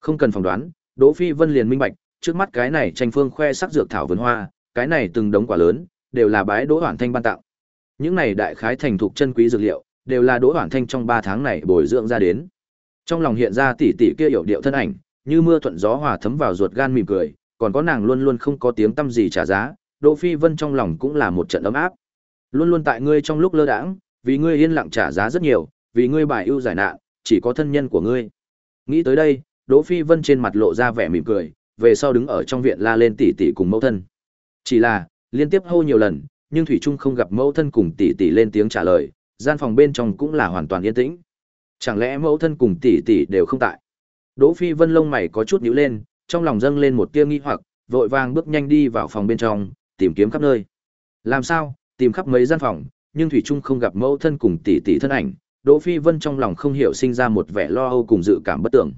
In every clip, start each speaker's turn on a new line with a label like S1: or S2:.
S1: Không cần phỏng đoán, Đỗ Phi Vân liền minh bạch, trước mắt cái này tranh phương khoe sắc dược thảo vườn hoa, cái này từng đống quả lớn, đều là bái Đỗ Hoản Thanh ban tặng. Những này đại khái thành thục chân quý dược liệu, đều là Đỗ Hoản Thanh trong 3 tháng này bồi dưỡng ra đến. Trong lòng hiện ra tỷ tỷ kia hiểu điệu thân ảnh, như mưa thuận gió hòa thấm vào ruột gan mỉm cười, còn có nàng luôn luôn không có tiếng tâm gì trả giá, Đỗ Phi Vân trong lòng cũng là một trận ấm áp. Luôn luôn tại ngươi trong lúc lơ đãng, vì ngươi yên lặng trả giá rất nhiều, vì ngươi bài ưu giải nạn, chỉ có thân nhân của ngươi. Nghĩ tới đây, Đỗ Phi Vân trên mặt lộ ra vẻ mỉm cười, về sau đứng ở trong viện la lên tỷ tỷ cùng mẫu thân. Chỉ là, liên tiếp hô nhiều lần, nhưng thủy trung không gặp mẫu thân cùng tỷ tỷ lên tiếng trả lời, gian phòng bên trong cũng là hoàn toàn yên tĩnh. Chẳng lẽ mẫu thân cùng tỷ tỷ đều không tại? Đỗ Phi Vân lông mày có chút nhíu lên, trong lòng dâng lên một tia nghi hoặc, vội vàng bước nhanh đi vào phòng bên trong, tìm kiếm khắp nơi. Làm sao? Tìm khắp mấy gian phòng, nhưng thủy trung không gặp mẫu thân cùng tỷ tỷ thân ảnh, Đỗ Phi Vân trong lòng không hiểu sinh ra một vẻ lo âu cùng dự cảm bất tưởng.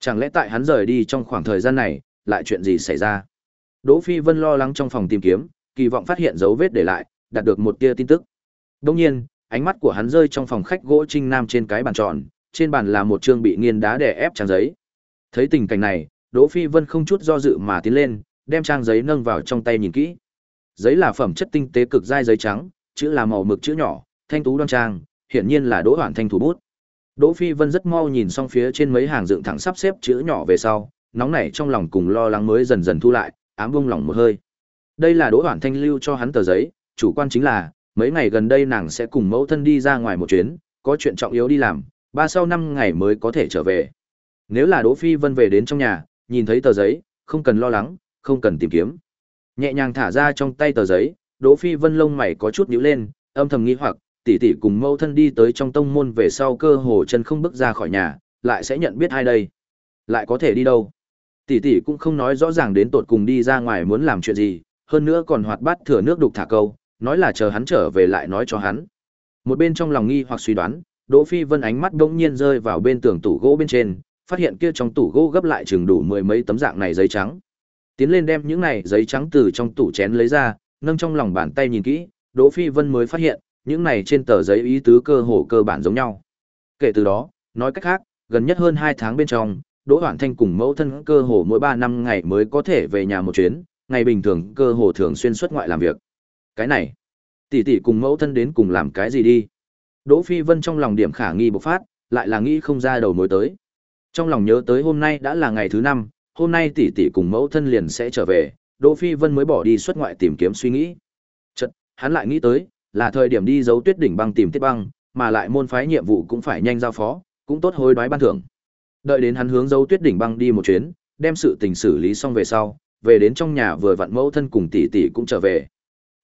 S1: Chẳng lẽ tại hắn rời đi trong khoảng thời gian này, lại chuyện gì xảy ra? Đỗ Phi Vân lo lắng trong phòng tìm kiếm, kỳ vọng phát hiện dấu vết để lại, đạt được một tia tin tức. Đương nhiên, ánh mắt của hắn rơi trong phòng khách gỗ trinh nam trên cái bàn tròn, trên bàn là một trương bị nghiền đá đè ép trang giấy. Thấy tình cảnh này, Đỗ Phi Vân không chút do dự mà tiến lên, đem trang giấy nâng vào trong tay nhìn kỹ. Giấy là phẩm chất tinh tế cực dai giấy trắng, chữ là màu mực chữ nhỏ, thanh tú đoan trang, hiển nhiên là Đỗ Hoản Thanh thủ bút. Đỗ Phi Vân rất mau nhìn xong phía trên mấy hàng dựng thẳng sắp xếp chữ nhỏ về sau, nóng nảy trong lòng cùng lo lắng mới dần dần thu lại, ám bông lòng một hơi. Đây là Đỗ Hoản Thanh lưu cho hắn tờ giấy, chủ quan chính là, mấy ngày gần đây nàng sẽ cùng mẫu thân đi ra ngoài một chuyến, có chuyện trọng yếu đi làm, ba sau năm ngày mới có thể trở về. Nếu là Đỗ Phi Vân về đến trong nhà, nhìn thấy tờ giấy, không cần lo lắng, không cần tìm kiếm. Nhẹ nhàng thả ra trong tay tờ giấy, Đỗ Phi Vân lông mày có chút nhíu lên, âm thầm nghi hoặc, tỷ tỷ cùng mẫu thân đi tới trong tông môn về sau cơ hồ chân không bước ra khỏi nhà, lại sẽ nhận biết ai đây? Lại có thể đi đâu? Tỷ tỷ cũng không nói rõ ràng đến tột cùng đi ra ngoài muốn làm chuyện gì, hơn nữa còn hoạt bát thừa nước đục thả câu, nói là chờ hắn trở về lại nói cho hắn. Một bên trong lòng nghi hoặc suy đoán, Đỗ Phi Vân ánh mắt bỗng nhiên rơi vào bên tường tủ gỗ bên trên, phát hiện kia trong tủ gỗ gấp lại chừng đủ mười mấy tấm dạng này giấy trắng. Tiến lên đem những này giấy trắng từ trong tủ chén lấy ra, nâng trong lòng bàn tay nhìn kỹ, Đỗ Phi Vân mới phát hiện, những này trên tờ giấy ý tứ cơ hồ cơ bản giống nhau. Kể từ đó, nói cách khác, gần nhất hơn 2 tháng bên trong, Đỗ Hoản Thanh cùng mẫu thân cơ hồ mỗi 3 năm ngày mới có thể về nhà một chuyến, ngày bình thường cơ hồ thường xuyên xuất ngoại làm việc. Cái này, tỷ tỷ cùng mẫu thân đến cùng làm cái gì đi? Đỗ Phi Vân trong lòng điểm khả nghi bộc phát, lại là nghĩ không ra đầu mối tới. Trong lòng nhớ tới hôm nay đã là ngày thứ năm, hôm nay tỷ tỷ cùng mẫu thân liền sẽ trở về, Đỗ Phi Vân mới bỏ đi xuất ngoại tìm kiếm suy nghĩ. Chợt, hắn lại nghĩ tới, là thời điểm đi giấu tuyết đỉnh băng tìm tiết băng, mà lại môn phái nhiệm vụ cũng phải nhanh giao phó, cũng tốt hối đoái ban thưởng. Đợi đến hắn hướng giấu tuyết đỉnh băng đi một chuyến, đem sự tình xử lý xong về sau, về đến trong nhà vừa vặn mẫu thân cùng tỷ tỷ cũng trở về.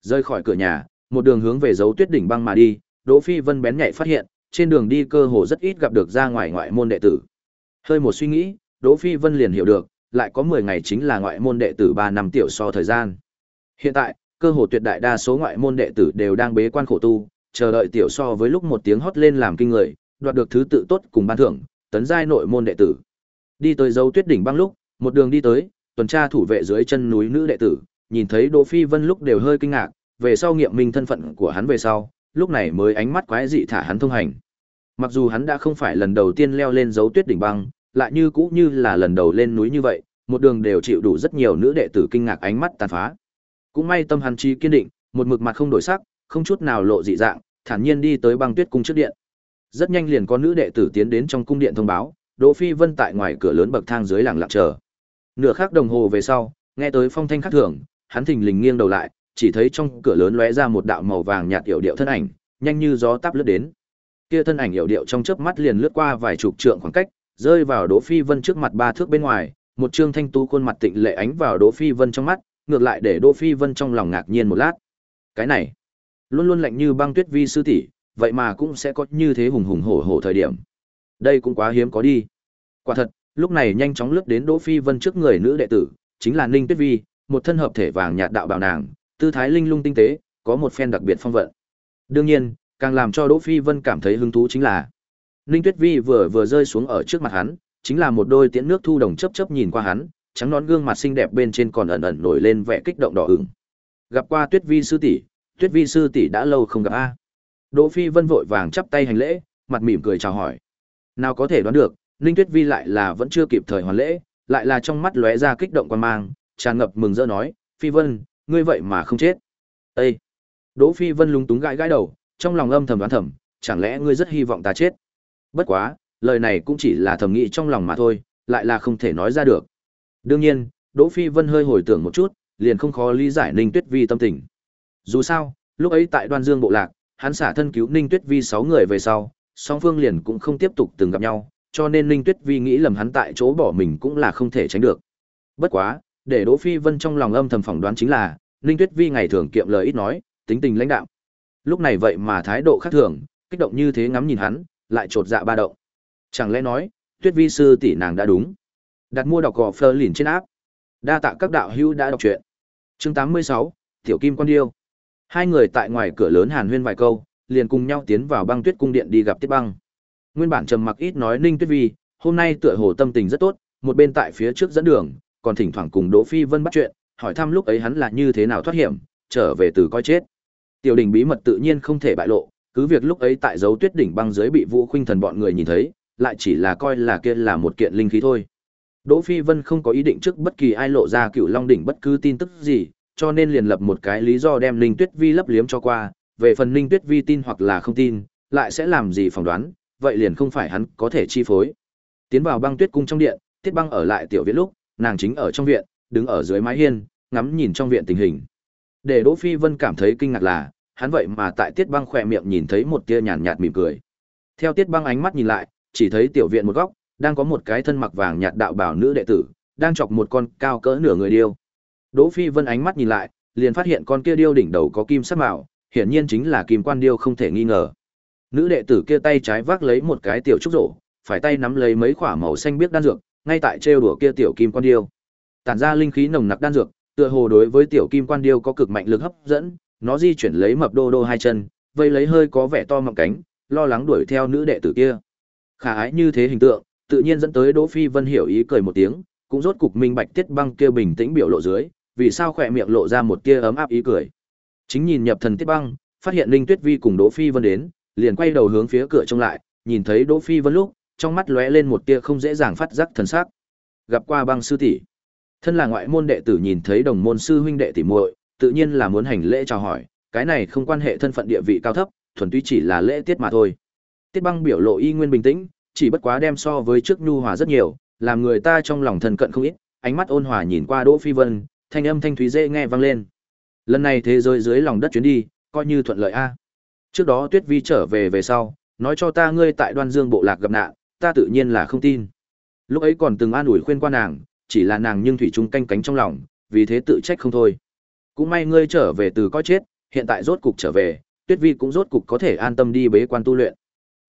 S1: Rơi khỏi cửa nhà, một đường hướng về giấu tuyết đỉnh băng mà đi, Đỗ Phi Vân bén nhạy phát hiện, trên đường đi cơ hồ rất ít gặp được ra ngoài ngoại môn đệ tử. Hơi một suy nghĩ, Đỗ Phi Vân liền hiểu được, lại có 10 ngày chính là ngoại môn đệ tử 3 năm tiểu so thời gian. Hiện tại, cơ hồ tuyệt đại đa số ngoại môn đệ tử đều đang bế quan khổ tu, chờ đợi tiểu so với lúc một tiếng hót lên làm kinh người, đoạt được thứ tự tốt cùng ban thưởng, tấn giai nội môn đệ tử. Đi tới dấu tuyết đỉnh băng lúc, một đường đi tới, tuần tra thủ vệ dưới chân núi nữ đệ tử, nhìn thấy Đỗ Phi Vân lúc đều hơi kinh ngạc, về sau nghiệm minh thân phận của hắn về sau, lúc này mới ánh mắt quái dị thả hắn thông hành. Mặc dù hắn đã không phải lần đầu tiên leo lên dấu tuyết đỉnh băng, lại như cũ như là lần đầu lên núi như vậy, một đường đều chịu đủ rất nhiều nữ đệ tử kinh ngạc ánh mắt tàn phá. Cũng may tâm hắn trí kiên định, một mực mặt không đổi sắc, không chút nào lộ dị dạng, thản nhiên đi tới băng tuyết cung trước điện. Rất nhanh liền có nữ đệ tử tiến đến trong cung điện thông báo, Đỗ Phi Vân tại ngoài cửa lớn bậc thang dưới lặng lặng chờ. Nửa khắc đồng hồ về sau, nghe tới phong thanh khắc thường, hắn thình lình nghiêng đầu lại, chỉ thấy trong cửa lớn lóe ra một đạo màu vàng nhạt yểu điệu thân ảnh, nhanh như gió táp lướt đến. Kia thân ảnh yểu điệu trong chớp mắt liền lướt qua vài chục trượng khoảng cách, rơi vào Đỗ Phi Vân trước mặt ba thước bên ngoài, một trương thanh tú khuôn mặt tịnh lệ ánh vào Đỗ Phi Vân trong mắt, ngược lại để Đỗ Phi Vân trong lòng ngạc nhiên một lát. Cái này, luôn luôn lạnh như băng tuyết vi sư tỷ, vậy mà cũng sẽ có như thế hùng hùng hổ hổ thời điểm. Đây cũng quá hiếm có đi. Quả thật, lúc này nhanh chóng lướt đến Đỗ Phi Vân trước người nữ đệ tử, chính là Ninh Tuyết Vi, một thân hợp thể vàng nhạt đạo bào nàng, tư thái linh lung tinh tế, có một phen đặc biệt phong vận. Đương nhiên, càng làm cho Đỗ Phi Vân cảm thấy hứng thú chính là Ninh Tuyết Vi vừa vừa rơi xuống ở trước mặt hắn, chính là một đôi tiễn nước thu đồng chấp chấp nhìn qua hắn, trắng nón gương mặt xinh đẹp bên trên còn ẩn ẩn nổi lên vẻ kích động đỏ ửng. Gặp qua Tuyết Vi sư tỷ, Tuyết Vi sư tỷ đã lâu không gặp a. Đỗ Phi Vân vội vàng chắp tay hành lễ, mặt mỉm cười chào hỏi. Nào có thể đoán được, Ninh Tuyết Vi lại là vẫn chưa kịp thời hoàn lễ, lại là trong mắt lóe ra kích động quan mang, tràn ngập mừng rỡ nói, Phi Vân, ngươi vậy mà không chết. Ê! Đỗ Phi Vân lúng túng gãi gãi đầu, trong lòng âm thầm đoán thầm, chẳng lẽ ngươi rất hy vọng ta chết? Bất quá, lời này cũng chỉ là thầm nghĩ trong lòng mà thôi, lại là không thể nói ra được. Đương nhiên, Đỗ Phi Vân hơi hồi tưởng một chút, liền không khó lý giải Ninh Tuyết Vi tâm tình. Dù sao, lúc ấy tại Đoan Dương bộ lạc, hắn xả thân cứu Ninh Tuyết Vi 6 người về sau, song phương liền cũng không tiếp tục từng gặp nhau, cho nên Ninh Tuyết Vi nghĩ lầm hắn tại chỗ bỏ mình cũng là không thể tránh được. Bất quá, để Đỗ Phi Vân trong lòng âm thầm phỏng đoán chính là, Ninh Tuyết Vi ngày thường kiệm lời ít nói, tính tình lãnh đạm. Lúc này vậy mà thái độ khác thường, kích động như thế ngắm nhìn hắn, lại trột dạ ba động. Chẳng lẽ nói, Tuyết Vi sư tỷ nàng đã đúng. Đặt mua đọc gò phơ lìn trên áp. Đa tạ các đạo hữu đã đọc truyện. Chương 86, Tiểu Kim Quan Điêu. Hai người tại ngoài cửa lớn hàn huyên vài câu, liền cùng nhau tiến vào băng tuyết cung điện đi gặp Tiết Băng. Nguyên bản trầm mặc ít nói Ninh Tuyết Vi, hôm nay tựa hồ tâm tình rất tốt, một bên tại phía trước dẫn đường, còn thỉnh thoảng cùng Đỗ Phi Vân bắt chuyện, hỏi thăm lúc ấy hắn là như thế nào thoát hiểm, trở về từ coi chết. Tiểu đỉnh bí mật tự nhiên không thể bại lộ, cứ việc lúc ấy tại dấu tuyết đỉnh băng dưới bị Vũ Khuynh Thần bọn người nhìn thấy, lại chỉ là coi là kia là một kiện linh khí thôi. Đỗ Phi Vân không có ý định trước bất kỳ ai lộ ra Cửu Long đỉnh bất cứ tin tức gì, cho nên liền lập một cái lý do đem Linh Tuyết Vi lấp liếm cho qua, về phần Linh Tuyết Vi tin hoặc là không tin, lại sẽ làm gì phỏng đoán, vậy liền không phải hắn có thể chi phối. Tiến vào băng tuyết cung trong điện, Tiết Băng ở lại tiểu viện lúc, nàng chính ở trong viện, đứng ở dưới mái hiên, ngắm nhìn trong viện tình hình. Để Đỗ Phi Vân cảm thấy kinh ngạc là, hắn vậy mà tại Tiết Băng khỏe miệng nhìn thấy một tia nhàn nhạt mỉm cười. Theo Tiết Băng ánh mắt nhìn lại, chỉ thấy tiểu viện một góc, đang có một cái thân mặc vàng nhạt đạo bảo nữ đệ tử, đang chọc một con cao cỡ nửa người điêu. Đỗ Phi Vân ánh mắt nhìn lại, liền phát hiện con kia điêu đỉnh đầu có kim sắc mạo, hiển nhiên chính là kim quan điêu không thể nghi ngờ. Nữ đệ tử kia tay trái vác lấy một cái tiểu trúc rổ, phải tay nắm lấy mấy quả màu xanh biếc đan dược, ngay tại trêu đùa kia tiểu kim quan điêu. Tản ra linh khí nồng nặc đan dược, tựa hồ đối với tiểu kim quan điêu có cực mạnh lực hấp dẫn, nó di chuyển lấy mập đô đô hai chân, vây lấy hơi có vẻ to mọng cánh, lo lắng đuổi theo nữ đệ tử kia. Khả ái như thế hình tượng, tự nhiên dẫn tới Đỗ Phi Vân hiểu ý cười một tiếng, cũng rốt cục minh bạch Tiết Băng kia bình tĩnh biểu lộ dưới, vì sao khỏe miệng lộ ra một tia ấm áp ý cười. Chính nhìn nhập thần Tiết Băng, phát hiện Linh Tuyết Vi cùng Đỗ Phi Vân đến, liền quay đầu hướng phía cửa trông lại, nhìn thấy Đỗ Phi Vân lúc, trong mắt lóe lên một tia không dễ dàng phát giác thần sắc. Gặp qua băng sư tỷ. Thân là ngoại môn đệ tử nhìn thấy đồng môn sư huynh đệ tỷ muội, tự nhiên là muốn hành lễ chào hỏi, cái này không quan hệ thân phận địa vị cao thấp, thuần túy chỉ là lễ tiết mà thôi. Tiết Băng biểu lộ y nguyên bình tĩnh, chỉ bất quá đem so với trước nhu hòa rất nhiều, làm người ta trong lòng thân cận không ít, ánh mắt ôn hòa nhìn qua Đỗ Phi Vân, thanh âm thanh thúy dễ nghe vang lên. Lần này thế giới dưới lòng đất chuyến đi, coi như thuận lợi a. Trước đó Tuyết Vi trở về về sau, nói cho ta ngươi tại Đoan Dương bộ lạc gặp nạn, ta tự nhiên là không tin. Lúc ấy còn từng an ủi khuyên qua nàng, chỉ là nàng nhưng thủy chung canh cánh trong lòng, vì thế tự trách không thôi. Cũng may ngươi trở về từ coi chết, hiện tại rốt cục trở về, Tuyết Vi cũng rốt cục có thể an tâm đi bế quan tu luyện.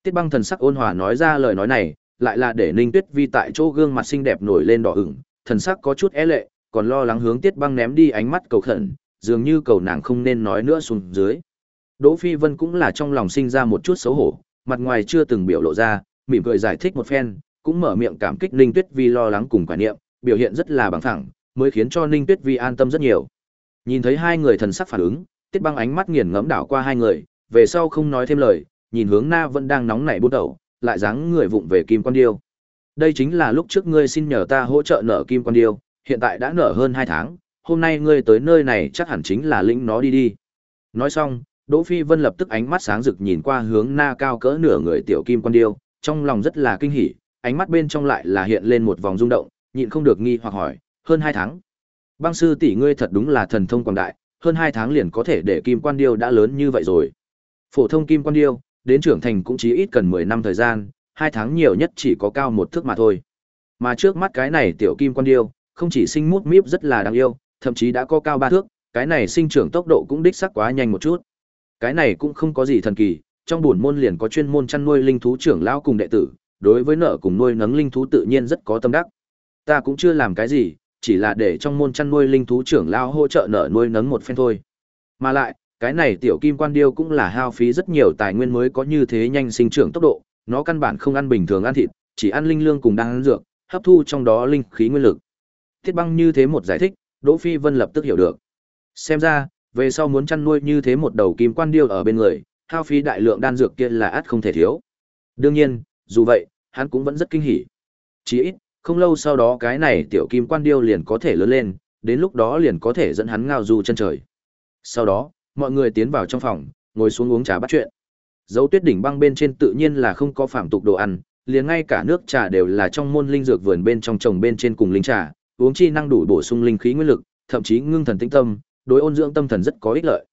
S1: Tiết Băng thần sắc ôn hòa nói ra lời nói này, lại là để Ninh Tuyết Vi tại chỗ gương mặt xinh đẹp nổi lên đỏ ửng, thần sắc có chút é lệ, còn lo lắng hướng Tiết Băng ném đi ánh mắt cầu khẩn, dường như cầu nàng không nên nói nữa xuống dưới. Đỗ Phi Vân cũng là trong lòng sinh ra một chút xấu hổ, mặt ngoài chưa từng biểu lộ ra, mỉm cười giải thích một phen, cũng mở miệng cảm kích Ninh Tuyết Vi lo lắng cùng quả niệm, biểu hiện rất là bằng thẳng, mới khiến cho Ninh Tuyết Vi an tâm rất nhiều. Nhìn thấy hai người thần sắc phản ứng, Tiết Băng ánh mắt nghiền ngẫm đảo qua hai người, về sau không nói thêm lời, nhìn hướng Na vẫn đang nóng nảy bút đầu, lại dáng người vụng về Kim Quan Điêu. Đây chính là lúc trước ngươi xin nhờ ta hỗ trợ nợ Kim Quan Điêu, hiện tại đã nở hơn hai tháng, hôm nay ngươi tới nơi này chắc hẳn chính là lĩnh nó đi đi. Nói xong, Đỗ Phi Vân lập tức ánh mắt sáng rực nhìn qua hướng Na cao cỡ nửa người tiểu Kim Quan Điêu, trong lòng rất là kinh hỉ, ánh mắt bên trong lại là hiện lên một vòng rung động, nhịn không được nghi hoặc hỏi, hơn hai tháng. Băng sư tỷ ngươi thật đúng là thần thông quảng đại, hơn hai tháng liền có thể để Kim Quan Điêu đã lớn như vậy rồi. Phổ thông Kim Quan Điêu, đến trưởng thành cũng chỉ ít cần 10 năm thời gian, 2 tháng nhiều nhất chỉ có cao một thước mà thôi. Mà trước mắt cái này tiểu kim quan điêu, không chỉ sinh mút míp rất là đáng yêu, thậm chí đã có cao 3 thước, cái này sinh trưởng tốc độ cũng đích sắc quá nhanh một chút. Cái này cũng không có gì thần kỳ, trong buồn môn liền có chuyên môn chăn nuôi linh thú trưởng lão cùng đệ tử, đối với nợ cùng nuôi nấng linh thú tự nhiên rất có tâm đắc. Ta cũng chưa làm cái gì, chỉ là để trong môn chăn nuôi linh thú trưởng lão hỗ trợ nợ nuôi nấng một phen thôi. Mà lại, cái này tiểu kim quan điêu cũng là hao phí rất nhiều tài nguyên mới có như thế nhanh sinh trưởng tốc độ, nó căn bản không ăn bình thường ăn thịt, chỉ ăn linh lương cùng đang ăn dược, hấp thu trong đó linh khí nguyên lực. Thiết băng như thế một giải thích, Đỗ Phi Vân lập tức hiểu được. Xem ra, về sau muốn chăn nuôi như thế một đầu kim quan điêu ở bên người, hao phí đại lượng đan dược kia là ắt không thể thiếu. Đương nhiên, dù vậy, hắn cũng vẫn rất kinh hỉ, Chỉ ít, không lâu sau đó cái này tiểu kim quan điêu liền có thể lớn lên, đến lúc đó liền có thể dẫn hắn ngao du chân trời. Sau đó, mọi người tiến vào trong phòng, ngồi xuống uống trà bắt chuyện. Dấu tuyết đỉnh băng bên trên tự nhiên là không có phạm tục đồ ăn, liền ngay cả nước trà đều là trong môn linh dược vườn bên trong trồng bên trên cùng linh trà, uống chi năng đủ bổ sung linh khí nguyên lực, thậm chí ngưng thần tĩnh tâm, đối ôn dưỡng tâm thần rất có ích lợi.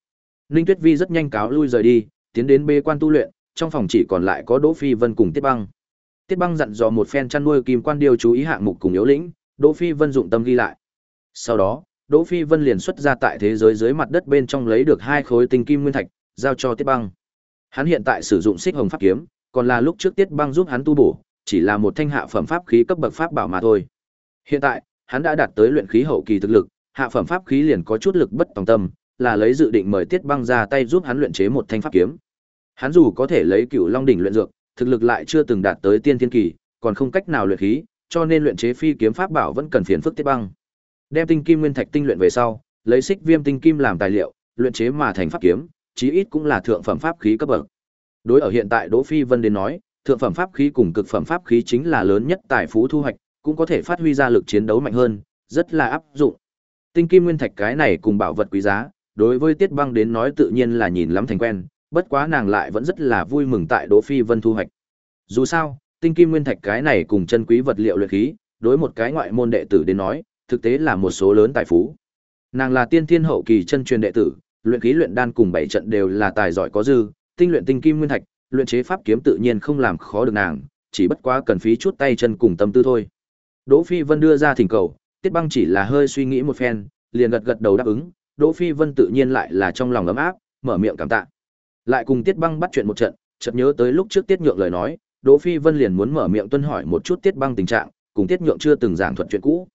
S1: Linh Tuyết Vi rất nhanh cáo lui rời đi, tiến đến bê quan tu luyện, trong phòng chỉ còn lại có Đỗ Phi Vân cùng Tiết Băng. Tiết Băng dặn dò một phen chăn nuôi kim quan điều chú ý hạng mục cùng yếu lĩnh, Đỗ Phi Vân dụng tâm ghi lại. Sau đó, Đỗ Phi Vân liền xuất ra tại thế giới dưới mặt đất bên trong lấy được hai khối tinh kim nguyên thạch, giao cho Tiết Băng. Hắn hiện tại sử dụng xích hồng pháp kiếm, còn là lúc trước Tiết Băng giúp hắn tu bổ, chỉ là một thanh hạ phẩm pháp khí cấp bậc pháp bảo mà thôi. Hiện tại, hắn đã đạt tới luyện khí hậu kỳ thực lực, hạ phẩm pháp khí liền có chút lực bất tòng tâm, là lấy dự định mời Tiết Băng ra tay giúp hắn luyện chế một thanh pháp kiếm. Hắn dù có thể lấy Cửu Long đỉnh luyện dược, thực lực lại chưa từng đạt tới tiên thiên kỳ, còn không cách nào luyện khí, cho nên luyện chế phi kiếm pháp bảo vẫn cần phiền phức Tiết Băng. Đem tinh kim nguyên thạch tinh luyện về sau, lấy xích viêm tinh kim làm tài liệu, luyện chế mà thành pháp kiếm, chí ít cũng là thượng phẩm pháp khí cấp bậc. Đối ở hiện tại Đỗ Phi Vân đến nói, thượng phẩm pháp khí cùng cực phẩm pháp khí chính là lớn nhất tài phú thu hoạch, cũng có thể phát huy ra lực chiến đấu mạnh hơn, rất là áp dụng. Tinh kim nguyên thạch cái này cùng bảo vật quý giá, đối với Tiết Băng đến nói tự nhiên là nhìn lắm thành quen, bất quá nàng lại vẫn rất là vui mừng tại Đỗ Phi Vân thu hoạch. Dù sao, tinh kim nguyên thạch cái này cùng chân quý vật liệu luyện khí, đối một cái ngoại môn đệ tử đến nói, thực tế là một số lớn tài phú. Nàng là tiên thiên hậu kỳ chân truyền đệ tử, luyện khí luyện đan cùng bảy trận đều là tài giỏi có dư, tinh luyện tinh kim nguyên thạch, luyện chế pháp kiếm tự nhiên không làm khó được nàng, chỉ bất quá cần phí chút tay chân cùng tâm tư thôi. Đỗ Phi Vân đưa ra thỉnh cầu, Tiết Băng chỉ là hơi suy nghĩ một phen, liền gật gật đầu đáp ứng, Đỗ Phi Vân tự nhiên lại là trong lòng ấm áp, mở miệng cảm tạ. Lại cùng Tiết Băng bắt chuyện một trận, chợt nhớ tới lúc trước Tiết Nhượng lời nói, Đỗ Phi Vân liền muốn mở miệng tuân hỏi một chút Tiết Băng tình trạng, cùng Tiết Nhượng chưa từng giảng thuật chuyện cũ.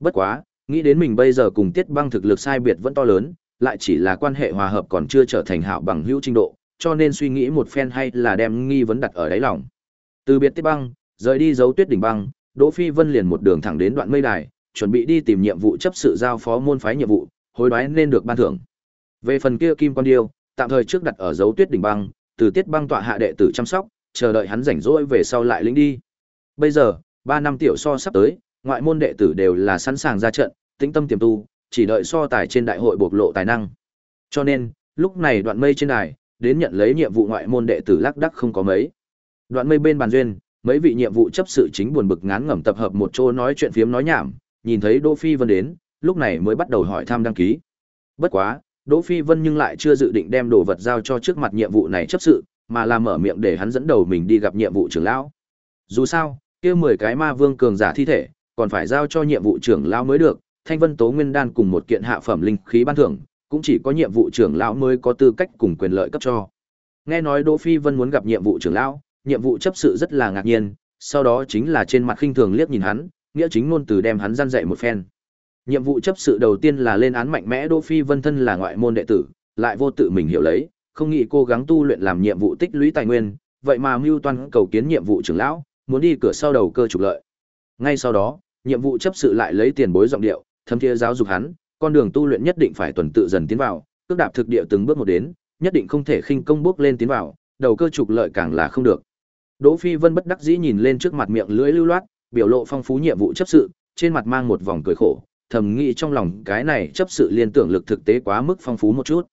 S1: Bất quá, nghĩ đến mình bây giờ cùng Tiết Băng thực lực sai biệt vẫn to lớn, lại chỉ là quan hệ hòa hợp còn chưa trở thành hảo bằng hữu trình độ, cho nên suy nghĩ một phen hay là đem nghi vấn đặt ở đáy lòng. Từ biệt Tiết Băng, rời đi dấu tuyết đỉnh băng, Đỗ Phi Vân liền một đường thẳng đến đoạn mây đài, chuẩn bị đi tìm nhiệm vụ chấp sự giao phó môn phái nhiệm vụ, hối đoái nên được ban thưởng. Về phần kia Kim Quan Điêu, tạm thời trước đặt ở dấu tuyết đỉnh băng, từ tiết băng tọa hạ đệ tử chăm sóc, chờ đợi hắn rảnh rỗi về sau lại lĩnh đi. Bây giờ, 3 năm tiểu so sắp tới, ngoại môn đệ tử đều là sẵn sàng ra trận, tĩnh tâm tiềm tu, chỉ đợi so tài trên đại hội bộc lộ tài năng. Cho nên, lúc này đoạn mây trên đài, đến nhận lấy nhiệm vụ ngoại môn đệ tử lắc đắc không có mấy. Đoạn mây bên bàn duyên, mấy vị nhiệm vụ chấp sự chính buồn bực ngán ngẩm tập hợp một chỗ nói chuyện phiếm nói nhảm, nhìn thấy Đỗ Phi Vân đến, lúc này mới bắt đầu hỏi thăm đăng ký. Bất quá, Đỗ Phi Vân nhưng lại chưa dự định đem đồ vật giao cho trước mặt nhiệm vụ này chấp sự, mà là mở miệng để hắn dẫn đầu mình đi gặp nhiệm vụ trưởng lão. Dù sao, kia 10 cái ma vương cường giả thi thể, còn phải giao cho nhiệm vụ trưởng lão mới được, Thanh Vân Tố Nguyên Đan cùng một kiện hạ phẩm linh khí ban thưởng, cũng chỉ có nhiệm vụ trưởng lão mới có tư cách cùng quyền lợi cấp cho. Nghe nói Đỗ Phi Vân muốn gặp nhiệm vụ trưởng lão, nhiệm vụ chấp sự rất là ngạc nhiên, sau đó chính là trên mặt khinh thường liếc nhìn hắn, nghĩa chính ngôn từ đem hắn gian dạy một phen. Nhiệm vụ chấp sự đầu tiên là lên án mạnh mẽ Đỗ Phi Vân thân là ngoại môn đệ tử, lại vô tự mình hiểu lấy, không nghĩ cố gắng tu luyện làm nhiệm vụ tích lũy tài nguyên, vậy mà mưu toan cầu kiến nhiệm vụ trưởng lão, muốn đi cửa sau đầu cơ trục lợi. Ngay sau đó, nhiệm vụ chấp sự lại lấy tiền bối giọng điệu, thâm thiê giáo dục hắn, con đường tu luyện nhất định phải tuần tự dần tiến vào, cước đạp thực địa từng bước một đến, nhất định không thể khinh công bước lên tiến vào, đầu cơ trục lợi càng là không được. Đỗ Phi Vân bất đắc dĩ nhìn lên trước mặt miệng lưỡi lưu loát, biểu lộ phong phú nhiệm vụ chấp sự, trên mặt mang một vòng cười khổ, thầm nghĩ trong lòng cái này chấp sự liên tưởng lực thực tế quá mức phong phú một chút.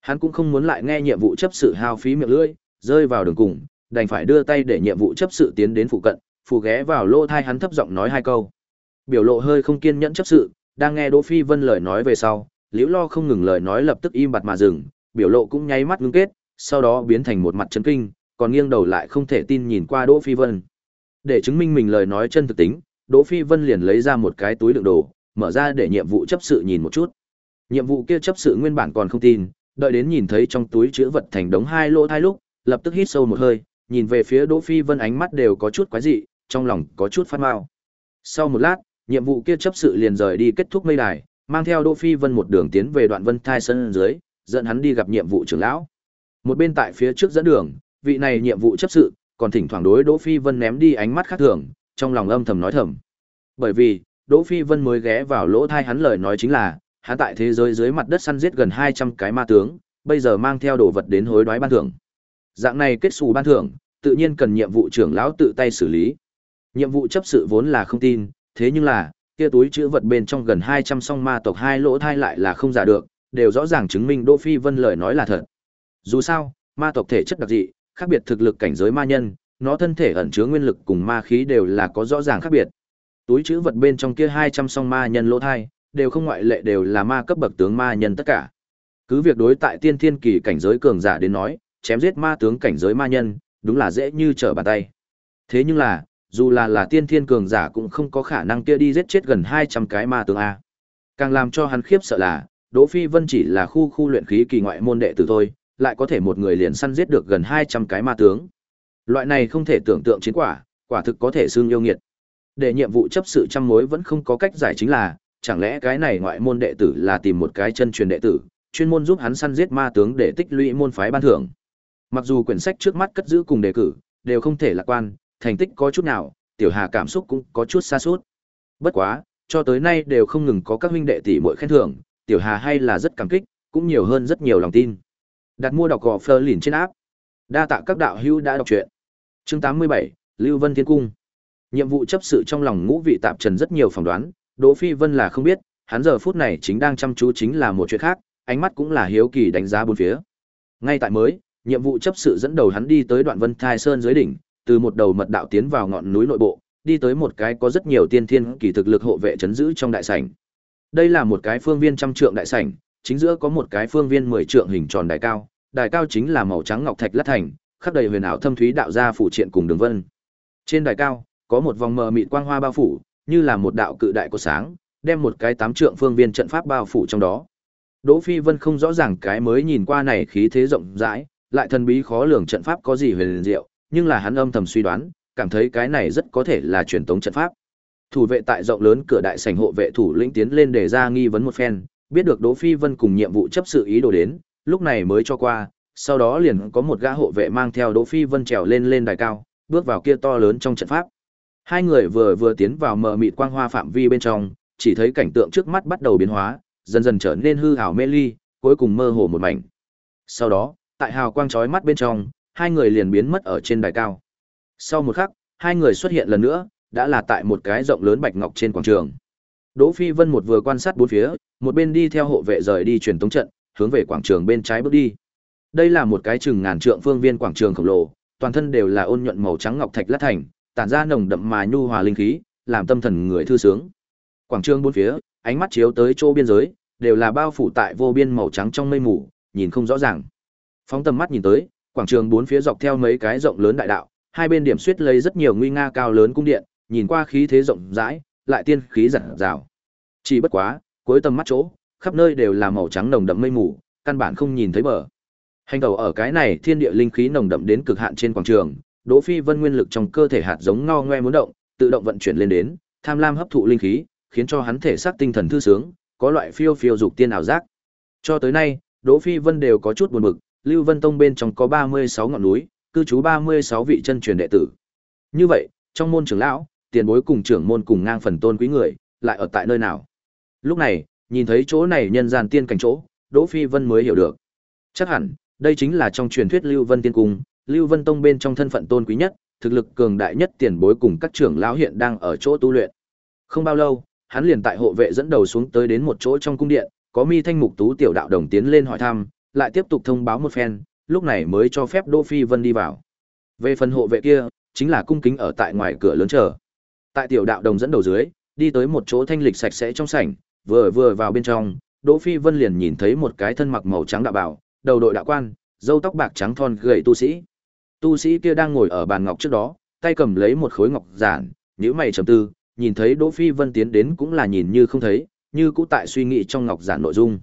S1: Hắn cũng không muốn lại nghe nhiệm vụ chấp sự hao phí miệng lưỡi, rơi vào đường cùng, đành phải đưa tay để nhiệm vụ chấp sự tiến đến phụ cận, phù ghé vào lỗ thai hắn thấp giọng nói hai câu. Biểu lộ hơi không kiên nhẫn chấp sự, đang nghe Đỗ Phi Vân lời nói về sau, liễu lo không ngừng lời nói lập tức im bặt mà dừng, biểu lộ cũng nháy mắt ngưng kết, sau đó biến thành một mặt chấn kinh, còn nghiêng đầu lại không thể tin nhìn qua Đỗ Phi Vân. Để chứng minh mình lời nói chân thực tính, Đỗ Phi Vân liền lấy ra một cái túi đựng đồ, mở ra để nhiệm vụ chấp sự nhìn một chút. Nhiệm vụ kia chấp sự nguyên bản còn không tin, đợi đến nhìn thấy trong túi chứa vật thành đống hai lỗ thai lúc, lập tức hít sâu một hơi, nhìn về phía Đỗ Phi Vân ánh mắt đều có chút quái dị, trong lòng có chút phát mao. Sau một lát, nhiệm vụ kia chấp sự liền rời đi kết thúc mây đài, mang theo Đỗ Phi Vân một đường tiến về đoạn Vân Thai sân dưới, dẫn hắn đi gặp nhiệm vụ trưởng lão. Một bên tại phía trước dẫn đường, vị này nhiệm vụ chấp sự, còn thỉnh thoảng đối Đỗ Phi Vân ném đi ánh mắt khác thường, trong lòng âm thầm nói thầm. Bởi vì, Đỗ Phi Vân mới ghé vào lỗ thai hắn lời nói chính là, hắn tại thế giới dưới mặt đất săn giết gần 200 cái ma tướng, bây giờ mang theo đồ vật đến hối đoái ban thưởng. Dạng này kết xù ban thưởng, tự nhiên cần nhiệm vụ trưởng lão tự tay xử lý. Nhiệm vụ chấp sự vốn là không tin, thế nhưng là, kia túi chữ vật bên trong gần 200 song ma tộc hai lỗ thai lại là không giả được, đều rõ ràng chứng minh Đỗ Phi Vân lời nói là thật. Dù sao, ma tộc thể chất đặc dị, khác biệt thực lực cảnh giới ma nhân, nó thân thể ẩn chứa nguyên lực cùng ma khí đều là có rõ ràng khác biệt. Túi chữ vật bên trong kia 200 song ma nhân lỗ thai, đều không ngoại lệ đều là ma cấp bậc tướng ma nhân tất cả. Cứ việc đối tại tiên thiên kỳ cảnh giới cường giả đến nói, chém giết ma tướng cảnh giới ma nhân, đúng là dễ như trở bàn tay. Thế nhưng là, dù là là tiên thiên cường giả cũng không có khả năng kia đi giết chết gần 200 cái ma tướng A. Càng làm cho hắn khiếp sợ là, Đỗ Phi Vân chỉ là khu khu luyện khí kỳ ngoại môn đệ tử thôi, lại có thể một người liền săn giết được gần 200 cái ma tướng. Loại này không thể tưởng tượng chiến quả, quả thực có thể xương yêu nghiệt. Để nhiệm vụ chấp sự trăm mối vẫn không có cách giải chính là, chẳng lẽ cái này ngoại môn đệ tử là tìm một cái chân truyền đệ tử, chuyên môn giúp hắn săn giết ma tướng để tích lũy môn phái ban thưởng. Mặc dù quyển sách trước mắt cất giữ cùng đề cử, đều không thể lạc quan, thành tích có chút nào, tiểu hà cảm xúc cũng có chút xa suốt. Bất quá, cho tới nay đều không ngừng có các huynh đệ tỷ muội khen thưởng, tiểu hà hay là rất cảm kích, cũng nhiều hơn rất nhiều lòng tin. Đặt mua đọc gò phơ lìn trên áp. Đa tạ các đạo hữu đã đọc truyện. Chương 87, Lưu Vân Thiên Cung. Nhiệm vụ chấp sự trong lòng ngũ vị tạp trần rất nhiều phỏng đoán, Đỗ Phi Vân là không biết, hắn giờ phút này chính đang chăm chú chính là một chuyện khác, ánh mắt cũng là hiếu kỳ đánh giá bốn phía. Ngay tại mới, nhiệm vụ chấp sự dẫn đầu hắn đi tới đoạn Vân Thai Sơn dưới đỉnh, từ một đầu mật đạo tiến vào ngọn núi nội bộ, đi tới một cái có rất nhiều tiên thiên kỳ thực lực hộ vệ chấn giữ trong đại sảnh. Đây là một cái phương viên trăm trượng đại sảnh, chính giữa có một cái phương viên mười trượng hình tròn đài cao, đài cao chính là màu trắng ngọc thạch lát thành, khắc đầy huyền ảo thâm thúy đạo gia phủ triện cùng đường vân. Trên đài cao, có một vòng mờ mịt quang hoa bao phủ, như là một đạo cự đại của sáng, đem một cái tám trượng phương viên trận pháp bao phủ trong đó. Đỗ Phi Vân không rõ ràng cái mới nhìn qua này khí thế rộng rãi, lại thần bí khó lường trận pháp có gì huyền diệu, nhưng là hắn âm thầm suy đoán, cảm thấy cái này rất có thể là truyền tống trận pháp. Thủ vệ tại rộng lớn cửa đại sảnh hộ vệ thủ lĩnh tiến lên để ra nghi vấn một phen, biết được Đỗ Phi Vân cùng nhiệm vụ chấp sự ý đồ đến, lúc này mới cho qua, sau đó liền có một gã hộ vệ mang theo Đỗ Phi Vân trèo lên lên đài cao, bước vào kia to lớn trong trận pháp. Hai người vừa vừa tiến vào mờ mịt quang hoa phạm vi bên trong, chỉ thấy cảnh tượng trước mắt bắt đầu biến hóa, dần dần trở nên hư ảo mê ly, cuối cùng mơ hồ một mảnh. Sau đó, tại hào quang chói mắt bên trong, hai người liền biến mất ở trên đài cao. Sau một khắc, hai người xuất hiện lần nữa, đã là tại một cái rộng lớn bạch ngọc trên quảng trường. Đỗ Phi Vân một vừa quan sát bốn phía, một bên đi theo hộ vệ rời đi truyền tống trận, hướng về quảng trường bên trái bước đi. Đây là một cái chừng ngàn trượng phương viên quảng trường khổng lồ, toàn thân đều là ôn nhuận màu trắng ngọc thạch lát thành, tản ra nồng đậm mà nhu hòa linh khí, làm tâm thần người thư sướng. Quảng trường bốn phía, ánh mắt chiếu tới chỗ biên giới, đều là bao phủ tại vô biên màu trắng trong mây mù, nhìn không rõ ràng. Phóng tầm mắt nhìn tới, quảng trường bốn phía dọc theo mấy cái rộng lớn đại đạo, hai bên điểm suýt lấy rất nhiều nguy nga cao lớn cung điện, nhìn qua khí thế rộng rãi, lại tiên khí rạng rào. Chỉ bất quá, cuối tầm mắt chỗ, khắp nơi đều là màu trắng nồng đậm mây mù, căn bản không nhìn thấy bờ. Hành tàu ở cái này thiên địa linh khí nồng đậm đến cực hạn trên quảng trường, Đỗ Phi Vân nguyên lực trong cơ thể hạt giống ngao ngoe muốn động, tự động vận chuyển lên đến, tham lam hấp thụ linh khí, khiến cho hắn thể xác tinh thần thư sướng, có loại phiêu phiêu dục tiên ảo giác. Cho tới nay, Đỗ Phi Vân đều có chút buồn bực, Lưu Vân Tông bên trong có 36 ngọn núi, cư trú 36 vị chân truyền đệ tử. Như vậy, trong môn trưởng lão, tiền bối cùng trưởng môn cùng ngang phần tôn quý người, lại ở tại nơi nào? Lúc này, nhìn thấy chỗ này nhân gian tiên cảnh chỗ, Đỗ Phi Vân mới hiểu được. Chắc hẳn, đây chính là trong truyền thuyết Lưu Vân Tiên Cung, Lưu Vân Tông bên trong thân phận tôn quý nhất, thực lực cường đại nhất tiền bối cùng các trưởng lão hiện đang ở chỗ tu luyện. Không bao lâu, hắn liền tại hộ vệ dẫn đầu xuống tới đến một chỗ trong cung điện, có Mi Thanh Mục Tú tiểu đạo đồng tiến lên hỏi thăm, lại tiếp tục thông báo một phen, lúc này mới cho phép Đỗ Phi Vân đi vào. Về phần hộ vệ kia, chính là cung kính ở tại ngoài cửa lớn chờ. Tại tiểu đạo đồng dẫn đầu dưới, đi tới một chỗ thanh lịch sạch sẽ trong sảnh, vừa vừa vào bên trong, Đỗ Phi Vân liền nhìn thấy một cái thân mặc màu trắng đạo bào, đầu đội đạo quan, râu tóc bạc trắng thon gầy tu sĩ. Tu sĩ kia đang ngồi ở bàn ngọc trước đó, tay cầm lấy một khối ngọc giản, nhíu mày trầm tư, nhìn thấy Đỗ Phi Vân tiến đến cũng là nhìn như không thấy, như cũ tại suy nghĩ trong ngọc giản nội dung.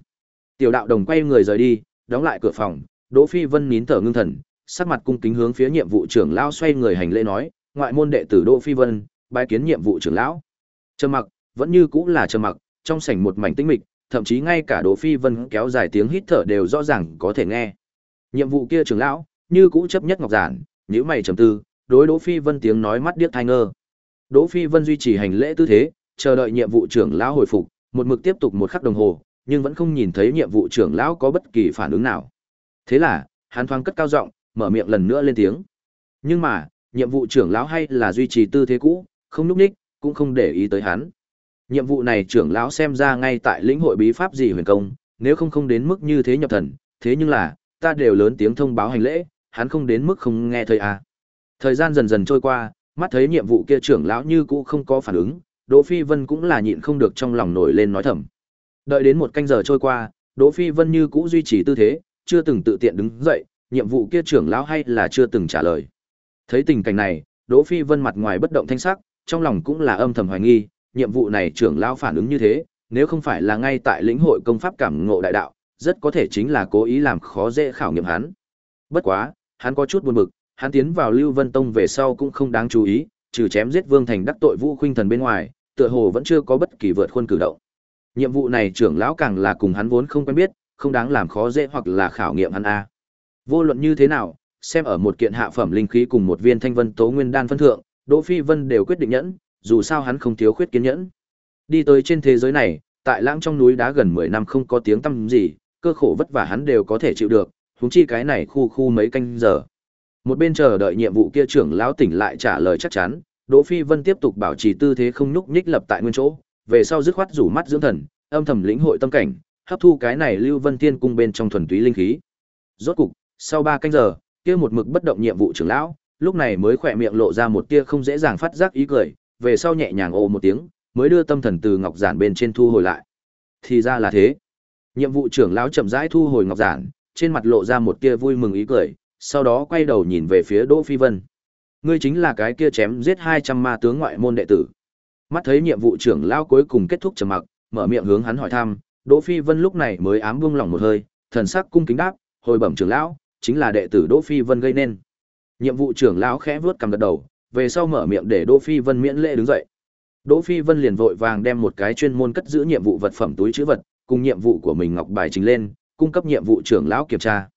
S1: Tiểu đạo đồng quay người rời đi, đóng lại cửa phòng, Đỗ Phi Vân nín thở ngưng thần, sắc mặt cung kính hướng phía nhiệm vụ trưởng lão xoay người hành lễ nói, ngoại môn đệ tử Đỗ Phi Vân, bái kiến nhiệm vụ trưởng lão. Trầm mặc, vẫn như cũ là trầm mặc, trong sảnh một mảnh tĩnh mịch, thậm chí ngay cả Đỗ Phi Vân kéo dài tiếng hít thở đều rõ ràng có thể nghe. Nhiệm vụ kia trưởng lão, như cũ chấp nhất ngọc giản, nhíu mày trầm tư, đối Đỗ Phi Vân tiếng nói mắt điếc tai ngơ. Đỗ Phi Vân duy trì hành lễ tư thế, chờ đợi nhiệm vụ trưởng lão hồi phục, một mực tiếp tục một khắc đồng hồ, nhưng vẫn không nhìn thấy nhiệm vụ trưởng lão có bất kỳ phản ứng nào. Thế là, hắn thoáng cất cao giọng, mở miệng lần nữa lên tiếng. Nhưng mà, nhiệm vụ trưởng lão hay là duy trì tư thế cũ, không lúc ních, cũng không để ý tới hắn. Nhiệm vụ này trưởng lão xem ra ngay tại lĩnh hội bí pháp gì huyền công, nếu không không đến mức như thế nhập thần, thế nhưng là, ta đều lớn tiếng thông báo hành lễ, hắn không đến mức không nghe thấy à. Thời gian dần dần trôi qua, mắt thấy nhiệm vụ kia trưởng lão như cũ không có phản ứng, Đỗ Phi Vân cũng là nhịn không được trong lòng nổi lên nói thầm. Đợi đến một canh giờ trôi qua, Đỗ Phi Vân như cũ duy trì tư thế, chưa từng tự tiện đứng dậy, nhiệm vụ kia trưởng lão hay là chưa từng trả lời. Thấy tình cảnh này, Đỗ Phi Vân mặt ngoài bất động thanh sắc, trong lòng cũng là âm thầm hoài nghi, nhiệm vụ này trưởng lão phản ứng như thế, nếu không phải là ngay tại lĩnh hội công pháp cảm ngộ đại đạo, rất có thể chính là cố ý làm khó dễ khảo nghiệm hắn. Bất quá, hắn có chút buồn bực, hắn tiến vào Lưu Vân Tông về sau cũng không đáng chú ý, trừ chém giết Vương Thành đắc tội Vũ Khuynh Thần bên ngoài, tựa hồ vẫn chưa có bất kỳ vượt khuôn cử động. Nhiệm vụ này trưởng lão càng là cùng hắn vốn không quen biết, không đáng làm khó dễ hoặc là khảo nghiệm hắn a. Vô luận như thế nào, xem ở một kiện hạ phẩm linh khí cùng một viên thanh vân tố nguyên đan phân thượng, Đỗ Phi Vân đều quyết định nhẫn, dù sao hắn không thiếu khuyết kiên nhẫn. Đi tới trên thế giới này, tại lãng trong núi đá gần 10 năm không có tiếng tăm gì, cơ khổ vất vả hắn đều có thể chịu được, huống chi cái này khu khu mấy canh giờ. Một bên chờ đợi nhiệm vụ kia trưởng lão tỉnh lại trả lời chắc chắn, Đỗ Phi Vân tiếp tục bảo trì tư thế không nhúc nhích lập tại nguyên chỗ, về sau dứt khoát rủ mắt dưỡng thần, âm thầm lĩnh hội tâm cảnh, hấp thu cái này Lưu Vân Tiên cung bên trong thuần túy linh khí. Rốt cục, sau 3 canh giờ, kia một mực bất động nhiệm vụ trưởng lão, lúc này mới khỏe miệng lộ ra một tia không dễ dàng phát giác ý cười, về sau nhẹ nhàng ồ một tiếng, mới đưa tâm thần từ ngọc giản bên trên thu hồi lại. Thì ra là thế. Nhiệm vụ trưởng lão chậm rãi thu hồi ngọc giản, trên mặt lộ ra một tia vui mừng ý cười, sau đó quay đầu nhìn về phía Đỗ Phi Vân. Ngươi chính là cái kia chém giết 200 ma tướng ngoại môn đệ tử. Mắt thấy nhiệm vụ trưởng lão cuối cùng kết thúc trầm mặc, mở miệng hướng hắn hỏi thăm, Đỗ Phi Vân lúc này mới ám buông lòng một hơi, thần sắc cung kính đáp, hồi bẩm trưởng lão, chính là đệ tử Đỗ Phi Vân gây nên. Nhiệm vụ trưởng lão khẽ vuốt cằm gật đầu, về sau mở miệng để Đỗ Phi Vân miễn lễ đứng dậy. Đỗ Phi Vân liền vội vàng đem một cái chuyên môn cất giữ nhiệm vụ vật phẩm túi trữ vật, cùng nhiệm vụ của mình ngọc bài trình lên, cung cấp nhiệm vụ trưởng lão kiểm tra.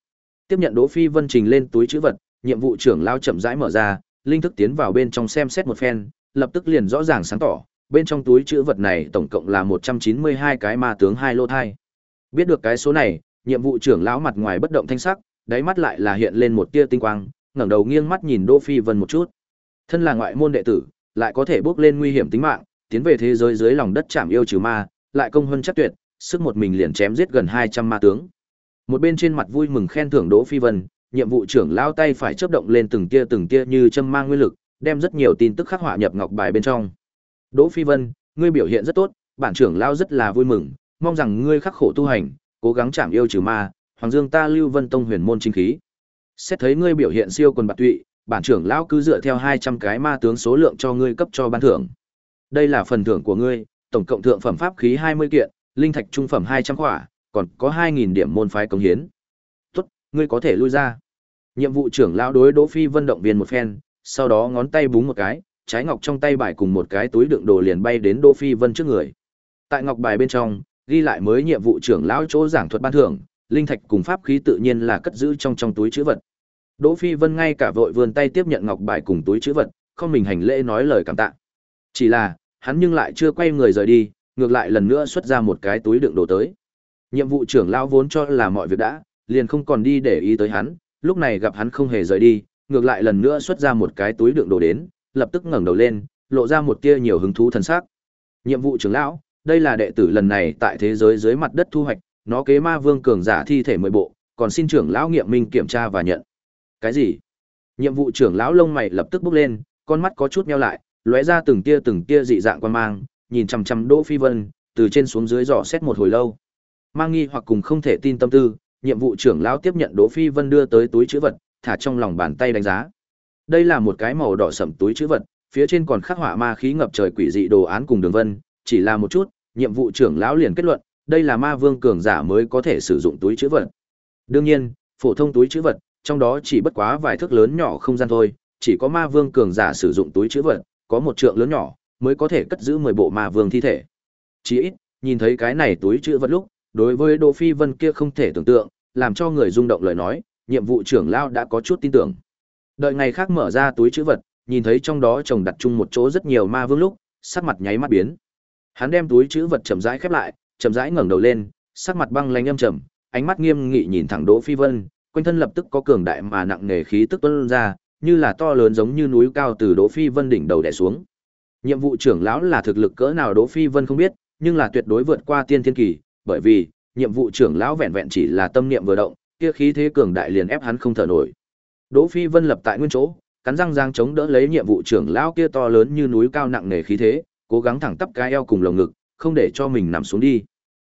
S1: Tiếp nhận Đỗ Phi Vân trình lên túi trữ vật, nhiệm vụ trưởng lão chậm rãi mở ra, linh thức tiến vào bên trong xem xét một phen, lập tức liền rõ ràng sáng tỏ, bên trong túi chữ vật này tổng cộng là 192 cái ma tướng hai lô thai. Biết được cái số này, nhiệm vụ trưởng lão mặt ngoài bất động thanh sắc, đáy mắt lại là hiện lên một tia tinh quang, ngẩng đầu nghiêng mắt nhìn Đỗ Phi Vân một chút. Thân là ngoại môn đệ tử, lại có thể bước lên nguy hiểm tính mạng, tiến về thế giới dưới lòng đất chạm yêu trừ ma, lại công hơn chắc tuyệt, sức một mình liền chém giết gần 200 ma tướng. Một bên trên mặt vui mừng khen thưởng Đỗ Phi Vân, nhiệm vụ trưởng lao tay phải chớp động lên từng tia từng tia như châm mang nguyên lực, đem rất nhiều tin tức khắc họa nhập ngọc bài bên trong. Đỗ Phi Vân, ngươi biểu hiện rất tốt, bản trưởng lao rất là vui mừng, mong rằng ngươi khắc khổ tu hành, cố gắng chạm yêu trừ ma, Hoàng Dương ta Lưu Vân Tông huyền môn chính khí. Xét thấy ngươi biểu hiện siêu quần bạc tụy, bản trưởng lão cứ dựa theo 200 cái ma tướng số lượng cho ngươi cấp cho ban thưởng. Đây là phần thưởng của ngươi, tổng cộng thượng phẩm pháp khí 20 kiện, linh thạch trung phẩm 200 khỏa, còn có 2000 điểm môn phái công hiến. Tốt, ngươi có thể lui ra. Nhiệm vụ trưởng lão đối Đỗ Phi Vân động viên một phen, sau đó ngón tay búng một cái, trái ngọc trong tay bài cùng một cái túi đựng đồ liền bay đến Đỗ Phi Vân trước người. Tại ngọc bài bên trong, ghi lại mới nhiệm vụ trưởng lão chỗ giảng thuật ban thưởng, linh thạch cùng pháp khí tự nhiên là cất giữ trong trong túi trữ vật. Đỗ Phi Vân ngay cả vội vươn tay tiếp nhận ngọc bài cùng túi trữ vật, không mình hành lễ nói lời cảm tạ. Chỉ là, hắn nhưng lại chưa quay người rời đi, ngược lại lần nữa xuất ra một cái túi đựng đồ tới. Nhiệm vụ trưởng lão vốn cho là mọi việc đã, liền không còn đi để ý tới hắn, lúc này gặp hắn không hề rời đi, ngược lại lần nữa xuất ra một cái túi đựng đồ đến, lập tức ngẩng đầu lên, lộ ra một tia nhiều hứng thú thần sắc. Nhiệm vụ trưởng lão, đây là đệ tử lần này tại thế giới dưới mặt đất thu hoạch, nó kế ma vương cường giả thi thể mười bộ, còn xin trưởng lão nghiệm minh kiểm tra và nhận. Cái gì? Nhiệm vụ trưởng lão lông mày lập tức bốc lên, con mắt có chút nheo lại, lóe ra từng tia từng tia dị dạng quan mang, nhìn chằm chằm Đỗ Phi Vân, từ trên xuống dưới dò xét một hồi lâu. Mang nghi hoặc cùng không thể tin tâm tư, nhiệm vụ trưởng lão tiếp nhận Đỗ Phi Vân đưa tới túi chữ vật, thả trong lòng bàn tay đánh giá. Đây là một cái màu đỏ sẫm túi trữ vật, phía trên còn khắc họa ma khí ngập trời quỷ dị đồ án cùng đường vân, chỉ là một chút, nhiệm vụ trưởng lão liền kết luận, đây là ma vương cường giả mới có thể sử dụng túi trữ vật. Đương nhiên, phổ thông túi trữ vật, trong đó chỉ bất quá vài thước lớn nhỏ không gian thôi, chỉ có ma vương cường giả sử dụng túi trữ vật, có một trượng lớn nhỏ, mới có thể cất giữ 10 bộ ma vương thi thể. Chỉ ít, nhìn thấy cái này túi trữ vật lúc, đối với Đỗ Phi Vân kia không thể tưởng tượng, làm cho người rung động lời nói, nhiệm vụ trưởng lão đã có chút tin tưởng. Đợi ngày khác mở ra túi trữ vật, nhìn thấy trong đó chồng đặt chung một chỗ rất nhiều ma vương lúc, sắc mặt nháy mắt biến. Hắn đem túi trữ vật chậm rãi khép lại, chậm rãi ngẩng đầu lên, sắc mặt băng lãnh âm trầm, ánh mắt nghiêm nghị nhìn thẳng Đỗ Phi Vân, quanh thân lập tức có cường đại mà nặng nề khí tức tuôn ra, như là to lớn giống như núi cao từ Đỗ Phi Vân đỉnh đầu đè xuống. Nhiệm vụ trưởng lão là thực lực cỡ nào Đỗ Phi Vân không biết, nhưng là tuyệt đối vượt qua tiên thiên kỳ, bởi vì nhiệm vụ trưởng lão vẹn vẹn chỉ là tâm niệm vừa động, kia khí thế cường đại liền ép hắn không thở nổi. Đỗ Phi Vân lập tại nguyên chỗ, cắn răng giang chống đỡ lấy nhiệm vụ trưởng lão kia to lớn như núi cao nặng nề khí thế, cố gắng thẳng tắp cái eo cùng lồng ngực, không để cho mình nằm xuống đi.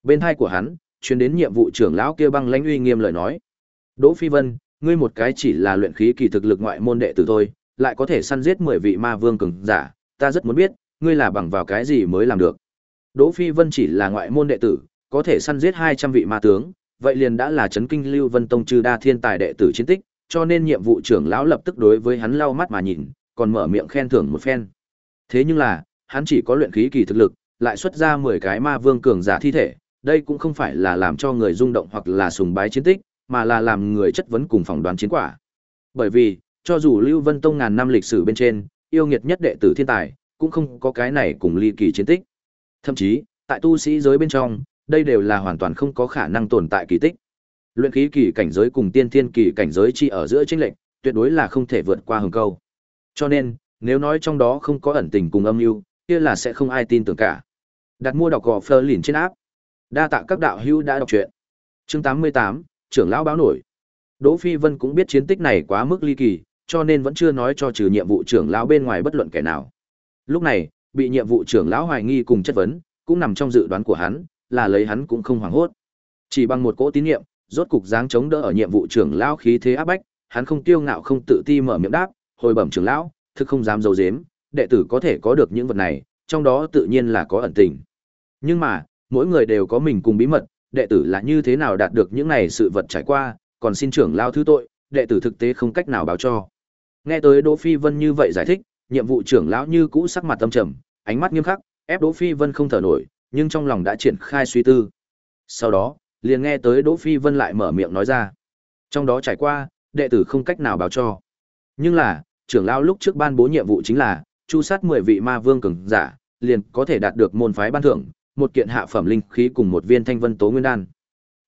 S1: Bên hai của hắn, truyền đến nhiệm vụ trưởng lão kia băng lãnh uy nghiêm lời nói. Đỗ Phi Vân, ngươi một cái chỉ là luyện khí kỳ thực lực ngoại môn đệ tử thôi, lại có thể săn giết 10 vị ma vương cường giả, ta rất muốn biết, ngươi là bằng vào cái gì mới làm được. Đỗ Phi Vân chỉ là ngoại môn đệ tử, có thể săn giết 200 vị ma tướng, vậy liền đã là chấn kinh Lưu Vân Tông trừ đa thiên tài đệ tử chiến tích, cho nên nhiệm vụ trưởng lão lập tức đối với hắn lau mắt mà nhìn, còn mở miệng khen thưởng một phen. Thế nhưng là, hắn chỉ có luyện khí kỳ thực lực, lại xuất ra 10 cái ma vương cường giả thi thể, đây cũng không phải là làm cho người rung động hoặc là sùng bái chiến tích, mà là làm người chất vấn cùng phỏng đoán chiến quả. Bởi vì, cho dù Lưu Vân Tông ngàn năm lịch sử bên trên, yêu nghiệt nhất đệ tử thiên tài, cũng không có cái này cùng ly kỳ chiến tích. Thậm chí, tại tu sĩ giới bên trong, đây đều là hoàn toàn không có khả năng tồn tại kỳ tích. Luyện khí kỳ cảnh giới cùng tiên thiên kỳ cảnh giới chỉ ở giữa chênh lệch, tuyệt đối là không thể vượt qua hừng câu. Cho nên, nếu nói trong đó không có ẩn tình cùng âm mưu, kia là sẽ không ai tin tưởng cả. Đặt mua đọc gò Fleur liền trên áp. Đa tạ các đạo hữu đã đọc truyện. Chương 88, trưởng lão báo nổi. Đỗ Phi Vân cũng biết chiến tích này quá mức ly kỳ, cho nên vẫn chưa nói cho trừ nhiệm vụ trưởng lão bên ngoài bất luận kẻ nào. Lúc này, bị nhiệm vụ trưởng lão hoài nghi cùng chất vấn, cũng nằm trong dự đoán của hắn, là lấy hắn cũng không hoảng hốt. Chỉ bằng một cỗ tín nhiệm, rốt cục dáng chống đỡ ở nhiệm vụ trưởng lão khí thế áp bách, hắn không tiêu ngạo không tự ti mở miệng đáp, hồi bẩm trưởng lão, thực không dám giấu giếm, đệ tử có thể có được những vật này, trong đó tự nhiên là có ẩn tình. Nhưng mà, mỗi người đều có mình cùng bí mật, đệ tử là như thế nào đạt được những này sự vật trải qua, còn xin trưởng lão thứ tội, đệ tử thực tế không cách nào báo cho. Nghe tới Đỗ Phi Vân như vậy giải thích, nhiệm vụ trưởng lão như cũ sắc mặt tâm trầm, ánh mắt nghiêm khắc, ép Đỗ Phi Vân không thở nổi, nhưng trong lòng đã triển khai suy tư. Sau đó, liền nghe tới Đỗ Phi Vân lại mở miệng nói ra. Trong đó trải qua, đệ tử không cách nào báo cho. Nhưng là, trưởng lão lúc trước ban bố nhiệm vụ chính là chu sát 10 vị ma vương cường giả, liền có thể đạt được môn phái ban thưởng, một kiện hạ phẩm linh khí cùng một viên thanh vân tố nguyên đan.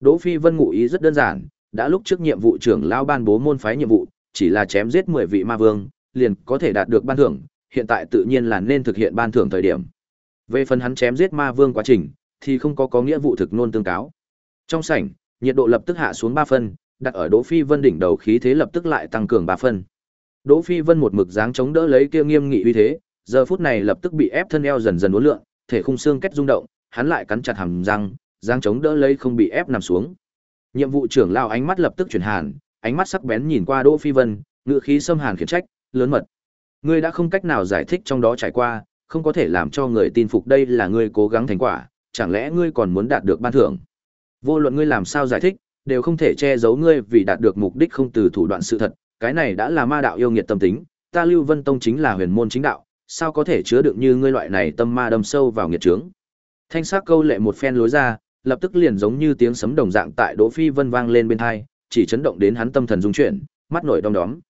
S1: Đỗ Phi Vân ngụ ý rất đơn giản, đã lúc trước nhiệm vụ trưởng lão ban bố môn phái nhiệm vụ, chỉ là chém giết 10 vị ma vương, liền có thể đạt được ban thưởng, hiện tại tự nhiên là nên thực hiện ban thưởng thời điểm. Về phần hắn chém giết ma vương quá trình, thì không có có nghĩa vụ thực nôn tương cáo. Trong sảnh, nhiệt độ lập tức hạ xuống 3 phân, đặt ở Đỗ Phi Vân đỉnh đầu khí thế lập tức lại tăng cường 3 phân. Đỗ Phi Vân một mực dáng chống đỡ lấy kia nghiêm nghị uy thế, giờ phút này lập tức bị ép thân eo dần dần uốn lượn, thể khung xương kết rung động, hắn lại cắn chặt hàm răng, dáng chống đỡ lấy không bị ép nằm xuống. Nhiệm vụ trưởng lao ánh mắt lập tức chuyển hàn, ánh mắt sắc bén nhìn qua Đỗ Phi Vân, ngựa khí xâm hàn khiển trách, lớn mật. Ngươi đã không cách nào giải thích trong đó trải qua, không có thể làm cho người tin phục đây là ngươi cố gắng thành quả, chẳng lẽ ngươi còn muốn đạt được ban thưởng? Vô luận ngươi làm sao giải thích, đều không thể che giấu ngươi vì đạt được mục đích không từ thủ đoạn sự thật, cái này đã là ma đạo yêu nghiệt tâm tính, ta Lưu Vân Tông chính là huyền môn chính đạo, sao có thể chứa đựng như ngươi loại này tâm ma đâm sâu vào nghiệt trướng. Thanh sắc câu lệ một phen lối ra, lập tức liền giống như tiếng sấm đồng dạng tại Đỗ Phi Vân vang lên bên tai, chỉ chấn động đến hắn tâm thần rung chuyển, mắt nổi đom đóm.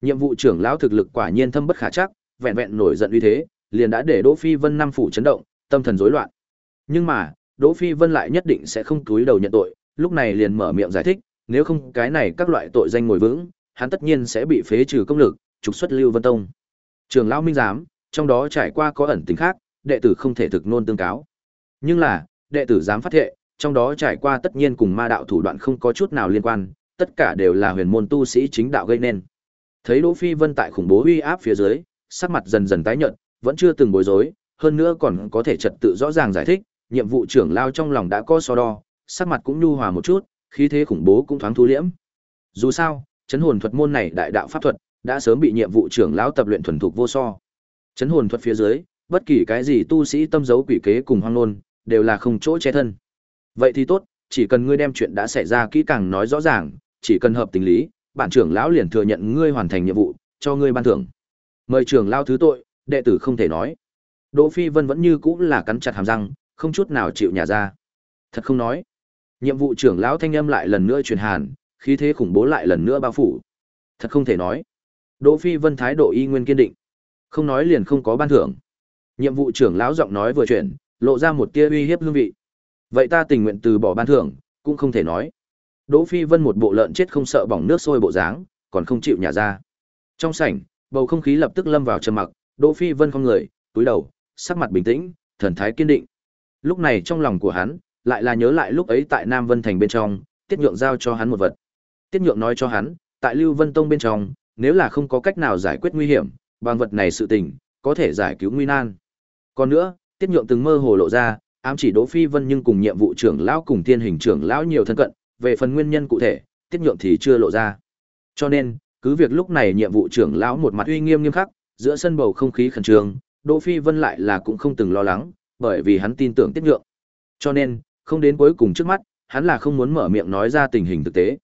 S1: Nhiệm vụ trưởng lão thực lực quả nhiên thâm bất khả chắc, vẹn vẹn nổi giận uy thế, liền đã để Đỗ Phi Vân năm phủ chấn động, tâm thần rối loạn. Nhưng mà, Đỗ Phi Vân lại nhất định sẽ không cúi đầu nhận tội, lúc này liền mở miệng giải thích, nếu không cái này các loại tội danh ngồi vững, hắn tất nhiên sẽ bị phế trừ công lực, trục xuất Lưu Vân Tông. Trường lão minh giám, trong đó trải qua có ẩn tình khác, đệ tử không thể thực nôn tương cáo. Nhưng là, đệ tử dám phát thệ, trong đó trải qua tất nhiên cùng ma đạo thủ đoạn không có chút nào liên quan, tất cả đều là huyền môn tu sĩ chính đạo gây nên. Thấy Đỗ Phi Vân tại khủng bố uy áp phía dưới, sắc mặt dần dần tái nhợt, vẫn chưa từng bối rối, hơn nữa còn có thể trật tự rõ ràng giải thích, nhiệm vụ trưởng lao trong lòng đã có so đo, sắc mặt cũng nhu hòa một chút, khí thế khủng bố cũng thoáng thu liễm. Dù sao, chấn hồn thuật môn này đại đạo pháp thuật đã sớm bị nhiệm vụ trưởng lão tập luyện thuần thục vô so. Chấn hồn thuật phía dưới, bất kỳ cái gì tu sĩ tâm dấu quỷ kế cùng hoang luôn, đều là không chỗ che thân. Vậy thì tốt, chỉ cần ngươi đem chuyện đã xảy ra kỹ càng nói rõ ràng, chỉ cần hợp tình lý, bản trưởng lão liền thừa nhận ngươi hoàn thành nhiệm vụ, cho ngươi ban thưởng. Mời trưởng lão thứ tội, đệ tử không thể nói. Đỗ Phi Vân vẫn như cũ là cắn chặt hàm răng, không chút nào chịu nhả ra. Thật không nói. Nhiệm vụ trưởng lão thanh âm lại lần nữa truyền hàn, khí thế khủng bố lại lần nữa bao phủ. Thật không thể nói. Đỗ Phi Vân thái độ y nguyên kiên định. Không nói liền không có ban thưởng. Nhiệm vụ trưởng lão giọng nói vừa chuyển, lộ ra một tia uy hiếp hương vị. Vậy ta tình nguyện từ bỏ ban thưởng, cũng không thể nói. Đỗ Phi Vân một bộ lợn chết không sợ bỏng nước sôi bộ dáng, còn không chịu nhả ra. Trong sảnh, bầu không khí lập tức lâm vào trầm mặc, Đỗ Phi Vân không người, túi đầu, sắc mặt bình tĩnh, thần thái kiên định. Lúc này trong lòng của hắn, lại là nhớ lại lúc ấy tại Nam Vân Thành bên trong, Tiết Nhượng giao cho hắn một vật. Tiết Nhượng nói cho hắn, tại Lưu Vân Tông bên trong, nếu là không có cách nào giải quyết nguy hiểm, bằng vật này sự tình, có thể giải cứu nguy nan. Còn nữa, Tiết Nhượng từng mơ hồ lộ ra, ám chỉ Đỗ Phi Vân nhưng cùng nhiệm vụ trưởng lão cùng tiên hình trưởng lão nhiều thân cận, về phần nguyên nhân cụ thể, Tiết Nhượng thì chưa lộ ra. Cho nên, cứ việc lúc này nhiệm vụ trưởng lão một mặt uy nghiêm nghiêm khắc, giữa sân bầu không khí khẩn trương, Đỗ Phi Vân lại là cũng không từng lo lắng, bởi vì hắn tin tưởng Tiết Nhượng. Cho nên, không đến cuối cùng trước mắt, hắn là không muốn mở miệng nói ra tình hình thực tế.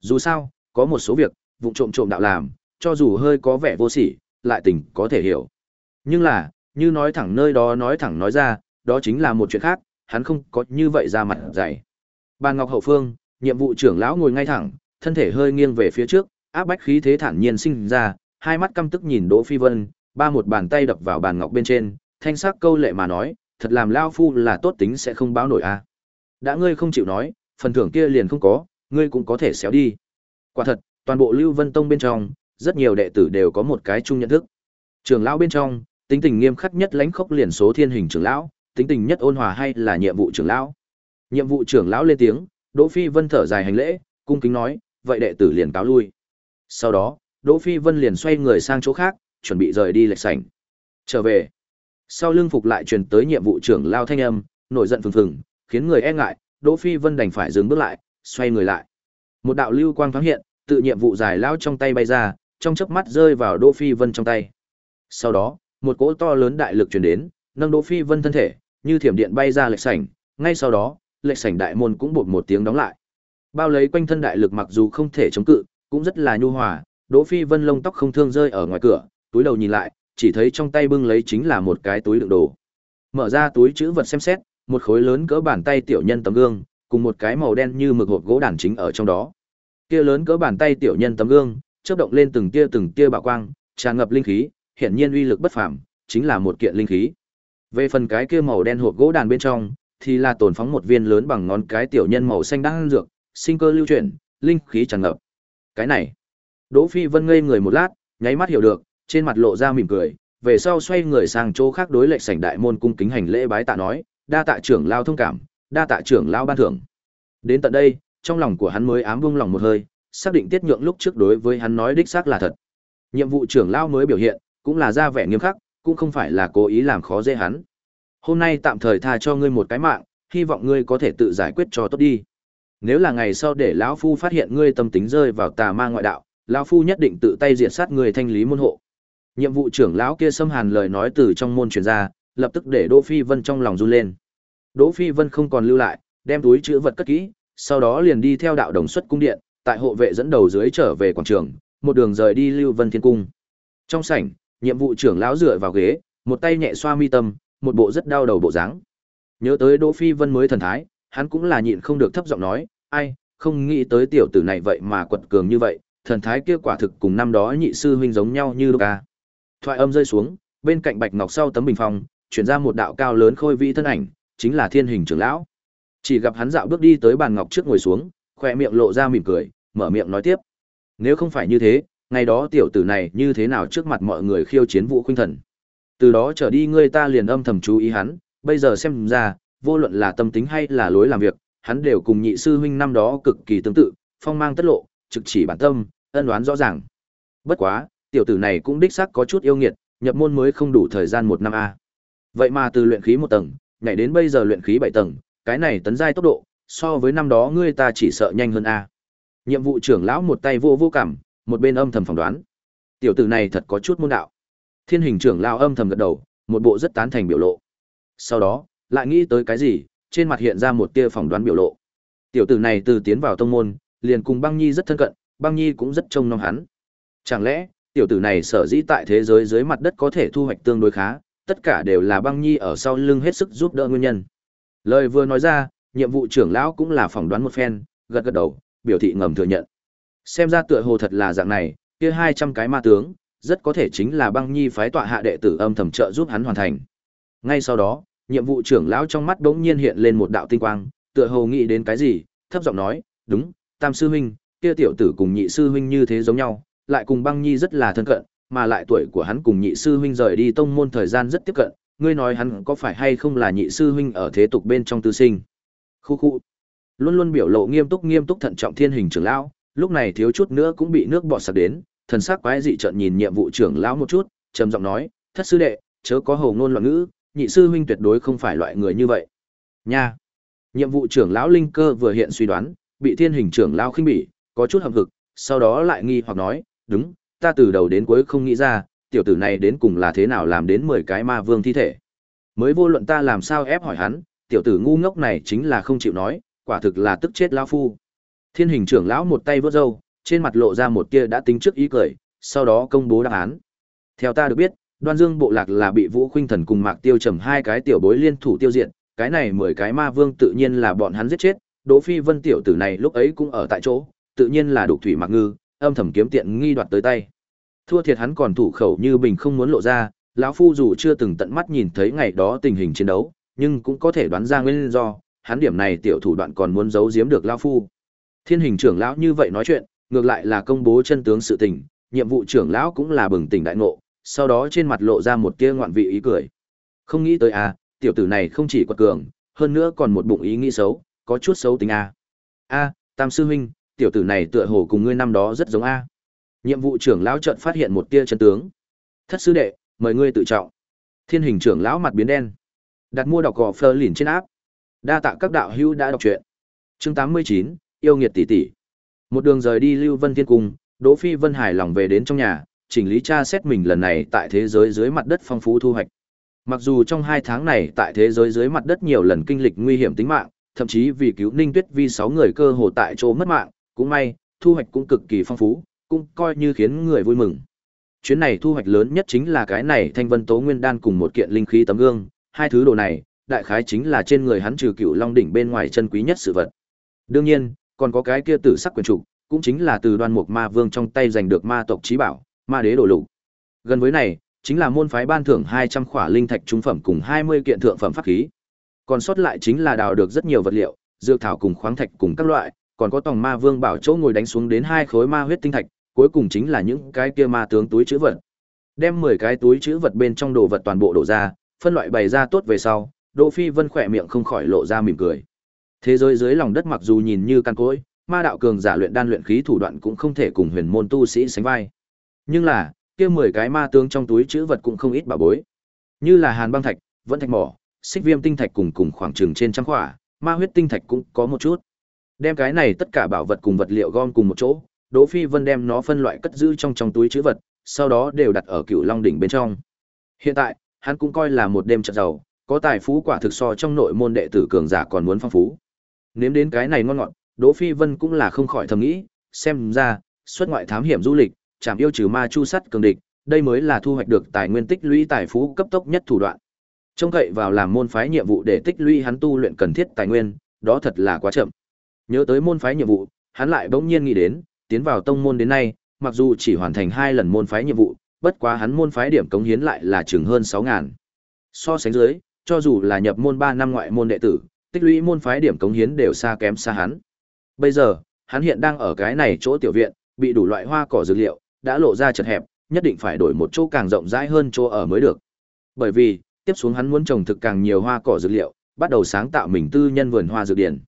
S1: Dù sao, có một số việc, vụ trộm trộm đạo làm, cho dù hơi có vẻ vô sỉ, lại tình có thể hiểu. Nhưng là, như nói thẳng nơi đó nói thẳng nói ra, đó chính là một chuyện khác, hắn không có như vậy ra mặt dày. bà Ngọc Hậu Phương, nhiệm vụ trưởng lão ngồi ngay thẳng, thân thể hơi nghiêng về phía trước, áp bách khí thế thản nhiên sinh ra, hai mắt căm tức nhìn Đỗ Phi Vân, ba một bàn tay đập vào bàn ngọc bên trên, thanh sắc câu lệ mà nói, thật làm lao phu là tốt tính sẽ không báo nổi a. À. Đã ngươi không chịu nói, phần thưởng kia liền không có, ngươi cũng có thể xéo đi. Quả thật, toàn bộ Lưu Vân Tông bên trong, rất nhiều đệ tử đều có một cái chung nhận thức. Trưởng lão bên trong, tính tình nghiêm khắc nhất lãnh khốc liền số thiên hình trưởng lão, tính tình nhất ôn hòa hay là nhiệm vụ trưởng lão. Nhiệm vụ trưởng lão lên tiếng, Đỗ Phi Vân thở dài hành lễ, cung kính nói, vậy đệ tử liền cáo lui. Sau đó, Đỗ Phi Vân liền xoay người sang chỗ khác, chuẩn bị rời đi lệch sảnh. Trở về. Sau lưng phục lại truyền tới nhiệm vụ trưởng lao thanh âm, nổi giận phừng phừng, khiến người e ngại, Đỗ Phi Vân đành phải dừng bước lại, xoay người lại. Một đạo lưu quang thoáng hiện, tự nhiệm vụ giải lao trong tay bay ra, trong chớp mắt rơi vào Đỗ Phi Vân trong tay. Sau đó, một cỗ to lớn đại lực truyền đến, nâng Đỗ Phi Vân thân thể, như thiểm điện bay ra lệch sảnh, ngay sau đó, lệch sảnh đại môn cũng bột một tiếng đóng lại. Bao lấy quanh thân đại lực mặc dù không thể chống cự, cũng rất là nhu hòa, Đỗ Phi Vân lông tóc không thương rơi ở ngoài cửa, túi đầu nhìn lại, chỉ thấy trong tay bưng lấy chính là một cái túi đựng đồ. Mở ra túi chữ vật xem xét, một khối lớn cỡ bàn tay tiểu nhân tấm gương, cùng một cái màu đen như mực hộp gỗ đàn chính ở trong đó. Kia lớn cỡ bàn tay tiểu nhân tấm gương, chớp động lên từng tia từng tia bảo quang, tràn ngập linh khí, hiển nhiên uy lực bất phàm, chính là một kiện linh khí. Về phần cái kia màu đen hộp gỗ đàn bên trong, thì là tồn phóng một viên lớn bằng ngón cái tiểu nhân màu xanh đang dược, sinh cơ lưu chuyển, linh khí tràn ngập. Cái này, Đỗ Phi Vân ngây người một lát, nháy mắt hiểu được, trên mặt lộ ra mỉm cười, về sau xoay người sang chỗ khác đối lệch sảnh đại môn cung kính hành lễ bái tạ nói, đa tạ trưởng lao thông cảm, đa tạ trưởng lao ban thưởng. Đến tận đây, trong lòng của hắn mới ám buông lòng một hơi, xác định tiết nhượng lúc trước đối với hắn nói đích xác là thật. Nhiệm vụ trưởng lao mới biểu hiện, cũng là ra vẻ nghiêm khắc, cũng không phải là cố ý làm khó dễ hắn. Hôm nay tạm thời tha cho ngươi một cái mạng, hy vọng ngươi có thể tự giải quyết cho tốt đi. Nếu là ngày sau để lão phu phát hiện ngươi tâm tính rơi vào tà ma ngoại đạo, lão phu nhất định tự tay diệt sát người thanh lý môn hộ. Nhiệm vụ trưởng lão kia xâm hàn lời nói từ trong môn truyền ra, lập tức để Đỗ Phi Vân trong lòng run lên. Đỗ Phi Vân không còn lưu lại, đem túi chứa vật cất kỹ, sau đó liền đi theo đạo đồng xuất cung điện, tại hộ vệ dẫn đầu dưới trở về quảng trường, một đường rời đi Lưu Vân Thiên cung. Trong sảnh, nhiệm vụ trưởng lão dựa vào ghế, một tay nhẹ xoa mi tâm, một bộ rất đau đầu bộ dáng. Nhớ tới Đỗ Phi Vân mới thần thái, hắn cũng là nhịn không được thấp giọng nói, ai, không nghĩ tới tiểu tử này vậy mà quật cường như vậy, thần thái kia quả thực cùng năm đó nhị sư huynh giống nhau như ca. Thoại âm rơi xuống, bên cạnh Bạch Ngọc sau tấm bình phong, chuyển ra một đạo cao lớn khôi vĩ thân ảnh, chính là Thiên Hình trưởng lão. Chỉ gặp hắn dạo bước đi tới bàn ngọc trước ngồi xuống, khoe miệng lộ ra mỉm cười, mở miệng nói tiếp. Nếu không phải như thế, ngày đó tiểu tử này như thế nào trước mặt mọi người khiêu chiến Vũ Khuynh Thần. Từ đó trở đi ngươi ta liền âm thầm chú ý hắn, bây giờ xem ra, vô luận là tâm tính hay là lối làm việc, hắn đều cùng nhị sư huynh năm đó cực kỳ tương tự, phong mang tất lộ, trực chỉ bản tâm, ân đoán rõ ràng. Bất quá, tiểu tử này cũng đích xác có chút yêu nghiệt, nhập môn mới không đủ thời gian một năm a. Vậy mà từ luyện khí một tầng, nhảy đến bây giờ luyện khí bảy tầng, cái này tấn giai tốc độ, so với năm đó ngươi ta chỉ sợ nhanh hơn a. Nhiệm vụ trưởng lão một tay vô vô cảm, một bên âm thầm phỏng đoán. Tiểu tử này thật có chút môn đạo. Thiên hình trưởng lão âm thầm gật đầu, một bộ rất tán thành biểu lộ. Sau đó, lại nghĩ tới cái gì, trên mặt hiện ra một tia phỏng đoán biểu lộ. Tiểu tử này từ tiến vào tông môn, liền cùng Băng Nhi rất thân cận, Băng Nhi cũng rất trông nom hắn. Chẳng lẽ, tiểu tử này sở dĩ tại thế giới dưới mặt đất có thể thu hoạch tương đối khá, tất cả đều là Băng Nhi ở sau lưng hết sức giúp đỡ nguyên nhân. Lời vừa nói ra, nhiệm vụ trưởng lão cũng là phỏng đoán một phen, gật gật đầu, biểu thị ngầm thừa nhận. Xem ra tựa hồ thật là dạng này, kia 200 cái ma tướng, rất có thể chính là Băng Nhi phái tọa hạ đệ tử âm thầm trợ giúp hắn hoàn thành. Ngay sau đó, nhiệm vụ trưởng lão trong mắt bỗng nhiên hiện lên một đạo tinh quang, tựa hồ nghĩ đến cái gì, thấp giọng nói, "Đúng, Tam sư huynh, kia tiểu tử cùng nhị sư huynh như thế giống nhau, lại cùng Băng Nhi rất là thân cận, mà lại tuổi của hắn cùng nhị sư huynh rời đi tông môn thời gian rất tiếp cận, ngươi nói hắn có phải hay không là nhị sư huynh ở thế tục bên trong tư sinh. Khu khu. Luôn luôn biểu lộ nghiêm túc nghiêm túc thận trọng thiên hình trưởng lão, lúc này thiếu chút nữa cũng bị nước bọt sặc đến, thần sắc quái dị trợn nhìn nhiệm vụ trưởng lão một chút, trầm giọng nói, "Thất sư đệ, chớ có hồ ngôn loạn ngữ, nhị sư huynh tuyệt đối không phải loại người như vậy." Nha. Nhiệm vụ trưởng lão Linh Cơ vừa hiện suy đoán, bị thiên hình trưởng lão khinh bỉ, có chút hậm hực, sau đó lại nghi hoặc nói, "Đúng, ta từ đầu đến cuối không nghĩ ra, tiểu tử này đến cùng là thế nào làm đến 10 cái ma vương thi thể." Mới vô luận ta làm sao ép hỏi hắn, tiểu tử ngu ngốc này chính là không chịu nói, quả thực là tức chết lão phu. Thiên hình trưởng lão một tay vớt râu, trên mặt lộ ra một tia đã tính trước ý cười, sau đó công bố đáp án. Theo ta được biết, Đoan Dương bộ lạc là bị Vũ Khuynh Thần cùng Mạc Tiêu Trầm hai cái tiểu bối liên thủ tiêu diệt, cái này mười cái ma vương tự nhiên là bọn hắn giết chết, Đỗ Phi Vân tiểu tử này lúc ấy cũng ở tại chỗ, tự nhiên là đục thủy mặc Ngư, âm thầm kiếm tiện nghi đoạt tới tay. Thua thiệt hắn còn thủ khẩu như bình không muốn lộ ra, lão phu dù chưa từng tận mắt nhìn thấy ngày đó tình hình chiến đấu, nhưng cũng có thể đoán ra nguyên do, hắn điểm này tiểu thủ đoạn còn muốn giấu giếm được lão phu. Thiên hình trưởng lão như vậy nói chuyện, ngược lại là công bố chân tướng sự tình, nhiệm vụ trưởng lão cũng là bừng tỉnh đại ngộ, sau đó trên mặt lộ ra một tia ngoạn vị ý cười. Không nghĩ tới à, tiểu tử này không chỉ quật cường, hơn nữa còn một bụng ý nghĩ xấu, có chút xấu tính à. A, Tam sư huynh, tiểu tử này tựa hồ cùng ngươi năm đó rất giống a. Nhiệm vụ trưởng lão chợt phát hiện một tia chân tướng. Thất sư đệ, mời ngươi tự trọng. Thiên hình trưởng lão mặt biến đen. Đặt mua đọc gò phơ lìn trên áp. Đa tạ các đạo hữu đã đọc truyện. Chương 89, yêu nghiệt tỷ tỷ. Một đường rời đi Lưu Vân Thiên Cung, Đỗ Phi Vân hài lòng về đến trong nhà, chỉnh lý tra xét mình lần này tại thế giới dưới mặt đất phong phú thu hoạch. Mặc dù trong hai tháng này tại thế giới dưới mặt đất nhiều lần kinh lịch nguy hiểm tính mạng, thậm chí vì cứu Ninh Tuyết Vi sáu người cơ hồ tại chỗ mất mạng, cũng may, thu hoạch cũng cực kỳ phong phú, cũng coi như khiến người vui mừng. Chuyến này thu hoạch lớn nhất chính là cái này Thanh Vân Tố Nguyên Đan cùng một kiện linh khí tấm gương, hai thứ đồ này, đại khái chính là trên người hắn trừ Cựu Long đỉnh bên ngoài chân quý nhất sự vật. Đương nhiên, còn có cái kia tử sắc quyền trục, cũng chính là từ Đoan Mục Ma Vương trong tay giành được ma tộc chí bảo, Ma Đế đồ lục. Gần với này, chính là môn phái ban thưởng 200 khỏa linh thạch trung phẩm cùng 20 kiện thượng phẩm pháp khí. Còn sót lại chính là đào được rất nhiều vật liệu, dược thảo cùng khoáng thạch cùng các loại, còn có tòng ma vương bảo chỗ ngồi đánh xuống đến hai khối ma huyết tinh thạch, cuối cùng chính là những cái kia ma tướng túi chữ vật. Đem 10 cái túi chữ vật bên trong đồ vật toàn bộ đổ ra, phân loại bày ra tốt về sau, Đỗ Phi Vân khỏe miệng không khỏi lộ ra mỉm cười. Thế giới dưới lòng đất mặc dù nhìn như căn cối, ma đạo cường giả luyện đan luyện khí thủ đoạn cũng không thể cùng huyền môn tu sĩ sánh vai. Nhưng là, kia 10 cái ma tướng trong túi chữ vật cũng không ít bảo bối. Như là hàn băng thạch, vẫn thạch mỏ, xích viêm tinh thạch cùng cùng khoảng chừng trên trăm khỏa, ma huyết tinh thạch cũng có một chút. Đem cái này tất cả bảo vật cùng vật liệu gom cùng một chỗ, Đỗ Phi Vân đem nó phân loại cất giữ trong trong túi trữ vật, sau đó đều đặt ở Cựu Long đỉnh bên trong. Hiện tại, hắn cũng coi là một đêm trận giàu, có tài phú quả thực so trong nội môn đệ tử cường giả còn muốn phong phú. Nếm đến cái này ngon ngọt, Đỗ Phi Vân cũng là không khỏi thầm nghĩ, xem ra, xuất ngoại thám hiểm du lịch, chạm yêu trừ ma chu sắt cường địch, đây mới là thu hoạch được tài nguyên tích lũy tài phú cấp tốc nhất thủ đoạn. Trông cậy vào làm môn phái nhiệm vụ để tích lũy hắn tu luyện cần thiết tài nguyên, đó thật là quá chậm. Nhớ tới môn phái nhiệm vụ, hắn lại bỗng nhiên nghĩ đến, tiến vào tông môn đến nay, mặc dù chỉ hoàn thành hai lần môn phái nhiệm vụ, bất quá hắn môn phái điểm cống hiến lại là chừng hơn sáu ngàn. So sánh dưới, cho dù là nhập môn ba năm ngoại môn đệ tử, tích lũy môn phái điểm cống hiến đều xa kém xa hắn. Bây giờ, hắn hiện đang ở cái này chỗ tiểu viện, bị đủ loại hoa cỏ dược liệu đã lộ ra chật hẹp, nhất định phải đổi một chỗ càng rộng rãi hơn chỗ ở mới được. Bởi vì, tiếp xuống hắn muốn trồng thực càng nhiều hoa cỏ dược liệu, bắt đầu sáng tạo mình tư nhân vườn hoa dược điển.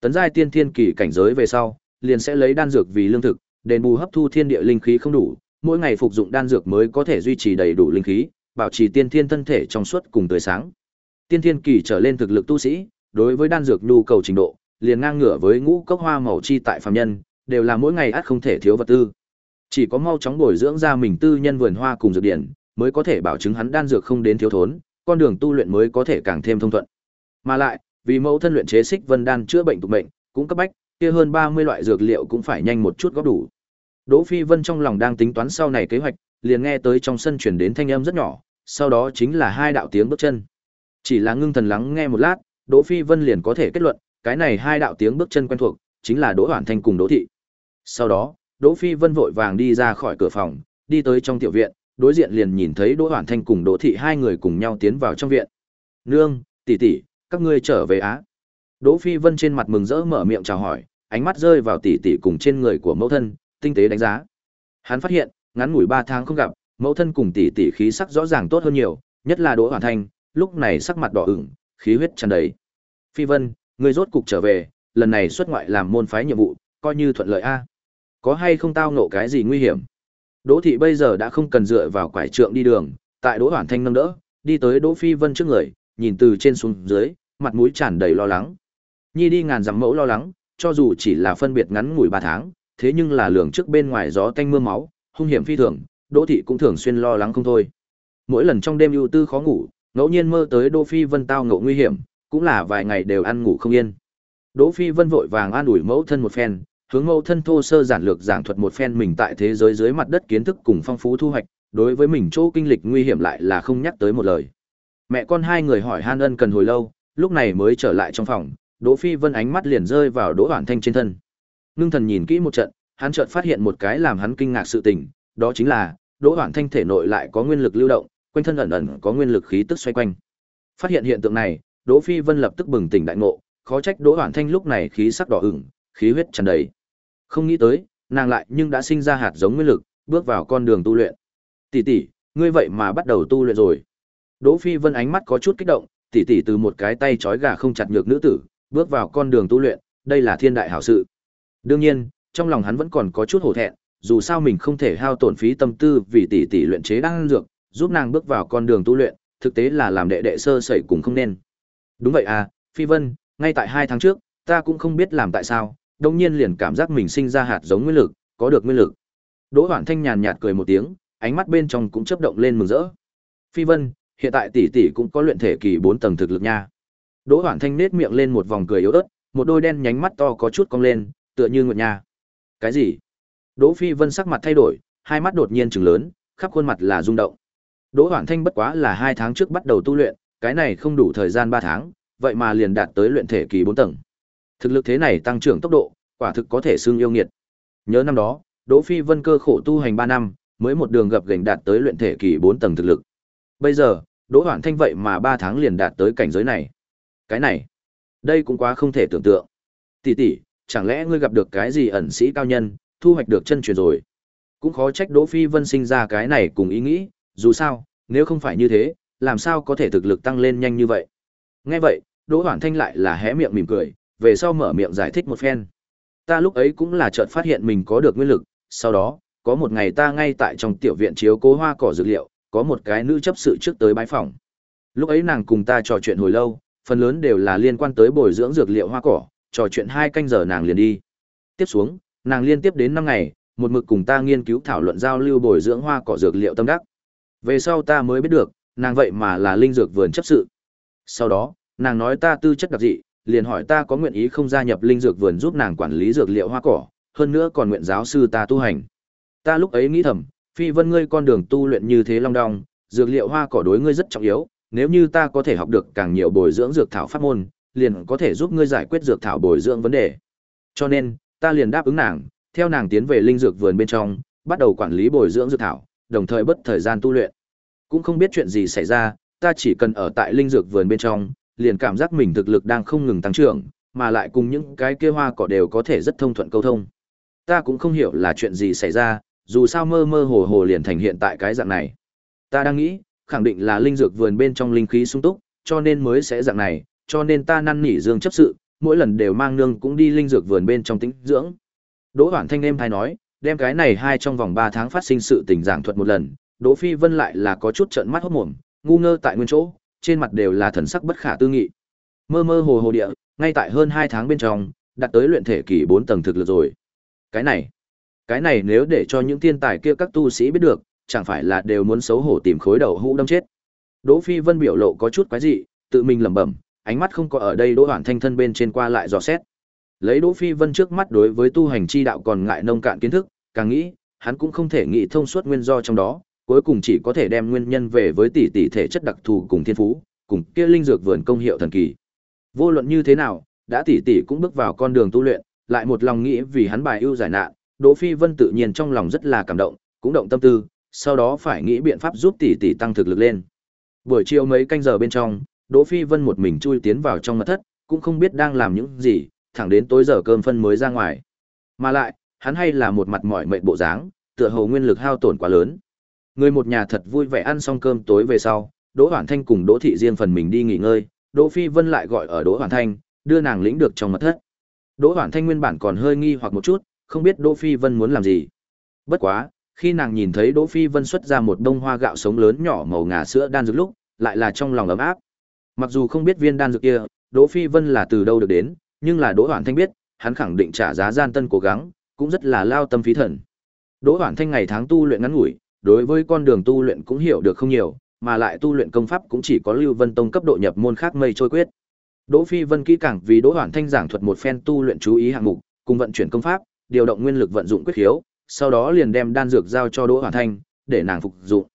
S1: Tấn giai tiên thiên kỳ cảnh giới về sau, liền sẽ lấy đan dược vì lương thực, đền bù hấp thu thiên địa linh khí không đủ, mỗi ngày phục dụng đan dược mới có thể duy trì đầy đủ linh khí, bảo trì tiên thiên thân thể trong suốt cùng tươi sáng. Tiên thiên kỳ trở lên thực lực tu sĩ, đối với đan dược nhu cầu trình độ, liền ngang ngửa với ngũ cốc hoa màu chi tại phàm nhân, đều là mỗi ngày ắt không thể thiếu vật tư. Chỉ có mau chóng bồi dưỡng ra mình tư nhân vườn hoa cùng dược điển, mới có thể bảo chứng hắn đan dược không đến thiếu thốn, con đường tu luyện mới có thể càng thêm thông thuận. Mà lại, vì mẫu thân luyện chế xích vân đan chữa bệnh tục bệnh, cũng cấp bách, kia hơn 30 loại dược liệu cũng phải nhanh một chút góp đủ. Đỗ Phi Vân trong lòng đang tính toán sau này kế hoạch, liền nghe tới trong sân truyền đến thanh âm rất nhỏ, sau đó chính là hai đạo tiếng bước chân. Chỉ là ngưng thần lắng nghe một lát, Đỗ Phi Vân liền có thể kết luận, cái này hai đạo tiếng bước chân quen thuộc, chính là Đỗ Hoản Thanh cùng Đỗ Thị. Sau đó, Đỗ Phi Vân vội vàng đi ra khỏi cửa phòng, đi tới trong tiểu viện, đối diện liền nhìn thấy Đỗ Hoản Thanh cùng Đỗ Thị hai người cùng nhau tiến vào trong viện. "Nương, tỷ tỷ, các ngươi trở về á?" Đỗ Phi Vân trên mặt mừng rỡ mở miệng chào hỏi, ánh mắt rơi vào tỷ tỷ cùng trên người của mẫu thân, tinh tế đánh giá. Hắn phát hiện, ngắn ngủi 3 tháng không gặp, mẫu thân cùng tỷ tỷ khí sắc rõ ràng tốt hơn nhiều, nhất là Đỗ Hoàn Thanh, lúc này sắc mặt đỏ ửng, khí huyết tràn đầy. Phi Vân, ngươi rốt cục trở về, lần này xuất ngoại làm môn phái nhiệm vụ, coi như thuận lợi a. Có hay không tao ngộ cái gì nguy hiểm? Đỗ thị bây giờ đã không cần dựa vào quải trượng đi đường, tại Đỗ Hoàn Thanh nâng đỡ, đi tới Đỗ Phi Vân trước người, nhìn từ trên xuống dưới, mặt mũi tràn đầy lo lắng. Nhi đi ngàn dặm mẫu lo lắng, cho dù chỉ là phân biệt ngắn ngủi 3 tháng, thế nhưng là lường trước bên ngoài gió tanh mưa máu, hung hiểm phi thường, Đỗ thị cũng thường xuyên lo lắng không thôi. Mỗi lần trong đêm ưu tư khó ngủ, ngẫu nhiên mơ tới Đỗ Phi Vân tao ngộ nguy hiểm, cũng là vài ngày đều ăn ngủ không yên. Đỗ Phi Vân vội vàng an ủi mẫu thân một phen, hướng mẫu thân thô sơ giản lược giảng thuật một phen mình tại thế giới dưới mặt đất kiến thức cùng phong phú thu hoạch, đối với mình chỗ kinh lịch nguy hiểm lại là không nhắc tới một lời. Mẹ con hai người hỏi han ân cần hồi lâu, lúc này mới trở lại trong phòng, Đỗ Phi Vân ánh mắt liền rơi vào Đỗ Hoản Thanh trên thân. Nương thần nhìn kỹ một trận, hắn chợt phát hiện một cái làm hắn kinh ngạc sự tình, đó chính là Đỗ Hoản Thanh thể nội lại có nguyên lực lưu động, quanh thân ẩn ẩn có nguyên lực khí tức xoay quanh. Phát hiện hiện tượng này, Đỗ Phi Vân lập tức bừng tỉnh đại ngộ, khó trách Đỗ Hoản Thanh lúc này khí sắc đỏ ửng, khí huyết tràn đầy. Không nghĩ tới, nàng lại nhưng đã sinh ra hạt giống nguyên lực, bước vào con đường tu luyện. Tỷ tỷ, ngươi vậy mà bắt đầu tu luyện rồi. Đỗ Phi Vân ánh mắt có chút kích động, tỷ tỷ từ một cái tay trói gà không chặt nhược nữ tử, bước vào con đường tu luyện, đây là thiên đại hảo sự. Đương nhiên, trong lòng hắn vẫn còn có chút hổ thẹn, dù sao mình không thể hao tổn phí tâm tư vì tỷ tỷ luyện chế đang dược, giúp nàng bước vào con đường tu luyện, thực tế là làm đệ đệ sơ sẩy cũng không nên. Đúng vậy à, Phi Vân, ngay tại hai tháng trước, ta cũng không biết làm tại sao, đông nhiên liền cảm giác mình sinh ra hạt giống nguyên lực, có được nguyên lực. Đỗ Hoản Thanh nhàn nhạt cười một tiếng, ánh mắt bên trong cũng chớp động lên mừng rỡ. Phi Vân, hiện tại tỷ tỷ cũng có luyện thể kỳ 4 tầng thực lực nha. Đỗ Hoản Thanh nết miệng lên một vòng cười yếu ớt, một đôi đen nhánh mắt to có chút cong lên, tựa như ngựa nha. Cái gì? Đỗ Phi Vân sắc mặt thay đổi, hai mắt đột nhiên trừng lớn, khắp khuôn mặt là rung động. Đỗ Hoản Thanh bất quá là 2 tháng trước bắt đầu tu luyện, cái này không đủ thời gian 3 tháng, vậy mà liền đạt tới luyện thể kỳ 4 tầng. Thực lực thế này tăng trưởng tốc độ, quả thực có thể xưng yêu nghiệt. Nhớ năm đó, Đỗ Phi Vân cơ khổ tu hành 3 năm, mới một đường gặp gành đạt tới luyện thể kỳ 4 tầng thực lực. Bây giờ, Đỗ Hoản Thanh vậy mà 3 tháng liền đạt tới cảnh giới này. Cái này, đây cũng quá không thể tưởng tượng. Tỷ tỷ, chẳng lẽ ngươi gặp được cái gì ẩn sĩ cao nhân, thu hoạch được chân truyền rồi? Cũng khó trách Đỗ Phi Vân sinh ra cái này cùng ý nghĩ, dù sao, nếu không phải như thế, làm sao có thể thực lực tăng lên nhanh như vậy? Nghe vậy, Đỗ Hoản Thanh lại là hé miệng mỉm cười, về sau mở miệng giải thích một phen. Ta lúc ấy cũng là chợt phát hiện mình có được nguyên lực, sau đó, có một ngày ta ngay tại trong tiểu viện chiếu cố hoa cỏ dược liệu, có một cái nữ chấp sự trước tới bái phòng. Lúc ấy nàng cùng ta trò chuyện hồi lâu, phần lớn đều là liên quan tới bồi dưỡng dược liệu hoa cỏ, trò chuyện hai canh giờ nàng liền đi. Tiếp xuống, nàng liên tiếp đến năm ngày, một mực cùng ta nghiên cứu thảo luận giao lưu bồi dưỡng hoa cỏ dược liệu tâm đắc. Về sau ta mới biết được, nàng vậy mà là linh dược vườn chấp sự. Sau đó, nàng nói ta tư chất đặc dị, liền hỏi ta có nguyện ý không gia nhập linh dược vườn giúp nàng quản lý dược liệu hoa cỏ, hơn nữa còn nguyện giáo sư ta tu hành. Ta lúc ấy nghĩ thầm, phi vân ngươi con đường tu luyện như thế long đong, dược liệu hoa cỏ đối ngươi rất trọng yếu, nếu như ta có thể học được càng nhiều bồi dưỡng dược thảo pháp môn, liền có thể giúp ngươi giải quyết dược thảo bồi dưỡng vấn đề. Cho nên, ta liền đáp ứng nàng, theo nàng tiến về linh dược vườn bên trong, bắt đầu quản lý bồi dưỡng dược thảo, đồng thời bất thời gian tu luyện. Cũng không biết chuyện gì xảy ra, ta chỉ cần ở tại linh dược vườn bên trong, liền cảm giác mình thực lực đang không ngừng tăng trưởng, mà lại cùng những cái kia hoa cỏ đều có thể rất thông thuận câu thông. Ta cũng không hiểu là chuyện gì xảy ra, dù sao mơ mơ hồ hồ liền thành hiện tại cái dạng này. Ta đang nghĩ, khẳng định là linh dược vườn bên trong linh khí sung túc, cho nên mới sẽ dạng này, cho nên ta năn nỉ Dương chấp sự, mỗi lần đều mang nương cũng đi linh dược vườn bên trong tĩnh dưỡng. Đỗ Hoản Thanh em thay nói, đem cái này hai trong vòng 3 tháng phát sinh sự tình giảng thuật một lần, Đỗ Phi Vân lại là có chút trợn mắt hốt mồm, ngu ngơ tại nguyên chỗ, trên mặt đều là thần sắc bất khả tư nghị. Mơ mơ hồ hồ địa, ngay tại hơn 2 tháng bên trong, đạt tới luyện thể kỳ 4 tầng thực lực rồi. Cái này, cái này nếu để cho những thiên tài kia các tu sĩ biết được, chẳng phải là đều muốn xấu hổ tìm khối đầu hũ đâm chết. Đỗ Phi Vân biểu lộ có chút quái dị, tự mình lẩm bẩm, ánh mắt không có ở đây Đỗ Hoản Thanh thân bên trên qua lại dò xét. Lấy Đỗ Phi Vân trước mắt đối với tu hành chi đạo còn ngại nông cạn kiến thức, càng nghĩ, hắn cũng không thể nghĩ thông suốt nguyên do trong đó, cuối cùng chỉ có thể đem nguyên nhân về với tỷ tỷ thể chất đặc thù cùng thiên phú, cùng kia linh dược vườn công hiệu thần kỳ. Vô luận như thế nào, đã tỷ tỷ cũng bước vào con đường tu luyện, lại một lòng nghĩ vì hắn bài ưu giải nạn, Đỗ Phi Vân tự nhiên trong lòng rất là cảm động, cũng động tâm tư, sau đó phải nghĩ biện pháp giúp tỷ tỷ tăng thực lực lên. Buổi chiều mấy canh giờ bên trong, Đỗ Phi Vân một mình chui tiến vào trong mật thất, cũng không biết đang làm những gì, thẳng đến tối giờ cơm phân mới ra ngoài. Mà lại, hắn hay là một mặt mỏi mệt bộ dáng, tựa hồ nguyên lực hao tổn quá lớn. Người một nhà thật vui vẻ ăn xong cơm tối về sau, Đỗ Hoàn Thanh cùng Đỗ Thị riêng phần mình đi nghỉ ngơi, Đỗ Phi Vân lại gọi ở Đỗ Hoàn Thanh, đưa nàng lĩnh được trong mật thất. Đỗ Hoàn Thanh nguyên bản còn hơi nghi hoặc một chút, không biết Đỗ Phi Vân muốn làm gì. Bất quá, khi nàng nhìn thấy Đỗ Phi Vân xuất ra một đông hoa gạo sống lớn nhỏ màu ngà sữa đan dược lúc, lại là trong lòng ấm áp. Mặc dù không biết viên đan dược kia, Đỗ Phi Vân là từ đâu được đến, nhưng là Đỗ Hoàn Thanh biết, hắn khẳng định trả giá gian tân cố gắng, cũng rất là lao tâm phí thần. Đỗ Hoàn Thanh ngày tháng tu luyện ngắn ngủi, đối với con đường tu luyện cũng hiểu được không nhiều, mà lại tu luyện công pháp cũng chỉ có Lưu Vân Tông cấp độ nhập môn khác mây trôi quyết. Đỗ Phi Vân kỹ càng vì Đỗ Hoàn Thanh giảng thuật một phen tu luyện chú ý hạng mục, cùng vận chuyển công pháp, điều động nguyên lực vận dụng quyết khiếu, sau đó liền đem đan dược giao cho Đỗ Hoàn Thanh, để nàng phục dụng.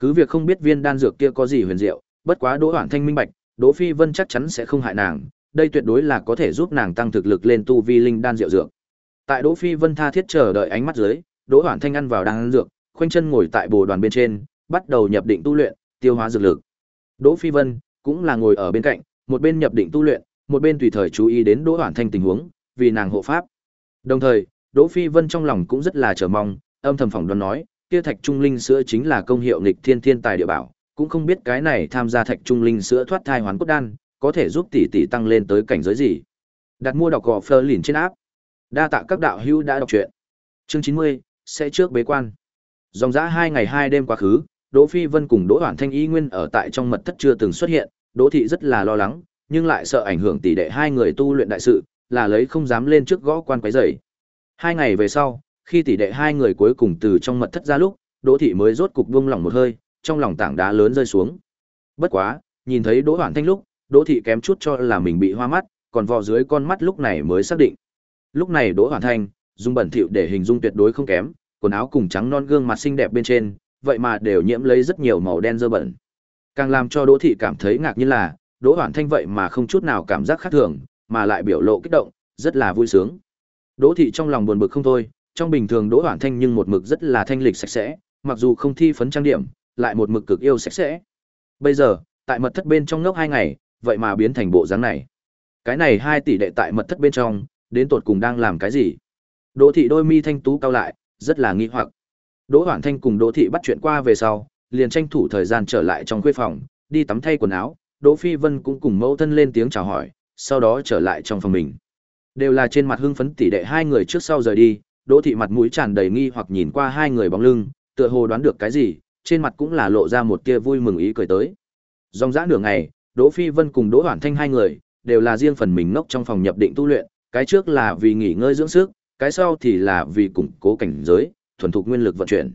S1: Cứ việc không biết viên đan dược kia có gì huyền diệu, bất quá Đỗ Hoàn Thanh minh bạch, Đỗ Phi Vân chắc chắn sẽ không hại nàng, đây tuyệt đối là có thể giúp nàng tăng thực lực lên tu vi linh đan diệu dược. Tại Đỗ Phi Vân tha thiết chờ đợi ánh mắt dưới, Đỗ Hoàn Thanh ăn vào đan dược, khoanh chân ngồi tại bồ đoàn bên trên, bắt đầu nhập định tu luyện, tiêu hóa dược lực. Đỗ Phi Vân cũng là ngồi ở bên cạnh, một bên nhập định tu luyện, một bên tùy thời chú ý đến Đỗ Hoản Thanh tình huống, vì nàng hộ pháp. Đồng thời, Đỗ Phi Vân trong lòng cũng rất là chờ mong, âm thầm phỏng đoán nói, kia thạch trung linh sữa chính là công hiệu nghịch thiên thiên tài địa bảo, cũng không biết cái này tham gia thạch trung linh sữa thoát thai hoán cốt đan, có thể giúp tỷ tỷ tăng lên tới cảnh giới gì. Đặt mua đọc gò Fleur lìn trên áp. Đa tạ các đạo hữu đã đọc truyện. Chương 90, sẽ trước bế quan. Dòng dã hai ngày hai đêm quá khứ, Đỗ Phi Vân cùng Đỗ Hoản Thanh y nguyên ở tại trong mật thất chưa từng xuất hiện, Đỗ thị rất là lo lắng, nhưng lại sợ ảnh hưởng tỷ đệ hai người tu luyện đại sự, là lấy không dám lên trước gõ quan quấy rầy. Hai ngày về sau, khi tỷ đệ hai người cuối cùng từ trong mật thất ra lúc, Đỗ thị mới rốt cục buông lỏng một hơi, trong lòng tảng đá lớn rơi xuống. Bất quá, nhìn thấy Đỗ Hoản Thanh lúc, Đỗ thị kém chút cho là mình bị hoa mắt, còn vò dưới con mắt lúc này mới xác định. Lúc này Đỗ Hoản Thanh, dùng bẩn thỉu để hình dung tuyệt đối không kém, quần áo cùng trắng non gương mặt xinh đẹp bên trên, vậy mà đều nhiễm lấy rất nhiều màu đen dơ bẩn. Càng làm cho Đỗ thị cảm thấy ngạc nhiên là, Đỗ Hoản Thanh vậy mà không chút nào cảm giác khác thường, mà lại biểu lộ kích động, rất là vui sướng. Đỗ thị trong lòng buồn bực không thôi, trong bình thường Đỗ Hoản Thanh nhưng một mực rất là thanh lịch sạch sẽ, mặc dù không thi phấn trang điểm, lại một mực cực yêu sạch sẽ. Bây giờ, tại mật thất bên trong ngốc hai ngày, vậy mà biến thành bộ dáng này. Cái này hai tỷ đệ tại mật thất bên trong, đến tột cùng đang làm cái gì? Đỗ thị đôi mi thanh tú cao lại, rất là nghi hoặc. Đỗ Hoản Thanh cùng Đỗ thị bắt chuyện qua về sau, liền tranh thủ thời gian trở lại trong khuê phòng, đi tắm thay quần áo, Đỗ Phi Vân cũng cùng mẫu thân lên tiếng chào hỏi, sau đó trở lại trong phòng mình. Đều là trên mặt hưng phấn tỉ đệ hai người trước sau rời đi, Đỗ thị mặt mũi tràn đầy nghi hoặc nhìn qua hai người bóng lưng, tựa hồ đoán được cái gì, trên mặt cũng là lộ ra một tia vui mừng ý cười tới. Dòng dã nửa ngày, Đỗ Phi Vân cùng Đỗ Hoản Thanh hai người đều là riêng phần mình ngốc trong phòng nhập định tu luyện, cái trước là vì nghỉ ngơi dưỡng sức, cái sau thì là vì củng cố cảnh giới, thuần thục nguyên lực vận chuyển.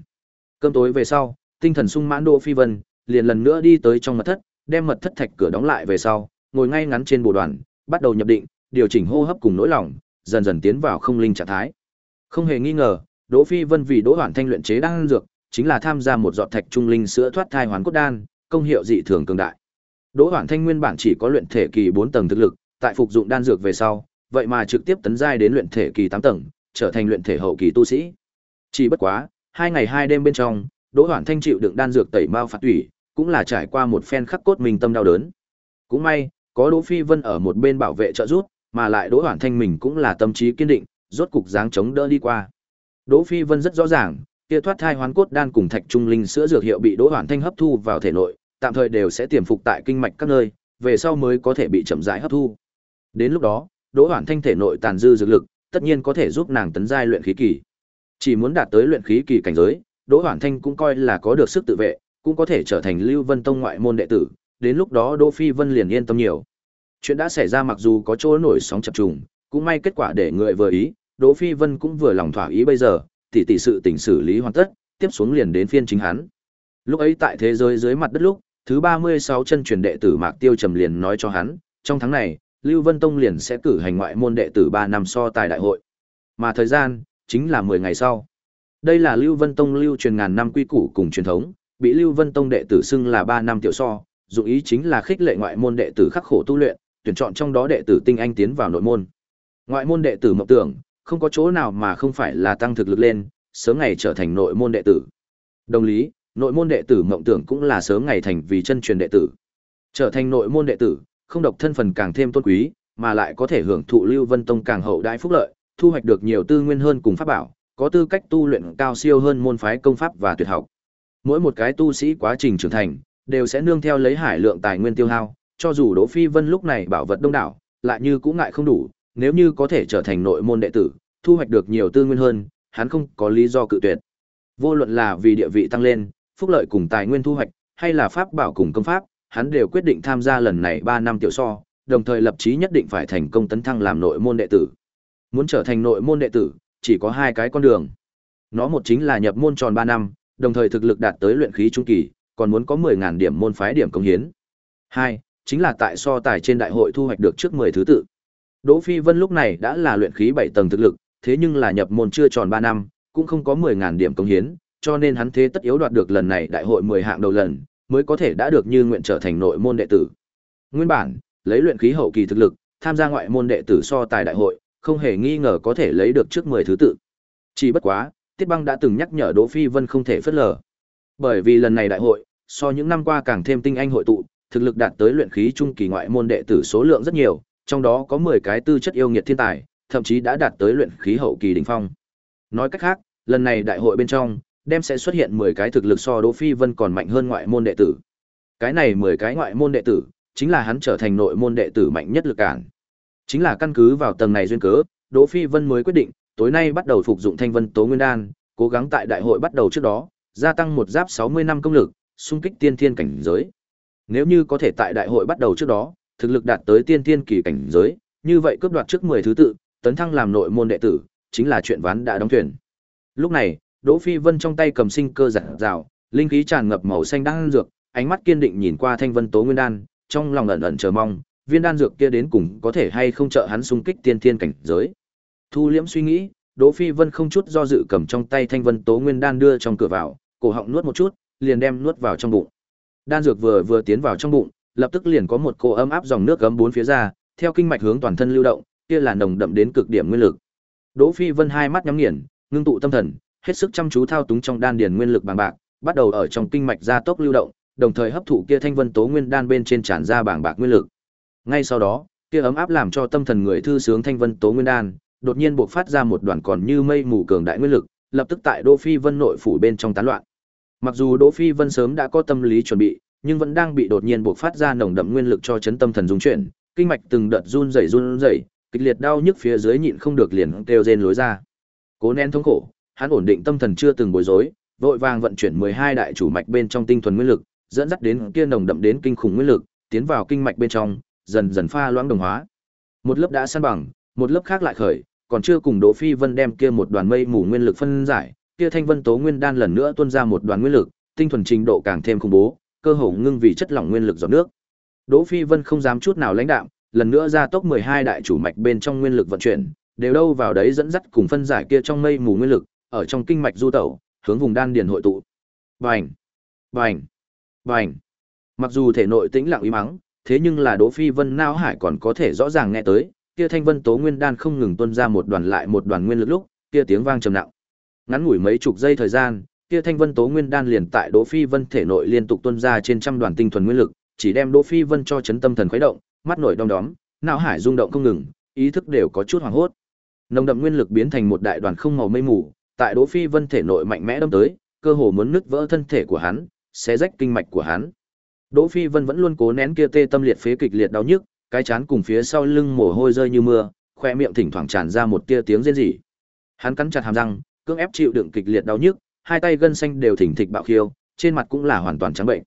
S1: Cơm tối về sau, tinh thần sung mãn Đỗ Phi Vân liền lần nữa đi tới trong mật thất, đem mật thất thạch cửa đóng lại về sau, ngồi ngay ngắn trên bồ đoàn, bắt đầu nhập định, điều chỉnh hô hấp cùng nỗi lòng, dần dần tiến vào không linh trạng thái. Không hề nghi ngờ, Đỗ Phi Vân vì Đỗ Hoản Thanh luyện chế đan dược, chính là tham gia một giọt thạch trung linh sữa thoát thai hoàn cốt đan, công hiệu dị thường cường đại. Đỗ Hoản Thanh nguyên bản chỉ có luyện thể kỳ 4 tầng thực lực, tại phục dụng đan dược về sau, vậy mà trực tiếp tấn giai đến luyện thể kỳ 8 tầng, trở thành luyện thể hậu kỳ tu sĩ. Chỉ bất quá, hai ngày hai đêm bên trong, Đỗ Hoản Thanh chịu đựng đan dược tẩy mao phạt tủy, cũng là trải qua một phen khắc cốt mình tâm đau đớn. Cũng may, có Đỗ Phi Vân ở một bên bảo vệ trợ giúp, mà lại Đỗ Hoản Thanh mình cũng là tâm trí kiên định, rốt cục dáng chống đỡ đi qua. Đỗ Phi Vân rất rõ ràng, kia thoát thai hoán cốt đan cùng thạch trung linh sữa dược hiệu bị Đỗ Hoản Thanh hấp thu vào thể nội, tạm thời đều sẽ tiềm phục tại kinh mạch các nơi, về sau mới có thể bị chậm rãi hấp thu. Đến lúc đó, Đỗ Hoàn Thanh thể nội tàn dư dược lực, tất nhiên có thể giúp nàng tấn giai luyện khí kỳ. Chỉ muốn đạt tới luyện khí kỳ cảnh giới, Đỗ Hoàn Thanh cũng coi là có được sức tự vệ, cũng có thể trở thành Lưu Vân Tông ngoại môn đệ tử, đến lúc đó Đỗ Phi Vân liền yên tâm nhiều. Chuyện đã xảy ra mặc dù có chỗ nổi sóng chập trùng, cũng may kết quả để người vừa ý, Đỗ Phi Vân cũng vừa lòng thỏa ý bây giờ, tỷ tỷ sự tình xử lý hoàn tất, tiếp xuống liền đến phiên chính hắn. Lúc ấy tại thế giới dưới mặt đất lúc, thứ 36 chân truyền đệ tử Mạc Tiêu Trầm liền nói cho hắn, trong tháng này, Lưu Vân Tông liền sẽ cử hành ngoại môn đệ tử 3 năm so tài đại hội. Mà thời gian, chính là 10 ngày sau. Đây là Lưu Vân Tông lưu truyền ngàn năm quy củ cùng truyền thống, bị Lưu Vân Tông đệ tử xưng là 3 năm tiểu so, dụng ý chính là khích lệ ngoại môn đệ tử khắc khổ tu luyện, tuyển chọn trong đó đệ tử tinh anh tiến vào nội môn. Ngoại môn đệ tử mộng tưởng, không có chỗ nào mà không phải là tăng thực lực lên, sớm ngày trở thành nội môn đệ tử. Đồng lý, nội môn đệ tử mộng tưởng cũng là sớm ngày thành vì chân truyền đệ tử. Trở thành nội môn đệ tử, không độc thân phần càng thêm tôn quý, mà lại có thể hưởng thụ Lưu Vân Tông càng hậu đại phúc lợi, thu hoạch được nhiều tư nguyên hơn cùng pháp bảo, có tư cách tu luyện cao siêu hơn môn phái công pháp và tuyệt học. Mỗi một cái tu sĩ quá trình trưởng thành, đều sẽ nương theo lấy hải lượng tài nguyên tiêu hao, cho dù Đỗ Phi Vân lúc này bảo vật đông đảo, lại như cũng ngại không đủ, nếu như có thể trở thành nội môn đệ tử, thu hoạch được nhiều tư nguyên hơn, hắn không có lý do cự tuyệt. Vô luận là vì địa vị tăng lên, phúc lợi cùng tài nguyên thu hoạch, hay là pháp bảo cùng công pháp, hắn đều quyết định tham gia lần này 3 năm tiểu so, đồng thời lập chí nhất định phải thành công tấn thăng làm nội môn đệ tử. Muốn trở thành nội môn đệ tử, chỉ có hai cái con đường. Nó một chính là nhập môn tròn 3 năm, đồng thời thực lực đạt tới luyện khí trung kỳ, còn muốn có 10000 điểm môn phái điểm công hiến. Hai, chính là tại so tài trên đại hội thu hoạch được trước 10 thứ tự. Đỗ Phi Vân lúc này đã là luyện khí 7 tầng thực lực, thế nhưng là nhập môn chưa tròn 3 năm, cũng không có 10000 điểm công hiến, cho nên hắn thế tất yếu đoạt được lần này đại hội 10 hạng đầu lần, mới có thể đã được như nguyện trở thành nội môn đệ tử. Nguyên bản, lấy luyện khí hậu kỳ thực lực, tham gia ngoại môn đệ tử so tài đại hội, không hề nghi ngờ có thể lấy được trước 10 thứ tự. Chỉ bất quá, Tiết Băng đã từng nhắc nhở Đỗ Phi Vân không thể phất lờ. Bởi vì lần này đại hội, so những năm qua càng thêm tinh anh hội tụ, thực lực đạt tới luyện khí trung kỳ ngoại môn đệ tử số lượng rất nhiều, trong đó có 10 cái tư chất yêu nghiệt thiên tài, thậm chí đã đạt tới luyện khí hậu kỳ đỉnh phong. Nói cách khác, lần này đại hội bên trong, đem sẽ xuất hiện 10 cái thực lực so Đỗ Phi Vân còn mạnh hơn ngoại môn đệ tử. Cái này 10 cái ngoại môn đệ tử, chính là hắn trở thành nội môn đệ tử mạnh nhất lực cản. Chính là căn cứ vào tầng này duyên cớ, Đỗ Phi Vân mới quyết định, tối nay bắt đầu phục dụng Thanh Vân Tố Nguyên Đan, cố gắng tại đại hội bắt đầu trước đó, gia tăng một giáp 60 năm công lực, xung kích tiên thiên cảnh giới. Nếu như có thể tại đại hội bắt đầu trước đó, thực lực đạt tới tiên thiên kỳ cảnh giới, như vậy cướp đoạt trước 10 thứ tự, tấn thăng làm nội môn đệ tử, chính là chuyện ván đã đóng thuyền. Lúc này, Đỗ Phi Vân trong tay cầm sinh cơ giản rào, linh khí tràn ngập màu xanh đan dược, ánh mắt kiên định nhìn qua Thanh Vân Tố Nguyên Đan, trong lòng ẩn ẩn chờ mong, viên đan dược kia đến cùng có thể hay không trợ hắn xung kích tiên thiên cảnh giới. Thu liễm suy nghĩ, Đỗ Phi Vân không chút do dự cầm trong tay Thanh Vân Tố Nguyên Đan đưa trong cửa vào, cổ họng nuốt một chút, liền đem nuốt vào trong bụng. Đan dược vừa vừa tiến vào trong bụng, lập tức liền có một cô ấm áp dòng nước gấm bốn phía ra, theo kinh mạch hướng toàn thân lưu động, kia là nồng đậm đến cực điểm nguyên lực. Đỗ Phi Vân hai mắt nhắm nghiền, ngưng tụ tâm thần, hết sức chăm chú thao túng trong đan điền nguyên lực bằng bạc, bắt đầu ở trong kinh mạch gia tốc lưu động, đồng thời hấp thụ kia thanh vân tố nguyên đan bên trên tràn ra bảng bạc nguyên lực. Ngay sau đó, kia ấm áp làm cho tâm thần người thư sướng thanh vân tố nguyên đan, đột nhiên bộc phát ra một đoàn còn như mây mù cường đại nguyên lực, lập tức tại Đỗ Phi Vân nội phủ bên trong tán loạn. Mặc dù Đỗ Phi Vân sớm đã có tâm lý chuẩn bị, nhưng vẫn đang bị đột nhiên bộc phát ra nồng đậm nguyên lực cho chấn tâm thần dung chuyển, kinh mạch từng đợt run rẩy run rẩy, kịch liệt đau nhức phía dưới nhịn không được liền kêu rên lối ra. Cố nén thống khổ, hắn ổn định tâm thần chưa từng bối rối, vội vàng vận chuyển 12 đại chủ mạch bên trong tinh thuần nguyên lực, dẫn dắt đến kia nồng đậm đến kinh khủng nguyên lực, tiến vào kinh mạch bên trong, dần dần pha loãng đồng hóa. Một lớp đã san bằng, một lớp khác lại khởi, còn chưa cùng Đỗ Phi Vân đem kia một đoàn mây mù nguyên lực phân giải, kia thanh vân tố nguyên đan lần nữa tuôn ra một đoàn nguyên lực, tinh thuần trình độ càng thêm khủng bố, cơ hồ ngưng vì chất lỏng nguyên lực giọt nước. Đỗ Phi Vân không dám chút nào lãnh đạm, lần nữa ra tốc 12 đại chủ mạch bên trong nguyên lực vận chuyển, đều đâu vào đấy dẫn dắt cùng phân giải kia trong mây mù nguyên lực, ở trong kinh mạch du tẩu, hướng vùng đan điền hội tụ. Bành, bành, bành. Mặc dù thể nội tĩnh lặng ý mắng, thế nhưng là Đỗ Phi Vân nao hải còn có thể rõ ràng nghe tới, kia thanh vân tố nguyên đan không ngừng tuôn ra một đoàn lại một đoàn nguyên lực lúc, kia tiếng vang trầm nặng. Ngắn ngủi mấy chục giây thời gian, kia thanh vân tố nguyên đan liền tại Đỗ Phi Vân thể nội liên tục tuôn ra trên trăm đoàn tinh thuần nguyên lực, chỉ đem Đỗ Phi Vân cho chấn tâm thần khuấy động, mắt nổi đom đóm, não hải rung động không ngừng, ý thức đều có chút hoảng hốt. Nồng đậm nguyên lực biến thành một đại đoàn không màu mây mù, tại Đỗ Phi Vân thể nội mạnh mẽ đâm tới, cơ hồ muốn nứt vỡ thân thể của hắn, xé rách kinh mạch của hắn. Đỗ Phi Vân vẫn luôn cố nén kia tê tâm liệt phế kịch liệt đau nhức, cái chán cùng phía sau lưng mồ hôi rơi như mưa, khoe miệng thỉnh thoảng tràn ra một tia tiếng rên rỉ. Hắn cắn chặt hàm răng, cưỡng ép chịu đựng kịch liệt đau nhức, hai tay gân xanh đều thỉnh thịch bạo khiêu, trên mặt cũng là hoàn toàn trắng bệnh.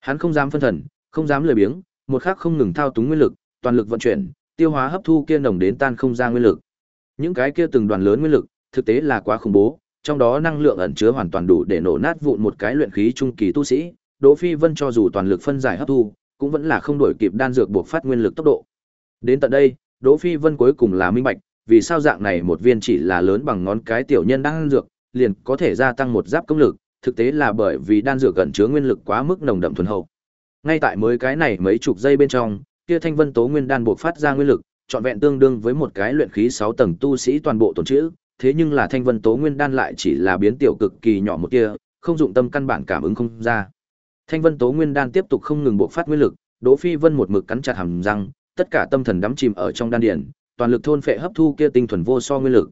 S1: Hắn không dám phân thần, không dám lười biếng, một khắc không ngừng thao túng nguyên lực, toàn lực vận chuyển, tiêu hóa hấp thu kia nồng đến tan không ra nguyên lực. Những cái kia từng đoàn lớn nguyên lực, thực tế là quá khủng bố, trong đó năng lượng ẩn chứa hoàn toàn đủ để nổ nát vụn một cái luyện khí trung kỳ tu sĩ, Đỗ Phi Vân cho dù toàn lực phân giải hấp thu, cũng vẫn là không đổi kịp đan dược buộc phát nguyên lực tốc độ. Đến tận đây, Đỗ Phi Vân cuối cùng là minh bạch, vì sao dạng này một viên chỉ là lớn bằng ngón cái tiểu nhân đan dược, liền có thể gia tăng một giáp công lực, thực tế là bởi vì đan dược ẩn chứa nguyên lực quá mức nồng đậm thuần hậu. Ngay tại mới cái này mấy chục giây bên trong, kia thanh vân tố nguyên đan buộc phát ra nguyên lực, trọn vẹn tương đương với một cái luyện khí 6 tầng tu sĩ toàn bộ tổn trữ, thế nhưng là thanh vân tố nguyên đan lại chỉ là biến tiểu cực kỳ nhỏ một kia, không dụng tâm căn bản cảm ứng không ra. Thanh vân tố nguyên đan tiếp tục không ngừng buộc phát nguyên lực, Đỗ Phi Vân một mực cắn chặt hàm răng, tất cả tâm thần đắm chìm ở trong đan điển, toàn lực thôn phệ hấp thu kia tinh thuần vô so nguyên lực.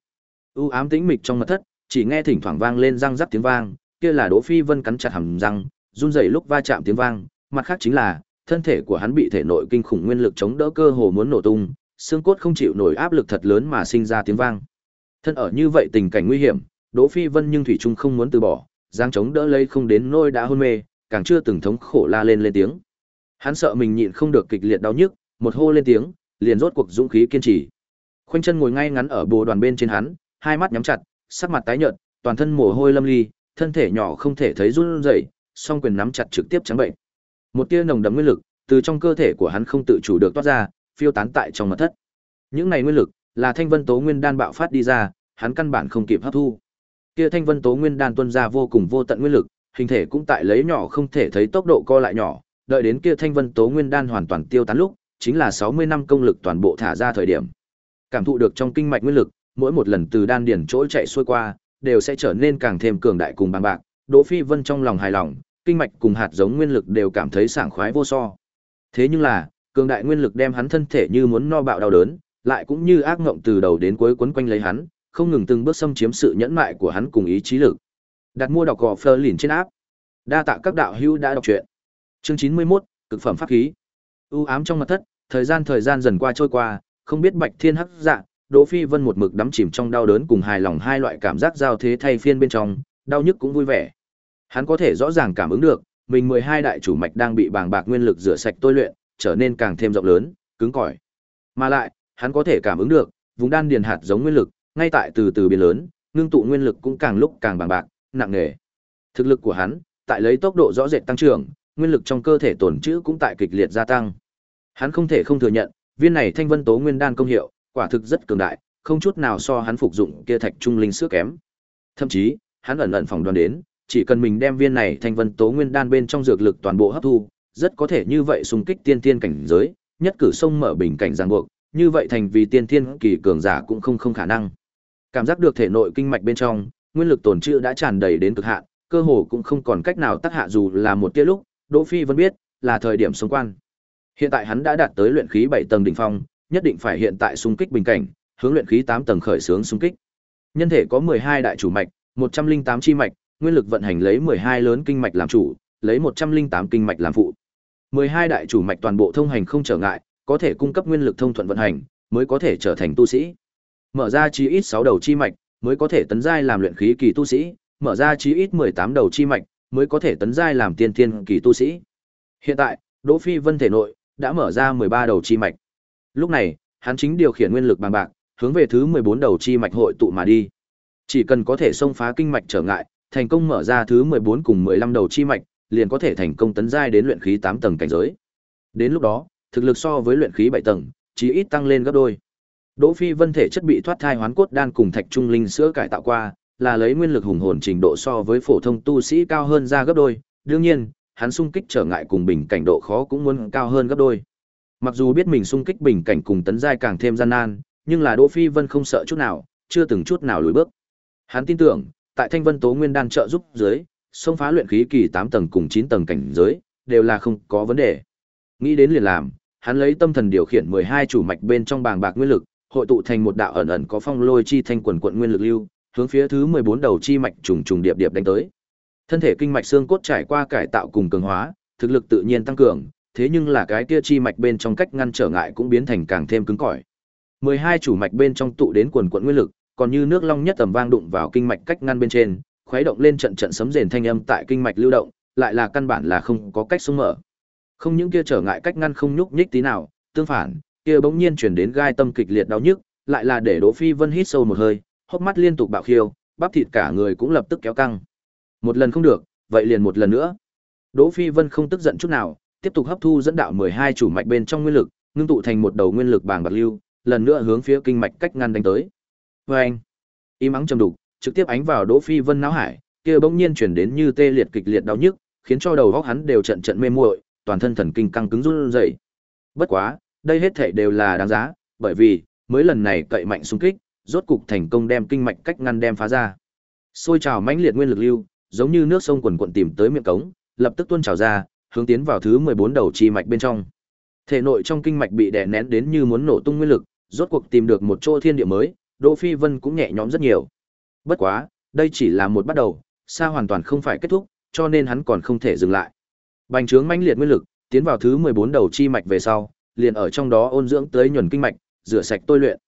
S1: U ám tĩnh mịch trong mật thất, chỉ nghe thỉnh thoảng vang lên răng rắc tiếng vang, kia là Đỗ Phi Vân cắn chặt hàm răng, run rẩy lúc va chạm tiếng vang, mặt khác chính là, thân thể của hắn bị thể nội kinh khủng nguyên lực chống đỡ cơ hồ muốn nổ tung, xương cốt không chịu nổi áp lực thật lớn mà sinh ra tiếng vang. Thân ở như vậy tình cảnh nguy hiểm, Đỗ Phi Vân nhưng thủy chung không muốn từ bỏ, giang chống đỡ lấy không đến nôi đã hôn mê, càng chưa từng thống khổ la lên lên tiếng. Hắn sợ mình nhịn không được kịch liệt đau nhức, một hô lên tiếng, liền rốt cuộc dũng khí kiên trì. Khoanh chân ngồi ngay ngắn ở bồ đoàn bên trên hắn, hai mắt nhắm chặt, sắc mặt tái nhợt, toàn thân mồ hôi lâm ly, thân thể nhỏ không thể thấy run rẩy, song quyền nắm chặt trực tiếp trắng bệnh. Một tia nồng đậm nguyên lực từ trong cơ thể của hắn không tự chủ được toát ra, phiêu tán tại trong mật thất. Những này nguyên lực là Thanh Vân Tố Nguyên đan bạo phát đi ra, hắn căn bản không kịp hấp thu. Kia Thanh Vân Tố Nguyên đan tuôn ra vô cùng vô tận nguyên lực, hình thể cũng tại lấy nhỏ không thể thấy tốc độ co lại nhỏ, đợi đến kia Thanh Vân Tố Nguyên đan hoàn toàn tiêu tán lúc, chính là 60 năm công lực toàn bộ thả ra thời điểm. Cảm thụ được trong kinh mạch nguyên lực, mỗi một lần từ đan điển chỗ chạy xuôi qua, đều sẽ trở nên càng thêm cường đại cùng bằng bạc. Đỗ Phi Vân trong lòng hài lòng, kinh mạch cùng hạt giống nguyên lực đều cảm thấy sảng khoái vô so. Thế nhưng là, cường đại nguyên lực đem hắn thân thể như muốn no bạo đau đớn, lại cũng như ác ngộng từ đầu đến cuối quấn quanh lấy hắn, không ngừng từng bước xâm chiếm sự nhẫn mại của hắn cùng ý chí lực. Đặt mua đọc gò Fleur lìn trên áp. Đa tạ các đạo hữu đã đọc truyện. Chương 91, cực phẩm pháp khí. U ám trong mật thất, thời gian thời gian dần qua trôi qua, không biết Bạch Thiên Hắc Dạ, Đỗ Phi Vân một mực đắm chìm trong đau đớn cùng hài lòng hai loại cảm giác giao thế thay phiên bên trong, đau nhức cũng vui vẻ. Hắn có thể rõ ràng cảm ứng được, mình 12 đại chủ mạch đang bị bàng bạc nguyên lực rửa sạch tôi luyện, trở nên càng thêm rộng lớn, cứng cỏi. Mà lại, hắn có thể cảm ứng được, vùng đan điền hạt giống nguyên lực, ngay tại từ từ biến lớn, ngưng tụ nguyên lực cũng càng lúc càng bàng bạc, nặng nề. Thực lực của hắn, tại lấy tốc độ rõ rệt tăng trưởng, nguyên lực trong cơ thể tổn trữ cũng tại kịch liệt gia tăng. Hắn không thể không thừa nhận, viên này Thanh Vân Tố Nguyên đan công hiệu, quả thực rất cường đại, không chút nào so hắn phục dụng kia thạch trung linh sữa kém. Thậm chí, hắn ẩn ẩn phòng đoán đến, chỉ cần mình đem viên này Thanh Vân Tố Nguyên đan bên trong dược lực toàn bộ hấp thu, rất có thể như vậy xung kích tiên tiên cảnh giới, nhất cử sông mở bình cảnh giang buộc, như vậy thành vì tiên thiên kỳ cường giả cũng không không khả năng. Cảm giác được thể nội kinh mạch bên trong, nguyên lực tổn trữ đã tràn đầy đến cực hạn, cơ hồ cũng không còn cách nào tác hạ dù là một tia lúc, Đỗ Phi vẫn biết, là thời điểm xung quan. Hiện tại hắn đã đạt tới luyện khí 7 tầng đỉnh phong, nhất định phải hiện tại xung kích bình cảnh, hướng luyện khí 8 tầng khởi sướng xung kích. Nhân thể có 12 đại chủ mạch, 108 chi mạch, nguyên lực vận hành lấy 12 lớn kinh mạch làm chủ, lấy 108 kinh mạch làm phụ. 12 đại chủ mạch toàn bộ thông hành không trở ngại, có thể cung cấp nguyên lực thông thuận vận hành, mới có thể trở thành tu sĩ. Mở ra chí ít 6 đầu chi mạch, mới có thể tấn giai làm luyện khí kỳ tu sĩ, mở ra chí ít 18 đầu chi mạch, mới có thể tấn giai làm tiên thiên kỳ tu sĩ. Hiện tại, Đỗ Phi Vân thể nội đã mở ra 13 đầu chi mạch. Lúc này, hắn chính điều khiển nguyên lực bằng bạc, hướng về thứ 14 đầu chi mạch hội tụ mà đi. Chỉ cần có thể xông phá kinh mạch trở ngại, thành công mở ra thứ 14 cùng 15 đầu chi mạch, liền có thể thành công tấn giai đến luyện khí 8 tầng cảnh giới. Đến lúc đó, thực lực so với luyện khí bảy tầng, chỉ ít tăng lên gấp đôi. Đỗ Phi Vân thể chất bị thoát thai hoán cốt đan cùng thạch trung linh sữa cải tạo qua, là lấy nguyên lực hùng hồn trình độ so với phổ thông tu sĩ cao hơn ra gấp đôi, đương nhiên, hắn sung kích trở ngại cùng bình cảnh độ khó cũng muốn cao hơn gấp đôi. Mặc dù biết mình sung kích bình cảnh cùng tấn giai càng thêm gian nan, nhưng là Đỗ Phi Vân không sợ chút nào, chưa từng chút nào lùi bước. Hắn tin tưởng, tại Thanh Vân Tố Nguyên đan trợ giúp dưới, xông phá luyện khí kỳ 8 tầng cùng 9 tầng cảnh giới, đều là không có vấn đề. Nghĩ đến liền làm, hắn lấy tâm thần điều khiển 12 chủ mạch bên trong bàng bạc nguyên lực, hội tụ thành một đạo ẩn ẩn có phong lôi chi thanh quần quận nguyên lực lưu, hướng phía thứ 14 đầu chi mạch trùng trùng điệp điệp đánh tới. Thân thể kinh mạch xương cốt trải qua cải tạo cùng cường hóa, thực lực tự nhiên tăng cường, thế nhưng là cái kia chi mạch bên trong cách ngăn trở ngại cũng biến thành càng thêm cứng cỏi. 12 chủ mạch bên trong tụ đến quần quận nguyên lực, còn như nước long nhất tầm vang đụng vào kinh mạch cách ngăn bên trên, khuấy động lên trận trận sấm rền thanh âm tại kinh mạch lưu động, lại là căn bản là không có cách xuống mở. Không những kia trở ngại cách ngăn không nhúc nhích tí nào, tương phản, kia bỗng nhiên chuyển đến gai tâm kịch liệt đau nhức, lại là để Đỗ Phi Vân hít sâu một hơi, hốc mắt liên tục bạo khiêu, bắp thịt cả người cũng lập tức kéo căng. Một lần không được, vậy liền một lần nữa. Đỗ Phi Vân không tức giận chút nào, tiếp tục hấp thu dẫn đạo 12 chủ mạch bên trong nguyên lực, ngưng tụ thành một đầu nguyên lực bàng bạc lưu, lần nữa hướng phía kinh mạch cách ngăn đánh tới. Oeng! Im ắng trầm đục, trực tiếp ánh vào Đỗ Phi Vân não hải, kia bỗng nhiên chuyển đến như tê liệt kịch liệt đau nhức, khiến cho đầu óc hắn đều trận trận mê muội, toàn thân thần kinh căng cứng run rẩy. Bất quá, đây hết thảy đều là đáng giá, bởi vì mới lần này cậy mạnh xung kích, rốt cục thành công đem kinh mạch cách ngăn đem phá ra. Xôi trào mãnh liệt nguyên lực lưu, giống như nước sông quần quần tìm tới miệng cống, lập tức tuôn trào ra, hướng tiến vào thứ 14 đầu chi mạch bên trong. Thể nội trong kinh mạch bị đè nén đến như muốn nổ tung nguyên lực, rốt cuộc tìm được một chỗ thiên địa mới, Đỗ Phi Vân cũng nhẹ nhõm rất nhiều. Bất quá, đây chỉ là một bắt đầu, xa hoàn toàn không phải kết thúc, cho nên hắn còn không thể dừng lại. Bành trướng mãnh liệt nguyên lực, tiến vào thứ 14 đầu chi mạch về sau, liền ở trong đó ôn dưỡng tới nhuần kinh mạch, rửa sạch tôi luyện.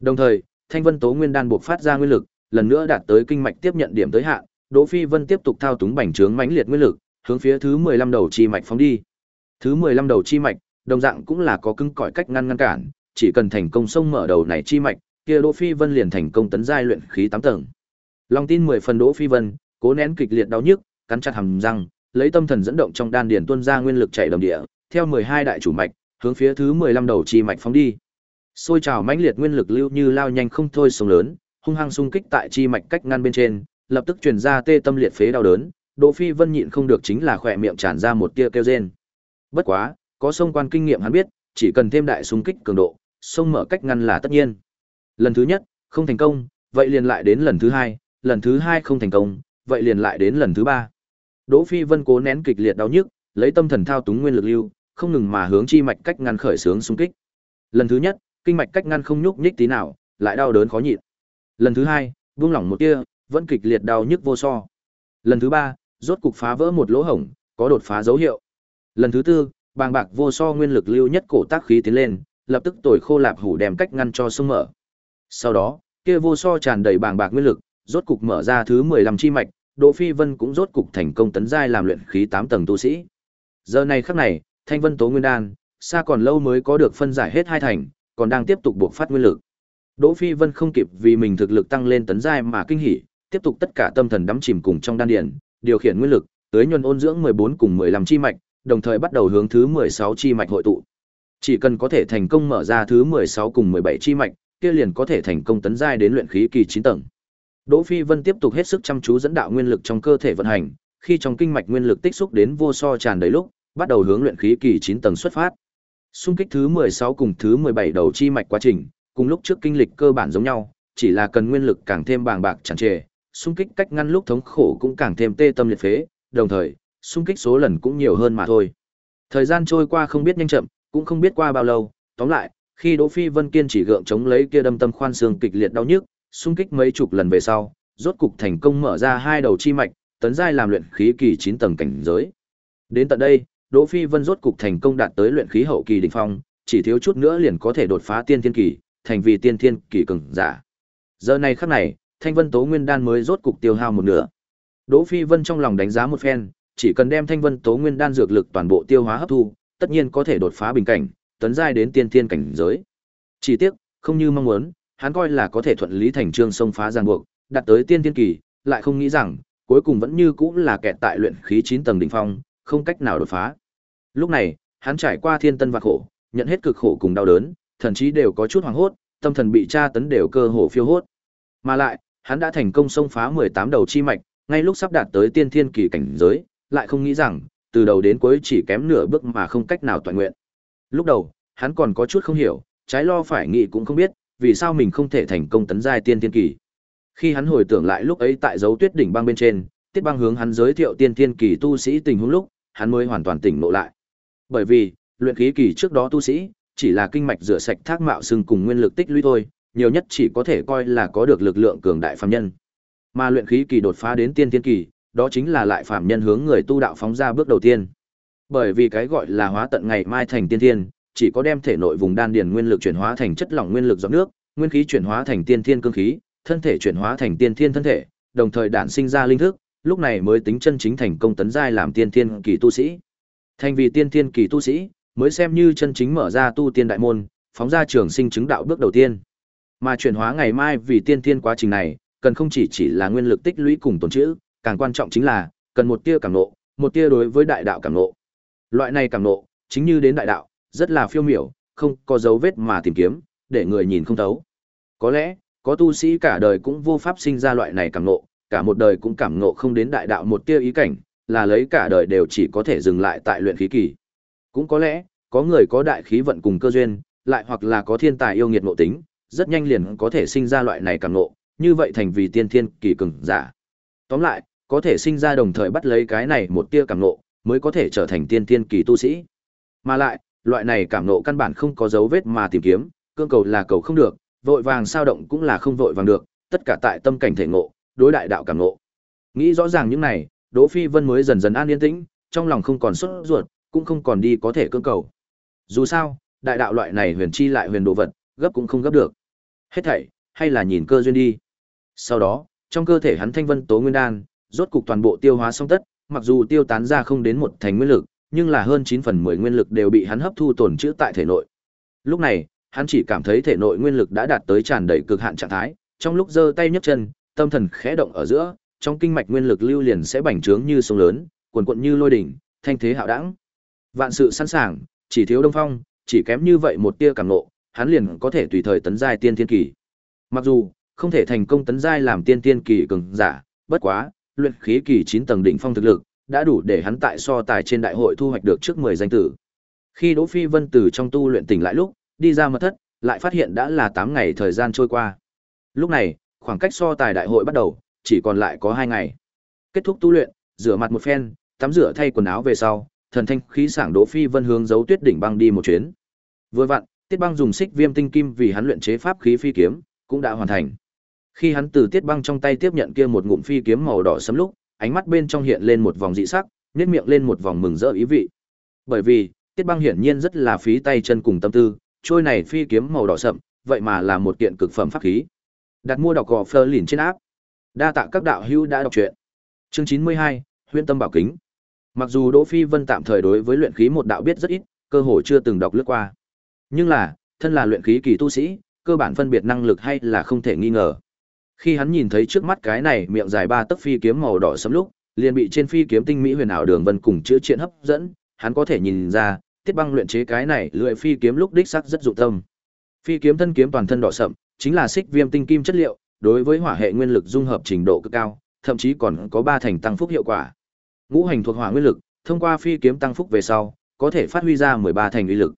S1: Đồng thời, Thanh Vân Tố Nguyên đan buộc phát ra nguyên lực, lần nữa đạt tới kinh mạch tiếp nhận điểm tới hạn, Đỗ Phi Vân tiếp tục thao túng bành trướng mãnh liệt nguyên lực, hướng phía thứ 15 đầu chi mạch phóng đi. Thứ 15 đầu chi mạch, đồng dạng cũng là có cứng cỏi cách ngăn ngăn cản, chỉ cần thành công xông mở đầu này chi mạch, kia Đỗ Phi Vân liền thành công tấn giai luyện khí 8 tầng. Long tin 10 phần Đỗ Phi Vân, cố nén kịch liệt đau nhức, cắn chặt hàm răng, lấy tâm thần dẫn động trong đan điền tuôn ra nguyên lực chảy đồng địa, theo 12 đại chủ mạch, hướng phía thứ 15 đầu chi mạch phóng đi. Xôi trào mãnh liệt nguyên lực lưu như lao nhanh không thôi sông lớn, hung hăng xung kích tại chi mạch cách ngăn bên trên, lập tức truyền ra tê tâm liệt phế đau đớn, Đỗ Phi Vân nhịn không được chính là khỏe miệng tràn ra một tia kêu rên. Bất quá, có sông quan kinh nghiệm hắn biết, chỉ cần thêm đại xung kích cường độ, sông mở cách ngăn là tất nhiên. Lần thứ nhất, không thành công, vậy liền lại đến lần thứ hai, lần thứ hai không thành công, vậy liền lại đến lần thứ ba. Đỗ Phi Vân cố nén kịch liệt đau nhức, lấy tâm thần thao túng nguyên lực lưu, không ngừng mà hướng chi mạch cách ngăn khởi sướng xung kích. Lần thứ nhất, kinh mạch cách ngăn không nhúc nhích tí nào, lại đau đớn khó nhịn. Lần thứ hai, buông lỏng một tia, vẫn kịch liệt đau nhức vô so. Lần thứ ba, rốt cục phá vỡ một lỗ hổng, có đột phá dấu hiệu. Lần thứ tư, bàng bạc vô so nguyên lực lưu nhất cổ tác khí tiến lên, lập tức tồi khô lạp hủ đem cách ngăn cho xung mở. Sau đó, kia vô so tràn đầy bàng bạc nguyên lực, rốt cục mở ra thứ 15 chi mạch, Đỗ Phi Vân cũng rốt cục thành công tấn giai làm luyện khí 8 tầng tu sĩ. Giờ này khắc này, Thanh Vân Tố Nguyên Đan, xa còn lâu mới có được phân giải hết hai thành, còn đang tiếp tục buộc phát nguyên lực. Đỗ Phi Vân không kịp vì mình thực lực tăng lên tấn giai mà kinh hỉ, tiếp tục tất cả tâm thần đắm chìm cùng trong đan điền, điều khiển nguyên lực, tới nhuần ôn dưỡng 14 cùng 15 chi mạch, đồng thời bắt đầu hướng thứ 16 chi mạch hội tụ. Chỉ cần có thể thành công mở ra thứ 16 cùng 17 chi mạch, kia liền có thể thành công tấn giai đến luyện khí kỳ 9 tầng. Đỗ Phi Vân tiếp tục hết sức chăm chú dẫn đạo nguyên lực trong cơ thể vận hành, khi trong kinh mạch nguyên lực tích xúc đến vô so tràn đầy lúc, bắt đầu hướng luyện khí kỳ 9 tầng xuất phát. Xung kích thứ 16 cùng thứ 17 đầu chi mạch quá trình, cùng lúc trước kinh lịch cơ bản giống nhau, chỉ là cần nguyên lực càng thêm bàng bạc tràn trề, xung kích cách ngăn lúc thống khổ cũng càng thêm tê tâm liệt phế, đồng thời, xung kích số lần cũng nhiều hơn mà thôi. Thời gian trôi qua không biết nhanh chậm, cũng không biết qua bao lâu, tóm lại, khi Đỗ Phi Vân kiên trì gượng chống lấy kia đâm tâm khoan xương kịch liệt đau nhức, xung kích mấy chục lần về sau, rốt cục thành công mở ra hai đầu chi mạch, tấn giai làm luyện khí kỳ 9 tầng cảnh giới. Đến tận đây, Đỗ Phi Vân rốt cục thành công đạt tới luyện khí hậu kỳ đỉnh phong, chỉ thiếu chút nữa liền có thể đột phá tiên thiên kỳ, thành vì tiên thiên kỳ cường giả. Giờ này khắc này, Thanh Vân Tố Nguyên đan mới rốt cục tiêu hao một nửa. Đỗ Phi Vân trong lòng đánh giá một phen, chỉ cần đem Thanh Vân Tố Nguyên đan dược lực toàn bộ tiêu hóa hấp thu, tất nhiên có thể đột phá bình cảnh, tấn giai đến tiên thiên cảnh giới. Chỉ tiếc, không như mong muốn, hắn coi là có thể thuận lý thành trương xông phá giang buộc, đạt tới tiên thiên kỳ, lại không nghĩ rằng, cuối cùng vẫn như cũ là kẹt tại luyện khí 9 tầng đỉnh phong, không cách nào đột phá. Lúc này, hắn trải qua thiên tân và khổ, nhận hết cực khổ cùng đau đớn, thậm chí đều có chút hoảng hốt, tâm thần bị tra tấn đều cơ hồ phiêu hốt. Mà lại, hắn đã thành công xông phá 18 đầu chi mạch, ngay lúc sắp đạt tới tiên thiên kỳ cảnh giới, lại không nghĩ rằng, từ đầu đến cuối chỉ kém nửa bước mà không cách nào toàn nguyện. Lúc đầu, hắn còn có chút không hiểu, trái lo phải nghĩ cũng không biết, vì sao mình không thể thành công tấn giai tiên thiên kỳ. Khi hắn hồi tưởng lại lúc ấy tại dấu tuyết đỉnh băng bên trên, Tiết Băng hướng hắn giới thiệu tiên thiên kỳ tu sĩ tình huống lúc, hắn mới hoàn toàn tỉnh ngộ lại. Bởi vì, luyện khí kỳ trước đó tu sĩ, chỉ là kinh mạch rửa sạch thác mạo xương cùng nguyên lực tích lũy thôi, nhiều nhất chỉ có thể coi là có được lực lượng cường đại phàm nhân. Mà luyện khí kỳ đột phá đến tiên thiên kỳ, đó chính là lại phàm nhân hướng người tu đạo phóng ra bước đầu tiên. Bởi vì cái gọi là hóa tận ngày mai thành tiên thiên, chỉ có đem thể nội vùng đan điền nguyên lực chuyển hóa thành chất lỏng nguyên lực giọt nước, nguyên khí chuyển hóa thành tiên thiên cương khí, thân thể chuyển hóa thành tiên thiên thân thể, đồng thời đản sinh ra linh thức, lúc này mới tính chân chính thành công tấn giai làm tiên thiên kỳ tu sĩ. Thành vì tiên thiên kỳ tu sĩ, mới xem như chân chính mở ra tu tiên đại môn, phóng ra trường sinh chứng đạo bước đầu tiên. Mà chuyển hóa ngày mai vì tiên thiên quá trình này, cần không chỉ chỉ là nguyên lực tích lũy cùng tồn trữ, càng quan trọng chính là cần một tia cảm nộ, một tia đối với đại đạo cảm nộ. Loại này cảm nộ, chính như đến đại đạo, rất là phiêu miểu, không có dấu vết mà tìm kiếm, để người nhìn không thấu. Có lẽ, có tu sĩ cả đời cũng vô pháp sinh ra loại này cảm nộ, cả một đời cũng cảm nộ không đến đại đạo một tia ý cảnh, là lấy cả đời đều chỉ có thể dừng lại tại luyện khí kỳ. Cũng có lẽ, có người có đại khí vận cùng cơ duyên, lại hoặc là có thiên tài yêu nghiệt ngộ tính, rất nhanh liền có thể sinh ra loại này cảm nộ, như vậy thành vì tiên thiên kỳ cường giả. Tóm lại, có thể sinh ra đồng thời bắt lấy cái này một tia cảm nộ, mới có thể trở thành tiên thiên kỳ tu sĩ. Mà lại, loại này cảm nộ căn bản không có dấu vết mà tìm kiếm, cương cầu là cầu không được, vội vàng sao động cũng là không vội vàng được, tất cả tại tâm cảnh thể ngộ, đối đại đạo cảm ngộ. Nghĩ rõ ràng những này, Đỗ Phi Vân mới dần dần an yên tĩnh, trong lòng không còn sốt ruột, cũng không còn đi có thể cương cầu. Dù sao, đại đạo loại này huyền chi lại huyền đồ vật, gấp cũng không gấp được. Hết thảy, hay là nhìn cơ duyên đi. Sau đó, trong cơ thể hắn thanh vân tố nguyên đan, rốt cục toàn bộ tiêu hóa xong tất, mặc dù tiêu tán ra không đến một thành nguyên lực, nhưng là hơn 9 phần 10 nguyên lực đều bị hắn hấp thu tổn trữ tại thể nội. Lúc này, hắn chỉ cảm thấy thể nội nguyên lực đã đạt tới tràn đầy cực hạn trạng thái, trong lúc giơ tay nhấc chân, tâm thần khẽ động ở giữa, trong kinh mạch nguyên lực lưu liền sẽ bành trướng như sông lớn, cuồn cuộn như lôi đỉnh, thanh thế hạo đẳng. Vạn sự sẵn sàng, chỉ thiếu Đông Phong, chỉ kém như vậy một tia cảm ngộ, hắn liền có thể tùy thời tấn giai tiên thiên kỳ. Mặc dù không thể thành công tấn giai làm tiên thiên kỳ cường giả, bất quá, luyện khí kỳ 9 tầng đỉnh phong thực lực, đã đủ để hắn tại so tài trên đại hội thu hoạch được trước 10 danh tử. Khi Đỗ Phi Vân từ trong tu luyện tỉnh lại lúc, đi ra mật thất, lại phát hiện đã là 8 ngày thời gian trôi qua. Lúc này, khoảng cách so tài đại hội bắt đầu, chỉ còn lại có 2 ngày. Kết thúc tu luyện, rửa mặt một phen, tắm rửa thay quần áo về sau, thần thanh khí sảng Đỗ Phi Vân hướng dấu tuyết đỉnh băng đi một chuyến. Vừa vặn, Tiết Băng dùng xích viêm tinh kim vì hắn luyện chế pháp khí phi kiếm, cũng đã hoàn thành. Khi hắn từ Tiết Băng trong tay tiếp nhận kia một ngụm phi kiếm màu đỏ sẫm lúc, ánh mắt bên trong hiện lên một vòng dị sắc, nhếch miệng lên một vòng mừng rỡ ý vị. Bởi vì, Tiết Băng hiển nhiên rất là phí tay chân cùng tâm tư, trôi này phi kiếm màu đỏ sậm, vậy mà là một kiện cực phẩm pháp khí. Đặt mua đọc gò Fleur liền trên áp. Đa tạ các đạo hữu đã đọc truyện. Chương 92, Huyễn Tâm Bảo Kính. Mặc dù Đỗ Phi Vân tạm thời đối với luyện khí một đạo biết rất ít, cơ hội chưa từng đọc lướt qua. Nhưng là, thân là luyện khí kỳ tu sĩ, cơ bản phân biệt năng lực hay là không thể nghi ngờ. Khi hắn nhìn thấy trước mắt cái này miệng dài ba tấc phi kiếm màu đỏ sẫm lúc, liền bị trên phi kiếm tinh mỹ huyền ảo đường vân cùng chữa triện hấp dẫn, hắn có thể nhìn ra, Tiết Băng luyện chế cái này lưỡi phi kiếm lúc đích sắc rất dụng tâm. Phi kiếm thân kiếm toàn thân đỏ sậm, chính là xích viêm tinh kim chất liệu, đối với hỏa hệ nguyên lực dung hợp trình độ cực cao, thậm chí còn có ba thành tăng phúc hiệu quả. Ngũ hành thuộc hỏa nguyên lực, thông qua phi kiếm tăng phúc về sau, có thể phát huy ra 13 thành uy lực.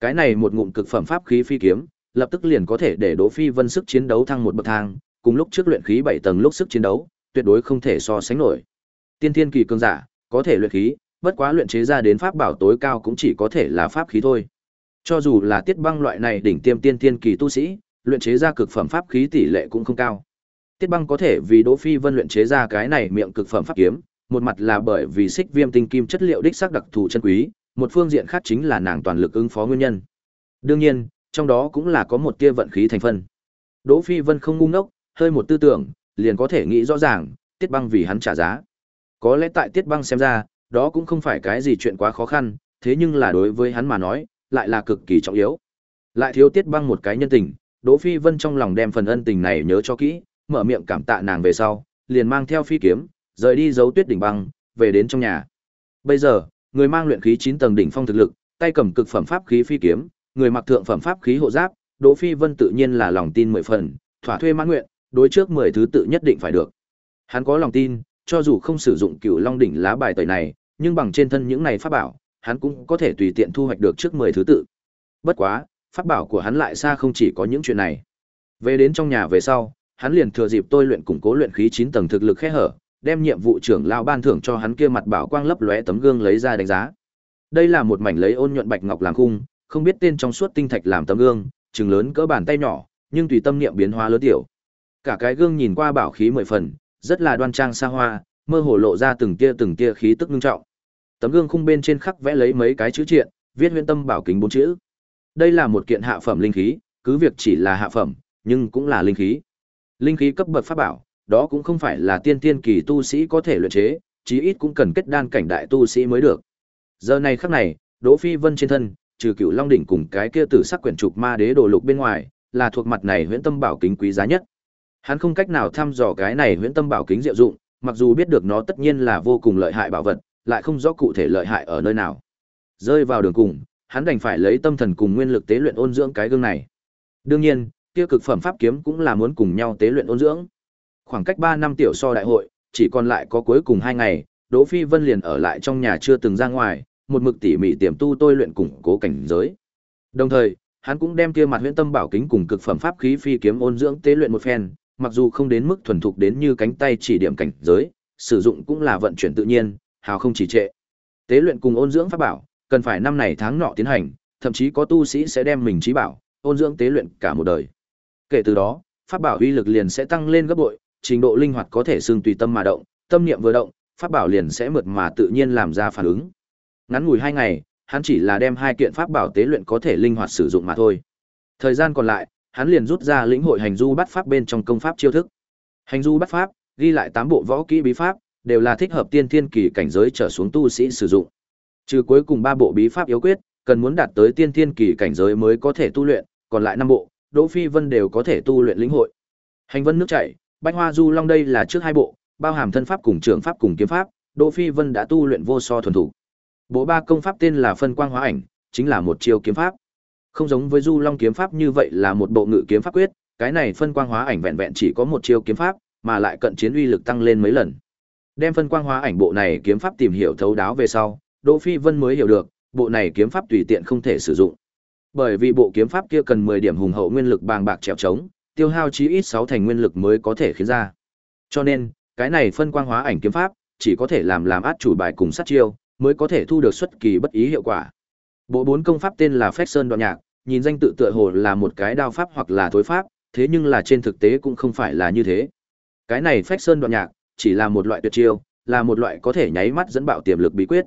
S1: Cái này một ngụm cực phẩm pháp khí phi kiếm, lập tức liền có thể để Đỗ Phi Vân sức chiến đấu thăng một bậc thang, cùng lúc trước luyện khí 7 tầng lúc sức chiến đấu, tuyệt đối không thể so sánh nổi. Tiên thiên kỳ cường giả, có thể luyện khí, bất quá luyện chế ra đến pháp bảo tối cao cũng chỉ có thể là pháp khí thôi. Cho dù là tiết băng loại này đỉnh tiêm tiên thiên kỳ tu sĩ, luyện chế ra cực phẩm pháp khí tỷ lệ cũng không cao. Tiết băng có thể vì Đỗ Phi Vân luyện chế ra cái này miệng cực phẩm pháp kiếm, một mặt là bởi vì xích viêm tinh kim chất liệu đích sắc đặc thù chân quý, một phương diện khác chính là nàng toàn lực ứng phó nguyên nhân. Đương nhiên, trong đó cũng là có một tia vận khí thành phần. Đỗ Phi Vân không ngu ngốc, hơi một tư tưởng, liền có thể nghĩ rõ ràng, Tiết Băng vì hắn trả giá. Có lẽ tại Tiết Băng xem ra, đó cũng không phải cái gì chuyện quá khó khăn, thế nhưng là đối với hắn mà nói, lại là cực kỳ trọng yếu. Lại thiếu Tiết Băng một cái nhân tình, Đỗ Phi Vân trong lòng đem phần ân tình này nhớ cho kỹ, mở miệng cảm tạ nàng về sau, liền mang theo phi kiếm, rời đi giấu tuyết đỉnh băng, về đến trong nhà. Bây giờ, người mang luyện khí 9 tầng đỉnh phong thực lực, tay cầm cực phẩm pháp khí phi kiếm, người mặc thượng phẩm pháp khí hộ giáp, Đỗ Phi Vân tự nhiên là lòng tin mười phần, thỏa thuê mãn nguyện, đối trước 10 thứ tự nhất định phải được. Hắn có lòng tin, cho dù không sử dụng Cửu Long đỉnh lá bài tẩy này, nhưng bằng trên thân những này pháp bảo, hắn cũng có thể tùy tiện thu hoạch được trước 10 thứ tự. Bất quá, pháp bảo của hắn lại xa không chỉ có những chuyện này. Về đến trong nhà về sau, hắn liền thừa dịp tôi luyện củng cố luyện khí 9 tầng thực lực khẽ hở, đem nhiệm vụ trưởng lao ban thưởng cho hắn kia mặt bảo quang lấp lóe tấm gương lấy ra đánh giá. Đây là một mảnh lấy ôn nhuận bạch ngọc làm khung, không biết tên trong suốt tinh thạch làm tấm gương, trừng lớn cỡ bàn tay nhỏ, nhưng tùy tâm niệm biến hóa lớn tiểu. Cả cái gương nhìn qua bảo khí mười phần, rất là đoan trang xa hoa, mơ hồ lộ ra từng tia từng tia khí tức nghiêm trọng. Tấm gương khung bên trên khắc vẽ lấy mấy cái chữ triện, viết huyễn tâm bảo kính bốn chữ. Đây là một kiện hạ phẩm linh khí, cứ việc chỉ là hạ phẩm, nhưng cũng là linh khí. Linh khí cấp bậc pháp bảo, đó cũng không phải là tiên tiên kỳ tu sĩ có thể luyện chế, chí ít cũng cần kết đan cảnh đại tu sĩ mới được. Giờ này khắc này, Đỗ Phi Vân trên thân, trừ Cửu Long đỉnh cùng cái kia tử sắc quyển trục ma đế đồ lục bên ngoài, là thuộc mặt này huyễn tâm bảo kính quý giá nhất. Hắn không cách nào thăm dò cái này huyễn tâm bảo kính diệu dụng, mặc dù biết được nó tất nhiên là vô cùng lợi hại bảo vật, lại không rõ cụ thể lợi hại ở nơi nào. Rơi vào đường cùng, hắn đành phải lấy tâm thần cùng nguyên lực tế luyện ôn dưỡng cái gương này. Đương nhiên, kia cực phẩm pháp kiếm cũng là muốn cùng nhau tế luyện ôn dưỡng. Khoảng cách 3 năm tiểu so đại hội, chỉ còn lại có cuối cùng 2 ngày, Đỗ Phi Vân liền ở lại trong nhà chưa từng ra ngoài, một mực tỉ mỉ tiềm tu tôi luyện củng cố cảnh giới. Đồng thời, hắn cũng đem kia mặt huyễn tâm bảo kính cùng cực phẩm pháp khí phi kiếm ôn dưỡng tế luyện một phen, mặc dù không đến mức thuần thục đến như cánh tay chỉ điểm cảnh giới, sử dụng cũng là vận chuyển tự nhiên, hào không chỉ trệ. Tế luyện cùng ôn dưỡng pháp bảo, cần phải năm này tháng nọ tiến hành, thậm chí có tu sĩ sẽ đem mình trí bảo, ôn dưỡng tế luyện cả một đời. Kể từ đó, pháp bảo uy lực liền sẽ tăng lên gấp bội, trình độ linh hoạt có thể xương tùy tâm mà động, Tâm niệm vừa động, pháp bảo liền sẽ mượt mà tự nhiên làm ra phản ứng. Ngắn ngủi hai ngày, hắn chỉ là đem hai kiện pháp bảo tế luyện có thể linh hoạt sử dụng mà thôi. Thời gian còn lại, hắn liền rút ra lĩnh hội hành du bắt pháp bên trong công pháp chiêu thức. Hành du bắt pháp, ghi lại tám bộ võ kỹ bí pháp, đều là thích hợp tiên thiên kỳ cảnh giới trở xuống tu sĩ sử dụng. Trừ cuối cùng ba bộ bí pháp yếu quyết, cần muốn đạt tới tiên thiên kỳ cảnh giới mới có thể tu luyện, còn lại năm bộ, Đỗ Phi Vân đều có thể tu luyện lĩnh hội. Hành vân nước chảy, Bạch Hoa Du Long đây là trước hai bộ, bao hàm thân pháp cùng trường pháp cùng kiếm pháp, Đỗ Phi Vân đã tu luyện vô so thuần thủ. Bộ ba công pháp tên là phân quang hóa ảnh, chính là một chiêu kiếm pháp. Không giống với Du Long kiếm pháp như vậy là một bộ ngự kiếm pháp quyết, cái này phân quang hóa ảnh vẹn vẹn chỉ có một chiêu kiếm pháp, mà lại cận chiến uy lực tăng lên mấy lần. Đem phân quang hóa ảnh bộ này kiếm pháp tìm hiểu thấu đáo về sau, Đỗ Phi Vân mới hiểu được, bộ này kiếm pháp tùy tiện không thể sử dụng. Bởi vì bộ kiếm pháp kia cần 10 điểm hùng hậu nguyên lực bàng bạc trèo trống, tiêu hao chí ít 6 thành nguyên lực mới có thể khiến ra. Cho nên, cái này phân quang hóa ảnh kiếm pháp, chỉ có thể làm làm át chủ bài cùng sát chiêu, mới có thể thu được xuất kỳ bất ý hiệu quả. Bộ bốn công pháp tên là Phách Sơn Đoạn Nhạc, nhìn danh tự tựa hồ là một cái đao pháp hoặc là thối pháp, thế nhưng là trên thực tế cũng không phải là như thế. Cái này Phách Sơn Đoạn Nhạc chỉ là một loại tuyệt chiêu, là một loại có thể nháy mắt dẫn bạo tiềm lực bí quyết.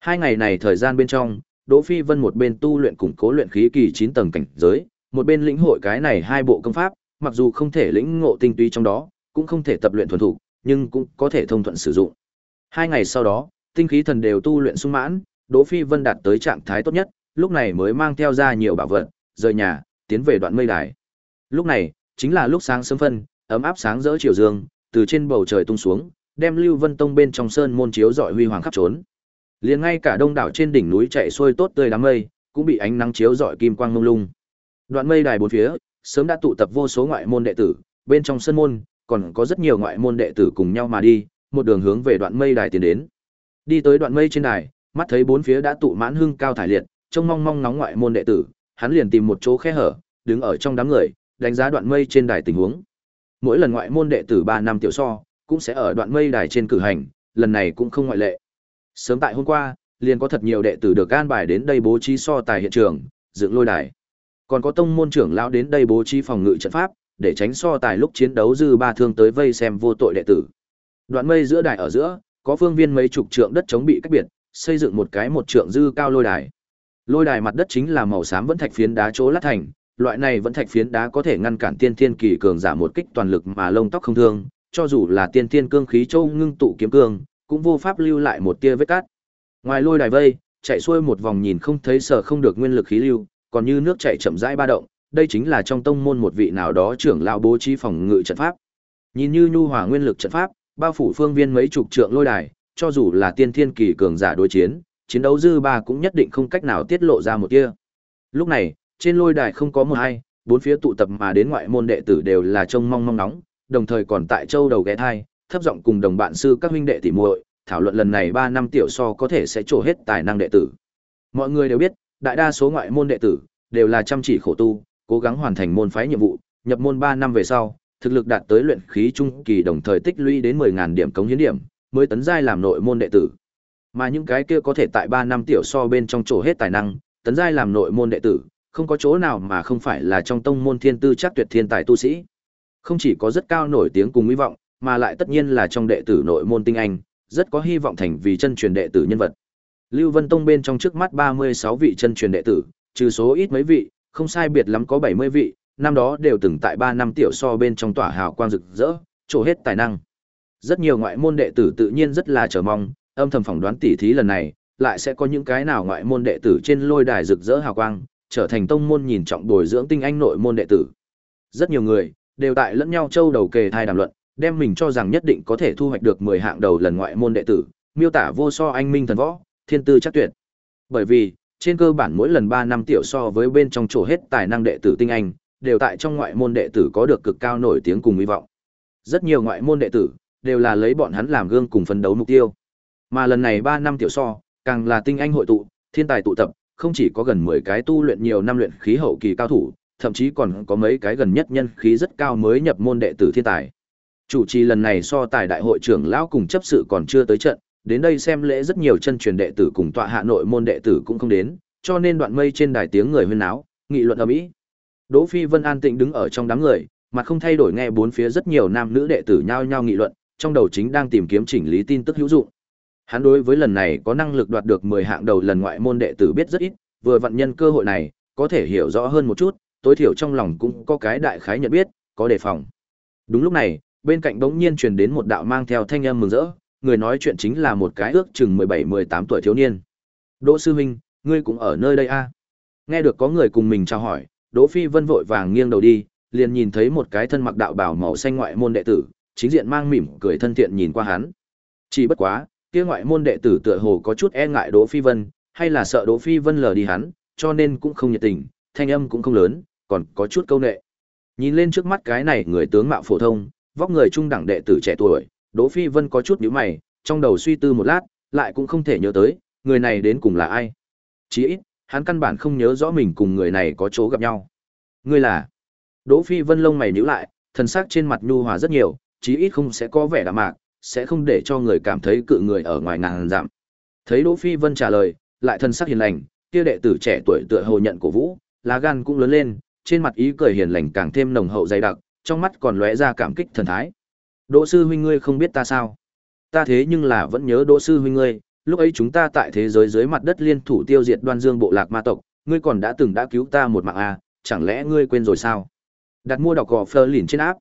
S1: Hai ngày này thời gian bên trong, Đỗ Phi Vân một bên tu luyện củng cố luyện khí kỳ 9 tầng cảnh giới, một bên lĩnh hội cái này hai bộ công pháp, mặc dù không thể lĩnh ngộ tinh túy trong đó, cũng không thể tập luyện thuần thủ, nhưng cũng có thể thông thuận sử dụng. Hai ngày sau đó, tinh khí thần đều tu luyện sung mãn, Đỗ Phi Vân đạt tới trạng thái tốt nhất, lúc này mới mang theo ra nhiều bảo vật, rời nhà, tiến về đoạn mây đài. Lúc này, chính là lúc sáng sớm phân, ấm áp sáng rỡ chiều dương, từ trên bầu trời tung xuống, đem Lưu Vân Tông bên trong sơn môn chiếu rọi huy hoàng khắp trốn. Liền ngay cả đông đảo trên đỉnh núi chạy xuôi tốt tươi đám mây, cũng bị ánh nắng chiếu rọi kim quang lung lung. Đoạn mây đài bốn phía, sớm đã tụ tập vô số ngoại môn đệ tử, bên trong sơn môn, còn có rất nhiều ngoại môn đệ tử cùng nhau mà đi, một đường hướng về đoạn mây đài tiến đến. Đi tới đoạn mây trên đài, mắt thấy bốn phía đã tụ mãn hưng cao thải liệt, trông mong mong nóng ngoại môn đệ tử, hắn liền tìm một chỗ khe hở, đứng ở trong đám người, đánh giá đoạn mây trên đài tình huống. Mỗi lần ngoại môn đệ tử ba năm tiểu so, cũng sẽ ở đoạn mây đài trên cử hành, lần này cũng không ngoại lệ. Sớm tại hôm qua, liền có thật nhiều đệ tử được an bài đến đây bố trí so tài hiện trường, dựng lôi đài. Còn có tông môn trưởng lão đến đây bố trí phòng ngự trận pháp, để tránh so tài lúc chiến đấu dư ba thương tới vây xem vô tội đệ tử. Đoạn mây giữa đài ở giữa, có phương viên mấy chục trượng đất chống bị cách biệt, xây dựng một cái một trượng dư cao lôi đài. Lôi đài mặt đất chính là màu xám vẫn thạch phiến đá chỗ lát thành, loại này vẫn thạch phiến đá có thể ngăn cản tiên thiên kỳ cường giả một kích toàn lực mà lông tóc không thương, cho dù là tiên thiên cương khí châu ngưng tụ kiếm cương, cũng vô pháp lưu lại một tia vết cát. Ngoài lôi đài vây, chạy xuôi một vòng nhìn không thấy sở không được nguyên lực khí lưu, còn như nước chảy chậm rãi ba động, đây chính là trong tông môn một vị nào đó trưởng lão bố trí phòng ngự trận pháp. Nhìn như nhu hòa nguyên lực trận pháp, bao phủ phương viên mấy chục trượng lôi đài, cho dù là tiên thiên kỳ cường giả đối chiến, chiến đấu dư ba cũng nhất định không cách nào tiết lộ ra một tia. Lúc này, trên lôi đài không có một ai, bốn phía tụ tập mà đến ngoại môn đệ tử đều là trông mong mong nóng, đồng thời còn tại châu đầu ghé thai, thấp giọng cùng đồng bạn sư các huynh đệ tỉ muội, thảo luận lần này 3 năm tiểu so có thể sẽ trổ hết tài năng đệ tử. Mọi người đều biết, đại đa số ngoại môn đệ tử đều là chăm chỉ khổ tu, cố gắng hoàn thành môn phái nhiệm vụ, nhập môn 3 năm về sau, thực lực đạt tới luyện khí trung kỳ đồng thời tích lũy đến 10000 điểm cống hiến điểm, mới tấn giai làm nội môn đệ tử. Mà những cái kia có thể tại 3 năm tiểu so bên trong chỗ hết tài năng, tấn giai làm nội môn đệ tử, không có chỗ nào mà không phải là trong tông môn thiên tư chắc tuyệt thiên tài tu sĩ. Không chỉ có rất cao nổi tiếng cùng hy vọng, mà lại tất nhiên là trong đệ tử nội môn tinh anh, rất có hy vọng thành vì chân truyền đệ tử nhân vật. Lưu Vân Tông bên trong trước mắt 36 vị chân truyền đệ tử, trừ số ít mấy vị, không sai biệt lắm có 70 vị, năm đó đều từng tại 3 năm tiểu so bên trong tỏa hào quang rực rỡ, trổ hết tài năng. Rất nhiều ngoại môn đệ tử tự nhiên rất là chờ mong, âm thầm phỏng đoán tỉ thí lần này, lại sẽ có những cái nào ngoại môn đệ tử trên lôi đài rực rỡ hào quang, trở thành tông môn nhìn trọng bồi dưỡng tinh anh nội môn đệ tử. Rất nhiều người đều tại lẫn nhau châu đầu kề thai đàm luận, đem mình cho rằng nhất định có thể thu hoạch được 10 hạng đầu lần ngoại môn đệ tử, miêu tả vô so anh minh thần võ, thiên tư chắc tuyệt. Bởi vì, trên cơ bản mỗi lần 3 năm tiểu so với bên trong chỗ hết tài năng đệ tử tinh anh, đều tại trong ngoại môn đệ tử có được cực cao nổi tiếng cùng hy vọng. Rất nhiều ngoại môn đệ tử đều là lấy bọn hắn làm gương cùng phấn đấu mục tiêu. Mà lần này 3 năm tiểu so, càng là tinh anh hội tụ, thiên tài tụ tập, không chỉ có gần 10 cái tu luyện nhiều năm luyện khí hậu kỳ cao thủ, thậm chí còn có mấy cái gần nhất nhân khí rất cao mới nhập môn đệ tử thiên tài. Chủ trì lần này so tài đại hội trưởng lão cùng chấp sự còn chưa tới trận, đến đây xem lễ rất nhiều chân truyền đệ tử cùng tọa hạ nội môn đệ tử cũng không đến, cho nên đoạn mây trên đài tiếng người huyên náo, nghị luận ầm ĩ. Đỗ Phi Vân an tĩnh đứng ở trong đám người, mặt không thay đổi nghe bốn phía rất nhiều nam nữ đệ tử nhao nhao nghị luận, trong đầu chính đang tìm kiếm chỉnh lý tin tức hữu dụng. Hắn đối với lần này có năng lực đoạt được 10 hạng đầu lần ngoại môn đệ tử biết rất ít, vừa vận nhân cơ hội này, có thể hiểu rõ hơn một chút, tối thiểu trong lòng cũng có cái đại khái nhận biết, có đề phòng. Đúng lúc này, bên cạnh bỗng nhiên truyền đến một đạo mang theo thanh âm mừng rỡ, người nói chuyện chính là một cái ước chừng 17-18 tuổi thiếu niên. Đỗ sư huynh, ngươi cũng ở nơi đây a? À? Nghe được có người cùng mình chào hỏi, Đỗ Phi Vân vội vàng nghiêng đầu đi, liền nhìn thấy một cái thân mặc đạo bào màu xanh ngoại môn đệ tử, chính diện mang mỉm cười thân thiện nhìn qua hắn. Chỉ bất quá, kia ngoại môn đệ tử tựa hồ có chút e ngại Đỗ Phi Vân, hay là sợ Đỗ Phi Vân lờ đi hắn, cho nên cũng không nhiệt tình, thanh âm cũng không lớn, còn có chút câu nệ. Nhìn lên trước mắt cái này người tướng mạo phổ thông, vóc người trung đẳng đệ tử trẻ tuổi, Đỗ Phi Vân có chút nhíu mày, trong đầu suy tư một lát, lại cũng không thể nhớ tới, người này đến cùng là ai. Chỉ ít, hắn căn bản không nhớ rõ mình cùng người này có chỗ gặp nhau. Ngươi là? Đỗ Phi Vân lông mày nhíu lại, thần sắc trên mặt nhu hòa rất nhiều, chí ít không sẽ có vẻ đạm mạc, sẽ không để cho người cảm thấy cự người ở ngoài ngàn dặm. Thấy Đỗ Phi Vân trả lời, lại thân sắc hiền lành, kia đệ tử trẻ tuổi tựa hồ nhận cổ vũ, lá gan cũng lớn lên, trên mặt ý cười hiền lành càng thêm nồng hậu dày đặc, trong mắt còn lóe ra cảm kích thần thái. Đỗ sư huynh ngươi không biết ta sao? Ta thế nhưng là vẫn nhớ Đỗ sư huynh ngươi, lúc ấy chúng ta tại thế giới dưới mặt đất liên thủ tiêu diệt Đoan Dương bộ lạc ma tộc, ngươi còn đã từng đã cứu ta một mạng à, chẳng lẽ ngươi quên rồi sao? Đặt mua đọc gò Fleur lìn trên áp.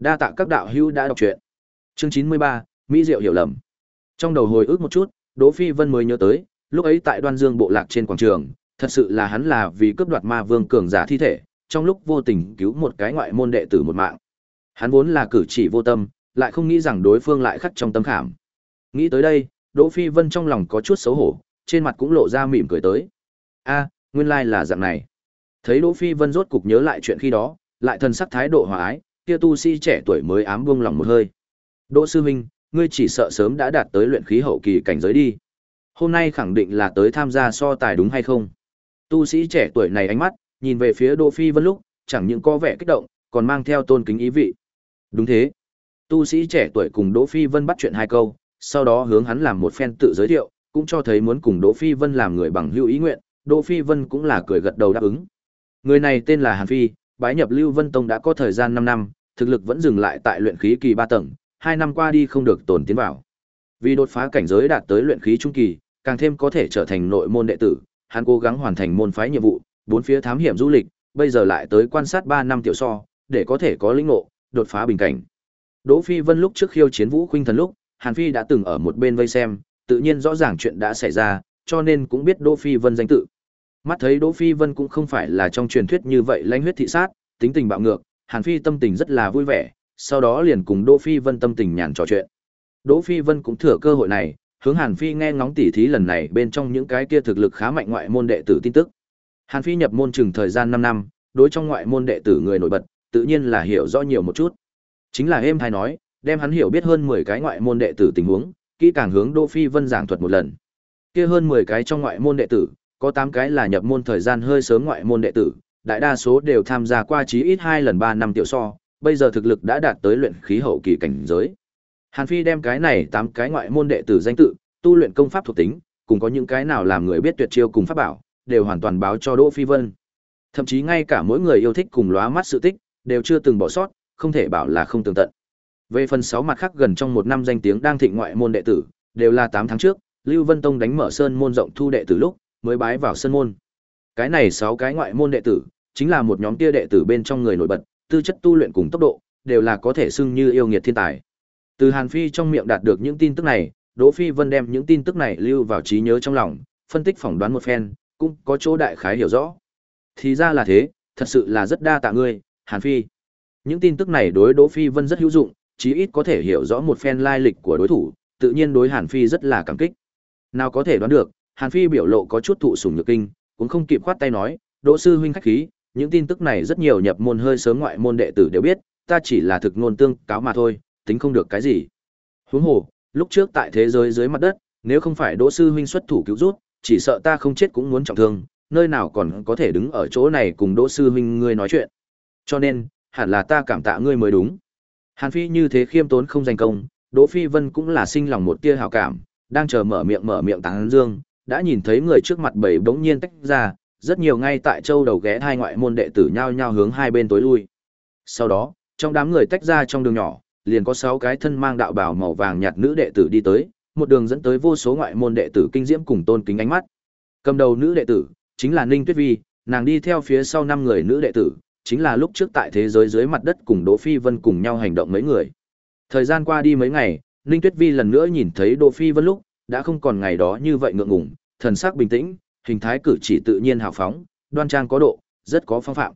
S1: Đa tạ các đạo hữu đã đọc truyện. Chương 93, Mỹ Diệu hiểu lầm. Trong đầu hồi ức một chút, Đỗ Phi Vân mới nhớ tới, lúc ấy tại Đoan Dương bộ lạc trên quảng trường, thật sự là hắn là vì cướp đoạt ma vương cường giả thi thể, trong lúc vô tình cứu một cái ngoại môn đệ tử một mạng. Hắn vốn là cử chỉ vô tâm, lại không nghĩ rằng đối phương lại khắc trong tâm khảm. Nghĩ tới đây, Đỗ Phi Vân trong lòng có chút xấu hổ, trên mặt cũng lộ ra mỉm cười tới. A, nguyên lai like là dạng này. Thấy Đỗ Phi Vân rốt cục nhớ lại chuyện khi đó, lại thần sắc thái độ hòa ái, kia tu sĩ trẻ tuổi mới ám buông lòng một hơi. Đỗ sư huynh, ngươi chỉ sợ sớm đã đạt tới luyện khí hậu kỳ cảnh giới đi. Hôm nay khẳng định là tới tham gia so tài đúng hay không? Tu sĩ trẻ tuổi này ánh mắt, nhìn về phía Đỗ Phi Vân lúc, chẳng những có vẻ kích động, còn mang theo tôn kính ý vị. Đúng thế. Tu sĩ trẻ tuổi cùng Đỗ Phi Vân bắt chuyện hai câu, sau đó hướng hắn làm một phen tự giới thiệu, cũng cho thấy muốn cùng Đỗ Phi Vân làm người bằng hữu ý nguyện, Đỗ Phi Vân cũng là cười gật đầu đáp ứng. Người này tên là Hàn Phi, bái nhập Lưu Vân Tông đã có thời gian 5 năm, thực lực vẫn dừng lại tại luyện khí kỳ 3 tầng, 2 năm qua đi không được tổn tiến vào. Vì đột phá cảnh giới đạt tới luyện khí trung kỳ, càng thêm có thể trở thành nội môn đệ tử, hắn cố gắng hoàn thành môn phái nhiệm vụ, bốn phía thám hiểm du lịch, bây giờ lại tới quan sát 3 năm tiểu so, để có thể có linh ngộ, đột phá bình cảnh. Đỗ Phi Vân lúc trước khiêu chiến Vũ Khuynh Thần lúc, Hàn Phi đã từng ở một bên vây xem, tự nhiên rõ ràng chuyện đã xảy ra, cho nên cũng biết Đỗ Phi Vân danh tự. Mắt thấy Đỗ Phi Vân cũng không phải là trong truyền thuyết như vậy lãnh huyết thị sát, tính tình bạo ngược, Hàn Phi tâm tình rất là vui vẻ, sau đó liền cùng Đỗ Phi Vân tâm tình nhàn trò chuyện. Đỗ Phi Vân cũng thừa cơ hội này, hướng Hàn Phi nghe ngóng tỉ thí lần này bên trong những cái kia thực lực khá mạnh ngoại môn đệ tử tin tức. Hàn Phi nhập môn chừng thời gian 5 năm, đối trong ngoại môn đệ tử người nổi bật, tự nhiên là hiểu rõ nhiều một chút. Chính là êm hay nói, đem hắn hiểu biết hơn 10 cái ngoại môn đệ tử tình huống, kỹ càng hướng Đỗ Phi Vân giảng thuật một lần. Kia hơn 10 cái trong ngoại môn đệ tử, có 8 cái là nhập môn thời gian hơi sớm ngoại môn đệ tử, đại đa số đều tham gia qua chí ít 2 lần 3 năm tiểu so, bây giờ thực lực đã đạt tới luyện khí hậu kỳ cảnh giới. Hàn Phi đem cái này 8 cái ngoại môn đệ tử danh tự, tu luyện công pháp thuộc tính, cùng có những cái nào làm người biết tuyệt chiêu cùng pháp bảo, đều hoàn toàn báo cho Đỗ Phi Vân. Thậm chí ngay cả mỗi người yêu thích cùng lóa mắt sự tích, đều chưa từng bỏ sót, không thể bảo là không tường tận. Về phần 6 mặt khác gần trong một năm danh tiếng đang thịnh ngoại môn đệ tử, đều là 8 tháng trước, Lưu Vân Tông đánh mở sơn môn rộng thu đệ tử lúc, mới bái vào sân môn. Cái này 6 cái ngoại môn đệ tử, chính là một nhóm kia đệ tử bên trong người nổi bật, tư chất tu luyện cùng tốc độ, đều là có thể xưng như yêu nghiệt thiên tài. Từ Hàn Phi trong miệng đạt được những tin tức này, Đỗ Phi Vân đem những tin tức này lưu vào trí nhớ trong lòng, phân tích phỏng đoán một phen, cũng có chỗ đại khái hiểu rõ. Thì ra là thế, thật sự là rất đa tạ ngươi, Hàn Phi. Những tin tức này đối Đỗ Phi Vân rất hữu dụng, chí ít có thể hiểu rõ một phen lai lịch của đối thủ, tự nhiên đối Hàn Phi rất là cảm kích. Nào có thể đoán được, Hàn Phi biểu lộ có chút thụ sủng nhược kinh, cũng không kịp khoát tay nói, "Đỗ sư huynh khách khí, những tin tức này rất nhiều nhập môn hơi sớm ngoại môn đệ tử đều biết, ta chỉ là thực ngôn tương cáo mà thôi, tính không được cái gì." Huống hồ, lúc trước tại thế giới dưới mặt đất, nếu không phải Đỗ sư huynh xuất thủ cứu rút, chỉ sợ ta không chết cũng muốn trọng thương, nơi nào còn có thể đứng ở chỗ này cùng Đỗ sư huynh ngươi nói chuyện. Cho nên, hẳn là ta cảm tạ ngươi mới đúng. Hàn Phi như thế khiêm tốn không danh công, Đỗ Phi Vân cũng là sinh lòng một tia hảo cảm, đang chờ mở miệng mở miệng tán dương, đã nhìn thấy người trước mặt bảy bỗng nhiên tách ra, rất nhiều ngay tại châu đầu ghé hai ngoại môn đệ tử nhao nhao hướng hai bên tối lui. Sau đó, trong đám người tách ra trong đường nhỏ, liền có sáu cái thân mang đạo bào màu vàng nhạt nữ đệ tử đi tới, một đường dẫn tới vô số ngoại môn đệ tử kinh diễm cùng tôn kính ánh mắt. Cầm đầu nữ đệ tử chính là Ninh Tuyết Vi, nàng đi theo phía sau năm người nữ đệ tử, chính là lúc trước tại thế giới dưới mặt đất cùng Đỗ Phi Vân cùng nhau hành động mấy người. Thời gian qua đi mấy ngày, Ninh Tuyết Vi lần nữa nhìn thấy Đỗ Phi Vân lúc, đã không còn ngày đó như vậy ngượng ngùng, thần sắc bình tĩnh, hình thái cử chỉ tự nhiên hào phóng, đoan trang có độ, rất có phong phạm.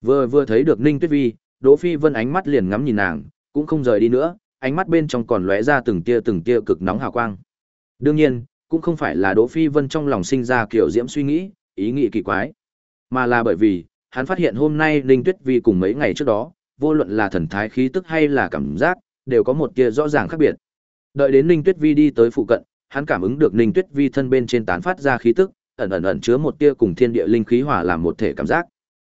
S1: Vừa vừa thấy được Ninh Tuyết Vi, Đỗ Phi Vân ánh mắt liền ngắm nhìn nàng, cũng không rời đi nữa, ánh mắt bên trong còn lóe ra từng tia từng tia cực nóng hào quang. Đương nhiên, cũng không phải là Đỗ Phi Vân trong lòng sinh ra kiểu diễm suy nghĩ, ý nghĩ kỳ quái, mà là bởi vì, hắn phát hiện hôm nay Ninh Tuyết Vi cùng mấy ngày trước đó, vô luận là thần thái khí tức hay là cảm giác, đều có một tia rõ ràng khác biệt. Đợi đến Ninh Tuyết Vi đi tới phụ cận, hắn cảm ứng được Ninh Tuyết Vi thân bên trên tán phát ra khí tức, ẩn ẩn ẩn chứa một tia cùng thiên địa linh khí hòa làm một thể cảm giác.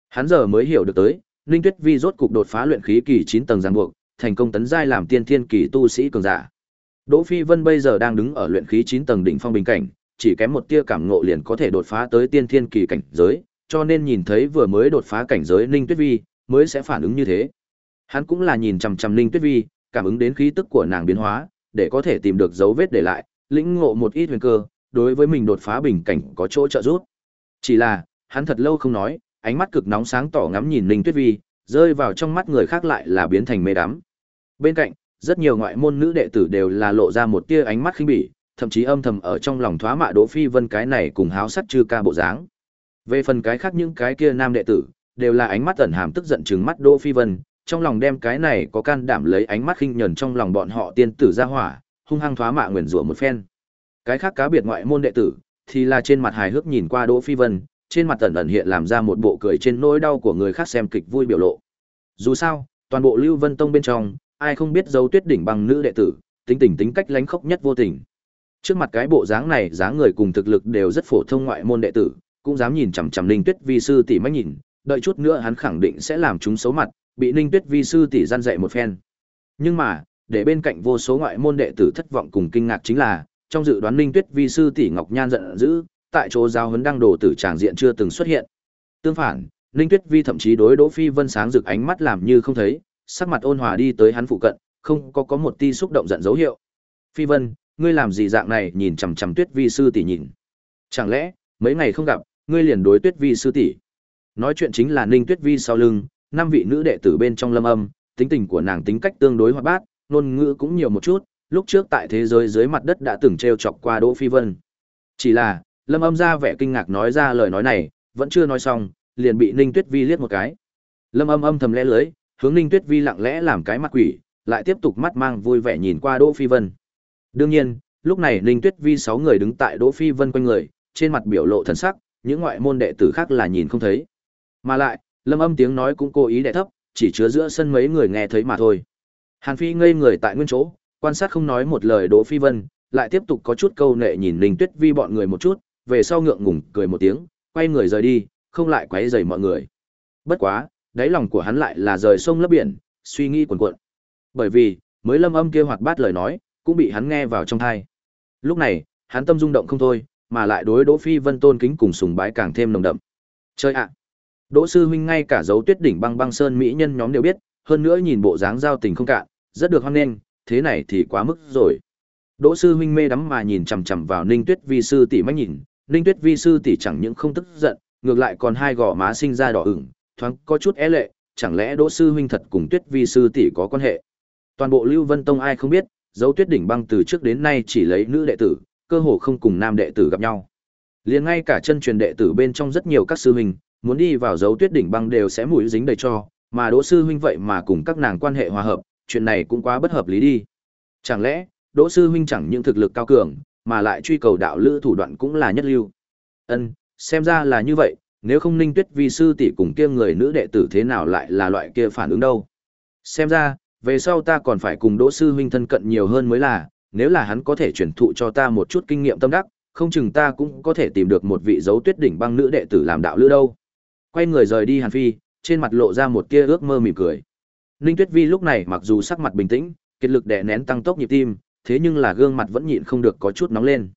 S1: Hắn giờ mới hiểu được tới, Ninh Tuyết Vi rốt cục đột phá luyện khí kỳ 9 tầng giang buộc, thành công tấn giai làm tiên thiên kỳ tu sĩ cường giả. Đỗ Phi Vân bây giờ đang đứng ở luyện khí 9 tầng đỉnh phong bình cảnh, chỉ kém một tia cảm ngộ liền có thể đột phá tới tiên thiên kỳ cảnh giới, cho nên nhìn thấy vừa mới đột phá cảnh giới Ninh Tuyết Vi, mới sẽ phản ứng như thế. Hắn cũng là nhìn chằm chằm Ninh Tuyết Vi, cảm ứng đến khí tức của nàng biến hóa, để có thể tìm được dấu vết để lại, lĩnh ngộ một ít huyền cơ, đối với mình đột phá bình cảnh có chỗ trợ giúp. Chỉ là, hắn thật lâu không nói, ánh mắt cực nóng sáng tỏ ngắm nhìn Ninh Tuyết Vi, rơi vào trong mắt người khác lại là biến thành mê đắm. Bên cạnh, rất nhiều ngoại môn nữ đệ tử đều là lộ ra một tia ánh mắt khinh bỉ, thậm chí âm thầm ở trong lòng thoá mạ Đỗ Phi Vân cái này cùng háo sắc chư ca bộ dáng. Về phần cái khác những cái kia nam đệ tử, đều là ánh mắt ẩn hàm tức giận trừng mắt Đỗ Phi Vân, trong lòng đem cái này có can đảm lấy ánh mắt khinh nhẫn trong lòng bọn họ tiên tử ra hỏa, hung hăng thoá mạ nguyền rủa một phen. Cái khác cá biệt ngoại môn đệ tử, thì là trên mặt hài hước nhìn qua Đỗ Phi Vân, trên mặt ẩn ẩn hiện làm ra một bộ cười trên nỗi đau của người khác xem kịch vui biểu lộ. Dù sao, toàn bộ Lưu Vân Tông bên trong, ai không biết dấu tuyết đỉnh bằng nữ đệ tử, tính tình tính cách lánh khốc nhất vô tình. Trước mặt cái bộ dáng này, dáng người cùng thực lực đều rất phổ thông ngoại môn đệ tử, cũng dám nhìn chằm chằm Ninh Tuyết vi sư tỷ mách nhìn, đợi chút nữa hắn khẳng định sẽ làm chúng xấu mặt, bị Ninh Tuyết vi sư tỷ gian dạy một phen. Nhưng mà, để bên cạnh vô số ngoại môn đệ tử thất vọng cùng kinh ngạc chính là, trong dự đoán Ninh Tuyết vi sư tỷ Ngọc Nhan giận dữ, tại chỗ giao huấn đăng đồ tử tràng diện chưa từng xuất hiện. Tương phản, Ninh Tuyết vi thậm chí đối Đỗ Phi Vân sáng rực ánh mắt làm như không thấy, sắc mặt ôn hòa đi tới hắn phụ cận, không có có một ti xúc động giận dấu hiệu. Phi Vân, ngươi làm gì dạng này nhìn chằm chằm Tuyết vi sư tỷ nhìn? Chẳng lẽ, mấy ngày không gặp, ngươi liền đối Tuyết vi sư tỷ? Nói chuyện chính là Ninh Tuyết vi sau lưng, năm vị nữ đệ tử bên trong lâm âm, tính tình của nàng tính cách tương đối hoạt bát, ngôn ngữ cũng nhiều một chút, lúc trước tại thế giới dưới mặt đất đã từng treo chọc qua Đỗ Phi Vân. Chỉ là, Lâm Âm ra vẻ kinh ngạc nói ra lời nói này, vẫn chưa nói xong, liền bị Ninh Tuyết Vi liếc một cái. Lâm Âm âm thầm lẽ lưới, hướng Ninh Tuyết Vi lặng lẽ làm cái mặt quỷ, lại tiếp tục mắt mang vui vẻ nhìn qua Đỗ Phi Vân. Đương nhiên, lúc này Ninh Tuyết Vi sáu người đứng tại Đỗ Phi Vân quanh người, trên mặt biểu lộ thần sắc, những ngoại môn đệ tử khác là nhìn không thấy. Mà lại, Lâm Âm tiếng nói cũng cố ý đè thấp, chỉ chứa giữa sân mấy người nghe thấy mà thôi. Hàn Phi ngây người tại nguyên chỗ, quan sát không nói một lời Đỗ Phi Vân, lại tiếp tục có chút câu nệ nhìn Ninh Tuyết Vi bọn người một chút, về sau ngượng ngùng cười một tiếng, quay người rời đi, không lại quấy rầy mọi người. Bất quá, đáy lòng của hắn lại là rời sông lấp biển, suy nghĩ cuồn cuộn. Bởi vì, mới lâm âm kia hoạt bát lời nói, cũng bị hắn nghe vào trong tai. Lúc này, hắn tâm rung động không thôi, mà lại đối Đỗ Phi Vân tôn kính cùng sùng bái càng thêm nồng đậm. Chơi ạ. Đỗ sư huynh ngay cả dấu tuyết đỉnh băng băng sơn mỹ nhân nhóm đều biết, hơn nữa nhìn bộ dáng giao tình không cạn, rất được hoan nghênh, thế này thì quá mức rồi. Đỗ sư huynh mê đắm mà nhìn chằm chằm vào Ninh Tuyết vi sư tỷ mắt nhìn, Ninh Tuyết vi sư tỷ chẳng những không tức giận, ngược lại còn hai gò má sinh ra đỏ ửng, thoáng có chút é lệ, chẳng lẽ Đỗ sư huynh thật cùng Tuyết vi sư tỷ có quan hệ? Toàn bộ Lưu Vân Tông ai không biết, dấu Tuyết đỉnh băng từ trước đến nay chỉ lấy nữ đệ tử, cơ hồ không cùng nam đệ tử gặp nhau. Liền ngay cả chân truyền đệ tử bên trong rất nhiều các sư huynh, muốn đi vào dấu Tuyết đỉnh băng đều sẽ mũi dính đầy cho, mà Đỗ sư huynh vậy mà cùng các nàng quan hệ hòa hợp, chuyện này cũng quá bất hợp lý đi. Chẳng lẽ, Đỗ sư huynh chẳng những thực lực cao cường, mà lại truy cầu đạo lữ thủ đoạn cũng là nhất lưu. Ân, xem ra là như vậy, nếu không Ninh Tuyết vi sư tỷ cùng kia người nữ đệ tử thế nào lại là loại kia phản ứng đâu. Xem ra, về sau ta còn phải cùng Đỗ sư huynh thân cận nhiều hơn mới là, nếu là hắn có thể truyền thụ cho ta một chút kinh nghiệm tâm đắc, không chừng ta cũng có thể tìm được một vị dấu tuyết đỉnh băng nữ đệ tử làm đạo lữ đâu. Quay người rời đi Hàn Phi, trên mặt lộ ra một tia ước mơ mỉm cười. Ninh Tuyết Vi lúc này mặc dù sắc mặt bình tĩnh, kết lực đè nén tăng tốc nhịp tim, thế nhưng là gương mặt vẫn nhịn không được có chút nóng lên.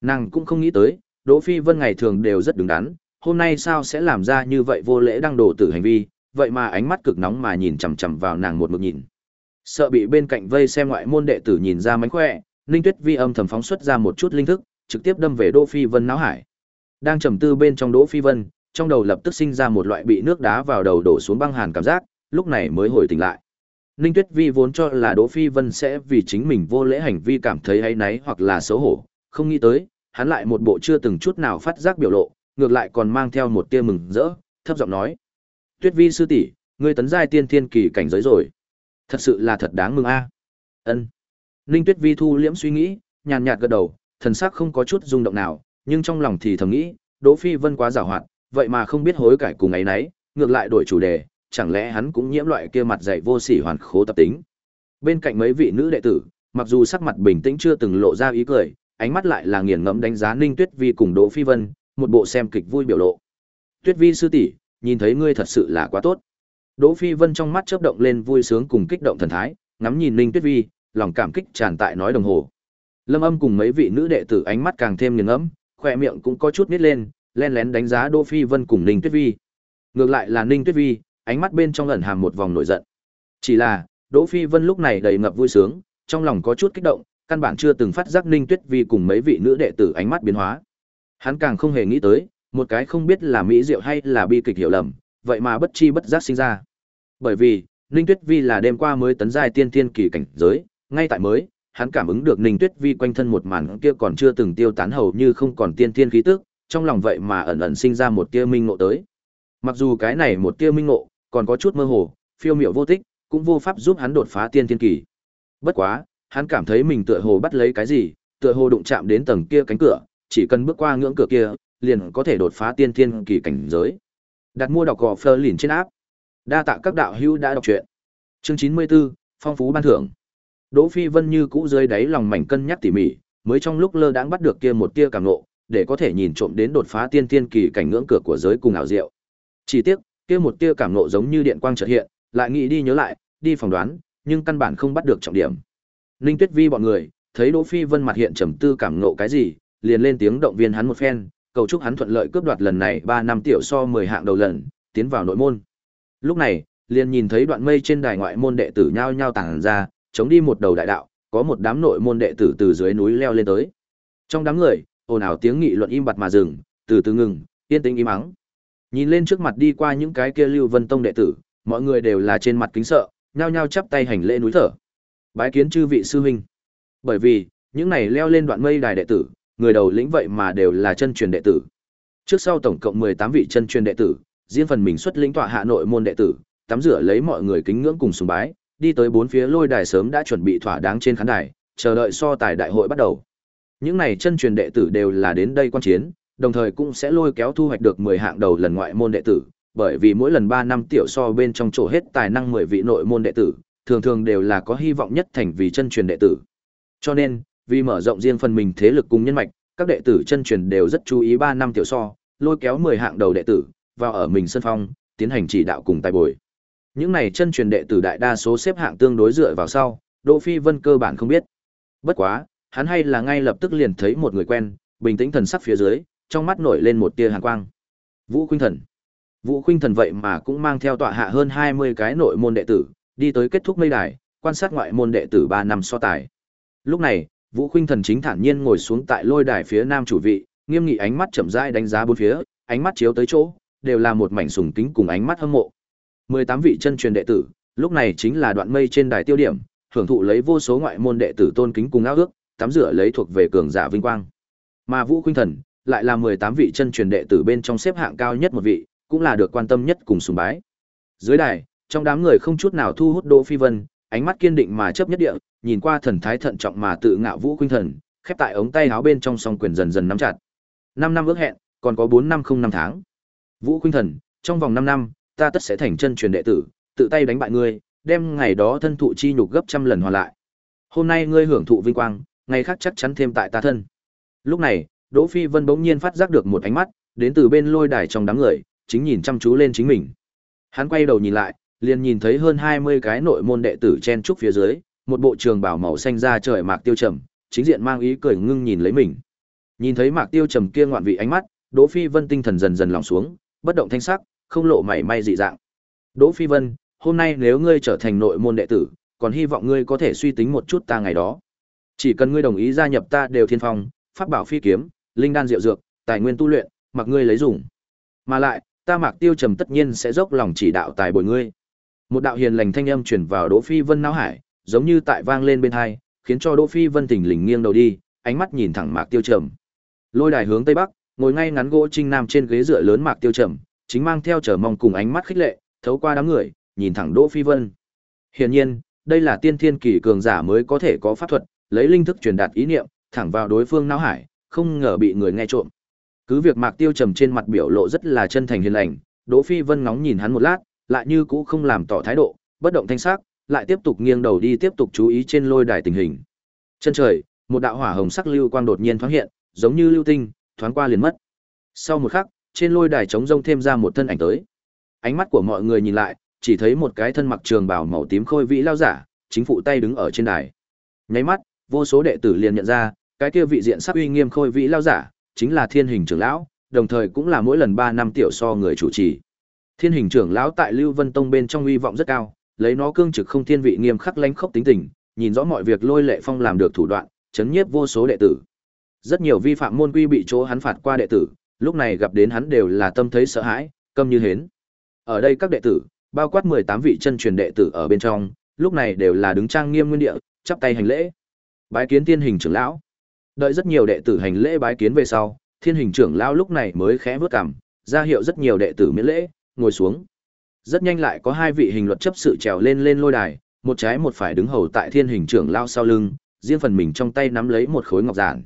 S1: Nàng cũng không nghĩ tới, Đỗ Phi Vân ngày thường đều rất đứng đắn, hôm nay sao sẽ làm ra như vậy vô lễ đăng đồ tử hành vi, vậy mà ánh mắt cực nóng mà nhìn chằm chằm vào nàng một mực nhìn. Sợ bị bên cạnh vây xem ngoại môn đệ tử nhìn ra mánh khỏe, Ninh Tuyết Vi âm thầm phóng xuất ra một chút linh thức, trực tiếp đâm về Đỗ Phi Vân náo hải. Đang trầm tư bên trong Đỗ Phi Vân, trong đầu lập tức sinh ra một loại bị nước đá vào đầu đổ xuống băng hàn cảm giác, lúc này mới hồi tỉnh lại. Ninh Tuyết Vi vốn cho là Đỗ Phi Vân sẽ vì chính mình vô lễ hành vi cảm thấy hay náy hoặc là xấu hổ, không nghĩ tới, hắn lại một bộ chưa từng chút nào phát giác biểu lộ, ngược lại còn mang theo một tia mừng rỡ, thấp giọng nói: "Tuyết Vi sư tỷ, ngươi tấn giai tiên thiên kỳ cảnh giới rồi. Thật sự là thật đáng mừng a." Ân. Ninh Tuyết Vi thu liễm suy nghĩ, nhàn nhạt gật đầu, thần sắc không có chút rung động nào, nhưng trong lòng thì thầm nghĩ, Đỗ Phi Vân quá giàu hoạt, vậy mà không biết hối cải cùng ấy nấy, ngược lại đổi chủ đề, chẳng lẽ hắn cũng nhiễm loại kia mặt dày vô sỉ hoàn khố tập tính. Bên cạnh mấy vị nữ đệ tử, mặc dù sắc mặt bình tĩnh chưa từng lộ ra ý cười, ánh mắt lại là nghiền ngẫm đánh giá Ninh Tuyết Vi cùng Đỗ Phi Vân, một bộ xem kịch vui biểu lộ. Tuyết Vi sư tỷ, nhìn thấy ngươi thật sự là quá tốt. Đỗ Phi Vân trong mắt chớp động lên vui sướng cùng kích động thần thái, ngắm nhìn Ninh Tuyết Vi, lòng cảm kích tràn tại nói đồng hồ. Lâm Âm cùng mấy vị nữ đệ tử ánh mắt càng thêm nghiền ngẫm, khóe miệng cũng có chút nít lên, len lén đánh giá Đỗ Phi Vân cùng Ninh Tuyết Vi. Ngược lại là Ninh Tuyết Vi, ánh mắt bên trong ẩn hàm một vòng nổi giận. Chỉ là, Đỗ Phi Vân lúc này đầy ngập vui sướng, trong lòng có chút kích động, căn bản chưa từng phát giác Ninh Tuyết Vi cùng mấy vị nữ đệ tử ánh mắt biến hóa. Hắn càng không hề nghĩ tới, một cái không biết là mỹ diệu hay là bi kịch hiểu lầm, vậy mà bất chi bất giác sinh ra. Bởi vì, Ninh Tuyết Vi là đêm qua mới tấn giai tiên tiên kỳ cảnh giới, ngay tại mới, hắn cảm ứng được Ninh Tuyết Vi quanh thân một màn kia còn chưa từng tiêu tán hầu như không còn tiên tiên khí tức, trong lòng vậy mà ẩn ẩn sinh ra một tia minh ngộ tới. Mặc dù cái này một tia minh ngộ còn có chút mơ hồ, phiêu miểu vô tích, cũng vô pháp giúp hắn đột phá tiên thiên kỳ. Bất quá, hắn cảm thấy mình tựa hồ bắt lấy cái gì, tựa hồ đụng chạm đến tầng kia cánh cửa, chỉ cần bước qua ngưỡng cửa kia, liền có thể đột phá tiên thiên kỳ cảnh giới. Đặt mua đọc gò Fleur lìn trên áp. Đa tạ các đạo hữu đã đọc truyện. Chương 94, phong phú ban thưởng. Đỗ Phi Vân như cũ dưới đáy lòng mảnh cân nhắc tỉ mỉ, mới trong lúc lơ đãng bắt được kia một tia cảm ngộ, để có thể nhìn trộm đến đột phá tiên tiên kỳ cảnh ngưỡng cửa của giới cùng ảo diệu. Chỉ tiếc, kia một tia cảm ngộ giống như điện quang chợt hiện, lại nghĩ đi nhớ lại, đi phỏng đoán, nhưng căn bản không bắt được trọng điểm. Ninh Tuyết Vi bọn người, thấy Đỗ Phi Vân mặt hiện trầm tư cảm ngộ cái gì, liền lên tiếng động viên hắn một phen, cầu chúc hắn thuận lợi cướp đoạt lần này 3 năm tiểu so 10 hạng đầu lần, tiến vào nội môn. Lúc này, liền nhìn thấy đoạn mây trên đài ngoại môn đệ tử nhao nhao tản ra, chống đi một đầu đại đạo, có một đám nội môn đệ tử từ dưới núi leo lên tới. Trong đám người, ồn ào tiếng nghị luận im bặt mà dừng, từ từ ngừng, yên tĩnh im ắng. Nhìn lên trước mặt đi qua những cái kia Lưu Vân Tông đệ tử, mọi người đều là trên mặt kính sợ, nhao nhao chắp tay hành lễ núi thở. Bái kiến chư vị sư huynh. Bởi vì, những này leo lên đoạn mây đài đệ tử, người đầu lĩnh vậy mà đều là chân truyền đệ tử. Trước sau tổng cộng 18 vị chân truyền đệ tử, riêng phần mình xuất lĩnh tọa hạ nội môn đệ tử, tắm rửa lấy mọi người kính ngưỡng cùng sùng bái, đi tới bốn phía lôi đài sớm đã chuẩn bị thỏa đáng trên khán đài, chờ đợi so tài đại hội bắt đầu. Những này chân truyền đệ tử đều là đến đây quan chiến, đồng thời cũng sẽ lôi kéo thu hoạch được 10 hạng đầu lần ngoại môn đệ tử, bởi vì mỗi lần 3 năm tiểu so bên trong chỗ hết tài năng 10 vị nội môn đệ tử, thường thường đều là có hy vọng nhất thành vì chân truyền đệ tử. Cho nên, vì mở rộng riêng phần mình thế lực cùng nhân mạch, các đệ tử chân truyền đều rất chú ý 3 năm tiểu so, lôi kéo 10 hạng đầu đệ tử vào ở mình sân phong, tiến hành chỉ đạo cùng tài bồi. Những này chân truyền đệ tử đại đa số xếp hạng tương đối dựa vào sau, Đỗ Phi Vân cơ bản không biết. Bất quá, hắn hay là ngay lập tức liền thấy một người quen, bình tĩnh thần sắc phía dưới, trong mắt nổi lên một tia hàn quang. Vũ Khuynh Thần. Vũ Khuynh Thần vậy mà cũng mang theo tọa hạ hơn 20 cái nội môn đệ tử, đi tới kết thúc mây đài, quan sát ngoại môn đệ tử 3 năm so tài. Lúc này, Vũ Khuynh Thần chính thản nhiên ngồi xuống tại lôi đài phía nam chủ vị, nghiêm nghị ánh mắt chậm rãi đánh giá bốn phía, ánh mắt chiếu tới chỗ, đều là một mảnh sùng kính cùng ánh mắt hâm mộ. 18 vị chân truyền đệ tử, lúc này chính là đoạn mây trên đài tiêu điểm, hưởng thụ lấy vô số ngoại môn đệ tử tôn kính cùng ao ước, tắm rửa lấy thuộc về cường giả vinh quang. Mà Vũ Khuynh Thần lại là 18 vị chân truyền đệ tử bên trong xếp hạng cao nhất một vị, cũng là được quan tâm nhất cùng sùng bái. Dưới đài, trong đám người không chút nào thu hút Đỗ Phi Vân, ánh mắt kiên định mà chấp nhất địa, nhìn qua thần thái thận trọng mà tự ngạo Vũ Khuynh Thần, khép tại ống tay áo bên trong song quyền dần dần nắm chặt. 5 năm ước hẹn, còn có 4 năm không năm tháng. Vũ Khuynh Thần, trong vòng 5 năm, ta tất sẽ thành chân truyền đệ tử, tự tay đánh bại ngươi, đem ngày đó thân thụ chi nhục gấp trăm lần hoàn lại. Hôm nay ngươi hưởng thụ vinh quang, ngày khác chắc chắn thêm tại ta thân. Lúc này, Đỗ Phi Vân bỗng nhiên phát giác được một ánh mắt, đến từ bên lôi đài trong đám người, chính nhìn chăm chú lên chính mình. Hắn quay đầu nhìn lại, liền nhìn thấy hơn 20 cái nội môn đệ tử chen trúc phía dưới, một bộ trường bảo màu xanh da trời mạc tiêu trầm, chính diện mang ý cười ngưng nhìn lấy mình. Nhìn thấy mạc tiêu trầm kia ngoạn vị ánh mắt, Đỗ Phi Vân tinh thần dần dần lỏng xuống, bất động thanh sắc, không lộ mảy may dị dạng. Đỗ Phi Vân, hôm nay nếu ngươi trở thành nội môn đệ tử, còn hy vọng ngươi có thể suy tính một chút ta ngày đó. Chỉ cần ngươi đồng ý gia nhập ta đều thiên phong, pháp bảo phi kiếm, linh đan diệu dược, tài nguyên tu luyện, mặc ngươi lấy dùng. Mà lại, ta Mạc Tiêu Trầm tất nhiên sẽ dốc lòng chỉ đạo tài bồi ngươi. Một đạo hiền lành thanh âm truyền vào Đỗ Phi Vân não hải, giống như tại vang lên bên tai, khiến cho Đỗ Phi Vân tỉnh lình nghiêng đầu đi, ánh mắt nhìn thẳng Mạc Tiêu Trầm. Lôi đài hướng tây bắc, ngồi ngay ngắn gỗ trinh nam trên ghế dựa lớn Mạc Tiêu Trầm, chính mang theo chờ mong cùng ánh mắt khích lệ, thấu qua đám người, nhìn thẳng Đỗ Phi Vân. Hiển nhiên, đây là tiên thiên kỳ cường giả mới có thể có pháp thuật, lấy linh thức truyền đạt ý niệm, thẳng vào đối phương não hải, không ngờ bị người nghe trộm. Cứ việc Mạc Tiêu trầm trên mặt biểu lộ rất là chân thành hiền lành, Đỗ Phi Vân ngóng nhìn hắn một lát, lại như cũ không làm tỏ thái độ, bất động thanh sắc, lại tiếp tục nghiêng đầu đi tiếp tục chú ý trên lôi đài tình hình. Chân trời, một đạo hỏa hồng sắc lưu quang đột nhiên thoáng hiện, giống như lưu tinh, thoáng qua liền mất. Sau một khắc, trên lôi đài trống rông thêm ra một thân ảnh tới. Ánh mắt của mọi người nhìn lại, chỉ thấy một cái thân mặc trường bào màu tím khôi vĩ lao giả, chính phụ tay đứng ở trên đài. Nháy mắt, vô số đệ tử liền nhận ra, cái kia vị diện sắc uy nghiêm khôi vĩ lao giả, chính là Thiên Hình trưởng lão, đồng thời cũng là mỗi lần 3 năm tiểu so người chủ trì. Thiên Hình trưởng lão tại Lưu Vân Tông bên trong uy vọng rất cao, lấy nó cương trực không thiên vị nghiêm khắc lãnh khốc tính tình, nhìn rõ mọi việc lôi lệ phong làm được thủ đoạn, chấn nhiếp vô số đệ tử. Rất nhiều vi phạm môn quy bị chỗ hắn phạt qua đệ tử, lúc này gặp đến hắn đều là tâm thấy sợ hãi, câm như hến. Ở đây các đệ tử, bao quát 18 vị chân truyền đệ tử ở bên trong, lúc này đều là đứng trang nghiêm nguyên địa, chắp tay hành lễ. Bái kiến Thiên Hình trưởng lão. Đợi rất nhiều đệ tử hành lễ bái kiến về sau, Thiên Hình trưởng lão lúc này mới khẽ bước cằm, ra hiệu rất nhiều đệ tử miễn lễ, ngồi xuống. Rất nhanh lại có hai vị hình luật chấp sự trèo lên lên lôi đài, một trái một phải đứng hầu tại Thiên Hình trưởng lão sau lưng, riêng phần mình trong tay nắm lấy một khối ngọc giản.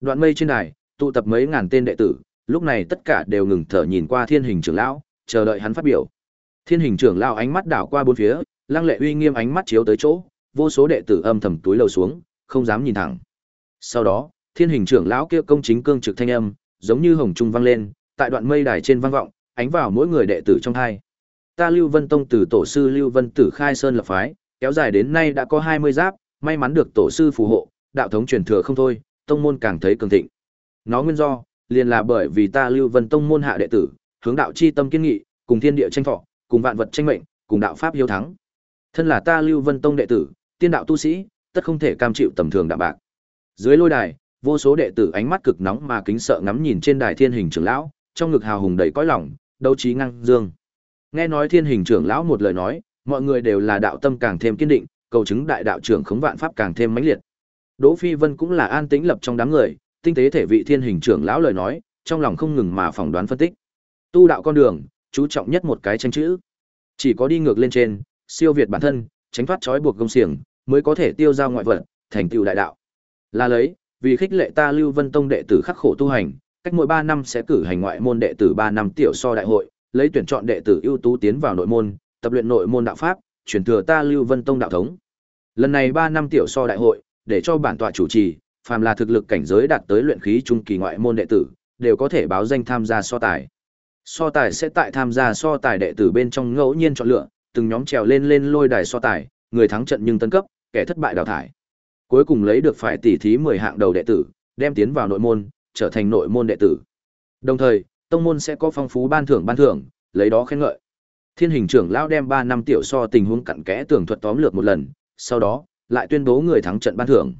S1: Đoạn mây trên đài, tụ tập mấy ngàn tên đệ tử, lúc này tất cả đều ngừng thở nhìn qua Thiên Hình trưởng lão, chờ đợi hắn phát biểu. Thiên Hình trưởng lão ánh mắt đảo qua bốn phía, lăng lệ uy nghiêm ánh mắt chiếu tới chỗ, vô số đệ tử âm thầm túi lầu xuống, không dám nhìn thẳng. Sau đó, Thiên Hình trưởng lão kia công chính cương trực thanh âm, giống như hồng trung vang lên, tại đoạn mây đài trên vang vọng, ánh vào mỗi người đệ tử trong hai. Ta Lưu Vân Tông từ tổ sư Lưu Vân Tử khai sơn lập phái, kéo dài đến nay đã có 20 giáp, may mắn được tổ sư phù hộ, đạo thống truyền thừa không thôi, tông môn càng thấy cường thịnh. Nó nguyên do, liền là bởi vì ta Lưu Vân Tông môn hạ đệ tử, hướng đạo chi tâm kiên nghị, cùng thiên địa tranh phò, cùng vạn vật tranh mệnh, cùng đạo pháp hiếu thắng. Thân là ta Lưu Vân Tông đệ tử, tiên đạo tu sĩ, tất không thể cam chịu tầm thường đạm bạc. Dưới lôi đài, vô số đệ tử ánh mắt cực nóng mà kính sợ ngắm nhìn trên đài Thiên Hình trưởng lão, trong ngực hào hùng đầy cõi lòng, đấu trí ngang dương. Nghe nói Thiên Hình trưởng lão một lời nói, mọi người đều là đạo tâm càng thêm kiên định, cầu chứng đại đạo trưởng khống vạn pháp càng thêm mãnh liệt. Đỗ Phi Vân cũng là an tĩnh lập trong đám người, tinh tế thể vị Thiên Hình trưởng lão lời nói, trong lòng không ngừng mà phỏng đoán phân tích. Tu đạo con đường, chú trọng nhất một cái tranh chữ. Chỉ có đi ngược lên trên, siêu việt bản thân, tránh thoát trói buộc công xiềng, mới có thể tiêu giao ngoại vật, thành tựu đại đạo. Là lấy, vì khích lệ ta Lưu Vân Tông đệ tử khắc khổ tu hành, cách mỗi 3 năm sẽ cử hành ngoại môn đệ tử 3 năm tiểu so đại hội, lấy tuyển chọn đệ tử ưu tú tiến vào nội môn, tập luyện nội môn đạo pháp, truyền thừa ta Lưu Vân Tông đạo thống. Lần này 3 năm tiểu so đại hội, để cho bản tọa chủ trì, phàm là thực lực cảnh giới đạt tới luyện khí trung kỳ ngoại môn đệ tử, đều có thể báo danh tham gia so tài. So tài sẽ tại tham gia so tài đệ tử bên trong ngẫu nhiên chọn lựa, từng nhóm trèo lên lên lôi đài so tài, người thắng trận nhưng tân cấp, kẻ thất bại đào thải. Cuối cùng lấy được phải tỉ thí 10 hạng đầu đệ tử, đem tiến vào nội môn, trở thành nội môn đệ tử. Đồng thời, tông môn sẽ có phong phú ban thưởng ban thưởng, lấy đó khen ngợi. Thiên hình trưởng lão đem 3 năm tiểu so tình huống cặn kẽ tường thuật tóm lược một lần, sau đó lại tuyên bố người thắng trận ban thưởng.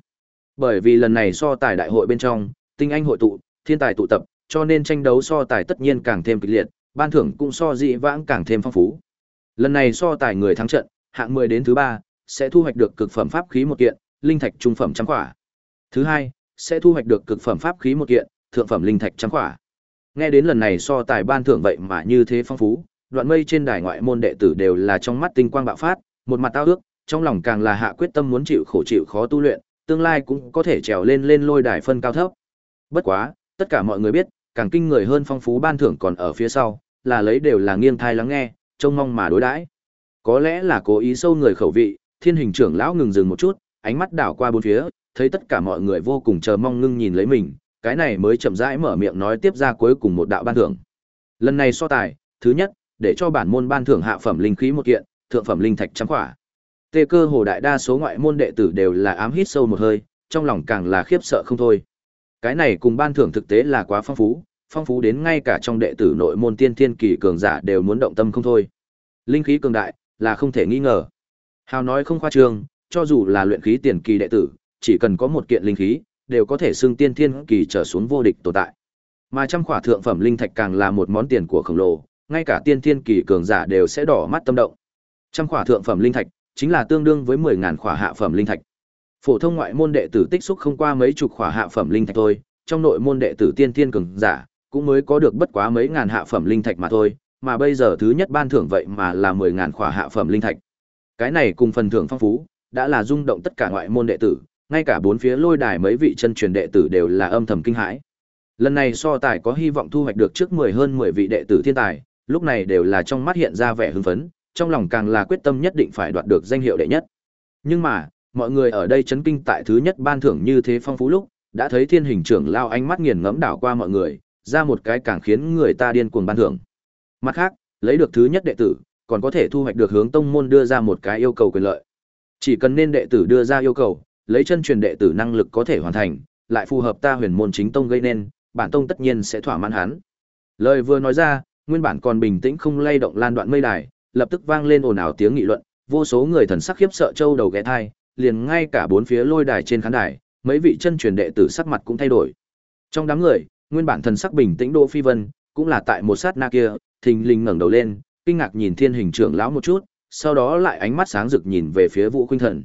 S1: Bởi vì lần này so tài đại hội bên trong, tinh anh hội tụ, thiên tài tụ tập, cho nên tranh đấu so tài tất nhiên càng thêm kịch liệt, ban thưởng cũng so dị vãng càng thêm phong phú. Lần này so tài người thắng trận, hạng 10 đến thứ 3, sẽ thu hoạch được cực phẩm pháp khí một kiện, linh thạch trung phẩm trăm quả. Thứ hai, sẽ thu hoạch được cực phẩm pháp khí một kiện, thượng phẩm linh thạch trăm quả. Nghe đến lần này so tài ban thưởng vậy mà như thế phong phú, đoạn mây trên đài ngoại môn đệ tử đều là trong mắt tinh quang bạo phát, một mặt tao ước, trong lòng càng là hạ quyết tâm muốn chịu khổ chịu khó tu luyện, tương lai cũng có thể trèo lên lên lôi đài phân cao thấp. Bất quá, tất cả mọi người biết, càng kinh người hơn phong phú ban thưởng còn ở phía sau, là lấy đều là nghiêng thai lắng nghe, trông mong mà đối đãi. Có lẽ là cố ý sâu người khẩu vị, Thiên Hình trưởng lão ngừng dừng một chút, ánh mắt đảo qua bốn phía, thấy tất cả mọi người vô cùng chờ mong ngưng nhìn lấy mình, cái này mới chậm rãi mở miệng nói tiếp ra cuối cùng một đạo ban thưởng. Lần này so tài, thứ nhất, để cho bản môn ban thưởng hạ phẩm linh khí một kiện, thượng phẩm linh thạch trăm quả. Tê cơ hồ đại đa số ngoại môn đệ tử đều là ám hít sâu một hơi, trong lòng càng là khiếp sợ không thôi. Cái này cùng ban thưởng thực tế là quá phong phú, phong phú đến ngay cả trong đệ tử nội môn tiên thiên kỳ cường giả đều muốn động tâm không thôi. Linh khí cường đại là không thể nghi ngờ. Hào nói không khoa trương, cho dù là luyện khí tiền kỳ đệ tử, chỉ cần có một kiện linh khí, đều có thể xưng tiên thiên kỳ trở xuống vô địch tồn tại. Mà trăm khỏa thượng phẩm linh thạch càng là một món tiền của khổng lồ, ngay cả tiên thiên kỳ cường giả đều sẽ đỏ mắt tâm động. Trăm khỏa thượng phẩm linh thạch chính là tương đương với 10000 khỏa hạ phẩm linh thạch. Phổ thông ngoại môn đệ tử tích xúc không qua mấy chục khỏa hạ phẩm linh thạch thôi, trong nội môn đệ tử tiên thiên cường giả cũng mới có được bất quá mấy ngàn hạ phẩm linh thạch mà thôi, mà bây giờ thứ nhất ban thưởng vậy mà là 10000 khỏa hạ phẩm linh thạch. Cái này cùng phần thưởng phong phú, đã là rung động tất cả ngoại môn đệ tử, ngay cả bốn phía lôi đài mấy vị chân truyền đệ tử đều là âm thầm kinh hãi. Lần này so tài có hy vọng thu hoạch được trước 10 hơn 10 vị đệ tử thiên tài, lúc này đều là trong mắt hiện ra vẻ hưng phấn, trong lòng càng là quyết tâm nhất định phải đoạt được danh hiệu đệ nhất. Nhưng mà, mọi người ở đây chấn kinh tại thứ nhất ban thưởng như thế phong phú lúc, đã thấy thiên hình trưởng lao ánh mắt nghiền ngẫm đảo qua mọi người, ra một cái càng khiến người ta điên cuồng ban thưởng. Mặt khác, lấy được thứ nhất đệ tử, còn có thể thu hoạch được hướng tông môn đưa ra một cái yêu cầu quyền lợi. Chỉ cần nên đệ tử đưa ra yêu cầu, lấy chân truyền đệ tử năng lực có thể hoàn thành, lại phù hợp ta huyền môn chính tông gây nên, bản tông tất nhiên sẽ thỏa mãn hắn. Lời vừa nói ra, nguyên bản còn bình tĩnh không lay động lan đoạn mây đài, lập tức vang lên ồn ào tiếng nghị luận, vô số người thần sắc khiếp sợ châu đầu ghé thai, liền ngay cả bốn phía lôi đài trên khán đài, mấy vị chân truyền đệ tử sắc mặt cũng thay đổi. Trong đám người, nguyên bản thần sắc bình tĩnh Đỗ Phi Vân, cũng là tại một sát na kia, thình lình ngẩng đầu lên, kinh ngạc nhìn Thiên Hình trưởng lão một chút, sau đó lại ánh mắt sáng rực nhìn về phía Vũ Khuynh Thần.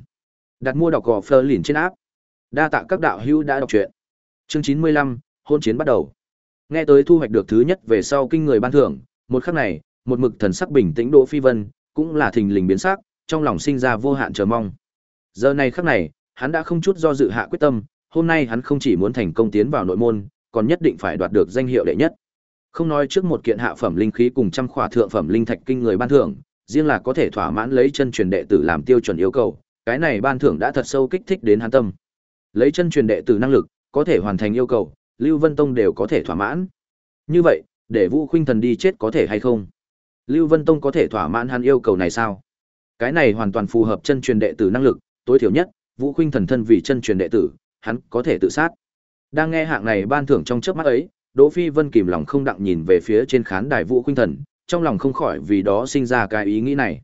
S1: Đặt mua đọc gò Fleur lìn trên áp. Đa tạ các đạo hữu đã đọc truyện. Chương 95, hôn chiến bắt đầu. Nghe tới thu hoạch được thứ nhất về sau kinh người ban thưởng, một khắc này, một mực thần sắc bình tĩnh Đỗ Phi Vân, cũng là thình lình biến sắc, trong lòng sinh ra vô hạn chờ mong. Giờ này khắc này, hắn đã không chút do dự hạ quyết tâm, hôm nay hắn không chỉ muốn thành công tiến vào nội môn, còn nhất định phải đoạt được danh hiệu đệ nhất. Không nói trước một kiện hạ phẩm linh khí cùng trăm khỏa thượng phẩm linh thạch kinh người ban thưởng, riêng là có thể thỏa mãn lấy chân truyền đệ tử làm tiêu chuẩn yêu cầu, cái này ban thưởng đã thật sâu kích thích đến hắn tâm. Lấy chân truyền đệ tử năng lực, có thể hoàn thành yêu cầu, Lưu Vân Tông đều có thể thỏa mãn. Như vậy, để Vũ Khuynh Thần đi chết có thể hay không? Lưu Vân Tông có thể thỏa mãn hắn yêu cầu này sao? Cái này hoàn toàn phù hợp chân truyền đệ tử năng lực, tối thiểu nhất, Vũ Khuynh Thần thân vì chân truyền đệ tử, hắn có thể tự sát. Đang nghe hạng này ban thưởng trong chớp mắt ấy, Đỗ Phi Vân kìm lòng không đặng nhìn về phía trên khán đài Vũ Khuynh Thần, trong lòng không khỏi vì đó sinh ra cái ý nghĩ này.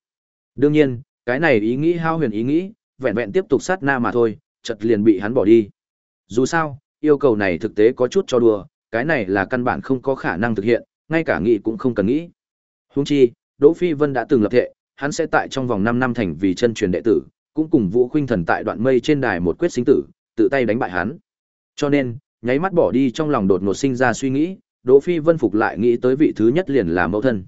S1: Đương nhiên, cái này ý nghĩ hao huyền ý nghĩ, vẹn vẹn tiếp tục sát na mà thôi, chợt liền bị hắn bỏ đi. Dù sao, yêu cầu này thực tế có chút cho đùa, cái này là căn bản không có khả năng thực hiện, ngay cả nghĩ cũng không cần nghĩ. Huống chi, Đỗ Phi Vân đã từng lập thệ, hắn sẽ tại trong vòng 5 năm thành vì chân truyền đệ tử, cũng cùng Vũ Khuynh Thần tại đoạn mây trên đài một quyết sinh tử, tự tay đánh bại hắn. Cho nên, nháy mắt bỏ đi trong lòng đột ngột sinh ra suy nghĩ, Đỗ Phi Vân phục lại nghĩ tới vị thứ nhất liền là mẫu thân.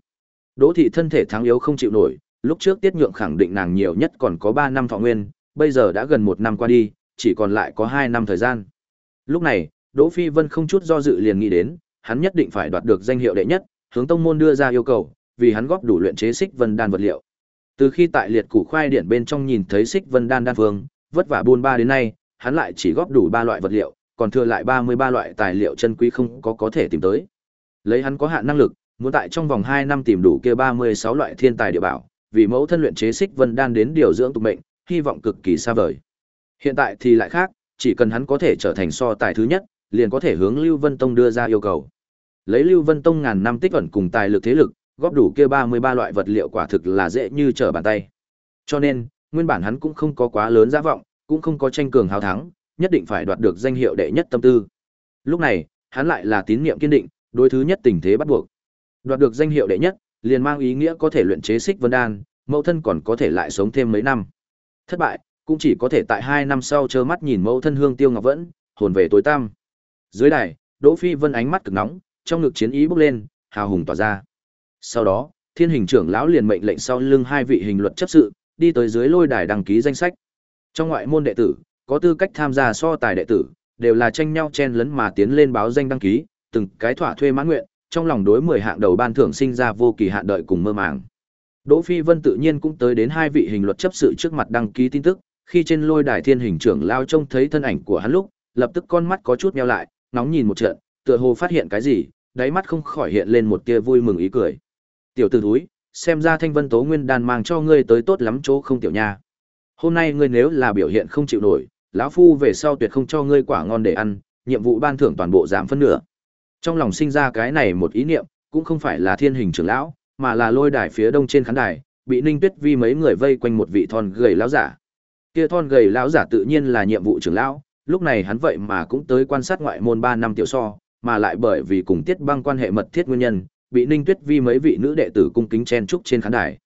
S1: Đỗ thị thân thể thắng yếu không chịu nổi, lúc trước Tiết Nhượng khẳng định nàng nhiều nhất còn có 3 năm thọ nguyên, bây giờ đã gần 1 năm qua đi, chỉ còn lại có 2 năm thời gian. Lúc này, Đỗ Phi Vân không chút do dự liền nghĩ đến, hắn nhất định phải đoạt được danh hiệu đệ nhất, hướng tông môn đưa ra yêu cầu, vì hắn góp đủ luyện chế xích vân đan vật liệu. Từ khi tại liệt củ khoai điển bên trong nhìn thấy xích vân đan đan phương, vất vả buôn ba đến nay, hắn lại chỉ góp đủ ba loại vật liệu, còn thừa lại 33 loại tài liệu chân quý không có có thể tìm tới. Lấy hắn có hạn năng lực, muốn tại trong vòng 2 năm tìm đủ kia 36 loại thiên tài địa bảo, vì mẫu thân luyện chế xích vân đan đến điều dưỡng tục mệnh, hy vọng cực kỳ xa vời. Hiện tại thì lại khác, chỉ cần hắn có thể trở thành so tài thứ nhất, liền có thể hướng Lưu Vân Tông đưa ra yêu cầu. Lấy Lưu Vân Tông ngàn năm tích ẩn cùng tài lực thế lực, góp đủ kia 33 loại vật liệu quả thực là dễ như trở bàn tay. Cho nên, nguyên bản hắn cũng không có quá lớn giá vọng, cũng không có tranh cường hào thắng, nhất định phải đoạt được danh hiệu đệ nhất tâm tư. Lúc này, hắn lại là tín niệm kiên định, đối thứ nhất tình thế bắt buộc. Đoạt được danh hiệu đệ nhất, liền mang ý nghĩa có thể luyện chế xích vân đan, mẫu thân còn có thể lại sống thêm mấy năm. Thất bại, cũng chỉ có thể tại hai năm sau trơ mắt nhìn mẫu thân hương tiêu ngọc vẫn, hồn về tối tăm. Dưới đài, Đỗ Phi Vân ánh mắt cực nóng, trong ngực chiến ý bốc lên, hào hùng tỏa ra. Sau đó, Thiên Hình trưởng lão liền mệnh lệnh sau lưng hai vị hình luật chấp sự, đi tới dưới lôi đài đăng ký danh sách. Trong ngoại môn đệ tử, có tư cách tham gia so tài đệ tử, đều là tranh nhau chen lấn mà tiến lên báo danh đăng ký, từng cái thỏa thuê mãn nguyện, trong lòng đối 10 hạng đầu ban thưởng sinh ra vô kỳ hạn đợi cùng mơ màng. Đỗ Phi Vân tự nhiên cũng tới đến hai vị hình luật chấp sự trước mặt đăng ký tin tức, khi trên lôi đài thiên hình trưởng lao trông thấy thân ảnh của hắn lúc, lập tức con mắt có chút nheo lại, nóng nhìn một trận, tựa hồ phát hiện cái gì, đáy mắt không khỏi hiện lên một tia vui mừng ý cười. Tiểu tử thúi, xem ra Thanh Vân Tố Nguyên đan mang cho ngươi tới tốt lắm chỗ không tiểu nha. Hôm nay ngươi nếu là biểu hiện không chịu nổi, lão phu về sau tuyệt không cho ngươi quả ngon để ăn, nhiệm vụ ban thưởng toàn bộ giảm phân nửa. Trong lòng sinh ra cái này một ý niệm, cũng không phải là thiên hình trưởng lão, mà là lôi đài phía đông trên khán đài, bị Ninh Tuyết Vi mấy người vây quanh một vị thon gầy lão giả. Kia thon gầy lão giả tự nhiên là nhiệm vụ trưởng lão, lúc này hắn vậy mà cũng tới quan sát ngoại môn ba năm tiểu so, mà lại bởi vì cùng Tiết Băng quan hệ mật thiết nguyên nhân, bị Ninh Tuyết Vi mấy vị nữ đệ tử cung kính chen trúc trên khán đài.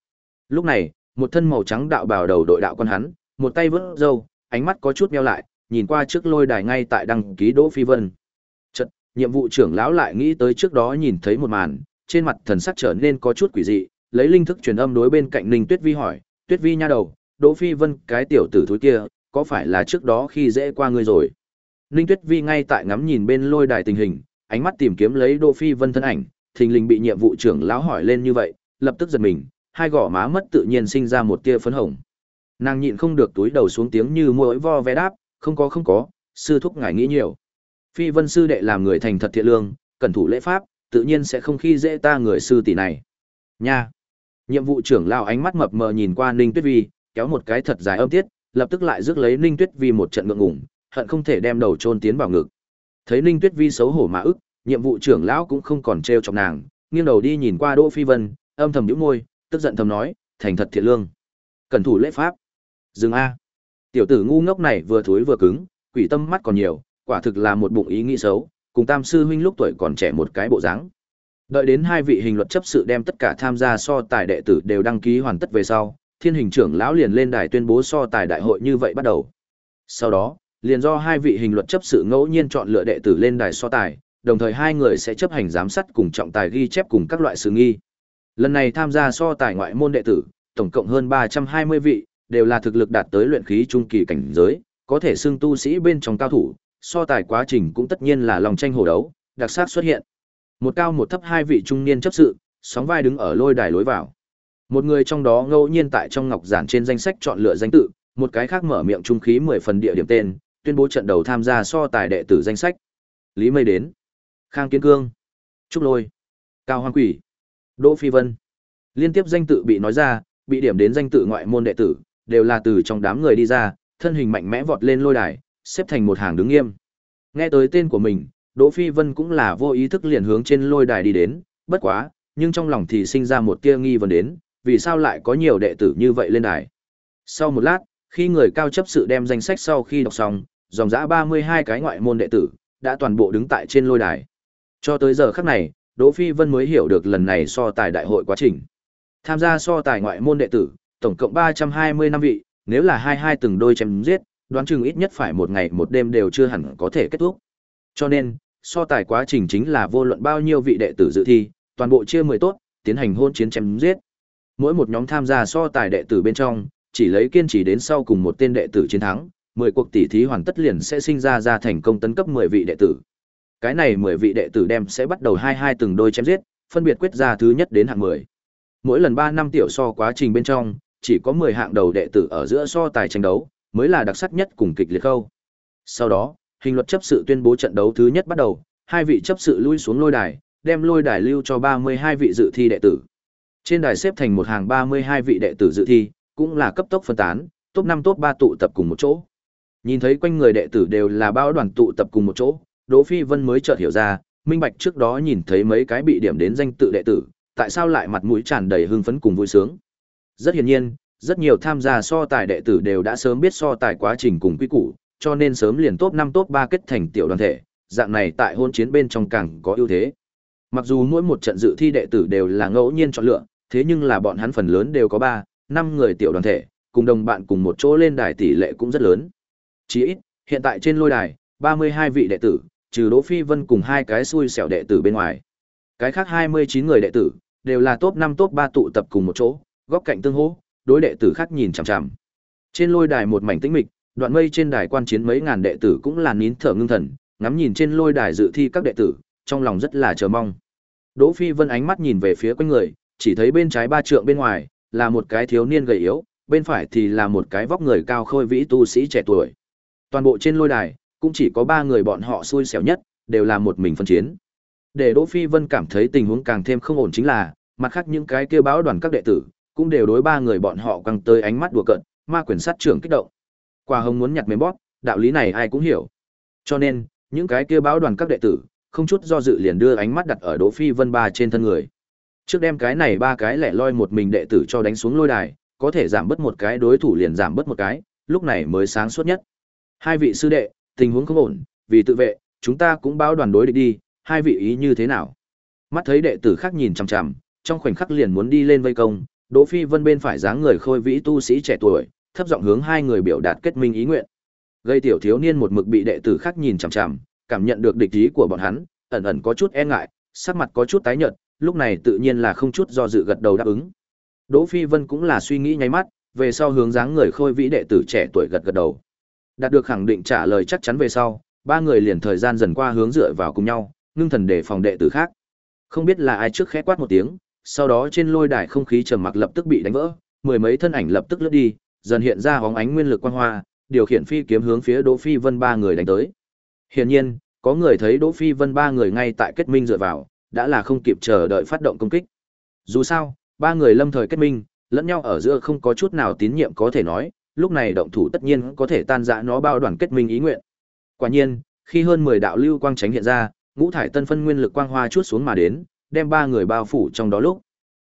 S1: Lúc này, một thân màu trắng đạo bào đầu đội đạo quan hắn, một tay vớt râu, ánh mắt có chút meo lại, nhìn qua trước lôi đài ngay tại đăng ký Đỗ Phi Vân. Chợt, nhiệm vụ trưởng lão lại nghĩ tới trước đó nhìn thấy một màn, trên mặt thần sắc trở nên có chút quỷ dị, lấy linh thức truyền âm đối bên cạnh Ninh Tuyết Vi hỏi, "Tuyết Vi nha đầu, Đỗ Phi Vân cái tiểu tử thối kia, có phải là trước đó khi dễ qua ngươi rồi?" Ninh Tuyết Vi ngay tại ngắm nhìn bên lôi đài tình hình, ánh mắt tìm kiếm lấy Đỗ Phi Vân thân ảnh, thình lình bị nhiệm vụ trưởng lão hỏi lên như vậy, lập tức giật mình, hai gò má mất tự nhiên sinh ra một tia phấn hồng. Nàng nhịn không được túi đầu xuống tiếng như mỗi vo vé đáp, "Không có không có, sư thúc ngài nghĩ nhiều." Phi Vân sư đệ làm người thành thật thiện lương, cẩn thủ lễ pháp, tự nhiên sẽ không khi dễ ta người sư tỷ này. Nha. Nhiệm vụ trưởng lão ánh mắt mập mờ nhìn qua Ninh Tuyết Vi, kéo một cái thật dài âm tiết, lập tức lại rước lấy Ninh Tuyết Vi một trận ngượng ngùng, hận không thể đem đầu chôn tiến vào ngực. Thấy Ninh Tuyết Vi xấu hổ mà ức, nhiệm vụ trưởng lão cũng không còn trêu chọc nàng, nghiêng đầu đi nhìn qua Đỗ Phi Vân, âm thầm nhũ môi, tức giận thầm nói, thành thật thiện lương, cẩn thủ lễ pháp. Dừng a. Tiểu tử ngu ngốc này vừa thối vừa cứng, quỷ tâm mắt còn nhiều, quả thực là một bụng ý nghĩ xấu, cùng Tam sư huynh lúc tuổi còn trẻ một cái bộ dáng. Đợi đến hai vị hình luật chấp sự đem tất cả tham gia so tài đệ tử đều đăng ký hoàn tất về sau, Thiên hình trưởng lão liền lên đài tuyên bố so tài đại hội như vậy bắt đầu. Sau đó, liền do hai vị hình luật chấp sự ngẫu nhiên chọn lựa đệ tử lên đài so tài, đồng thời hai người sẽ chấp hành giám sát cùng trọng tài ghi chép cùng các loại sự nghi. Lần này tham gia so tài ngoại môn đệ tử, tổng cộng hơn 320 vị, đều là thực lực đạt tới luyện khí trung kỳ cảnh giới, có thể xưng tu sĩ bên trong cao thủ, so tài quá trình cũng tất nhiên là lòng tranh hổ đấu, đặc sắc xuất hiện. Một cao một thấp hai vị trung niên chấp sự, sóng vai đứng ở lôi đài lối vào. Một người trong đó ngẫu nhiên tại trong ngọc giản trên danh sách chọn lựa danh tự, một cái khác mở miệng trung khí 10 phần địa điểm tên, tuyên bố trận đầu tham gia so tài đệ tử danh sách. Lý Mây đến, Khang Kiến Cương, Trúc Lôi, Cao Hoang Quỷ, Đỗ Phi Vân. Liên tiếp danh tự bị nói ra, bị điểm đến danh tự ngoại môn đệ tử, đều là từ trong đám người đi ra, thân hình mạnh mẽ vọt lên lôi đài, xếp thành một hàng đứng nghiêm. Nghe tới tên của mình, Đỗ Phi Vân cũng là vô ý thức liền hướng trên lôi đài đi đến, bất quá, nhưng trong lòng thì sinh ra một tia nghi vấn đến, vì sao lại có nhiều đệ tử như vậy lên đài. Sau một lát, khi người cao chấp sự đem danh sách sau khi đọc xong, dòng dã 32 cái ngoại môn đệ tử, đã toàn bộ đứng tại trên lôi đài. Cho tới giờ khắc này, Đỗ Phi Vân mới hiểu được lần này so tài đại hội quá trình. Tham gia so tài ngoại môn đệ tử, tổng cộng 320 năm vị, nếu là hai hai từng đôi chém giết, đoán chừng ít nhất phải một ngày một đêm đều chưa hẳn có thể kết thúc. Cho nên, so tài quá trình chính là vô luận bao nhiêu vị đệ tử dự thi, toàn bộ chia 10 tốt, tiến hành hôn chiến chém giết. Mỗi một nhóm tham gia so tài đệ tử bên trong, chỉ lấy kiên trì đến sau cùng một tên đệ tử chiến thắng, 10 cuộc tỷ thí hoàn tất liền sẽ sinh ra ra thành công tấn cấp 10 vị đệ tử. Cái này 10 vị đệ tử đem sẽ bắt đầu hai hai từng đôi chém giết, phân biệt quyết ra thứ nhất đến hạng 10. Mỗi lần 3 năm tiểu so quá trình bên trong, chỉ có 10 hạng đầu đệ tử ở giữa so tài tranh đấu, mới là đặc sắc nhất cùng kịch liệt khâu. Sau đó, hình luật chấp sự tuyên bố trận đấu thứ nhất bắt đầu, hai vị chấp sự lui xuống lôi đài, đem lôi đài lưu cho 32 vị dự thi đệ tử. Trên đài xếp thành một hàng 32 vị đệ tử dự thi, cũng là cấp tốc phân tán, top 5 top 3 tụ tập cùng một chỗ. Nhìn thấy quanh người đệ tử đều là bao đoàn tụ tập cùng một chỗ, Đỗ Phi Vân mới chợt hiểu ra, minh bạch trước đó nhìn thấy mấy cái bị điểm đến danh tự đệ tử, tại sao lại mặt mũi tràn đầy hưng phấn cùng vui sướng. Rất hiển nhiên, rất nhiều tham gia so tài đệ tử đều đã sớm biết so tài quá trình cùng quy củ, cho nên sớm liền top 5 top 3 kết thành tiểu đoàn thể, dạng này tại hôn chiến bên trong càng có ưu thế. Mặc dù mỗi một trận dự thi đệ tử đều là ngẫu nhiên chọn lựa, thế nhưng là bọn hắn phần lớn đều có 3, 5 người tiểu đoàn thể, cùng đồng bạn cùng một chỗ lên đài tỷ lệ cũng rất lớn. Chỉ ít, hiện tại trên lôi đài, 32 vị đệ tử, trừ Đỗ Phi Vân cùng hai cái xui xẻo đệ tử bên ngoài. Cái khác 29 người đệ tử, đều là top 5 top 3 tụ tập cùng một chỗ, góc cạnh tương hỗ, đối đệ tử khác nhìn chằm chằm. Trên lôi đài một mảnh tĩnh mịch, đoạn mây trên đài quan chiến mấy ngàn đệ tử cũng là nín thở ngưng thần, ngắm nhìn trên lôi đài dự thi các đệ tử, trong lòng rất là chờ mong. Đỗ Phi Vân ánh mắt nhìn về phía quanh người, chỉ thấy bên trái ba trượng bên ngoài là một cái thiếu niên gầy yếu, bên phải thì là một cái vóc người cao khôi vĩ tu sĩ trẻ tuổi. Toàn bộ trên lôi đài cũng chỉ có ba người bọn họ xui xẻo nhất, đều là một mình phân chiến. Để Đỗ Phi Vân cảm thấy tình huống càng thêm không ổn chính là, mặt khác những cái kia báo đoàn các đệ tử, cũng đều đối ba người bọn họ căng tới ánh mắt đùa cợt, ma quyền sát trưởng kích động. Quả hồng muốn nhặt mềm bóp, đạo lý này ai cũng hiểu. Cho nên, những cái kia báo đoàn các đệ tử, không chút do dự liền đưa ánh mắt đặt ở Đỗ Phi Vân ba trên thân người. Trước đem cái này ba cái lẻ loi một mình đệ tử cho đánh xuống lôi đài, có thể giảm bớt một cái đối thủ liền giảm bớt một cái, lúc này mới sáng suốt nhất. Hai vị sư đệ, tình huống không ổn, vì tự vệ, chúng ta cũng báo đoàn đối địch đi, hai vị ý như thế nào? Mắt thấy đệ tử khác nhìn chằm chằm, trong khoảnh khắc liền muốn đi lên vây công, Đỗ Phi Vân bên phải dáng người khôi vĩ tu sĩ trẻ tuổi, thấp giọng hướng hai người biểu đạt kết minh ý nguyện. Gây tiểu thiếu niên một mực bị đệ tử khác nhìn chằm chằm, cảm nhận được địch ý của bọn hắn, ẩn ẩn có chút e ngại, sắc mặt có chút tái nhợt, lúc này tự nhiên là không chút do dự gật đầu đáp ứng. Đỗ Phi Vân cũng là suy nghĩ nháy mắt, về sau hướng dáng người khôi vĩ đệ tử trẻ tuổi gật gật đầu. Đạt được khẳng định trả lời chắc chắn về sau, ba người liền thời gian dần qua hướng dựa vào cùng nhau, ngưng thần để phòng đệ tử khác. Không biết là ai trước khẽ quát một tiếng, sau đó trên lôi đài không khí trầm mặc lập tức bị đánh vỡ, mười mấy thân ảnh lập tức lướt đi, dần hiện ra hóng ánh nguyên lực quang hoa, điều khiển phi kiếm hướng phía Đỗ Phi Vân ba người đánh tới. Hiển nhiên, có người thấy Đỗ Phi Vân ba người ngay tại kết minh dựa vào, đã là không kịp chờ đợi phát động công kích. Dù sao, ba người lâm thời kết minh, lẫn nhau ở giữa không có chút nào tín nhiệm có thể nói, lúc này động thủ tất nhiên có thể tan rã nó bao đoàn kết minh ý nguyện. Quả nhiên, khi hơn 10 đạo lưu quang tránh hiện ra, ngũ thải tân phân nguyên lực quang hoa chuốt xuống mà đến, đem ba người bao phủ trong đó lúc.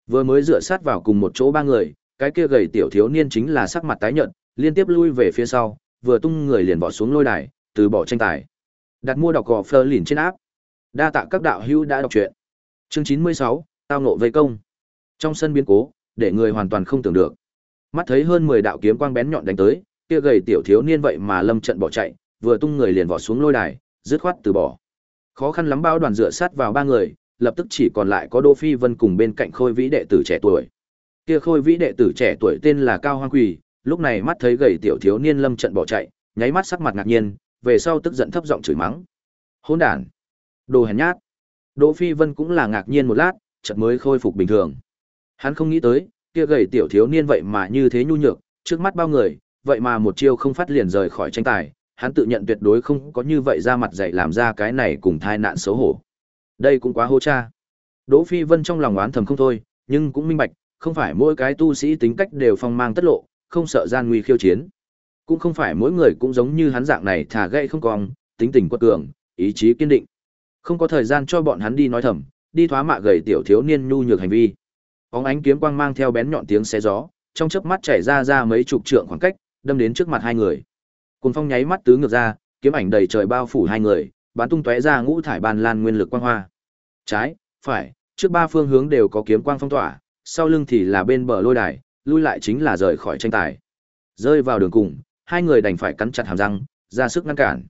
S1: Vừa mới dựa sát vào cùng một chỗ ba người, cái kia gầy tiểu thiếu niên chính là sắc mặt tái nhợt, liên tiếp lui về phía sau, vừa tung người liền bỏ xuống lôi đài, từ bỏ tranh tài. Đặt mua đọc gò phơ lìn trên áp. Đa tạ các đạo hữu đã đọc truyện. Chương 96, tao ngộ vây công. Trong sân biến cố, để người hoàn toàn không tưởng được. Mắt thấy hơn 10 đạo kiếm quang bén nhọn đánh tới, kia gầy tiểu thiếu niên vậy mà lâm trận bỏ chạy, vừa tung người liền vọt xuống lôi đài, dứt khoát từ bỏ. Khó khăn lắm bao đoàn dựa sát vào ba người, lập tức chỉ còn lại có Đỗ Phi Vân cùng bên cạnh Khôi Vĩ đệ tử trẻ tuổi. Kia Khôi Vĩ đệ tử trẻ tuổi tên là Cao Hoang Quỳ, lúc này mắt thấy gầy tiểu thiếu niên lâm trận bỏ chạy, nháy mắt sắc mặt ngạc nhiên, về sau tức giận thấp giọng chửi mắng. Hỗn đản, đồ hèn nhát. Đỗ Phi Vân cũng là ngạc nhiên một lát, chợt mới khôi phục bình thường. Hắn không nghĩ tới, kia gầy tiểu thiếu niên vậy mà như thế nhu nhược, trước mắt bao người, vậy mà một chiêu không phát liền rời khỏi tranh tài, hắn tự nhận tuyệt đối không có như vậy ra mặt dạy làm ra cái này cùng thai nạn xấu hổ. Đây cũng quá hô cha. Đỗ Phi Vân trong lòng oán thầm không thôi, nhưng cũng minh bạch, không phải mỗi cái tu sĩ tính cách đều phong mang tất lộ, không sợ gian nguy khiêu chiến. Cũng không phải mỗi người cũng giống như hắn dạng này thả gậy không cong, tính tình quật cường, ý chí kiên định. Không có thời gian cho bọn hắn đi nói thầm, đi thoá mạ gầy tiểu thiếu niên nhu nhược hành vi. Bóng ánh kiếm quang mang theo bén nhọn tiếng xé gió, trong chớp mắt chảy ra ra mấy chục trượng khoảng cách, đâm đến trước mặt hai người. Cùng phong nháy mắt tứ ngược ra, kiếm ảnh đầy trời bao phủ hai người, bắn tung tóe ra ngũ thải ban lan nguyên lực quang hoa. Trái, phải, trước ba phương hướng đều có kiếm quang phong tỏa, sau lưng thì là bên bờ lôi đài, lui lại chính là rời khỏi tranh tài. Rơi vào đường cùng, hai người đành phải cắn chặt hàm răng, ra sức ngăn cản.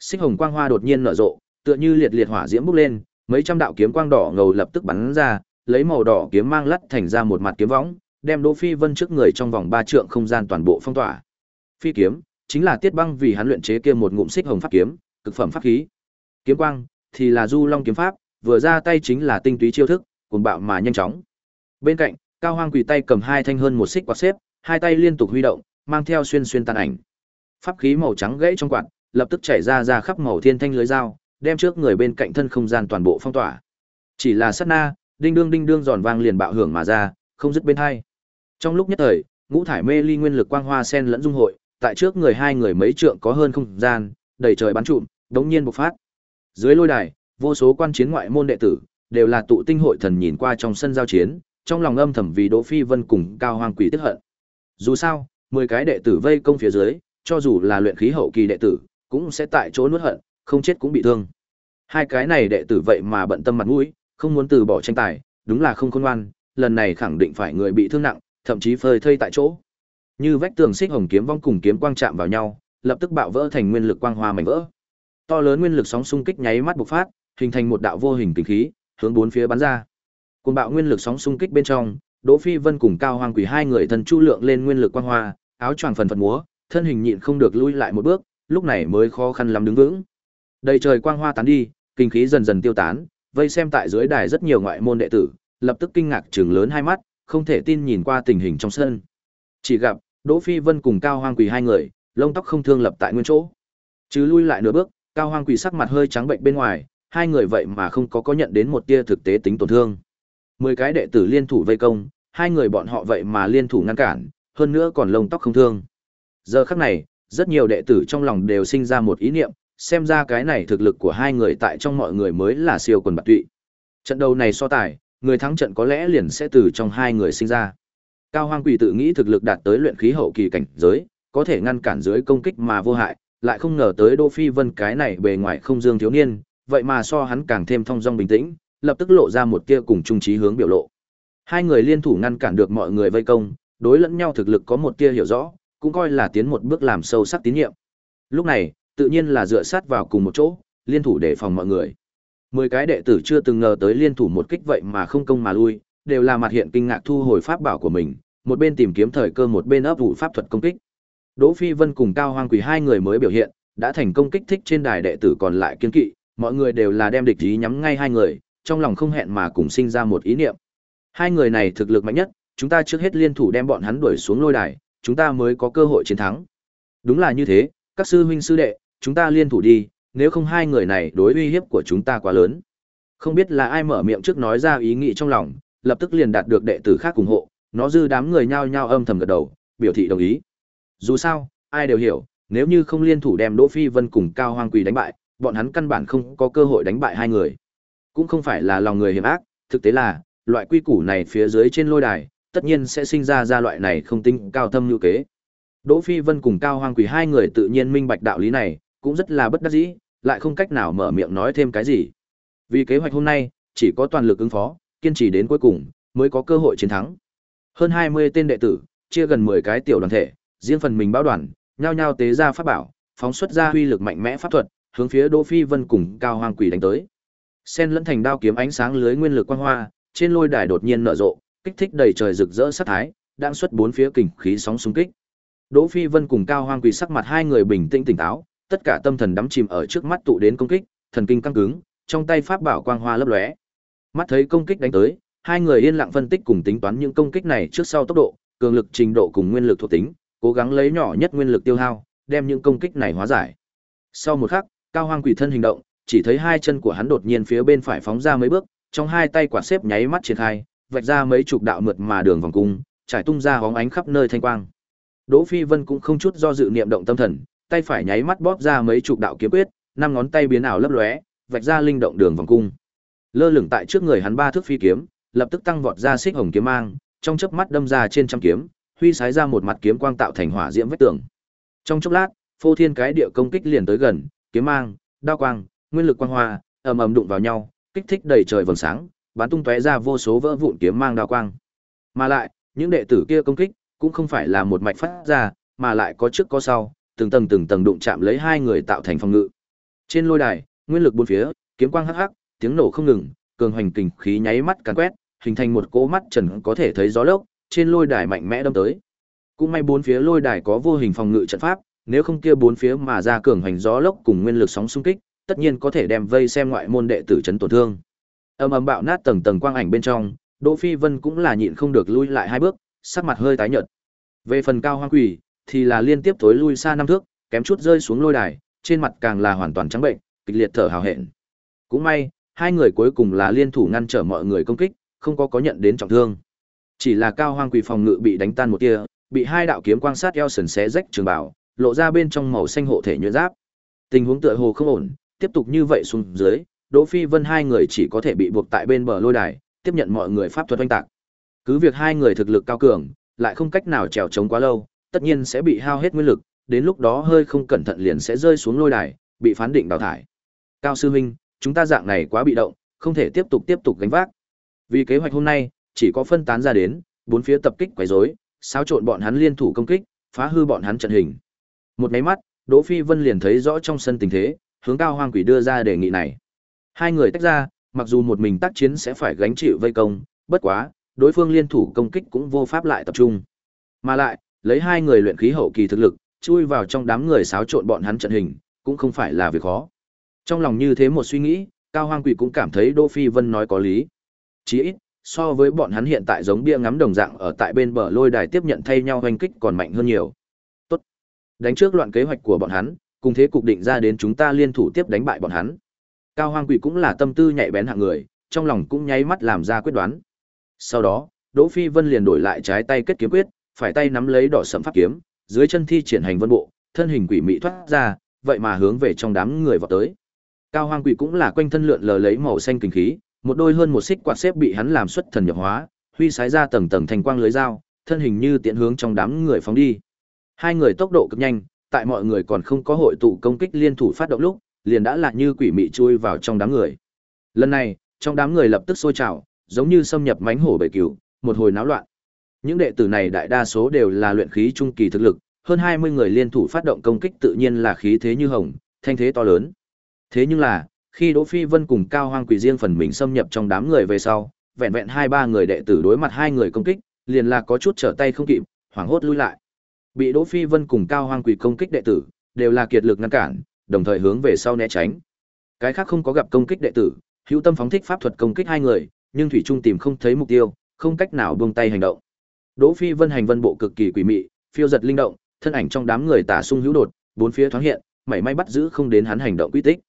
S1: Xích hồng quang hoa đột nhiên nở rộ, tựa như liệt liệt hỏa diễm bốc lên, mấy trăm đạo kiếm quang đỏ ngầu lập tức bắn ra, lấy màu đỏ kiếm mang lắt thành ra một mặt kiếm võng, đem Đỗ Phi Vân trước người trong vòng ba trượng không gian toàn bộ phong tỏa. Phi kiếm chính là Tiết Băng vì hắn luyện chế kia một ngụm xích hồng pháp kiếm, cực phẩm pháp khí. Kiếm quang thì là Du Long kiếm pháp, vừa ra tay chính là tinh túy chiêu thức, cuồng bạo mà nhanh chóng. Bên cạnh, Cao Hoang quỳ tay cầm hai thanh hơn một xích quạt xếp, hai tay liên tục huy động, mang theo xuyên xuyên tàn ảnh. Pháp khí màu trắng gãy trong quạt, lập tức chảy ra ra khắp màu thiên thanh lưới dao, đem trước người bên cạnh thân không gian toàn bộ phong tỏa. Chỉ là sát na, đinh đương đinh đương giòn vang liền bạo hưởng mà ra, không dứt bên hai. Trong lúc nhất thời, ngũ thải mê ly nguyên lực quang hoa sen lẫn dung hội, tại trước người hai người mấy trượng có hơn không gian, đầy trời bắn trụm, đống nhiên bộc phát. Dưới lôi đài, vô số quan chiến ngoại môn đệ tử đều là tụ tinh hội thần nhìn qua trong sân giao chiến, trong lòng âm thầm vì Đỗ Phi Vân cùng Cao Hoàng Quỷ tức hận. Dù sao, 10 cái đệ tử vây công phía dưới, cho dù là luyện khí hậu kỳ đệ tử, cũng sẽ tại chỗ nuốt hận, không chết cũng bị thương. Hai cái này đệ tử vậy mà bận tâm mặt mũi, không muốn từ bỏ tranh tài, đúng là không khôn ngoan, lần này khẳng định phải người bị thương nặng, thậm chí phơi thây tại chỗ. Như vách tường xích hồng kiếm vong cùng kiếm quang chạm vào nhau, lập tức bạo vỡ thành nguyên lực quang hoa mảnh vỡ. To lớn nguyên lực sóng xung kích nháy mắt bộc phát, hình thành một đạo vô hình kinh khí, hướng bốn phía bắn ra. Cùng bạo nguyên lực sóng xung kích bên trong, Đỗ Phi Vân cùng Cao Hoang Quỷ hai người thần chu lượng lên nguyên lực quang hoa, áo choàng phần phật múa, thân hình nhịn không được lui lại một bước, lúc này mới khó khăn lắm đứng vững. Đầy trời quang hoa tán đi, kinh khí dần dần tiêu tán, vây xem tại dưới đài rất nhiều ngoại môn đệ tử, lập tức kinh ngạc trừng lớn hai mắt, không thể tin nhìn qua tình hình trong sân. Chỉ gặp Đỗ Phi Vân cùng Cao Hoang Quỳ hai người, lông tóc không thương lập tại nguyên chỗ. Chứ lui lại nửa bước, Cao Hoang Quỳ sắc mặt hơi trắng bệnh bên ngoài, hai người vậy mà không có có nhận đến một tia thực tế tính tổn thương. Mười cái đệ tử liên thủ vây công, hai người bọn họ vậy mà liên thủ ngăn cản, hơn nữa còn lông tóc không thương. Giờ khắc này, rất nhiều đệ tử trong lòng đều sinh ra một ý niệm, xem ra cái này thực lực của hai người tại trong mọi người mới là siêu quần bạc tụy. Trận đầu này so tài, người thắng trận có lẽ liền sẽ từ trong hai người sinh ra. Cao Hoang quỳ tự nghĩ thực lực đạt tới luyện khí hậu kỳ cảnh giới, có thể ngăn cản dưới công kích mà vô hại, lại không ngờ tới Đỗ Phi Vân cái này bề ngoài không dương thiếu niên, vậy mà so hắn càng thêm thông dong bình tĩnh, lập tức lộ ra một tia cùng trung trí hướng biểu lộ. Hai người liên thủ ngăn cản được mọi người vây công, đối lẫn nhau thực lực có một tia hiểu rõ, cũng coi là tiến một bước làm sâu sắc tín nhiệm. Lúc này, tự nhiên là dựa sát vào cùng một chỗ, liên thủ để phòng mọi người. Mười cái đệ tử chưa từng ngờ tới liên thủ một kích vậy mà không công mà lui, đều là mặt hiện kinh ngạc thu hồi pháp bảo của mình, một bên tìm kiếm thời cơ một bên ấp ủ pháp thuật công kích. Đỗ Phi Vân cùng Cao Hoang Quỷ hai người mới biểu hiện, đã thành công kích thích trên đài đệ tử còn lại kiên kỵ, mọi người đều là đem địch ý nhắm ngay hai người, trong lòng không hẹn mà cùng sinh ra một ý niệm. Hai người này thực lực mạnh nhất, chúng ta trước hết liên thủ đem bọn hắn đuổi xuống lôi đài, chúng ta mới có cơ hội chiến thắng. Đúng là như thế, các sư huynh sư đệ, chúng ta liên thủ đi, nếu không hai người này đối uy hiếp của chúng ta quá lớn. Không biết là ai mở miệng trước nói ra ý nghĩ trong lòng, lập tức liền đạt được đệ tử khác ủng hộ, nó dư đám người nhao nhao âm thầm gật đầu, biểu thị đồng ý. Dù sao, ai đều hiểu, nếu như không liên thủ đem Đỗ Phi Vân cùng Cao Hoang Quỳ đánh bại, bọn hắn căn bản không có cơ hội đánh bại hai người. Cũng không phải là lòng người hiểm ác, thực tế là, loại quy củ này phía dưới trên lôi đài, tất nhiên sẽ sinh ra ra loại này không tinh cao thâm như kế. Đỗ Phi Vân cùng Cao Hoang Quỳ hai người tự nhiên minh bạch đạo lý này, cũng rất là bất đắc dĩ, lại không cách nào mở miệng nói thêm cái gì. Vì kế hoạch hôm nay, chỉ có toàn lực ứng phó, kiên trì đến cuối cùng, mới có cơ hội chiến thắng. Hơn 20 tên đệ tử, chia gần 10 cái tiểu đoàn thể, riêng phần mình báo đoàn, nhao nhao tế ra pháp bảo, phóng xuất ra huy lực mạnh mẽ pháp thuật, hướng phía Đỗ Phi Vân cùng Cao Hoang Quỷ đánh tới. Sen lẫn thành đao kiếm ánh sáng lưới nguyên lực quang hoa, trên lôi đài đột nhiên nở rộ, kích thích đầy trời rực rỡ sát thái, đang xuất bốn phía kình khí sóng xung kích. Đỗ Phi Vân cùng Cao Hoang Quỷ sắc mặt hai người bình tĩnh tỉnh táo, tất cả tâm thần đắm chìm ở trước mắt tụ đến công kích, thần kinh căng cứng, trong tay pháp bảo quang hoa lấp lóe. Mắt thấy công kích đánh tới, hai người yên lặng phân tích cùng tính toán những công kích này trước sau tốc độ, cường lực trình độ cùng nguyên lực thuộc tính, cố gắng lấy nhỏ nhất nguyên lực tiêu hao, đem những công kích này hóa giải. Sau một khắc, Cao Hoang Quỷ thân hình động, chỉ thấy hai chân của hắn đột nhiên phía bên phải phóng ra mấy bước, trong hai tay quả xếp nháy mắt triển khai, vạch ra mấy chục đạo mượt mà đường vòng cung, trải tung ra hóng ánh khắp nơi thanh quang. Đỗ Phi Vân cũng không chút do dự niệm động tâm thần, tay phải nháy mắt bóp ra mấy chục đạo kiếm quyết, năm ngón tay biến ảo lấp lóe, vạch ra linh động đường vòng cung. Lơ lửng tại trước người hắn ba thước phi kiếm, lập tức tăng vọt ra xích hồng kiếm mang, trong chớp mắt đâm ra trên trăm kiếm, huy sái ra một mặt kiếm quang tạo thành hỏa diễm vách tường. Trong chốc lát, phô thiên cái địa công kích liền tới gần, kiếm mang, đao quang, nguyên lực quang hoa, ầm ầm đụng vào nhau, kích thích đầy trời vầng sáng, bắn tung tóe ra vô số vỡ vụn kiếm mang đao quang. Mà lại, những đệ tử kia công kích cũng không phải là một mạch phát ra, mà lại có trước có sau, từng tầng từng tầng đụng chạm lấy hai người tạo thành phòng ngự. Trên lôi đài, nguyên lực bốn phía, kiếm quang hắc hắc, tiếng nổ không ngừng, cường hoành kình khí nháy mắt càn quét, hình thành một cỗ mắt trần có thể thấy gió lốc, trên lôi đài mạnh mẽ đâm tới. Cũng may bốn phía lôi đài có vô hình phòng ngự trận pháp, nếu không kia bốn phía mà ra cường hành gió lốc cùng nguyên lực sóng xung kích, tất nhiên có thể đem vây xem ngoại môn đệ tử chấn tổn thương. Ầm ầm bạo nát tầng tầng quang ảnh bên trong, Đỗ Phi Vân cũng là nhịn không được lui lại hai bước, sắc mặt hơi tái nhợt. Về phần cao hoang quỷ, thì là liên tiếp tối lui xa năm thước, kém chút rơi xuống lôi đài, trên mặt càng là hoàn toàn trắng bệnh, kịch liệt thở hào hẹn. Cũng may, hai người cuối cùng là liên thủ ngăn trở mọi người công kích, không có có nhận đến trọng thương. Chỉ là cao hoang quỳ phòng ngự bị đánh tan một tia, bị hai đạo kiếm quang sát eo sần xé rách trường bảo, lộ ra bên trong màu xanh hộ thể nhuyễn giáp. Tình huống tựa hồ không ổn, tiếp tục như vậy xuống dưới, Đỗ Phi Vân hai người chỉ có thể bị buộc tại bên bờ lôi đài, tiếp nhận mọi người pháp thuật oanh tạc. Cứ việc hai người thực lực cao cường, lại không cách nào trèo chống quá lâu, tất nhiên sẽ bị hao hết nguyên lực, đến lúc đó hơi không cẩn thận liền sẽ rơi xuống lôi đài, bị phán định đào thải. Cao sư huynh, chúng ta dạng này quá bị động, không thể tiếp tục tiếp tục gánh vác. Vì kế hoạch hôm nay, chỉ có phân tán ra đến, bốn phía tập kích quấy rối, xáo trộn bọn hắn liên thủ công kích, phá hư bọn hắn trận hình. Một máy mắt, Đỗ Phi Vân liền thấy rõ trong sân tình thế, hướng Cao Hoang Quỷ đưa ra đề nghị này. Hai người tách ra, mặc dù một mình tác chiến sẽ phải gánh chịu vây công, bất quá, đối phương liên thủ công kích cũng vô pháp lại tập trung. Mà lại, lấy hai người luyện khí hậu kỳ thực lực, chui vào trong đám người xáo trộn bọn hắn trận hình, cũng không phải là việc khó. Trong lòng như thế một suy nghĩ, Cao Hoang Quỷ cũng cảm thấy Đỗ Phi Vân nói có lý. Chỉ ít, so với bọn hắn hiện tại giống bia ngắm đồng dạng ở tại bên bờ lôi đài tiếp nhận thay nhau hoành kích còn mạnh hơn nhiều. Tốt. Đánh trước loạn kế hoạch của bọn hắn, cùng thế cục định ra đến chúng ta liên thủ tiếp đánh bại bọn hắn. Cao Hoang Quỷ cũng là tâm tư nhạy bén hạng người, trong lòng cũng nháy mắt làm ra quyết đoán. Sau đó, Đỗ Phi Vân liền đổi lại trái tay kết kiếm quyết, phải tay nắm lấy đỏ sẫm pháp kiếm, dưới chân thi triển hành vân bộ, thân hình quỷ mị thoát ra, vậy mà hướng về trong đám người vọt tới. Cao Hoang Quỷ cũng là quanh thân lượn lờ lấy màu xanh kinh khí, một đôi hơn một xích quạt xếp bị hắn làm xuất thần nhập hóa, huy sái ra tầng tầng thành quang lưới dao, thân hình như tiện hướng trong đám người phóng đi. Hai người tốc độ cực nhanh, tại mọi người còn không có hội tụ công kích liên thủ phát động lúc, liền đã là như quỷ mị chui vào trong đám người. Lần này, trong đám người lập tức sôi trào, giống như xâm nhập mánh hổ bầy cừu, một hồi náo loạn. Những đệ tử này đại đa số đều là luyện khí trung kỳ thực lực, hơn 20 người liên thủ phát động công kích tự nhiên là khí thế như hồng, thanh thế to lớn. Thế nhưng là, khi Đỗ Phi Vân cùng Cao Hoang Quỷ riêng phần mình xâm nhập trong đám người về sau, vẹn vẹn hai ba người đệ tử đối mặt hai người công kích, liền là có chút trở tay không kịp, hoảng hốt lui lại. Bị Đỗ Phi Vân cùng Cao Hoang Quỷ công kích đệ tử, đều là kiệt lực ngăn cản, đồng thời hướng về sau né tránh. Cái khác không có gặp công kích đệ tử, hữu tâm phóng thích pháp thuật công kích hai người, nhưng thủy trung tìm không thấy mục tiêu, không cách nào buông tay hành động. Đỗ Phi Vân hành vân bộ cực kỳ quỷ mị, phiêu giật linh động, thân ảnh trong đám người tả sung hữu đột, bốn phía thoáng hiện, mảy may bắt giữ không đến hắn hành động quy tích.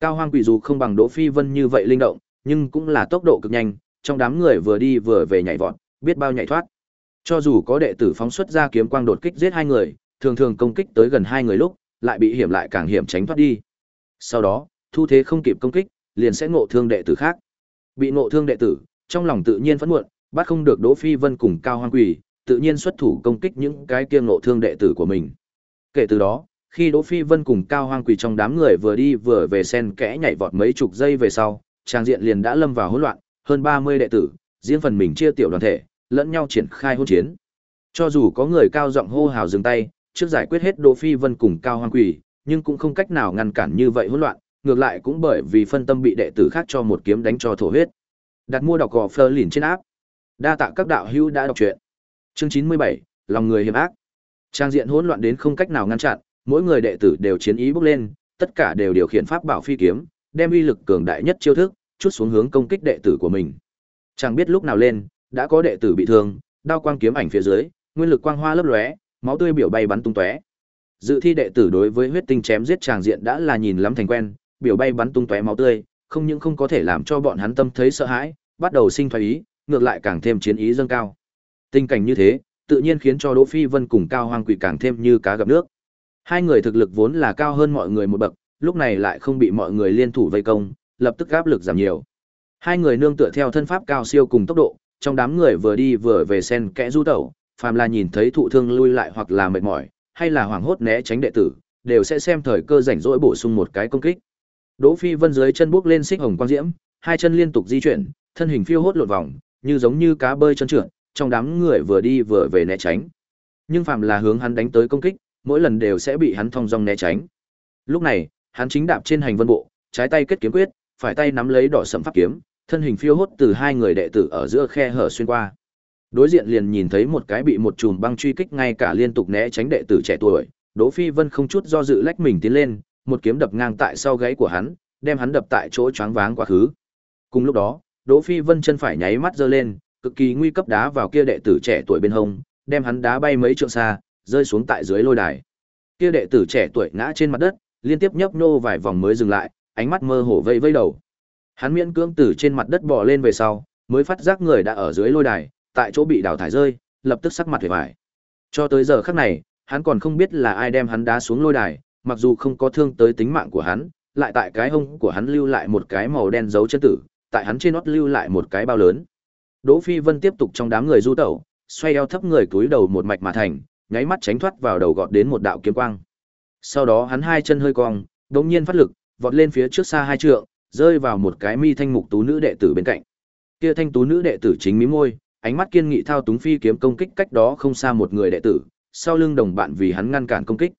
S1: Cao Hoang Quỷ dù không bằng Đỗ Phi Vân như vậy linh động, nhưng cũng là tốc độ cực nhanh, trong đám người vừa đi vừa về nhảy vọt, biết bao nhảy thoát. Cho dù có đệ tử phóng xuất ra kiếm quang đột kích giết hai người, thường thường công kích tới gần hai người lúc, lại bị hiểm lại càng hiểm tránh thoát đi. Sau đó, thu thế không kịp công kích, liền sẽ ngộ thương đệ tử khác. Bị ngộ thương đệ tử, trong lòng tự nhiên phẫn muộn, bắt không được Đỗ Phi Vân cùng Cao Hoang Quỷ, tự nhiên xuất thủ công kích những cái kia ngộ thương đệ tử của mình. Kể từ đó, khi Đỗ Phi Vân cùng Cao Hoang Quỳ trong đám người vừa đi vừa về sen kẽ nhảy vọt mấy chục giây về sau, trang diện liền đã lâm vào hỗn loạn, hơn 30 đệ tử, riêng phần mình chia tiểu đoàn thể, lẫn nhau triển khai hỗn chiến. Cho dù có người cao giọng hô hào dừng tay, trước giải quyết hết Đỗ Phi Vân cùng Cao Hoang Quỳ, nhưng cũng không cách nào ngăn cản như vậy hỗn loạn, ngược lại cũng bởi vì phân tâm bị đệ tử khác cho một kiếm đánh cho thổ huyết. Đặt mua đọc gò Fleur lìn trên áp. Đa tạ các đạo hữu đã đọc truyện. Chương 97, lòng người hiểm ác. Trang diện hỗn loạn đến không cách nào ngăn chặn, mỗi người đệ tử đều chiến ý bốc lên, tất cả đều điều khiển pháp bảo phi kiếm, đem uy lực cường đại nhất chiêu thức, chút xuống hướng công kích đệ tử của mình. Chẳng biết lúc nào lên, đã có đệ tử bị thương, đao quang kiếm ảnh phía dưới, nguyên lực quang hoa lấp lóe, máu tươi biểu bay bắn tung tóe. Dự thi đệ tử đối với huyết tinh chém giết tràng diện đã là nhìn lắm thành quen, biểu bay bắn tung tóe máu tươi, không những không có thể làm cho bọn hắn tâm thấy sợ hãi, bắt đầu sinh thoái ý, ngược lại càng thêm chiến ý dâng cao. Tình cảnh như thế, tự nhiên khiến cho Đỗ Phi Vân cùng Cao Hoang Quỷ càng thêm như cá gặp nước. Hai người thực lực vốn là cao hơn mọi người một bậc, lúc này lại không bị mọi người liên thủ vây công, lập tức áp lực giảm nhiều. Hai người nương tựa theo thân pháp cao siêu cùng tốc độ, trong đám người vừa đi vừa về sen kẽ du tẩu, phàm là nhìn thấy thụ thương lui lại hoặc là mệt mỏi, hay là hoảng hốt né tránh đệ tử, đều sẽ xem thời cơ rảnh rỗi bổ sung một cái công kích. Đỗ Phi Vân dưới chân bước lên xích hồng quang diễm, hai chân liên tục di chuyển, thân hình phiêu hốt lượn vòng, như giống như cá bơi chân trượt, trong đám người vừa đi vừa về né tránh. Nhưng phàm là hướng hắn đánh tới công kích, mỗi lần đều sẽ bị hắn thông dong né tránh. Lúc này, hắn chính đạp trên hành vân bộ, trái tay kết kiếm quyết, phải tay nắm lấy đỏ sẫm pháp kiếm, thân hình phiêu hốt từ hai người đệ tử ở giữa khe hở xuyên qua. Đối diện liền nhìn thấy một cái bị một chùm băng truy kích ngay cả liên tục né tránh đệ tử trẻ tuổi, Đỗ Phi Vân không chút do dự lách mình tiến lên, một kiếm đập ngang tại sau gáy của hắn, đem hắn đập tại chỗ choáng váng quá khứ. Cùng lúc đó, Đỗ Phi Vân chân phải nháy mắt giơ lên, cực kỳ nguy cấp đá vào kia đệ tử trẻ tuổi bên hông, đem hắn đá bay mấy trượng xa, rơi xuống tại dưới lôi đài. Kia đệ tử trẻ tuổi ngã trên mặt đất, liên tiếp nhấp nô vài vòng mới dừng lại, ánh mắt mơ hồ vây vây đầu. Hắn miễn cưỡng từ trên mặt đất bò lên về sau, mới phát giác người đã ở dưới lôi đài, tại chỗ bị đào thải rơi, lập tức sắc mặt vẻ vải. Cho tới giờ khắc này, hắn còn không biết là ai đem hắn đá xuống lôi đài, mặc dù không có thương tới tính mạng của hắn, lại tại cái hông của hắn lưu lại một cái màu đen dấu chân tử, tại hắn trên nót lưu lại một cái bao lớn. Đỗ Phi Vân tiếp tục trong đám người du tẩu, xoay eo thấp người túi đầu một mạch mà thành, nháy mắt tránh thoát vào đầu gọt đến một đạo kiếm quang. Sau đó hắn hai chân hơi cong, đột nhiên phát lực, vọt lên phía trước xa hai trượng, rơi vào một cái mi thanh mục tú nữ đệ tử bên cạnh. Kia thanh tú nữ đệ tử chính mí môi, ánh mắt kiên nghị thao túng phi kiếm công kích cách đó không xa một người đệ tử, sau lưng đồng bạn vì hắn ngăn cản công kích.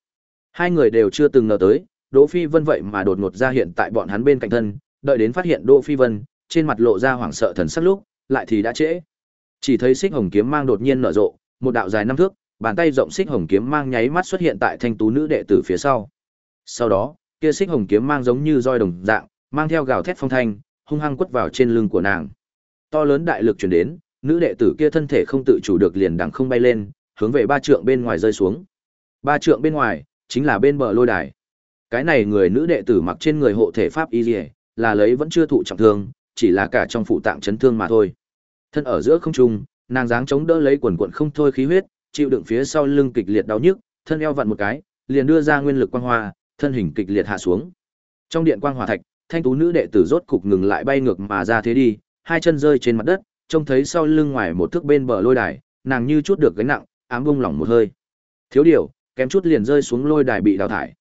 S1: Hai người đều chưa từng ngờ tới, Đỗ Phi Vân vậy mà đột ngột ra hiện tại bọn hắn bên cạnh thân, đợi đến phát hiện Đỗ Phi Vân, trên mặt lộ ra hoảng sợ thần sắc lúc, lại thì đã trễ. Chỉ thấy xích hồng kiếm mang đột nhiên nở rộ, một đạo dài năm thước, bàn tay rộng xích hồng kiếm mang nháy mắt xuất hiện tại thanh tú nữ đệ tử phía sau. Sau đó, kia xích hồng kiếm mang giống như roi đồng dạng, mang theo gào thét phong thanh, hung hăng quất vào trên lưng của nàng. To lớn đại lực truyền đến, nữ đệ tử kia thân thể không tự chủ được liền đằng không bay lên, hướng về ba trượng bên ngoài rơi xuống. Ba trượng bên ngoài, chính là bên bờ lôi đài. Cái này người nữ đệ tử mặc trên người hộ thể pháp y liễu, là lấy vẫn chưa thụ trọng thương, chỉ là cả trong phụ tạng chấn thương mà thôi. Thân ở giữa không trung, nàng dáng chống đỡ lấy quần quần không thôi khí huyết, chịu đựng phía sau lưng kịch liệt đau nhức, thân eo vặn một cái, liền đưa ra nguyên lực quang hoa, thân hình kịch liệt hạ xuống. Trong điện quang hỏa thạch, thanh tú nữ đệ tử rốt cục ngừng lại bay ngược mà ra thế đi, hai chân rơi trên mặt đất, trông thấy sau lưng ngoài một thước bên bờ lôi đài, nàng như chút được gánh nặng, ám bung lỏng một hơi. Thiếu điều, kém chút liền rơi xuống lôi đài bị đào thải.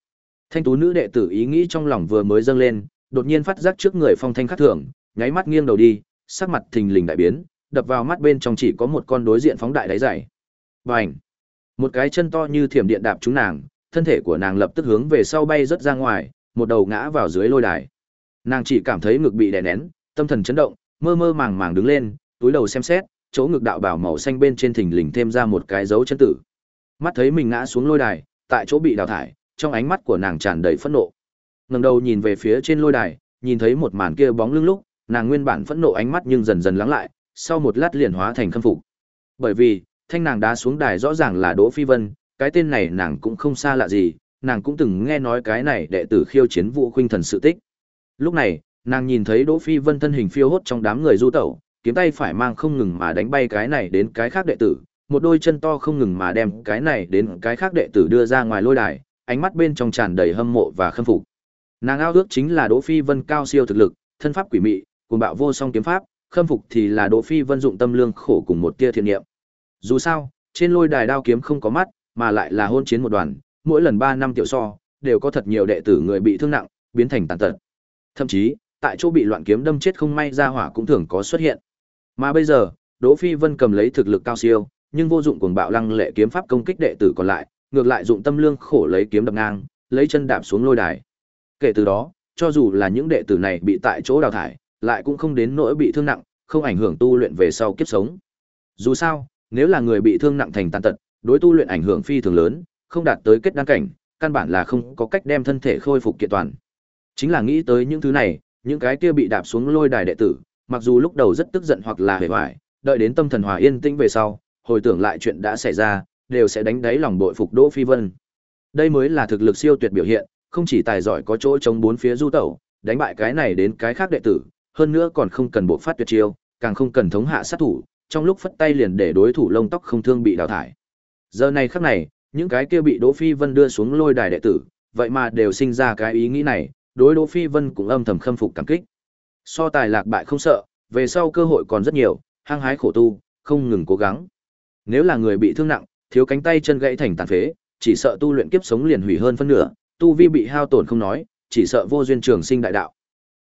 S1: Thanh tú nữ đệ tử ý nghĩ trong lòng vừa mới dâng lên, đột nhiên phát giác trước người phong thanh khắc thường, nháy mắt nghiêng đầu đi, sắc mặt thình lình đại biến, đập vào mắt bên trong chỉ có một con đối diện phóng đại đáy dày. Bành! Một cái chân to như thiểm điện đạp trúng nàng, thân thể của nàng lập tức hướng về sau bay rất ra ngoài, một đầu ngã vào dưới lôi đài. Nàng chỉ cảm thấy ngực bị đè nén, tâm thần chấn động, mơ mơ màng màng đứng lên, túi đầu xem xét, chỗ ngực đạo bảo màu xanh bên trên thình lình thêm ra một cái dấu chân tử. Mắt thấy mình ngã xuống lôi đài, tại chỗ bị đào thải, trong ánh mắt của nàng tràn đầy phẫn nộ. Ngẩng đầu nhìn về phía trên lôi đài, nhìn thấy một màn kia bóng lưng lúc, nàng nguyên bản phẫn nộ ánh mắt nhưng dần dần lắng lại, sau một lát liền hóa thành khâm phục. Bởi vì, thanh nàng đá xuống đài rõ ràng là Đỗ Phi Vân, cái tên này nàng cũng không xa lạ gì, nàng cũng từng nghe nói cái này đệ tử khiêu chiến vụ khuynh thần sự tích. Lúc này, nàng nhìn thấy Đỗ Phi Vân thân hình phiêu hốt trong đám người du tẩu, kiếm tay phải mang không ngừng mà đánh bay cái này đến cái khác đệ tử, một đôi chân to không ngừng mà đem cái này đến cái khác đệ tử đưa ra ngoài lôi đài, ánh mắt bên trong tràn đầy hâm mộ và khâm phục. Nàng ao ước chính là Đỗ Phi Vân cao siêu thực lực, thân pháp quỷ mị, cuồng bạo vô song kiếm pháp, khâm phục thì là Đỗ Phi Vân dụng tâm lương khổ cùng một tia thiện niệm. Dù sao, trên lôi đài đao kiếm không có mắt, mà lại là hôn chiến một đoàn, mỗi lần 3 năm tiểu so, đều có thật nhiều đệ tử người bị thương nặng, biến thành tàn tật. Thậm chí, tại chỗ bị loạn kiếm đâm chết không may ra hỏa cũng thường có xuất hiện. Mà bây giờ, Đỗ Phi Vân cầm lấy thực lực cao siêu, nhưng vô dụng cuồng bạo lăng lệ kiếm pháp công kích đệ tử còn lại, ngược lại dụng tâm lương khổ lấy kiếm đập ngang, lấy chân đạp xuống lôi đài. Kể từ đó, cho dù là những đệ tử này bị tại chỗ đào thải, lại cũng không đến nỗi bị thương nặng, không ảnh hưởng tu luyện về sau kiếp sống. Dù sao, nếu là người bị thương nặng thành tàn tật, đối tu luyện ảnh hưởng phi thường lớn, không đạt tới kết đăng cảnh, căn bản là không có cách đem thân thể khôi phục kiện toàn. Chính là nghĩ tới những thứ này, những cái kia bị đạp xuống lôi đài đệ tử, mặc dù lúc đầu rất tức giận hoặc là hề hoài, đợi đến tâm thần hòa yên tĩnh về sau, hồi tưởng lại chuyện đã xảy ra, đều sẽ đánh đáy lòng bội phục Đỗ Phi Vân. Đây mới là thực lực siêu tuyệt biểu hiện, không chỉ tài giỏi có chỗ chống bốn phía du tẩu, đánh bại cái này đến cái khác đệ tử, hơn nữa còn không cần bộ phát tuyệt chiêu, càng không cần thống hạ sát thủ, trong lúc phất tay liền để đối thủ lông tóc không thương bị đào thải. Giờ này khắc này, những cái kia bị Đỗ Phi Vân đưa xuống lôi đài đệ tử, vậy mà đều sinh ra cái ý nghĩ này, đối Đỗ Phi Vân cũng âm thầm khâm phục cảm kích. So tài lạc bại không sợ, về sau cơ hội còn rất nhiều, hăng hái khổ tu, không ngừng cố gắng. Nếu là người bị thương nặng, thiếu cánh tay chân gãy thành tàn phế, chỉ sợ tu luyện kiếp sống liền hủy hơn phân nửa, tu vi bị hao tổn không nói, chỉ sợ vô duyên trường sinh đại đạo.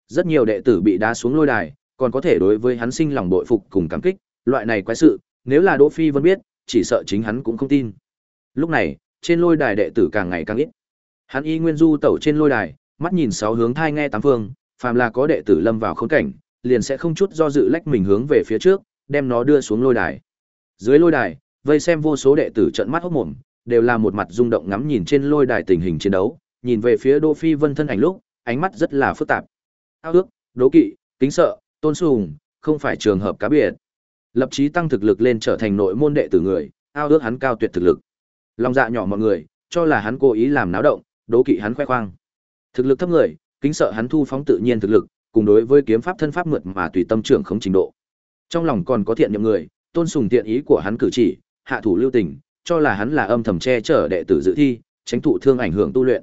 S1: Rất nhiều đệ tử bị đá xuống lôi đài, còn có thể đối với hắn sinh lòng bội phục cùng cảm kích, loại này quái sự, nếu là Đỗ Phi Vân biết, chỉ sợ chính hắn cũng không tin. Lúc này, trên lôi đài đệ tử càng ngày càng ít. Hắn y nguyên du tẩu trên lôi đài, mắt nhìn sáu hướng thai nghe tám phương, phàm là có đệ tử lâm vào khốn cảnh, liền sẽ không chút do dự lách mình hướng về phía trước, đem nó đưa xuống lôi đài. Dưới lôi đài, vây xem vô số đệ tử trợn mắt hốt mồm, đều là một mặt rung động ngắm nhìn trên lôi đài tình hình chiến đấu, nhìn về phía Đỗ Phi Vân thân ảnh lúc, ánh mắt rất là phức tạp. Ao ước, đố kỵ, kính sợ, tôn sùng, không phải trường hợp cá biệt. Lập chí tăng thực lực lên trở thành nội môn đệ tử người, ao ước hắn cao tuyệt thực lực. Lòng dạ nhỏ mọi người, cho là hắn cố ý làm náo động, đố kỵ hắn khoe khoang. Thực lực thấp người, kính sợ hắn thu phóng tự nhiên thực lực, cùng đối với kiếm pháp thân pháp mượt mà tùy tâm trưởng không trình độ. Trong lòng còn có thiện niệm người, tôn sùng tiện ý của hắn cử chỉ, hạ thủ lưu tình, cho là hắn là âm thầm che chở đệ tử dự thi, tránh thụ thương ảnh hưởng tu luyện.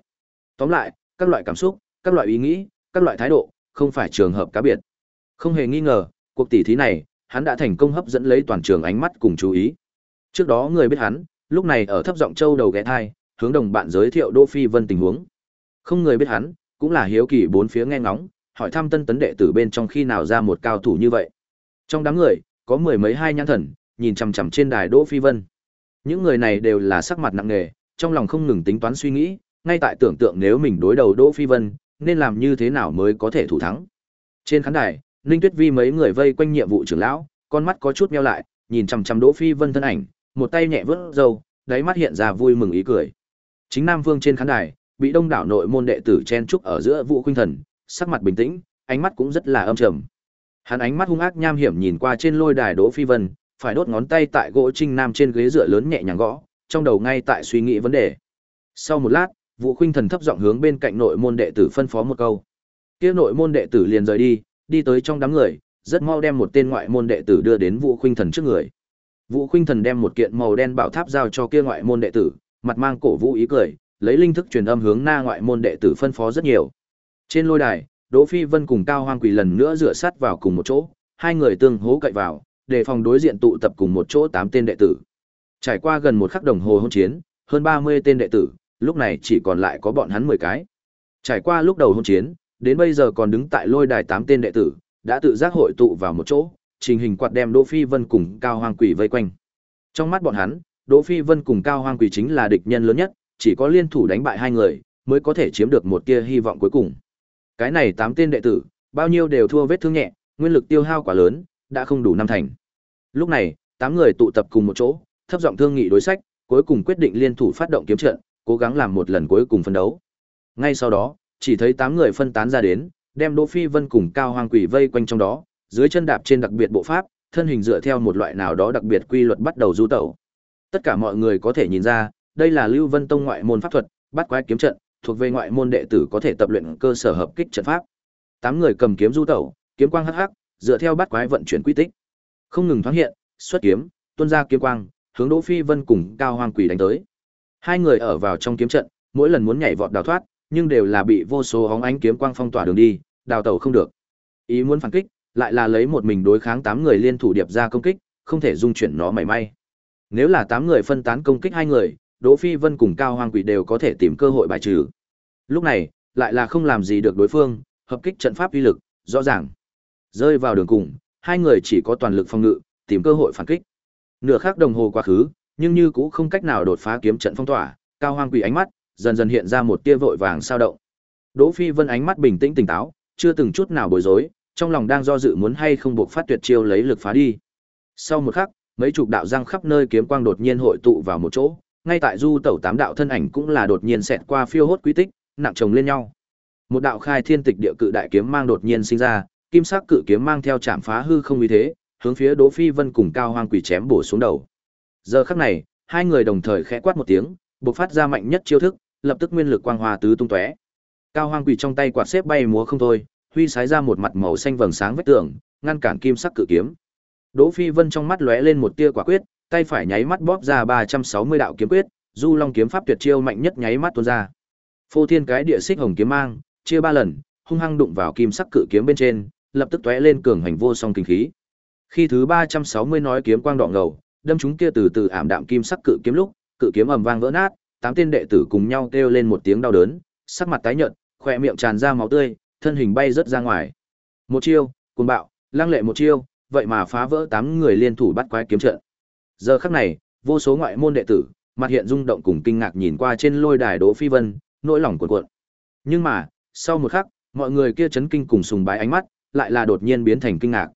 S1: Tóm lại, các loại cảm xúc, các loại ý nghĩ, các loại thái độ, không phải trường hợp cá biệt. Không hề nghi ngờ, cuộc tỷ thí này, hắn đã thành công hấp dẫn lấy toàn trường ánh mắt cùng chú ý. Trước đó người biết hắn, lúc này ở thấp giọng châu đầu ghé thai, hướng đồng bạn giới thiệu Đỗ Phi Vân tình huống. Không người biết hắn, cũng là hiếu kỳ bốn phía nghe ngóng, hỏi thăm tân tấn đệ tử bên trong khi nào ra một cao thủ như vậy. Trong đám người, có mười mấy hai nhãn thần, nhìn chằm chằm trên đài Đỗ Phi Vân. Những người này đều là sắc mặt nặng nề, trong lòng không ngừng tính toán suy nghĩ, ngay tại tưởng tượng nếu mình đối đầu Đỗ Phi Vân, nên làm như thế nào mới có thể thủ thắng. Trên khán đài, Ninh Tuyết Vi mấy người vây quanh nhiệm vụ trưởng lão, con mắt có chút meo lại, nhìn chằm chằm Đỗ Phi Vân thân ảnh, một tay nhẹ vớt dầu, đáy mắt hiện ra vui mừng ý cười. Chính Nam Vương trên khán đài, bị đông đảo nội môn đệ tử chen trúc ở giữa vụ khuynh thần, sắc mặt bình tĩnh, ánh mắt cũng rất là âm trầm. Hắn ánh mắt hung ác nham hiểm nhìn qua trên lôi đài Đỗ Phi Vân, phải đốt ngón tay tại gỗ trinh nam trên ghế dựa lớn nhẹ nhàng gõ, trong đầu ngay tại suy nghĩ vấn đề. Sau một lát, Vũ Khuynh Thần thấp giọng hướng bên cạnh nội môn đệ tử phân phó một câu. Kia nội môn đệ tử liền rời đi, đi tới trong đám người, rất mau đem một tên ngoại môn đệ tử đưa đến Vũ Khuynh Thần trước người. Vũ Khuynh Thần đem một kiện màu đen bảo tháp giao cho kia ngoại môn đệ tử, mặt mang cổ vũ ý cười, lấy linh thức truyền âm hướng na ngoại môn đệ tử phân phó rất nhiều. Trên lôi đài, Đỗ Phi Vân cùng Cao Hoang Quỷ lần nữa dựa sát vào cùng một chỗ, hai người tương hố cậy vào, để phòng đối diện tụ tập cùng một chỗ tám tên đệ tử. Trải qua gần một khắc đồng hồ hôn chiến, hơn 30 tên đệ tử, lúc này chỉ còn lại có bọn hắn 10 cái. Trải qua lúc đầu hôn chiến, đến bây giờ còn đứng tại lôi đài tám tên đệ tử, đã tự giác hội tụ vào một chỗ, trình hình quạt đem Đỗ Phi Vân cùng Cao Hoang Quỷ vây quanh. Trong mắt bọn hắn, Đỗ Phi Vân cùng Cao Hoang Quỷ chính là địch nhân lớn nhất, chỉ có liên thủ đánh bại hai người, mới có thể chiếm được một tia hy vọng cuối cùng. Cái này tám tên đệ tử, bao nhiêu đều thua vết thương nhẹ, nguyên lực tiêu hao quá lớn, đã không đủ năm thành. Lúc này, tám người tụ tập cùng một chỗ, thấp giọng thương nghị đối sách, cuối cùng quyết định liên thủ phát động kiếm trận, cố gắng làm một lần cuối cùng phân đấu. Ngay sau đó, chỉ thấy tám người phân tán ra đến, đem Đỗ Phi Vân cùng Cao Hoang Quỷ vây quanh trong đó, dưới chân đạp trên đặc biệt bộ pháp, thân hình dựa theo một loại nào đó đặc biệt quy luật bắt đầu du tẩu. Tất cả mọi người có thể nhìn ra, đây là Lưu Vân Tông ngoại môn pháp thuật, bắt quái kiếm trận, thuộc về ngoại môn đệ tử có thể tập luyện cơ sở hợp kích trận pháp. Tám người cầm kiếm du tẩu, kiếm quang hắc hắc, dựa theo bắt quái vận chuyển quy tích, không ngừng thoáng hiện, xuất kiếm, tuôn ra kiếm quang, hướng Đỗ Phi Vân cùng Cao Hoang Quỷ đánh tới. Hai người ở vào trong kiếm trận, mỗi lần muốn nhảy vọt đào thoát, nhưng đều là bị vô số hóng ánh kiếm quang phong tỏa đường đi, đào tẩu không được. Ý muốn phản kích, lại là lấy một mình đối kháng tám người liên thủ điệp ra công kích, không thể dung chuyển nó mảy may. Nếu là tám người phân tán công kích hai người, Đỗ Phi Vân cùng Cao Hoang Quỷ đều có thể tìm cơ hội bài trừ. Lúc này, lại là không làm gì được đối phương, hợp kích trận pháp uy lực, rõ ràng. Rơi vào đường cùng, hai người chỉ có toàn lực phòng ngự, tìm cơ hội phản kích. Nửa khắc đồng hồ quá khứ, nhưng như cũng không cách nào đột phá kiếm trận phong tỏa, Cao Hoang Quỷ ánh mắt dần dần hiện ra một tia vội vàng sao động. Đỗ Phi Vân ánh mắt bình tĩnh tỉnh táo, chưa từng chút nào bối rối, trong lòng đang do dự muốn hay không buộc phát tuyệt chiêu lấy lực phá đi. Sau một khắc, mấy chục đạo răng khắp nơi kiếm quang đột nhiên hội tụ vào một chỗ, ngay tại du tẩu tám đạo thân ảnh cũng là đột nhiên xẹt qua phiêu hốt quý tích, nặng chồng lên nhau. Một đạo khai thiên tịch địa cự đại kiếm mang đột nhiên sinh ra, kim sắc cự kiếm mang theo chạm phá hư không uy thế, hướng phía Đỗ Phi Vân cùng Cao Hoang Quỷ chém bổ xuống đầu. Giờ khắc này, hai người đồng thời khẽ quát một tiếng, bộc phát ra mạnh nhất chiêu thức, lập tức nguyên lực quang hoa tứ tung tóe. Cao Hoang quỳ trong tay quạt xếp bay múa không thôi, huy sái ra một mặt màu xanh vầng sáng vách tường, ngăn cản kim sắc cự kiếm. Đỗ Phi Vân trong mắt lóe lên một tia quả quyết, tay phải nháy mắt bóp ra 360 đạo kiếm quyết, Du Long kiếm pháp tuyệt chiêu mạnh nhất nháy mắt tuôn ra. Phô Thiên cái địa xích hồng kiếm mang, chia ba lần, hung hăng đụng vào kim sắc cự kiếm bên trên, lập tức tóe lên cường hành vô song kinh khí. Khi thứ 360 nói kiếm quang đỏ ngầu, đâm chúng kia từ từ ảm đạm kim sắc cự kiếm lúc, cự kiếm ầm vang vỡ nát, tám tên đệ tử cùng nhau kêu lên một tiếng đau đớn, sắc mặt tái nhợt, khỏe miệng tràn ra máu tươi, thân hình bay rất ra ngoài. Một chiêu, cuồng bạo, lăng lệ một chiêu, vậy mà phá vỡ tám người liên thủ bắt quái kiếm trận. Giờ khắc này, vô số ngoại môn đệ tử, mặt hiện rung động cùng kinh ngạc nhìn qua trên lôi đài Đỗ Phi Vân, nỗi lòng cuộn cuộn. Nhưng mà, sau một khắc, mọi người kia chấn kinh cùng sùng bái ánh mắt, lại là đột nhiên biến thành kinh ngạc.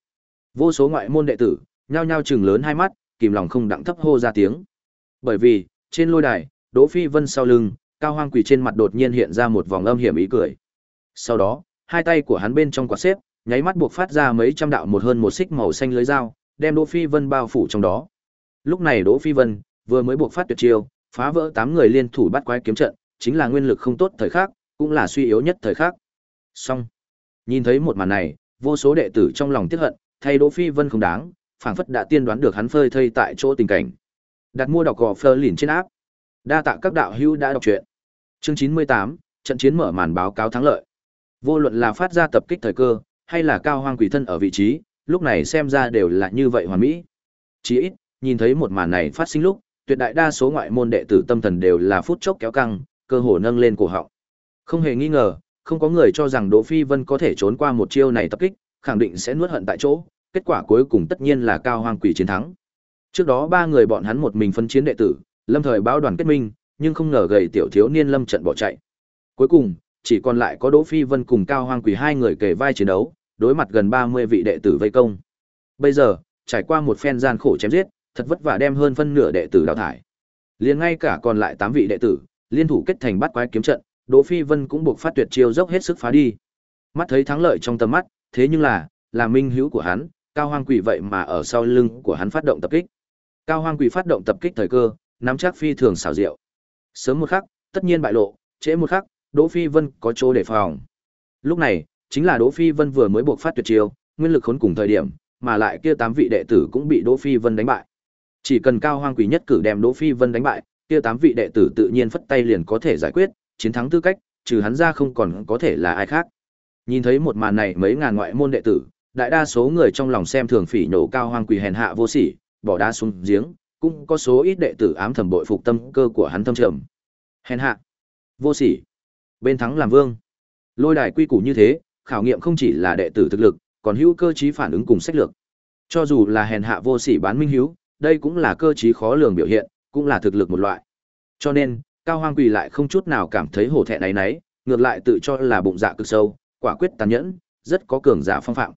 S1: Vô số ngoại môn đệ tử, nhao nhao trừng lớn hai mắt, kìm lòng không đặng thấp hô ra tiếng. Bởi vì, trên lôi đài, Đỗ Phi Vân sau lưng, cao hoang quỷ trên mặt đột nhiên hiện ra một vòng âm hiểm ý cười. Sau đó, hai tay của hắn bên trong quạt xếp, nháy mắt buộc phát ra mấy trăm đạo một hơn một xích màu xanh lưới dao, đem Đỗ Phi Vân bao phủ trong đó. Lúc này Đỗ Phi Vân vừa mới buộc phát tuyệt chiêu, phá vỡ tám người liên thủ bắt quái kiếm trận, chính là nguyên lực không tốt thời khắc, cũng là suy yếu nhất thời khắc. Xong. Nhìn thấy một màn này, vô số đệ tử trong lòng tiếc hận, thay Đỗ Phi Vân không đáng, phảng phất đã tiên đoán được hắn phơi thây tại chỗ tình cảnh. Đặt mua đọc gò Fleur lìn trên áp. Đa tạ các đạo hữu đã đọc truyện. Chương 98, trận chiến mở màn báo cáo thắng lợi. Vô luận là phát ra tập kích thời cơ, hay là cao hoang quỷ thân ở vị trí, lúc này xem ra đều là như vậy hoàn mỹ. Chỉ ít, nhìn thấy một màn này phát sinh lúc, tuyệt đại đa số ngoại môn đệ tử tâm thần đều là phút chốc kéo căng, cơ hồ nâng lên cổ họng. Không hề nghi ngờ, không có người cho rằng Đỗ Phi Vân có thể trốn qua một chiêu này tập kích, khẳng định sẽ nuốt hận tại chỗ, kết quả cuối cùng tất nhiên là cao hoang quỷ chiến thắng. Trước đó ba người bọn hắn một mình phân chiến đệ tử, lâm thời báo đoàn kết minh, nhưng không ngờ gầy tiểu thiếu niên lâm trận bỏ chạy. Cuối cùng, chỉ còn lại có Đỗ Phi Vân cùng Cao Hoang Quỳ hai người kề vai chiến đấu, đối mặt gần 30 vị đệ tử vây công. Bây giờ, trải qua một phen gian khổ chém giết, thật vất vả đem hơn phân nửa đệ tử đào thải. Liền ngay cả còn lại 8 vị đệ tử, liên thủ kết thành bắt quái kiếm trận, Đỗ Phi Vân cũng buộc phát tuyệt chiêu dốc hết sức phá đi. Mắt thấy thắng lợi trong tầm mắt, thế nhưng là, là minh hữu của hắn, Cao Hoang Quỷ vậy mà ở sau lưng của hắn phát động tập kích. Cao Hoang Quỷ phát động tập kích thời cơ, nắm chắc phi thường xảo diệu. Sớm một khắc, tất nhiên bại lộ, trễ một khắc, Đỗ Phi Vân có chỗ để phòng. Lúc này, chính là Đỗ Phi Vân vừa mới buộc phát tuyệt chiêu, nguyên lực khốn cùng thời điểm, mà lại kia tám vị đệ tử cũng bị Đỗ Phi Vân đánh bại. Chỉ cần Cao Hoang Quỷ nhất cử đem Đỗ Phi Vân đánh bại, kia tám vị đệ tử tự nhiên phất tay liền có thể giải quyết, chiến thắng tư cách, trừ hắn ra không còn có thể là ai khác. Nhìn thấy một màn này mấy ngàn ngoại môn đệ tử, đại đa số người trong lòng xem thường phỉ nhổ cao hoang Quỷ hèn hạ vô sỉ, bỏ đá xuống giếng, cũng có số ít đệ tử ám thầm bội phục tâm cơ của hắn thâm trầm. Hèn hạ, vô sỉ, bên thắng làm vương. Lôi đài quy củ như thế, khảo nghiệm không chỉ là đệ tử thực lực, còn hữu cơ trí phản ứng cùng sách lược. Cho dù là hèn hạ vô sỉ bán minh hiếu, đây cũng là cơ trí khó lường biểu hiện, cũng là thực lực một loại. Cho nên, Cao Hoang Quỳ lại không chút nào cảm thấy hổ thẹn ấy nấy, ngược lại tự cho là bụng dạ cực sâu, quả quyết tàn nhẫn, rất có cường giả phong phạm.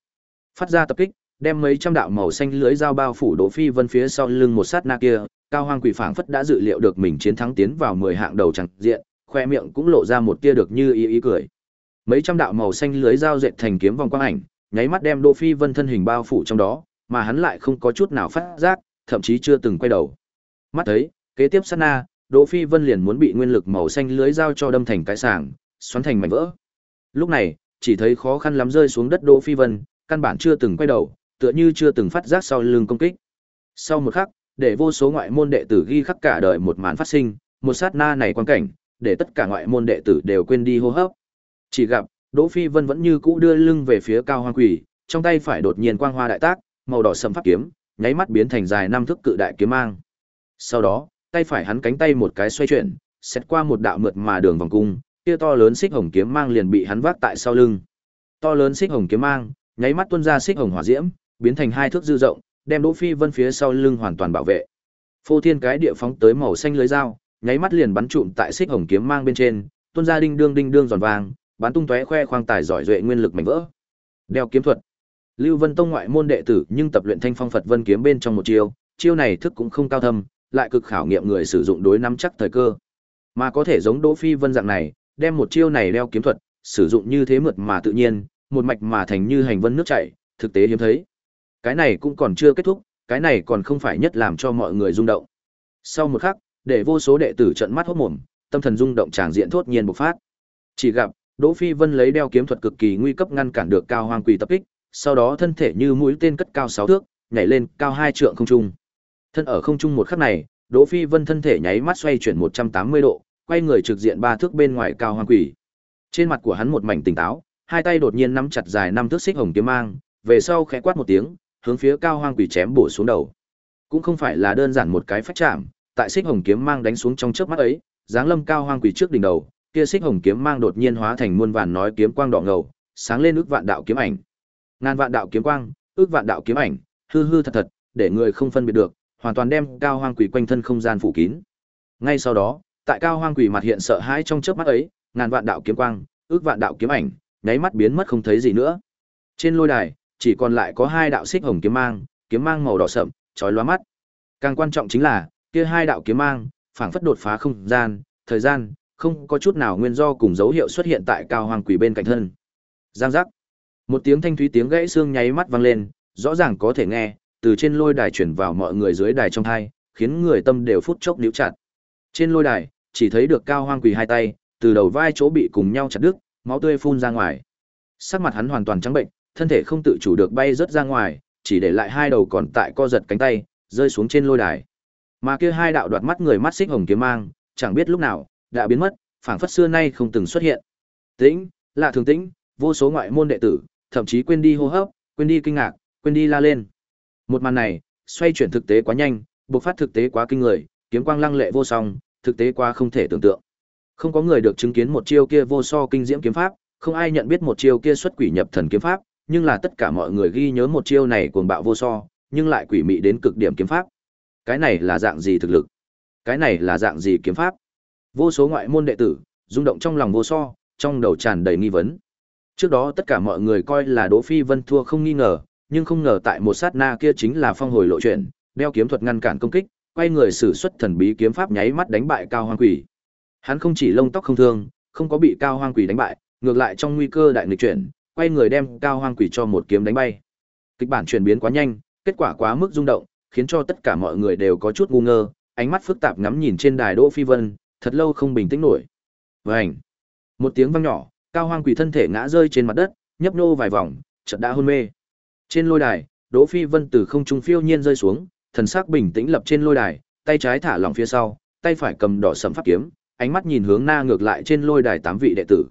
S1: Phát ra tập kích, đem mấy trăm đạo màu xanh lưới dao bao phủ Đỗ Phi Vân phía sau lưng một sát na kia, Cao Hoang Quỷ phảng phất đã dự liệu được mình chiến thắng tiến vào 10 hạng đầu chẳng diện, khoe miệng cũng lộ ra một tia được như ý ý cười. Mấy trăm đạo màu xanh lưới dao dệt thành kiếm vòng quang ảnh, nháy mắt đem Đỗ Phi Vân thân hình bao phủ trong đó, mà hắn lại không có chút nào phát giác, thậm chí chưa từng quay đầu. Mắt thấy, kế tiếp sát na, Đỗ Phi Vân liền muốn bị nguyên lực màu xanh lưới dao cho đâm thành cái sàng, xoắn thành mảnh vỡ. Lúc này, chỉ thấy khó khăn lắm rơi xuống đất Đỗ Phi Vân, căn bản chưa từng quay đầu, tựa như chưa từng phát giác sau lưng công kích. Sau một khắc, để vô số ngoại môn đệ tử ghi khắc cả đời một màn phát sinh, một sát na này quan cảnh, để tất cả ngoại môn đệ tử đều quên đi hô hấp. Chỉ gặp, Đỗ Phi Vân vẫn như cũ đưa lưng về phía Cao Hoang Quỷ, trong tay phải đột nhiên quang hoa đại tác, màu đỏ sẫm pháp kiếm, nháy mắt biến thành dài năm thước cự đại kiếm mang. Sau đó, tay phải hắn cánh tay một cái xoay chuyển, xét qua một đạo mượt mà đường vòng cung, kia to lớn xích hồng kiếm mang liền bị hắn vác tại sau lưng. To lớn xích hồng kiếm mang, nháy mắt tuôn ra xích hồng hỏa diễm, biến thành hai thước dư rộng, đem Đỗ Phi Vân phía sau lưng hoàn toàn bảo vệ. Phô thiên cái địa phóng tới màu xanh lưới dao, nháy mắt liền bắn trụm tại xích hồng kiếm mang bên trên, tuôn ra đinh đương đinh đương giòn vàng, bắn tung tóe khoe khoang tài giỏi duệ nguyên lực mảnh vỡ. Đeo kiếm thuật. Lưu Vân Tông ngoại môn đệ tử nhưng tập luyện Thanh Phong Phật Vân kiếm bên trong một chiêu, chiêu này thức cũng không cao thâm, lại cực khảo nghiệm người sử dụng đối nắm chắc thời cơ. Mà có thể giống Đỗ Phi Vân dạng này, đem một chiêu này đeo kiếm thuật, sử dụng như thế mượt mà tự nhiên, một mạch mà thành như hành vân nước chảy, thực tế hiếm thấy. Cái này cũng còn chưa kết thúc, cái này còn không phải nhất làm cho mọi người rung động. Sau một khắc, để vô số đệ tử trợn mắt hốt mồm, tâm thần rung động tràng diện thốt nhiên bộc phát. Chỉ gặp, Đỗ Phi Vân lấy đeo kiếm thuật cực kỳ nguy cấp ngăn cản được Cao Hoang Quỷ tập kích, sau đó thân thể như mũi tên cất cao 6 thước, nhảy lên, cao 2 trượng không trung. Thân ở không trung một khắc này, Đỗ Phi Vân thân thể nháy mắt xoay chuyển 180 độ, quay người trực diện ba thước bên ngoài Cao Hoang Quỷ. Trên mặt của hắn một mảnh tỉnh táo, hai tay đột nhiên nắm chặt dài năm thước xích hồng kiếm mang, về sau khẽ quát một tiếng, hướng phía Cao Hoang Quỷ chém bổ xuống đầu. Cũng không phải là đơn giản một cái phách chạm, tại xích hồng kiếm mang đánh xuống trong chớp mắt ấy, dáng lâm Cao Hoang Quỷ trước đỉnh đầu, kia xích hồng kiếm mang đột nhiên hóa thành muôn vàn nói kiếm quang đỏ ngầu, sáng lên ước vạn đạo kiếm ảnh. Ngàn vạn đạo kiếm quang, ước vạn đạo kiếm ảnh, hư hư thật thật, để người không phân biệt được, hoàn toàn đem Cao Hoang Quỷ quanh thân không gian phủ kín. Ngay sau đó, tại Cao Hoang Quỷ mặt hiện sợ hãi trong chớp mắt ấy, ngàn vạn đạo kiếm quang, ước vạn đạo kiếm ảnh, nháy mắt biến mất không thấy gì nữa. Trên lôi đài, chỉ còn lại có hai đạo xích hồng kiếm mang, kiếm mang màu đỏ sậm, chói lóa mắt. Càng quan trọng chính là, kia hai đạo kiếm mang, phảng phất đột phá không gian, thời gian, không có chút nào nguyên do cùng dấu hiệu xuất hiện tại cao hoàng quỷ bên cạnh thân. Giang giác. Một tiếng thanh thúy tiếng gãy xương nháy mắt vang lên, rõ ràng có thể nghe, từ trên lôi đài chuyển vào mọi người dưới đài trong hai, khiến người tâm đều phút chốc níu chặt. Trên lôi đài, chỉ thấy được cao hoang quỳ hai tay, từ đầu vai chỗ bị cùng nhau chặt đứt, máu tươi phun ra ngoài. Sắc mặt hắn hoàn toàn trắng bệnh, thân thể không tự chủ được bay rớt ra ngoài, chỉ để lại hai đầu còn tại co giật cánh tay, rơi xuống trên lôi đài. Mà kia hai đạo đoạt mắt người mắt xích hồng kiếm mang, chẳng biết lúc nào đã biến mất, phảng phất xưa nay không từng xuất hiện. Tĩnh, lạ thường tĩnh, vô số ngoại môn đệ tử, thậm chí quên đi hô hấp, quên đi kinh ngạc, quên đi la lên. Một màn này, xoay chuyển thực tế quá nhanh, bộc phát thực tế quá kinh người, kiếm quang lăng lệ vô song, thực tế quá không thể tưởng tượng. Không có người được chứng kiến một chiêu kia vô so kinh diễm kiếm pháp, không ai nhận biết một chiêu kia xuất quỷ nhập thần kiếm pháp, nhưng là tất cả mọi người ghi nhớ một chiêu này cuồng bạo vô so, nhưng lại quỷ mị đến cực điểm kiếm pháp. Cái này là dạng gì thực lực? Cái này là dạng gì kiếm pháp? Vô số ngoại môn đệ tử, rung động trong lòng vô so, trong đầu tràn đầy nghi vấn. Trước đó tất cả mọi người coi là Đỗ Phi Vân thua không nghi ngờ, nhưng không ngờ tại một sát na kia chính là phong hồi lộ chuyện, đeo kiếm thuật ngăn cản công kích, quay người sử xuất thần bí kiếm pháp nháy mắt đánh bại Cao Hoang Quỷ. Hắn không chỉ lông tóc không thương, không có bị Cao Hoang Quỷ đánh bại, ngược lại trong nguy cơ đại nghịch chuyển, quay người đem Cao Hoang Quỷ cho một kiếm đánh bay. Kịch bản chuyển biến quá nhanh, kết quả quá mức rung động, khiến cho tất cả mọi người đều có chút ngu ngơ, ánh mắt phức tạp ngắm nhìn trên đài Đỗ Phi Vân, thật lâu không bình tĩnh nổi. Vành. Một tiếng vang nhỏ, Cao Hoang Quỷ thân thể ngã rơi trên mặt đất, nhấp nô vài vòng, chợt đã hôn mê. Trên lôi đài, Đỗ Phi Vân từ không trung phiêu nhiên rơi xuống, thần sắc bình tĩnh lập trên lôi đài, tay trái thả lỏng phía sau, tay phải cầm đỏ sầm pháp kiếm, ánh mắt nhìn hướng na ngược lại trên lôi đài tám vị đệ tử.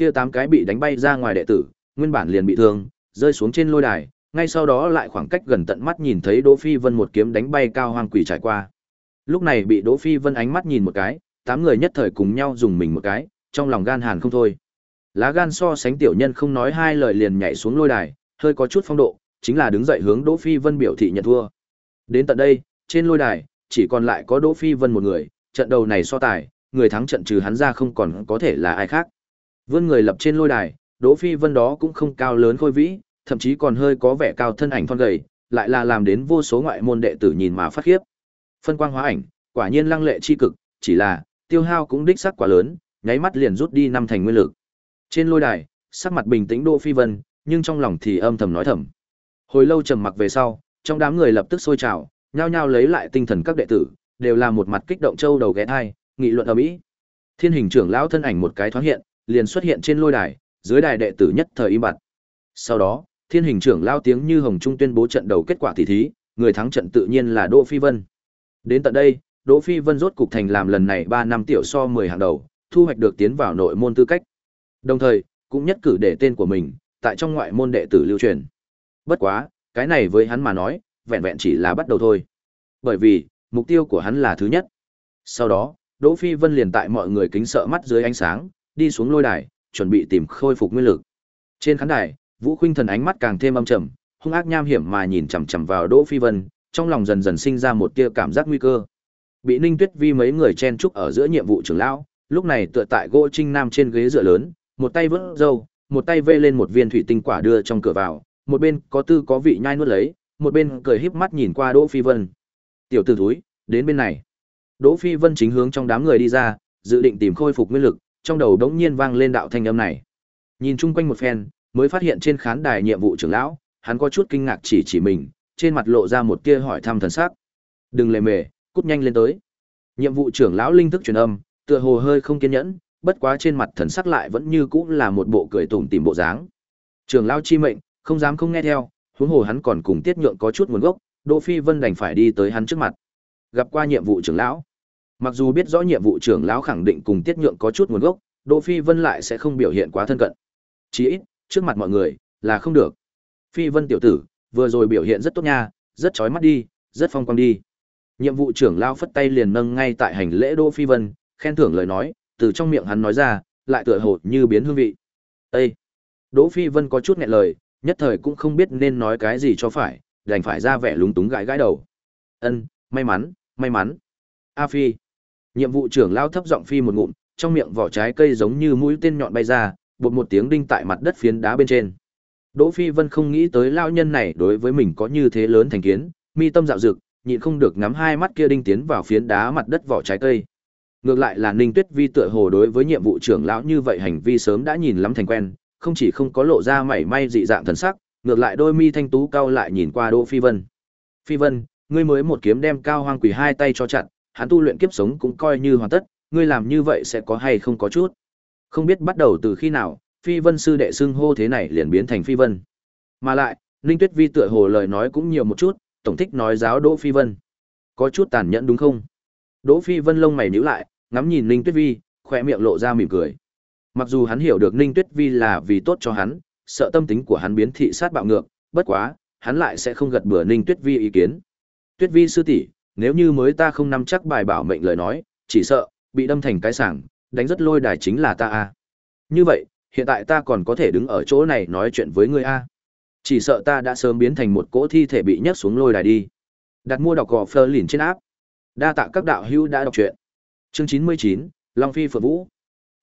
S1: Kia tám cái bị đánh bay ra ngoài đệ tử, nguyên bản liền bị thương, rơi xuống trên lôi đài, ngay sau đó lại khoảng cách gần tận mắt nhìn thấy Đỗ Phi Vân một kiếm đánh bay cao hoang quỷ trải qua. Lúc này bị Đỗ Phi Vân ánh mắt nhìn một cái, tám người nhất thời cùng nhau dùng mình một cái, trong lòng gan hàn không thôi. Lá gan so sánh tiểu nhân không nói hai lời liền nhảy xuống lôi đài, hơi có chút phong độ, chính là đứng dậy hướng Đỗ Phi Vân biểu thị nhận thua. Đến tận đây, trên lôi đài, chỉ còn lại có Đỗ Phi Vân một người, trận đầu này so tài, người thắng trận trừ hắn ra không còn có thể là ai khác. Vươn người lập trên lôi đài, Đỗ Phi Vân đó cũng không cao lớn khôi vĩ, thậm chí còn hơi có vẻ cao thân ảnh thon gầy, lại là làm đến vô số ngoại môn đệ tử nhìn mà phát khiếp. Phân quang hóa ảnh, quả nhiên lăng lệ chi cực, chỉ là tiêu hao cũng đích xác quá lớn, nháy mắt liền rút đi năm thành nguyên lực. Trên lôi đài, sắc mặt bình tĩnh Đỗ Phi Vân, nhưng trong lòng thì âm thầm nói thầm. Hồi lâu trầm mặc về sau, trong đám người lập tức sôi trào, nhao nhao lấy lại tinh thần các đệ tử, đều là một mặt kích động châu đầu ghé thai, nghị luận ầm ĩ. Thiên hình trưởng lão thân ảnh một cái thoáng hiện, liền xuất hiện trên lôi đài, dưới đài đệ tử nhất thời im bặt. Sau đó, Thiên hình trưởng lao tiếng như hồng trung tuyên bố trận đầu kết quả tỷ thí, người thắng trận tự nhiên là Đỗ Phi Vân. Đến tận đây, Đỗ Phi Vân rốt cục thành làm lần này 3 năm tiểu so 10 hàng đầu, thu hoạch được tiến vào nội môn tư cách. Đồng thời, cũng nhất cử để tên của mình tại trong ngoại môn đệ tử lưu truyền. Bất quá, cái này với hắn mà nói, vẹn vẹn chỉ là bắt đầu thôi. Bởi vì, mục tiêu của hắn là thứ nhất. Sau đó, Đỗ Phi Vân liền tại mọi người kính sợ mắt dưới ánh sáng, đi xuống lôi đài, chuẩn bị tìm khôi phục nguyên lực. Trên khán đài, Vũ Khuynh Thần ánh mắt càng thêm âm trầm, hung ác nham hiểm mà nhìn chằm chằm vào Đỗ Phi Vân, trong lòng dần dần sinh ra một tia cảm giác nguy cơ. Bị Ninh Tuyết Vi mấy người chen chúc ở giữa nhiệm vụ trưởng lão, lúc này tựa tại gỗ trinh nam trên ghế dựa lớn, một tay vớt râu, một tay vê lên một viên thủy tinh quả đưa trong cửa vào, một bên có tư có vị nhai nuốt lấy, một bên cười híp mắt nhìn qua Đỗ Phi Vân. "Tiểu tử thúi, đến bên này." Đỗ Phi Vân chính hướng trong đám người đi ra, dự định tìm khôi phục nguyên lực, trong đầu đống nhiên vang lên đạo thanh âm này. Nhìn chung quanh một phen, mới phát hiện trên khán đài nhiệm vụ trưởng lão, hắn có chút kinh ngạc chỉ chỉ mình, trên mặt lộ ra một tia hỏi thăm thần sắc. "Đừng lề mề, cút nhanh lên tới." Nhiệm vụ trưởng lão linh thức truyền âm, tựa hồ hơi không kiên nhẫn, bất quá trên mặt thần sắc lại vẫn như cũ là một bộ cười tủm tỉm bộ dáng. Trưởng lão chi mệnh, không dám không nghe theo, huống hồ hắn còn cùng Tiết Nhượng có chút nguồn gốc, Đỗ Phi Vân đành phải đi tới hắn trước mặt. Gặp qua nhiệm vụ trưởng lão. Mặc dù biết rõ nhiệm vụ trưởng lão khẳng định cùng Tiết Nhượng có chút nguồn gốc, Đỗ Phi Vân lại sẽ không biểu hiện quá thân cận. Chỉ ít, trước mặt mọi người, là không được. Phi Vân tiểu tử, vừa rồi biểu hiện rất tốt nha, rất chói mắt đi, rất phong quang đi. Nhiệm vụ trưởng lão phất tay liền nâng ngay tại hành lễ Đỗ Phi Vân, khen thưởng lời nói, từ trong miệng hắn nói ra, lại tựa hồ như biến hương vị. Ê! Đỗ Phi Vân có chút nghẹn lời, nhất thời cũng không biết nên nói cái gì cho phải, đành phải ra vẻ lúng túng gãi gãi đầu. Ân, may mắn, may mắn. A Phi. Nhiệm vụ trưởng lao thấp giọng phi một ngụm, trong miệng vỏ trái cây giống như mũi tên nhọn bay ra, bột một tiếng đinh tại mặt đất phiến đá bên trên. Đỗ Phi Vân không nghĩ tới lao nhân này đối với mình có như thế lớn thành kiến, mi tâm dạo dực, nhịn không được ngắm hai mắt kia đinh tiến vào phiến đá mặt đất vỏ trái cây. Ngược lại là Ninh Tuyết Vi tựa hồ đối với nhiệm vụ trưởng lão như vậy hành vi sớm đã nhìn lắm thành quen, không chỉ không có lộ ra mảy may dị dạng thần sắc, ngược lại đôi mi thanh tú cao lại nhìn qua Đỗ Phi Vân. Phi Vân, ngươi mới một kiếm đem cao hoang quỷ hai tay cho chặn, hắn tu luyện kiếp sống cũng coi như hoàn tất, ngươi làm như vậy sẽ có hay không có chút. Không biết bắt đầu từ khi nào, Phi Vân sư đệ xưng hô thế này liền biến thành Phi Vân. Mà lại, Ninh Tuyết Vi tựa hồ lời nói cũng nhiều một chút, tổng thích nói giáo Đỗ Phi Vân. Có chút tàn nhẫn đúng không? Đỗ Phi Vân lông mày nhíu lại, ngắm nhìn Ninh Tuyết Vi, khỏe miệng lộ ra mỉm cười. Mặc dù hắn hiểu được Ninh Tuyết Vi là vì tốt cho hắn, sợ tâm tính của hắn biến thị sát bạo ngược, bất quá, hắn lại sẽ không gật bừa Ninh Tuyết Vi ý kiến. Tuyết Vi sư tỷ, nếu như mới ta không nắm chắc bài bảo mệnh lời nói, chỉ sợ bị đâm thành cái sảng, đánh rất lôi đài chính là ta a. Như vậy, hiện tại ta còn có thể đứng ở chỗ này nói chuyện với ngươi a. Chỉ sợ ta đã sớm biến thành một cỗ thi thể bị nhấc xuống lôi đài đi. Đặt mua đọc gò Fleur lìn trên áp. Đa tạ các đạo hữu đã đọc truyện. Chương 99, Long Phi Phượng Vũ.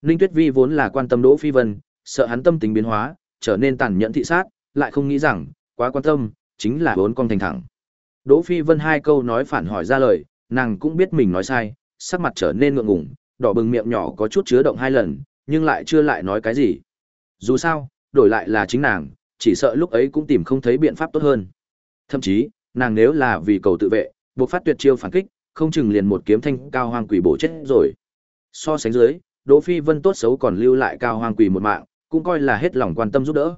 S1: Ninh Tuyết Vi vốn là quan tâm Đỗ Phi Vân, sợ hắn tâm tính biến hóa, trở nên tàn nhẫn thị sát, lại không nghĩ rằng, quá quan tâm, chính là vốn con thành thẳng. Đỗ Phi Vân hai câu nói phản hỏi ra lời, nàng cũng biết mình nói sai, sắc mặt trở nên ngượng ngùng, đỏ bừng miệng nhỏ có chút chứa động hai lần, nhưng lại chưa lại nói cái gì. Dù sao, đổi lại là chính nàng, chỉ sợ lúc ấy cũng tìm không thấy biện pháp tốt hơn. Thậm chí, nàng nếu là vì cầu tự vệ, buộc phát tuyệt chiêu phản kích, không chừng liền một kiếm thanh cao hoang quỷ bổ chết rồi. So sánh dưới, Đỗ Phi Vân tốt xấu còn lưu lại cao hoang quỷ một mạng, cũng coi là hết lòng quan tâm giúp đỡ.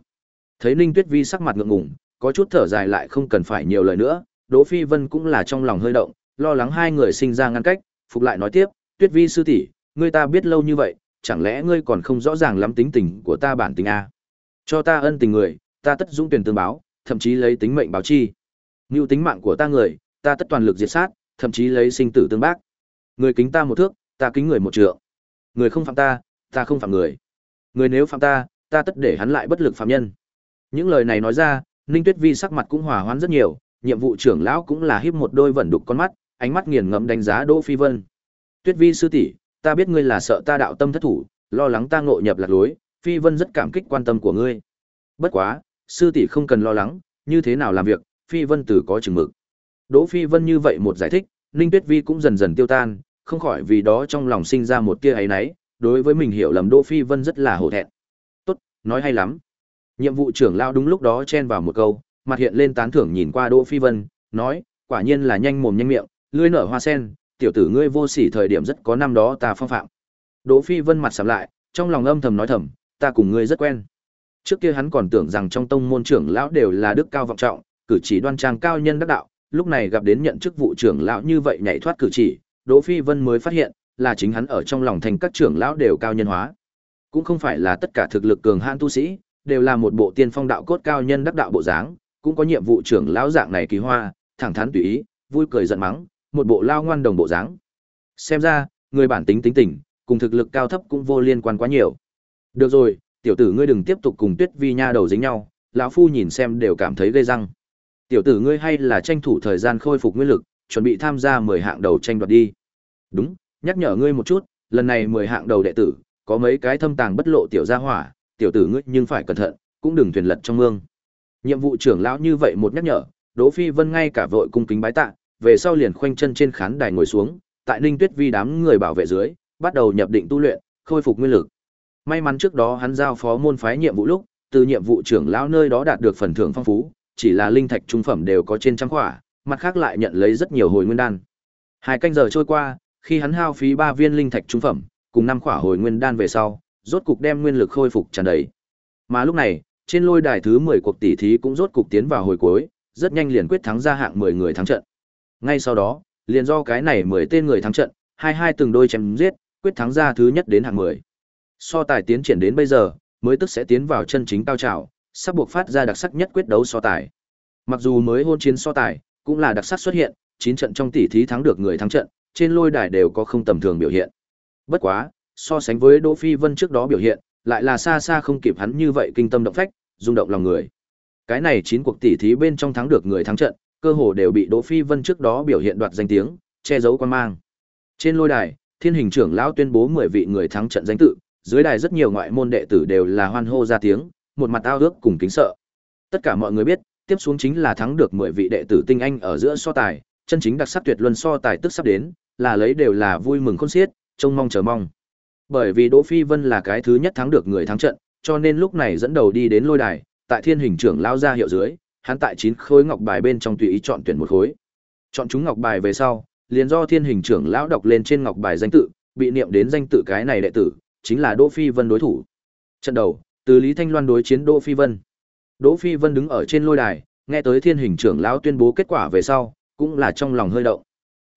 S1: Thấy Ninh Tuyết Vi sắc mặt ngượng ngùng, có chút thở dài lại không cần phải nhiều lời nữa, Đỗ Phi Vân cũng là trong lòng hơi động, lo lắng hai người sinh ra ngăn cách, phục lại nói tiếp, Tuyết Vi sư tỷ, ngươi ta biết lâu như vậy, chẳng lẽ ngươi còn không rõ ràng lắm tính tình của ta bản tính a? Cho ta ân tình người, ta tất dũng tuyển tương báo, thậm chí lấy tính mệnh báo chi. Ngưu tính mạng của ta người, ta tất toàn lực diệt sát, thậm chí lấy sinh tử tương bác. Người kính ta một thước, ta kính người một trượng. Người không phạm ta, ta không phạm người. Người nếu phạm ta, ta tất để hắn lại bất lực phạm nhân. Những lời này nói ra, Ninh Tuyết Vi sắc mặt cũng hòa hoãn rất nhiều, nhiệm vụ trưởng lão cũng là híp một đôi vẩn đục con mắt, ánh mắt nghiền ngẫm đánh giá Đỗ Phi Vân. Tuyết Vi sư tỷ, ta biết ngươi là sợ ta đạo tâm thất thủ, lo lắng ta ngộ nhập lạc lối, Phi Vân rất cảm kích quan tâm của ngươi. Bất quá, sư tỷ không cần lo lắng, như thế nào làm việc, Phi Vân từ có chừng mực. Đỗ Phi Vân như vậy một giải thích, Ninh Tuyết Vi cũng dần dần tiêu tan, không khỏi vì đó trong lòng sinh ra một tia ấy nấy, đối với mình hiểu lầm Đỗ Phi Vân rất là hổ thẹn. Tốt, nói hay lắm. Nhiệm vụ trưởng lão đúng lúc đó chen vào một câu, mặt hiện lên tán thưởng nhìn qua Đỗ Phi Vân, nói, quả nhiên là nhanh mồm nhanh miệng, lưỡi nở hoa sen, tiểu tử ngươi vô sỉ thời điểm rất có năm đó ta phong phạm. Đỗ Phi Vân mặt sầm lại, trong lòng âm thầm nói thầm, ta cùng ngươi rất quen. Trước kia hắn còn tưởng rằng trong tông môn trưởng lão đều là đức cao vọng trọng, cử chỉ đoan trang cao nhân đắc đạo, lúc này gặp đến nhận chức vụ trưởng lão như vậy nhảy thoát cử chỉ, Đỗ Phi Vân mới phát hiện, là chính hắn ở trong lòng thành các trưởng lão đều cao nhân hóa. Cũng không phải là tất cả thực lực cường hãn tu sĩ, đều là một bộ tiên phong đạo cốt cao nhân đắc đạo bộ dáng, cũng có nhiệm vụ trưởng lão dạng này kỳ hoa, thẳng thắn tùy ý, vui cười giận mắng, một bộ lao ngoan đồng bộ dáng. Xem ra, người bản tính tính tình, cùng thực lực cao thấp cũng vô liên quan quá nhiều. Được rồi, tiểu tử ngươi đừng tiếp tục cùng Tuyết Vi nha đầu dính nhau, lão phu nhìn xem đều cảm thấy gây răng. Tiểu tử ngươi hay là tranh thủ thời gian khôi phục nguyên lực, chuẩn bị tham gia 10 hạng đầu tranh đoạt đi. Đúng, nhắc nhở ngươi một chút, lần này 10 hạng đầu đệ tử, có mấy cái thâm tàng bất lộ tiểu gia hỏa, tiểu tử ngươi nhưng phải cẩn thận, cũng đừng thuyền lật trong mương. Nhiệm vụ trưởng lão như vậy một nhắc nhở, Đỗ Phi Vân ngay cả vội cung kính bái tạ, về sau liền khoanh chân trên khán đài ngồi xuống, tại Ninh Tuyết Vi đám người bảo vệ dưới, bắt đầu nhập định tu luyện, khôi phục nguyên lực. May mắn trước đó hắn giao phó môn phái nhiệm vụ lúc, từ nhiệm vụ trưởng lão nơi đó đạt được phần thưởng phong phú, chỉ là linh thạch trung phẩm đều có trên trăm khỏa, mặt khác lại nhận lấy rất nhiều hồi nguyên đan. Hai canh giờ trôi qua, khi hắn hao phí ba viên linh thạch trung phẩm, cùng năm khỏa hồi nguyên đan về sau, rốt cục đem nguyên lực khôi phục tràn đầy. Mà lúc này, trên lôi đài thứ 10 cuộc tỷ thí cũng rốt cục tiến vào hồi cuối, rất nhanh liền quyết thắng ra hạng 10 người thắng trận. Ngay sau đó, liền do cái này 10 tên người thắng trận, hai hai từng đôi chém giết, quyết thắng ra thứ nhất đến hạng 10. So tài tiến triển đến bây giờ, mới tức sẽ tiến vào chân chính cao trào, sắp buộc phát ra đặc sắc nhất quyết đấu so tài. Mặc dù mới hôn chiến so tài, cũng là đặc sắc xuất hiện, 9 trận trong tỷ thí thắng được người thắng trận, trên lôi đài đều có không tầm thường biểu hiện. Bất quá, so sánh với Đỗ Phi Vân trước đó biểu hiện, lại là xa xa không kịp hắn như vậy kinh tâm động phách, rung động lòng người. Cái này 9 cuộc tỷ thí bên trong thắng được người thắng trận, cơ hồ đều bị Đỗ Phi Vân trước đó biểu hiện đoạt danh tiếng, che giấu quan mang. Trên lôi đài, Thiên Hình trưởng lão tuyên bố 10 vị người thắng trận danh tự, dưới đài rất nhiều ngoại môn đệ tử đều là hoan hô ra tiếng, một mặt ao ước cùng kính sợ. Tất cả mọi người biết, tiếp xuống chính là thắng được 10 vị đệ tử tinh anh ở giữa so tài, chân chính đặc sắc tuyệt luân so tài tức sắp đến, là lấy đều là vui mừng khôn xiết, trông mong chờ mong. Bởi vì Đỗ Phi Vân là cái thứ nhất thắng được người thắng trận, cho nên lúc này dẫn đầu đi đến lôi đài, tại Thiên Hình trưởng lao ra hiệu dưới, hắn tại chín khối ngọc bài bên trong tùy ý chọn tuyển một khối. Chọn chúng ngọc bài về sau, liền do Thiên Hình trưởng lão đọc lên trên ngọc bài danh tự, bị niệm đến danh tự cái này đệ tử, chính là Đỗ Phi Vân đối thủ. Trận đầu, từ Lý Thanh Loan đối chiến Đỗ Phi Vân. Đỗ Phi Vân đứng ở trên lôi đài, nghe tới Thiên Hình trưởng lão tuyên bố kết quả về sau, cũng là trong lòng hơi động.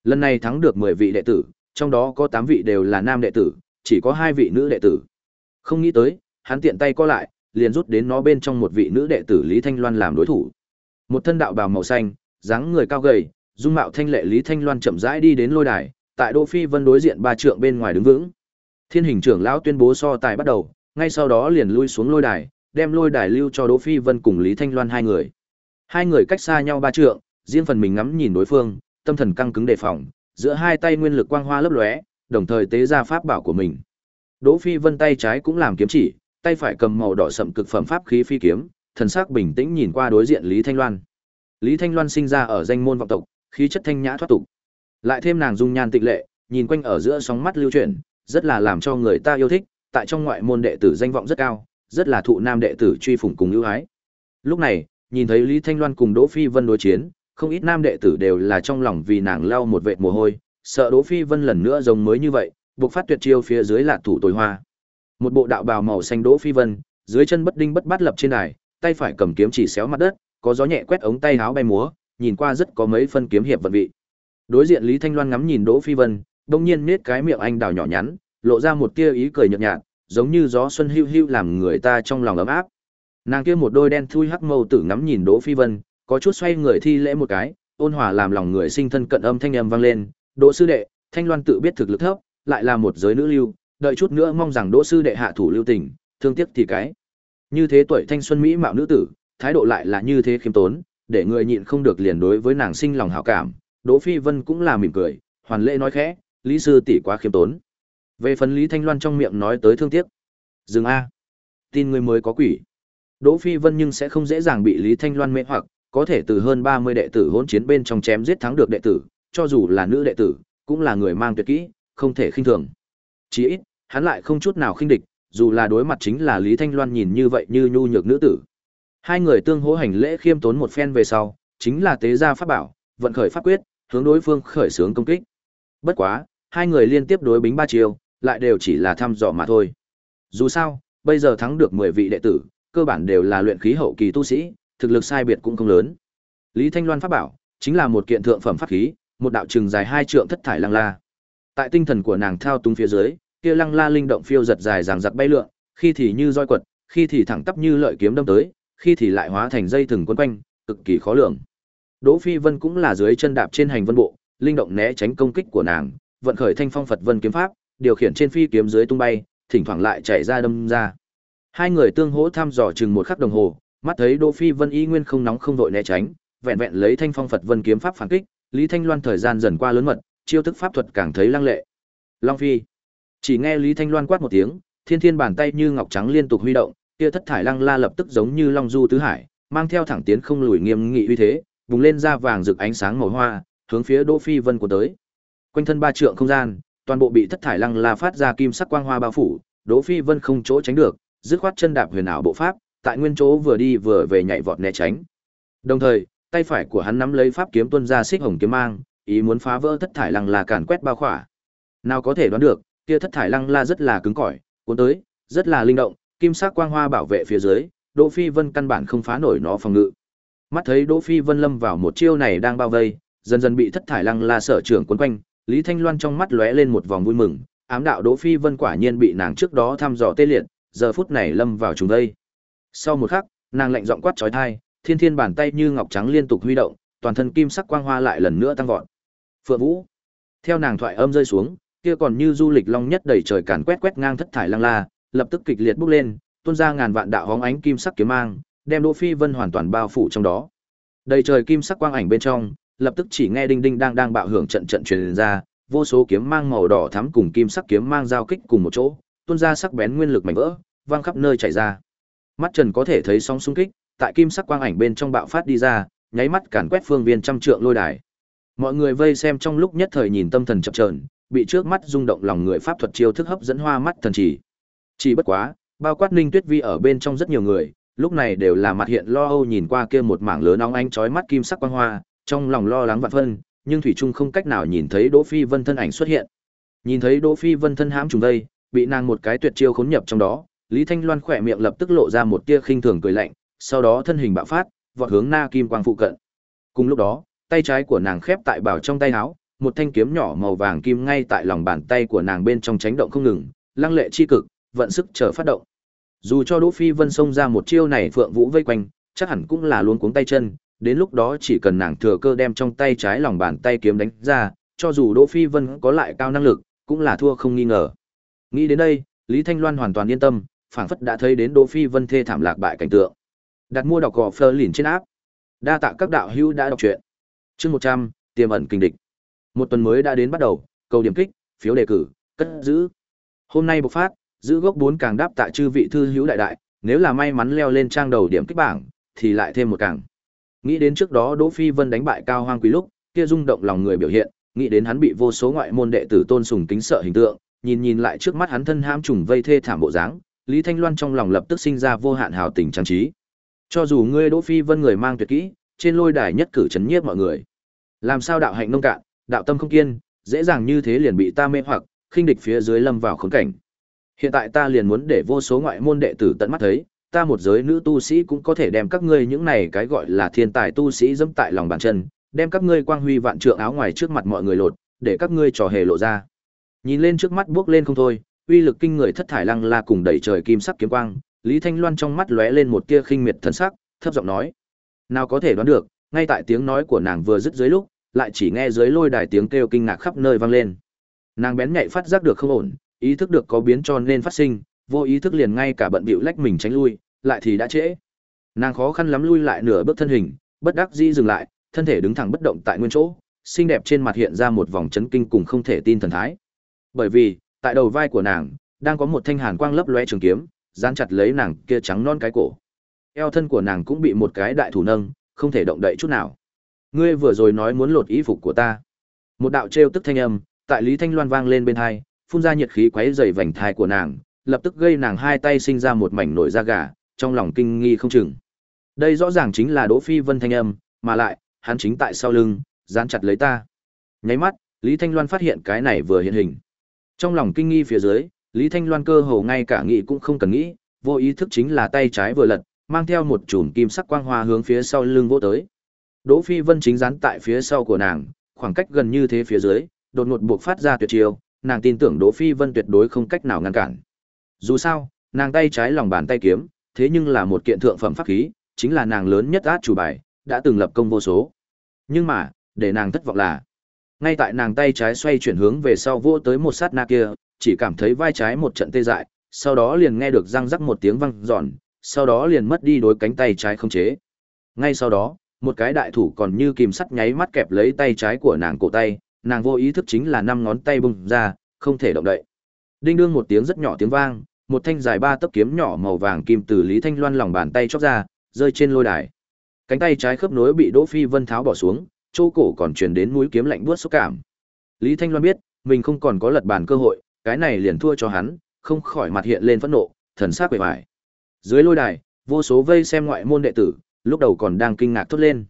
S1: Lần này thắng được 10 vị đệ tử, trong đó có 8 vị đều là nam đệ tử, chỉ có 2 vị nữ đệ tử. Không nghĩ tới, hắn tiện tay co lại, liền rút đến nó bên trong một vị nữ đệ tử Lý Thanh Loan làm đối thủ. Một thân đạo bào màu xanh, dáng người cao gầy, dung mạo thanh lệ Lý Thanh Loan chậm rãi đi đến lôi đài, tại Đỗ Phi Vân đối diện ba trượng bên ngoài đứng vững. Thiên hình trưởng lão tuyên bố so tài bắt đầu, ngay sau đó liền lui xuống lôi đài, đem lôi đài lưu cho Đỗ Phi Vân cùng Lý Thanh Loan hai người. Hai người cách xa nhau ba trượng, riêng phần mình ngắm nhìn đối phương, tâm thần căng cứng đề phòng, giữa hai tay nguyên lực quang hoa lấp lóe, đồng thời tế ra pháp bảo của mình. Đỗ Phi Vân tay trái cũng làm kiếm chỉ, tay phải cầm màu đỏ sậm cực phẩm pháp khí phi kiếm, thần sắc bình tĩnh nhìn qua đối diện Lý Thanh Loan. Lý Thanh Loan sinh ra ở danh môn vọng tộc, khí chất thanh nhã thoát tục. Lại thêm nàng dung nhan tịch lệ, nhìn quanh ở giữa sóng mắt lưu chuyển, rất là làm cho người ta yêu thích, tại trong ngoại môn đệ tử danh vọng rất cao, rất là thụ nam đệ tử truy phụng cùng ưu ái. Lúc này, nhìn thấy Lý Thanh Loan cùng Đỗ Phi Vân đối chiến, không ít nam đệ tử đều là trong lòng vì nàng lau một vệt mồ hôi, sợ Đỗ Phi Vân lần nữa giống mới như vậy, buộc phát tuyệt chiêu phía dưới là thủ tồi hoa. Một bộ đạo bào màu xanh Đỗ Phi Vân, dưới chân bất đinh bất bát lập trên đài, tay phải cầm kiếm chỉ xéo mặt đất, có gió nhẹ quét ống tay áo bay múa, nhìn qua rất có mấy phân kiếm hiệp vận vị. Đối diện Lý Thanh Loan ngắm nhìn Đỗ Phi Vân, bỗng nhiên nết cái miệng anh đào nhỏ nhắn, lộ ra một tia ý cười nhợt nhạt, giống như gió xuân hưu hưu làm người ta trong lòng ấm áp. Nàng kia một đôi đen thui hắc mâu tử ngắm nhìn Đỗ Phi Vân, có chút xoay người thi lễ một cái, ôn hòa làm lòng người sinh thân cận âm thanh âm vang lên, "Đỗ sư đệ, Thanh Loan tự biết thực lực thấp, lại là một giới nữ lưu, đợi chút nữa mong rằng Đỗ sư đệ hạ thủ lưu tình, thương tiếc thì cái." Như thế tuổi thanh xuân mỹ mạo nữ tử, thái độ lại là như thế khiêm tốn, để người nhịn không được liền đối với nàng sinh lòng hảo cảm. Đỗ Phi Vân cũng là mỉm cười, hoàn lễ nói khẽ, "Lý sư tỷ quá khiêm tốn." Về phần Lý Thanh Loan trong miệng nói tới thương tiếc. "Dừng a, tin người mới có quỷ." Đỗ Phi Vân nhưng sẽ không dễ dàng bị Lý Thanh Loan mê hoặc, có thể từ hơn 30 đệ tử hỗn chiến bên trong chém giết thắng được đệ tử, cho dù là nữ đệ tử, cũng là người mang tuyệt kỹ, không thể khinh thường. Chỉ ít, hắn lại không chút nào khinh địch, dù là đối mặt chính là Lý Thanh Loan nhìn như vậy như nhu nhược nữ tử. Hai người tương hỗ hành lễ khiêm tốn một phen về sau, chính là tế gia pháp bảo, vận khởi pháp quyết, hướng đối phương khởi xướng công kích. Bất quá, hai người liên tiếp đối bính ba chiều, lại đều chỉ là thăm dò mà thôi. Dù sao, bây giờ thắng được 10 vị đệ tử, cơ bản đều là luyện khí hậu kỳ tu sĩ, thực lực sai biệt cũng không lớn. Lý Thanh Loan pháp bảo chính là một kiện thượng phẩm pháp khí, một đạo trường dài hai trượng thất thải lăng la. Tại tinh thần của nàng thao túng phía dưới, kia lăng la linh động phiêu giật dài ràng giặc bay lượn, khi thì như roi quật, khi thì thẳng tắp như lợi kiếm đâm tới, khi thì lại hóa thành dây thừng quấn quanh, cực kỳ khó lường. Đỗ Phi Vân cũng là dưới chân đạp trên hành vân bộ, linh động né tránh công kích của nàng, vận khởi thanh phong Phật vân kiếm pháp, điều khiển trên phi kiếm dưới tung bay, thỉnh thoảng lại chạy ra đâm ra. Hai người tương hỗ thăm dò chừng một khắc đồng hồ, mắt thấy Đỗ Phi Vân y nguyên không nóng không vội né tránh, vẹn vẹn lấy thanh phong Phật vân kiếm pháp phản kích, Lý Thanh Loan thời gian dần qua lớn mật, chiêu thức pháp thuật càng thấy lăng lệ. Long Phi. Chỉ nghe Lý Thanh Loan quát một tiếng, thiên thiên bàn tay như ngọc trắng liên tục huy động, kia thất thải lăng la lập tức giống như long du tứ hải, mang theo thẳng tiến không lùi nghiêm nghị uy thế, bùng lên ra vàng rực ánh sáng màu hoa, hướng phía Đỗ Phi Vân của tới. Quanh thân ba trượng không gian, toàn bộ bị thất thải lăng la phát ra kim sắc quang hoa bao phủ, Đỗ Phi Vân không chỗ tránh được, dứt khoát chân đạp huyền ảo bộ pháp, tại nguyên chỗ vừa đi vừa về nhảy vọt né tránh. Đồng thời, tay phải của hắn nắm lấy pháp kiếm tuôn ra xích hồng kiếm mang, ý muốn phá vỡ thất thải lăng la càn quét bao khỏa. Nào có thể đoán được, kia thất thải lăng la rất là cứng cỏi, cuốn tới, rất là linh động, kim sắc quang hoa bảo vệ phía dưới, Đỗ Phi Vân căn bản không phá nổi nó phòng ngự. Mắt thấy Đỗ Phi Vân lâm vào một chiêu này đang bao vây, dần dần bị thất thải lăng la sở trưởng cuốn quanh, Lý Thanh Loan trong mắt lóe lên một vòng vui mừng, ám đạo Đỗ Phi Vân quả nhiên bị nàng trước đó thăm dò tê liệt, giờ phút này lâm vào trùng đây. Sau một khắc, nàng lạnh giọng quát chói tai, thiên thiên bàn tay như ngọc trắng liên tục huy động, toàn thân kim sắc quang hoa lại lần nữa tăng vọt. Phượng Vũ. Theo nàng thoại âm rơi xuống, kia còn như du lịch long nhất đầy trời càn quét quét ngang thất thải lăng la, lập tức kịch liệt bốc lên, tuôn ra ngàn vạn đạo hóng ánh kim sắc kiếm mang, đem Đỗ Phi Vân hoàn toàn bao phủ trong đó. Đầy trời kim sắc quang ảnh bên trong, lập tức chỉ nghe đinh đinh đang đang bạo hưởng trận trận truyền ra, vô số kiếm mang màu đỏ thắm cùng kim sắc kiếm mang giao kích cùng một chỗ, tuôn ra sắc bén nguyên lực mảnh vỡ, vang khắp nơi chảy ra. Mắt Trần có thể thấy sóng xung kích, tại kim sắc quang ảnh bên trong bạo phát đi ra, nháy mắt càn quét phương viên trăm trượng lôi đài. Mọi người vây xem trong lúc nhất thời nhìn tâm thần chập chờn, bị trước mắt rung động lòng người pháp thuật chiêu thức hấp dẫn hoa mắt thần chỉ. Chỉ bất quá, bao quát Ninh Tuyết Vi ở bên trong rất nhiều người, lúc này đều là mặt hiện lo âu nhìn qua kia một mảng lớn óng ánh chói mắt kim sắc quang hoa, trong lòng lo lắng vạn phân, nhưng thủy trung không cách nào nhìn thấy Đỗ Phi Vân thân ảnh xuất hiện. Nhìn thấy Đỗ Phi Vân thân hãm trùng đây, bị nàng một cái tuyệt chiêu khốn nhập trong đó, Lý Thanh Loan khỏe miệng lập tức lộ ra một tia khinh thường cười lạnh, sau đó thân hình bạo phát, vọt hướng Na Kim Quang phụ cận. Cùng lúc đó, tay trái của nàng khép tại bảo trong tay áo, một thanh kiếm nhỏ màu vàng kim ngay tại lòng bàn tay của nàng bên trong chánh động không ngừng, lăng lệ chi cực, vận sức chờ phát động. Dù cho Đỗ Phi Vân xông ra một chiêu này Phượng Vũ vây quanh, chắc hẳn cũng là luôn cuống tay chân, đến lúc đó chỉ cần nàng thừa cơ đem trong tay trái lòng bàn tay kiếm đánh ra, cho dù Đỗ Phi Vân có lại cao năng lực, cũng là thua không nghi ngờ. Nghĩ đến đây, Lý Thanh Loan hoàn toàn yên tâm, phảng phất đã thấy đến Đỗ Phi Vân thê thảm lạc bại cảnh tượng. Đặt mua đọc gò Fleur lìn trên áp. Đa tạ các đạo hữu đã đọc truyện. Chương 100, tiềm ẩn kinh địch. Một tuần mới đã đến bắt đầu, cầu điểm kích, phiếu đề cử, cất giữ. Hôm nay bộc phát, giữ gốc 4 càng đáp tạ chư vị thư hữu đại đại, nếu là may mắn leo lên trang đầu điểm kích bảng, thì lại thêm một càng. Nghĩ đến trước đó Đỗ Phi Vân đánh bại Cao Hoang Quý lúc, kia rung động lòng người biểu hiện, nghĩ đến hắn bị vô số ngoại môn đệ tử tôn sùng kính sợ hình tượng, nhìn nhìn lại trước mắt hắn thân hãm trùng vây thê thảm bộ dáng, Lý Thanh Loan trong lòng lập tức sinh ra vô hạn hào tình trang trí. Cho dù ngươi Đỗ Phi Vân người mang tuyệt kỹ, trên lôi đài nhất cử chấn nhiếp mọi người. Làm sao đạo hạnh nông cạn, đạo tâm không kiên, dễ dàng như thế liền bị ta mê hoặc, khinh địch phía dưới lâm vào khốn cảnh. Hiện tại ta liền muốn để vô số ngoại môn đệ tử tận mắt thấy, ta một giới nữ tu sĩ cũng có thể đem các ngươi những này cái gọi là thiên tài tu sĩ dẫm tại lòng bàn chân, đem các ngươi quang huy vạn trượng áo ngoài trước mặt mọi người lột, để các ngươi trò hề lộ ra. Nhìn lên trước mắt bước lên không thôi, uy lực kinh người thất thải lăng la cùng đẩy trời kim sắc kiếm quang, Lý Thanh Loan trong mắt lóe lên một tia khinh miệt thần sắc, thấp giọng nói: "Nào có thể đoán được, ngay tại tiếng nói của nàng vừa dứt dưới lúc, lại chỉ nghe dưới lôi đài tiếng kêu kinh ngạc khắp nơi vang lên. Nàng bén nhạy phát giác được không ổn, ý thức được có biến cho nên phát sinh, vô ý thức liền ngay cả bận bịu lách mình tránh lui, lại thì đã trễ. Nàng khó khăn lắm lui lại nửa bước thân hình, bất đắc dĩ dừng lại, thân thể đứng thẳng bất động tại nguyên chỗ, xinh đẹp trên mặt hiện ra một vòng chấn kinh cùng không thể tin thần thái. Bởi vì, tại đầu vai của nàng, đang có một thanh hàn quang lấp lóe trường kiếm, dán chặt lấy nàng kia trắng non cái cổ. Eo thân của nàng cũng bị một cái đại thủ nâng, không thể động đậy chút nào. Ngươi vừa rồi nói muốn lột y phục của ta. Một đạo trêu tức thanh âm, tại Lý Thanh Loan vang lên bên tai, phun ra nhiệt khí quấy rầy vành thai của nàng, lập tức gây nàng hai tay sinh ra một mảnh nổi da gà, trong lòng kinh nghi không chừng. Đây rõ ràng chính là Đỗ Phi Vân thanh âm, mà lại, hắn chính tại sau lưng, dán chặt lấy ta. Nháy mắt, Lý Thanh Loan phát hiện cái này vừa hiện hình. Trong lòng kinh nghi phía dưới, Lý Thanh Loan cơ hồ ngay cả nghĩ cũng không cần nghĩ, vô ý thức chính là tay trái vừa lật, mang theo một chùm kim sắc quang hoa hướng phía sau lưng vỗ tới. Đỗ Phi Vân chính dán tại phía sau của nàng, khoảng cách gần như thế phía dưới, đột ngột buộc phát ra tuyệt chiêu, nàng tin tưởng Đỗ Phi Vân tuyệt đối không cách nào ngăn cản. Dù sao, nàng tay trái lòng bàn tay kiếm, thế nhưng là một kiện thượng phẩm pháp khí, chính là nàng lớn nhất át chủ bài, đã từng lập công vô số. Nhưng mà, để nàng thất vọng là, ngay tại nàng tay trái xoay chuyển hướng về sau vỗ tới một sát na kia, chỉ cảm thấy vai trái một trận tê dại, sau đó liền nghe được răng rắc một tiếng vang giòn, sau đó liền mất đi đối cánh tay trái không chế. Ngay sau đó, một cái đại thủ còn như kìm sắt nháy mắt kẹp lấy tay trái của nàng cổ tay, nàng vô ý thức chính là năm ngón tay bung ra, không thể động đậy. Đinh đương một tiếng rất nhỏ tiếng vang, một thanh dài ba tấc kiếm nhỏ màu vàng kim từ Lý Thanh Loan lòng bàn tay chóc ra, rơi trên lôi đài. Cánh tay trái khớp nối bị Đỗ Phi Vân tháo bỏ xuống, chỗ cổ còn truyền đến mũi kiếm lạnh buốt xúc cảm. Lý Thanh Loan biết, mình không còn có lật bàn cơ hội, cái này liền thua cho hắn, không khỏi mặt hiện lên phẫn nộ, thần sắc quỷ bại. Dưới lôi đài, vô số vây xem ngoại môn đệ tử, lúc đầu còn đang kinh ngạc thốt lên.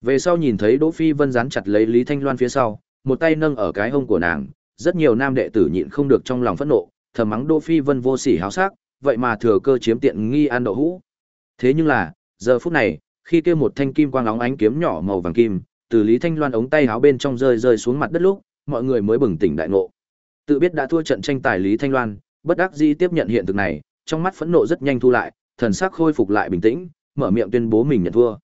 S1: Về sau nhìn thấy Đỗ Phi Vân dán chặt lấy Lý Thanh Loan phía sau, một tay nâng ở cái hông của nàng, rất nhiều nam đệ tử nhịn không được trong lòng phẫn nộ, thầm mắng Đỗ Phi Vân vô sỉ háo sắc, vậy mà thừa cơ chiếm tiện nghi ăn đậu hũ. Thế nhưng là, giờ phút này, khi kia một thanh kim quang óng ánh kiếm nhỏ màu vàng kim, từ Lý Thanh Loan ống tay áo bên trong rơi rơi xuống mặt đất lúc, mọi người mới bừng tỉnh đại ngộ. Tự biết đã thua trận tranh tài Lý Thanh Loan, bất đắc dĩ tiếp nhận hiện thực này, trong mắt phẫn nộ rất nhanh thu lại, thần sắc khôi phục lại bình tĩnh, mở miệng tuyên bố mình nhận thua.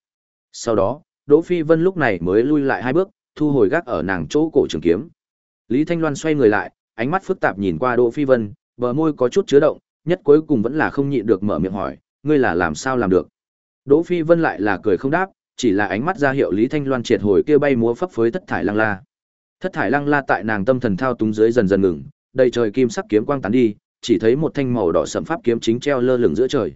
S1: Sau đó, Đỗ Phi Vân lúc này mới lui lại hai bước, thu hồi gác ở nàng chỗ cổ trường kiếm. Lý Thanh Loan xoay người lại, ánh mắt phức tạp nhìn qua Đỗ Phi Vân, bờ môi có chút chứa động, nhất cuối cùng vẫn là không nhịn được mở miệng hỏi, ngươi là làm sao làm được? Đỗ Phi Vân lại là cười không đáp, chỉ là ánh mắt ra hiệu Lý Thanh Loan triệt hồi kia bay múa phấp phới thất thải lăng la. Thất thải lăng la tại nàng tâm thần thao túng dưới dần dần ngừng, đầy trời kim sắc kiếm quang tán đi, chỉ thấy một thanh màu đỏ sẫm pháp kiếm chính treo lơ lửng giữa trời.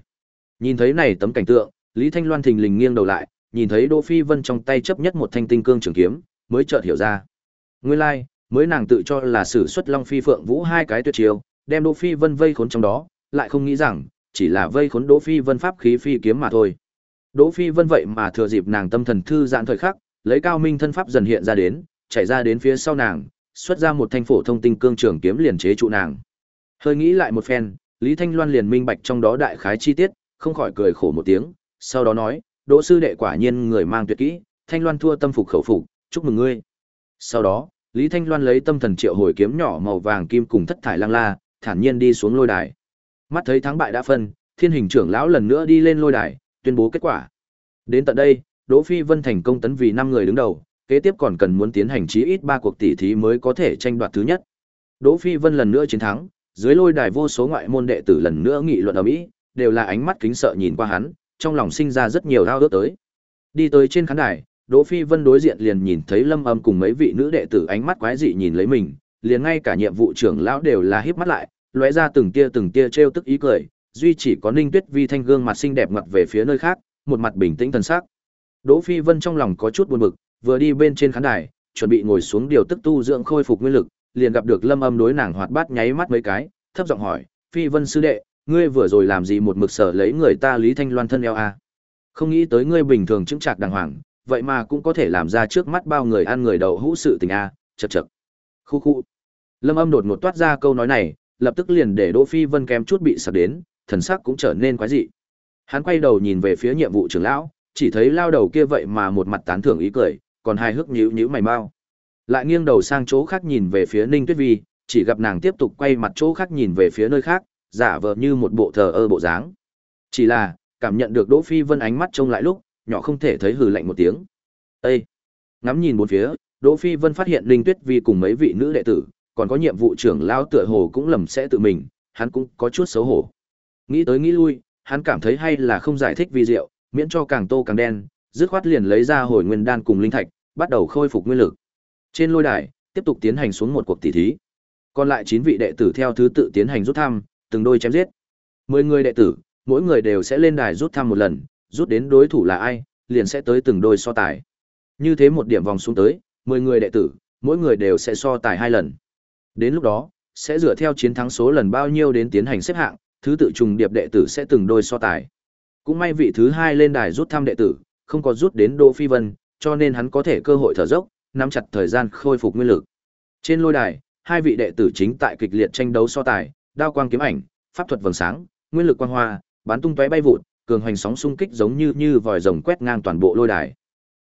S1: Nhìn thấy này tấm cảnh tượng, Lý Thanh Loan thình lình nghiêng đầu lại, nhìn thấy Đỗ Phi Vân trong tay chấp nhất một thanh tinh cương trường kiếm, mới chợt hiểu ra. Nguyên lai, like, mới nàng tự cho là sử xuất Long Phi Phượng Vũ hai cái tuyệt chiêu, đem Đỗ Phi Vân vây khốn trong đó, lại không nghĩ rằng chỉ là vây khốn Đỗ Phi Vân pháp khí phi kiếm mà thôi. Đỗ Phi Vân vậy mà thừa dịp nàng tâm thần thư giãn thời khắc, lấy cao minh thân pháp dần hiện ra đến, chạy ra đến phía sau nàng, xuất ra một thanh phổ thông tinh cương trường kiếm liền chế trụ nàng. Hơi nghĩ lại một phen, Lý Thanh Loan liền minh bạch trong đó đại khái chi tiết, không khỏi cười khổ một tiếng, sau đó nói, Đỗ sư đệ quả nhiên người mang tuyệt kỹ, Thanh Loan thua tâm phục khẩu phục, chúc mừng ngươi. Sau đó, Lý Thanh Loan lấy tâm thần triệu hồi kiếm nhỏ màu vàng kim cùng thất thải lăng la, thản nhiên đi xuống lôi đài. Mắt thấy thắng bại đã phân, Thiên Hình trưởng lão lần nữa đi lên lôi đài, tuyên bố kết quả. Đến tận đây, Đỗ Phi Vân thành công tấn vì 5 người đứng đầu, kế tiếp còn cần muốn tiến hành chí ít 3 cuộc tỷ thí mới có thể tranh đoạt thứ nhất. Đỗ Phi Vân lần nữa chiến thắng, dưới lôi đài vô số ngoại môn đệ tử lần nữa nghị luận ở mỹ, đều là ánh mắt kính sợ nhìn qua hắn, trong lòng sinh ra rất nhiều ao ước tới. Đi tới trên khán đài, Đỗ Phi Vân đối diện liền nhìn thấy Lâm Âm cùng mấy vị nữ đệ tử ánh mắt quái dị nhìn lấy mình, liền ngay cả nhiệm vụ trưởng lão đều là híp mắt lại, lóe ra từng tia từng tia trêu tức ý cười, duy chỉ có Ninh Tuyết Vi thanh gương mặt xinh đẹp ngặt về phía nơi khác, một mặt bình tĩnh thần sắc. Đỗ Phi Vân trong lòng có chút buồn bực, vừa đi bên trên khán đài, chuẩn bị ngồi xuống điều tức tu dưỡng khôi phục nguyên lực, liền gặp được Lâm Âm đối nàng hoạt bát nháy mắt mấy cái, thấp giọng hỏi, "Phi Vân sư đệ, ngươi vừa rồi làm gì một mực sở lấy người ta Lý Thanh Loan thân eo a? À? Không nghĩ tới ngươi bình thường chứng trạc đàng hoàng, vậy mà cũng có thể làm ra trước mắt bao người ăn người đầu hũ sự tình a, à? chậc chậc." Khu khu. Lâm Âm đột ngột toát ra câu nói này, lập tức liền để Đỗ Phi Vân kém chút bị sặc đến, thần sắc cũng trở nên quái dị. Hắn quay đầu nhìn về phía nhiệm vụ trưởng lão, chỉ thấy lao đầu kia vậy mà một mặt tán thưởng ý cười, còn hai hước nhíu nhíu mày mau. Lại nghiêng đầu sang chỗ khác nhìn về phía Ninh Tuyết Vi, chỉ gặp nàng tiếp tục quay mặt chỗ khác nhìn về phía nơi khác, giả vờ như một bộ thờ ơ bộ dáng. Chỉ là, cảm nhận được Đỗ Phi Vân ánh mắt trông lại lúc, nhỏ không thể thấy hừ lạnh một tiếng. Ê! Ngắm nhìn bốn phía, Đỗ Phi Vân phát hiện Linh Tuyết Vi cùng mấy vị nữ đệ tử, còn có nhiệm vụ trưởng lao tựa hồ cũng lầm sẽ tự mình, hắn cũng có chút xấu hổ. Nghĩ tới nghĩ lui, hắn cảm thấy hay là không giải thích vi diệu, miễn cho càng tô càng đen, dứt khoát liền lấy ra hồi nguyên đan cùng linh thạch, bắt đầu khôi phục nguyên lực. Trên lôi đài, tiếp tục tiến hành xuống một cuộc tỷ thí. Còn lại 9 vị đệ tử theo thứ tự tiến hành rút thăm, từng đôi chém giết. 10 người đệ tử, mỗi người đều sẽ lên đài rút thăm một lần, rút đến đối thủ là ai, liền sẽ tới từng đôi so tài. Như thế một điểm vòng xuống tới, 10 người đệ tử, mỗi người đều sẽ so tài hai lần. Đến lúc đó, sẽ dựa theo chiến thắng số lần bao nhiêu đến tiến hành xếp hạng, thứ tự trùng điệp đệ tử sẽ từng đôi so tài. Cũng may vị thứ hai lên đài rút thăm đệ tử, không có rút đến Đỗ Phi Vân, cho nên hắn có thể cơ hội thở dốc, nắm chặt thời gian khôi phục nguyên lực. Trên lôi đài, hai vị đệ tử chính tại kịch liệt tranh đấu so tài, đao quang kiếm ảnh, pháp thuật vầng sáng, nguyên lực quang hoa, bắn tung tóe bay vụt, cường hành sóng xung kích giống như như vòi rồng quét ngang toàn bộ lôi đài.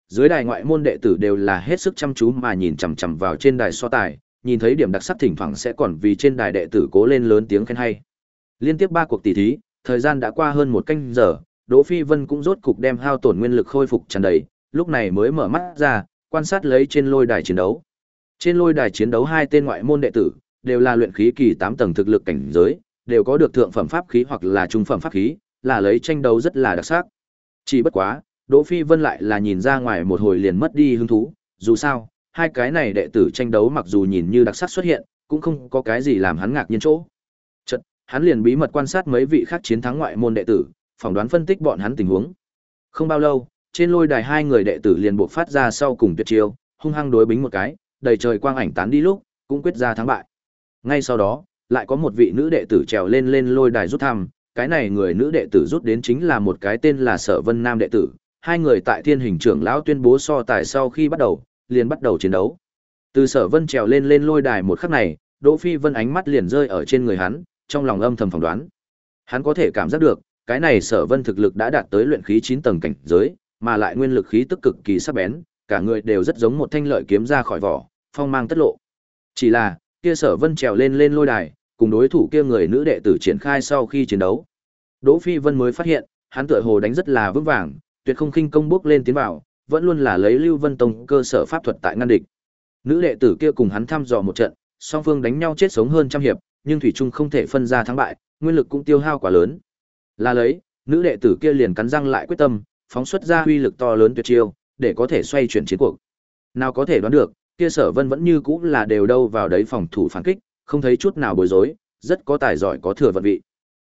S1: Dưới đài ngoại môn đệ tử đều là hết sức chăm chú mà nhìn chằm chằm vào trên đài so tài, nhìn thấy điểm đặc sắc thỉnh thoảng sẽ còn vì trên đài đệ tử cố lên lớn tiếng khen hay. Liên tiếp ba cuộc tỷ thí, thời gian đã qua hơn một canh giờ, Đỗ Phi Vân cũng rốt cục đem hao tổn nguyên lực khôi phục tràn đầy, lúc này mới mở mắt ra, quan sát lấy trên lôi đài chiến đấu. Trên lôi đài chiến đấu hai tên ngoại môn đệ tử, đều là luyện khí kỳ 8 tầng thực lực cảnh giới, đều có được thượng phẩm pháp khí hoặc là trung phẩm pháp khí, là lấy tranh đấu rất là đặc sắc. Chỉ bất quá, Đỗ Phi Vân lại là nhìn ra ngoài một hồi liền mất đi hứng thú, dù sao, hai cái này đệ tử tranh đấu mặc dù nhìn như đặc sắc xuất hiện, cũng không có cái gì làm hắn ngạc nhiên chỗ. Chợt, hắn liền bí mật quan sát mấy vị khác chiến thắng ngoại môn đệ tử, phỏng đoán phân tích bọn hắn tình huống. Không bao lâu, trên lôi đài hai người đệ tử liền buộc phát ra sau cùng tuyệt chiêu, hung hăng đối bính một cái, đầy trời quang ảnh tán đi lúc, cũng quyết ra thắng bại. Ngay sau đó, lại có một vị nữ đệ tử trèo lên lên lôi đài rút thăm, cái này người nữ đệ tử rút đến chính là một cái tên là Sở Vân Nam đệ tử, hai người tại Thiên Hình trưởng lão tuyên bố so tài sau khi bắt đầu, liền bắt đầu chiến đấu. Từ Sở Vân trèo lên lên lôi đài một khắc này, Đỗ Phi Vân ánh mắt liền rơi ở trên người hắn, trong lòng âm thầm phỏng đoán. Hắn có thể cảm giác được, cái này Sở Vân thực lực đã đạt tới luyện khí 9 tầng cảnh giới, mà lại nguyên lực khí tức cực kỳ sắc bén, cả người đều rất giống một thanh lợi kiếm ra khỏi vỏ, phong mang tất lộ. Chỉ là, kia Sở Vân trèo lên lên lôi đài, cùng đối thủ kia người nữ đệ tử triển khai sau khi chiến đấu. Đỗ Phi Vân mới phát hiện, hắn tựa hồ đánh rất là vững vàng, tuyệt không khinh công bước lên tiến vào, vẫn luôn là lấy Lưu Vân Tông cơ sở pháp thuật tại ngăn địch. Nữ đệ tử kia cùng hắn thăm dò một trận, song phương đánh nhau chết sống hơn trăm hiệp, nhưng thủy Trung không thể phân ra thắng bại, nguyên lực cũng tiêu hao quá lớn. Là lấy, nữ đệ tử kia liền cắn răng lại quyết tâm, phóng xuất ra uy lực to lớn tuyệt chiêu, để có thể xoay chuyển chiến cuộc. Nào có thể đoán được, kia Sở Vân vẫn như cũ là đều đâu vào đấy phòng thủ phản kích, không thấy chút nào bối rối, rất có tài giỏi có thừa vận vị.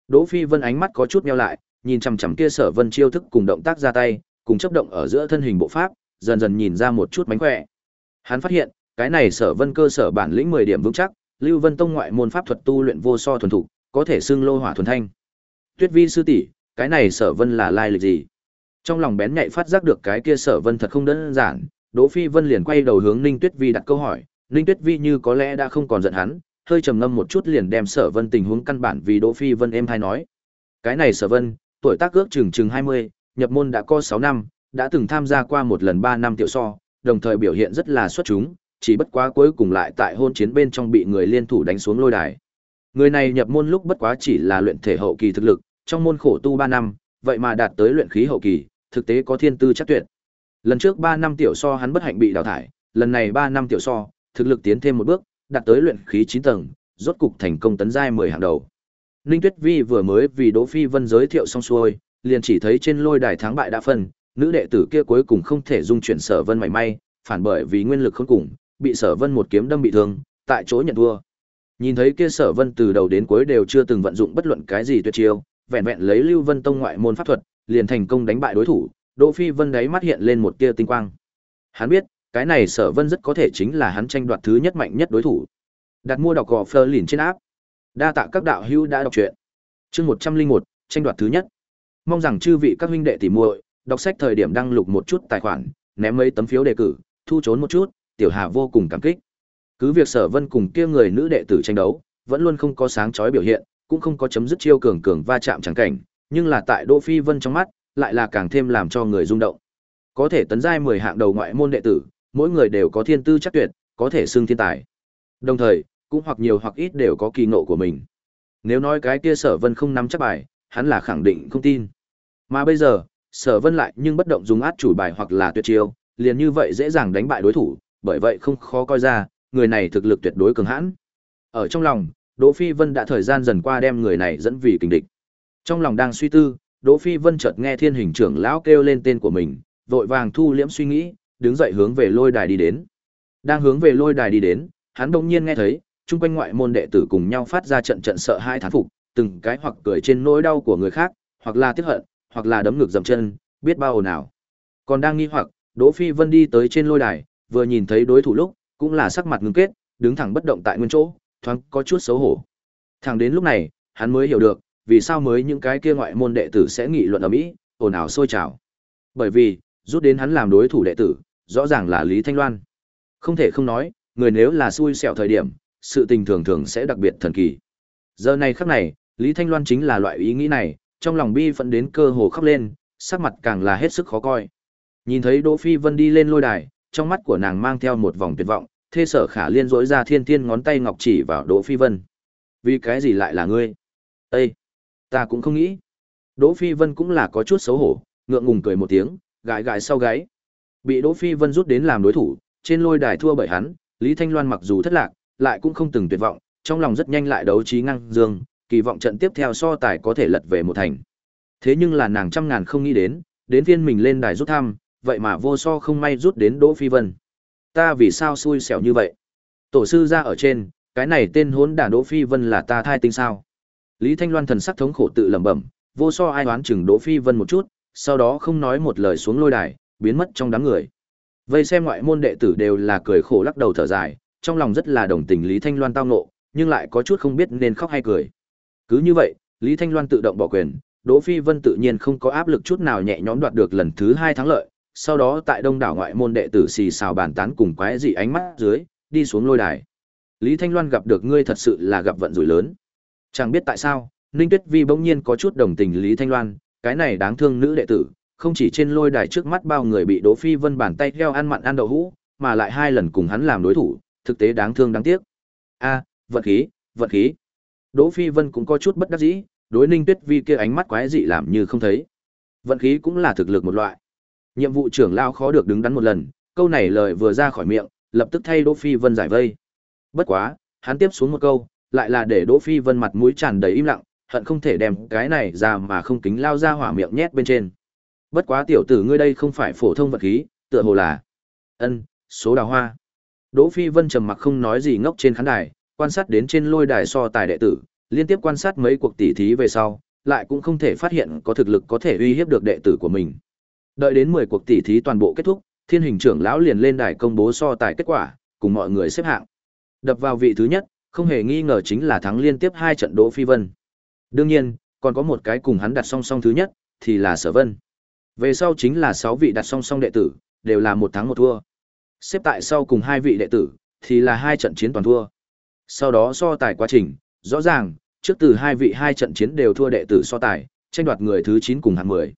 S1: Đỗ Phi Vân ánh mắt có chút meo lại, nhìn chằm chằm kia Sở Vân chiêu thức cùng động tác ra tay, cùng chấp động ở giữa thân hình bộ pháp, dần dần nhìn ra một chút mánh khỏe. Hắn phát hiện, cái này Sở Vân cơ sở bản lĩnh 10 điểm vững chắc, Lưu Vân Tông ngoại môn pháp thuật tu luyện vô so thuần thục, có thể xưng lô hỏa thuần thanh. Tuyết Vi sư tỷ, cái này Sở Vân là lai lịch gì? Trong lòng bén nhạy phát giác được cái kia Sở Vân thật không đơn giản, Đỗ Phi Vân liền quay đầu hướng Ninh Tuyết Vi đặt câu hỏi, Ninh Tuyết Vi như có lẽ đã không còn giận hắn, hơi trầm ngâm một chút liền đem Sở Vân tình huống căn bản vì Đỗ Phi Vân em thay nói. Cái này Sở Vân, tuổi tác ước chừng chừng 20, nhập môn đã có 6 năm, đã từng tham gia qua một lần 3 năm tiểu so, đồng thời biểu hiện rất là xuất chúng, chỉ bất quá cuối cùng lại tại hôn chiến bên trong bị người liên thủ đánh xuống lôi đài. Người này nhập môn lúc bất quá chỉ là luyện thể hậu kỳ thực lực, trong môn khổ tu 3 năm, vậy mà đạt tới luyện khí hậu kỳ, thực tế có thiên tư chắc tuyệt. Lần trước 3 năm tiểu so hắn bất hạnh bị đào thải, lần này 3 năm tiểu so, thực lực tiến thêm một bước, đạt tới luyện khí 9 tầng, rốt cục thành công tấn giai 10 hàng đầu. Ninh Tuyết Vi vừa mới vì Đỗ Phi Vân giới thiệu xong xuôi, liền chỉ thấy trên lôi đài thắng bại đã phân, nữ đệ tử kia cuối cùng không thể dung chuyển Sở Vân mảy may, phản bởi vì nguyên lực không cùng, bị Sở Vân một kiếm đâm bị thương, tại chỗ nhận thua. Nhìn thấy kia Sở Vân từ đầu đến cuối đều chưa từng vận dụng bất luận cái gì tuyệt chiêu, vẹn vẹn lấy Lưu Vân Tông ngoại môn pháp thuật, liền thành công đánh bại đối thủ, Đỗ Phi Vân đấy mắt hiện lên một tia tinh quang. Hắn biết, cái này Sở Vân rất có thể chính là hắn tranh đoạt thứ nhất mạnh nhất đối thủ. Đặt mua đọc gò Fleur lìn trên áp. Đa tạ các đạo hữu đã đọc truyện. Chương 101, tranh đoạt thứ nhất. Mong rằng chư vị các huynh đệ tỉ muội, đọc sách thời điểm đăng lục một chút tài khoản, ném mấy tấm phiếu đề cử, thu trốn một chút, tiểu Hà vô cùng cảm kích. Cứ việc Sở Vân cùng kia người nữ đệ tử tranh đấu, vẫn luôn không có sáng chói biểu hiện, cũng không có chấm dứt chiêu cường cường va chạm chẳng cảnh, nhưng là tại Đỗ Phi Vân trong mắt, lại là càng thêm làm cho người rung động. Có thể tấn giai 10 hạng đầu ngoại môn đệ tử, mỗi người đều có thiên tư chắc tuyệt, có thể xưng thiên tài. Đồng thời, cũng hoặc nhiều hoặc ít đều có kỳ ngộ của mình. Nếu nói cái kia sở vân không nắm chắc bài, hắn là khẳng định không tin. Mà bây giờ, sở vân lại nhưng bất động dùng át chủ bài hoặc là tuyệt chiêu, liền như vậy dễ dàng đánh bại đối thủ, bởi vậy không khó coi ra, người này thực lực tuyệt đối cường hãn. Ở trong lòng, Đỗ Phi Vân đã thời gian dần qua đem người này dẫn vì kình địch. Trong lòng đang suy tư, Đỗ Phi Vân chợt nghe Thiên Hình trưởng lão kêu lên tên của mình, vội vàng thu liễm suy nghĩ, đứng dậy hướng về lôi đài đi đến. Đang hướng về lôi đài đi đến, hắn đột nhiên nghe thấy, chung quanh ngoại môn đệ tử cùng nhau phát ra trận trận sợ hai thán phục, từng cái hoặc cười trên nỗi đau của người khác, hoặc là tiếc hận, hoặc là đấm ngực dậm chân, biết bao nào. Còn đang nghi hoặc, Đỗ Phi Vân đi tới trên lôi đài, vừa nhìn thấy đối thủ lúc, cũng là sắc mặt ngưng kết, đứng thẳng bất động tại nguyên chỗ, thoáng có chút xấu hổ. Thẳng đến lúc này, hắn mới hiểu được, vì sao mới những cái kia ngoại môn đệ tử sẽ nghị luận ở mỹ, ồn ào sôi trào. Bởi vì, rút đến hắn làm đối thủ đệ tử, rõ ràng là Lý Thanh Loan. Không thể không nói, người nếu là xui xẻo thời điểm, sự tình thường thường sẽ đặc biệt thần kỳ. Giờ này khắc này, Lý Thanh Loan chính là loại ý nghĩ này, trong lòng bi phẫn đến cơ hồ khóc lên, sắc mặt càng là hết sức khó coi. Nhìn thấy Đỗ Phi Vân đi lên lôi đài, trong mắt của nàng mang theo một vòng tuyệt vọng, thê sở khả liên dỗi ra thiên thiên ngón tay ngọc chỉ vào Đỗ Phi Vân. Vì cái gì lại là ngươi? Ê! Ta cũng không nghĩ. Đỗ Phi Vân cũng là có chút xấu hổ, ngượng ngùng cười một tiếng, gãi gãi sau gáy. Bị Đỗ Phi Vân rút đến làm đối thủ, trên lôi đài thua bởi hắn, Lý Thanh Loan mặc dù thất lạc, lại cũng không từng tuyệt vọng, trong lòng rất nhanh lại đấu trí ngang dương, kỳ vọng trận tiếp theo so tài có thể lật về một thành. Thế nhưng là nàng trăm ngàn không nghĩ đến, đến phiên mình lên đài rút thăm, vậy mà vô so không may rút đến Đỗ Phi Vân. Ta vì sao xui xẻo như vậy? Tổ sư ra ở trên, cái này tên hốn đản Đỗ Phi Vân là ta thai tinh sao? Lý Thanh Loan thần sắc thống khổ tự lẩm bẩm, vô so ai đoán chừng Đỗ Phi Vân một chút, sau đó không nói một lời xuống lôi đài, biến mất trong đám người. Vây xem ngoại môn đệ tử đều là cười khổ lắc đầu thở dài, trong lòng rất là đồng tình Lý Thanh Loan tao ngộ, nhưng lại có chút không biết nên khóc hay cười. Cứ như vậy, Lý Thanh Loan tự động bỏ quyền, Đỗ Phi Vân tự nhiên không có áp lực chút nào nhẹ nhõm đoạt được lần thứ hai thắng lợi, sau đó tại đông đảo ngoại môn đệ tử xì xào bàn tán cùng quái dị ánh mắt dưới, đi xuống lôi đài. Lý Thanh Loan gặp được ngươi thật sự là gặp vận rủi lớn. Chẳng biết tại sao, Ninh Tuyết Vi bỗng nhiên có chút đồng tình Lý Thanh Loan, cái này đáng thương nữ đệ tử, không chỉ trên lôi đài trước mắt bao người bị Đỗ Phi Vân bàn tay theo ăn mặn ăn đậu hũ, mà lại hai lần cùng hắn làm đối thủ, thực tế đáng thương đáng tiếc. A, vận khí, vận khí. Đỗ Phi Vân cũng có chút bất đắc dĩ, đối Ninh Tuyết Vi kia ánh mắt quái dị làm như không thấy. Vận khí cũng là thực lực một loại. Nhiệm vụ trưởng lao khó được đứng đắn một lần, câu này lời vừa ra khỏi miệng, lập tức thay Đỗ Phi Vân giải vây. Bất quá, hắn tiếp xuống một câu, lại là để Đỗ Phi Vân mặt mũi tràn đầy im lặng, hận không thể đem cái này ra mà không kính lao ra hỏa miệng nhét bên trên. Bất quá tiểu tử ngươi đây không phải phổ thông vật khí, tựa hồ là ân số đào hoa. Đỗ Phi Vân trầm mặc không nói gì ngốc trên khán đài, quan sát đến trên lôi đài so tài đệ tử, liên tiếp quan sát mấy cuộc tỉ thí về sau, lại cũng không thể phát hiện có thực lực có thể uy hiếp được đệ tử của mình. Đợi đến 10 cuộc tỉ thí toàn bộ kết thúc, Thiên Hình trưởng lão liền lên đài công bố so tài kết quả, cùng mọi người xếp hạng. Đập vào vị thứ nhất, không hề nghi ngờ chính là thắng liên tiếp hai trận Đỗ Phi Vân. Đương nhiên, còn có một cái cùng hắn đặt song song thứ nhất, thì là Sở Vân. Về sau chính là 6 vị đặt song song đệ tử, đều là một thắng một thua. Xếp tại sau cùng hai vị đệ tử, thì là hai trận chiến toàn thua. Sau đó so tài quá trình, rõ ràng, trước từ hai vị hai trận chiến đều thua đệ tử so tài, tranh đoạt người thứ 9 cùng hạng 10.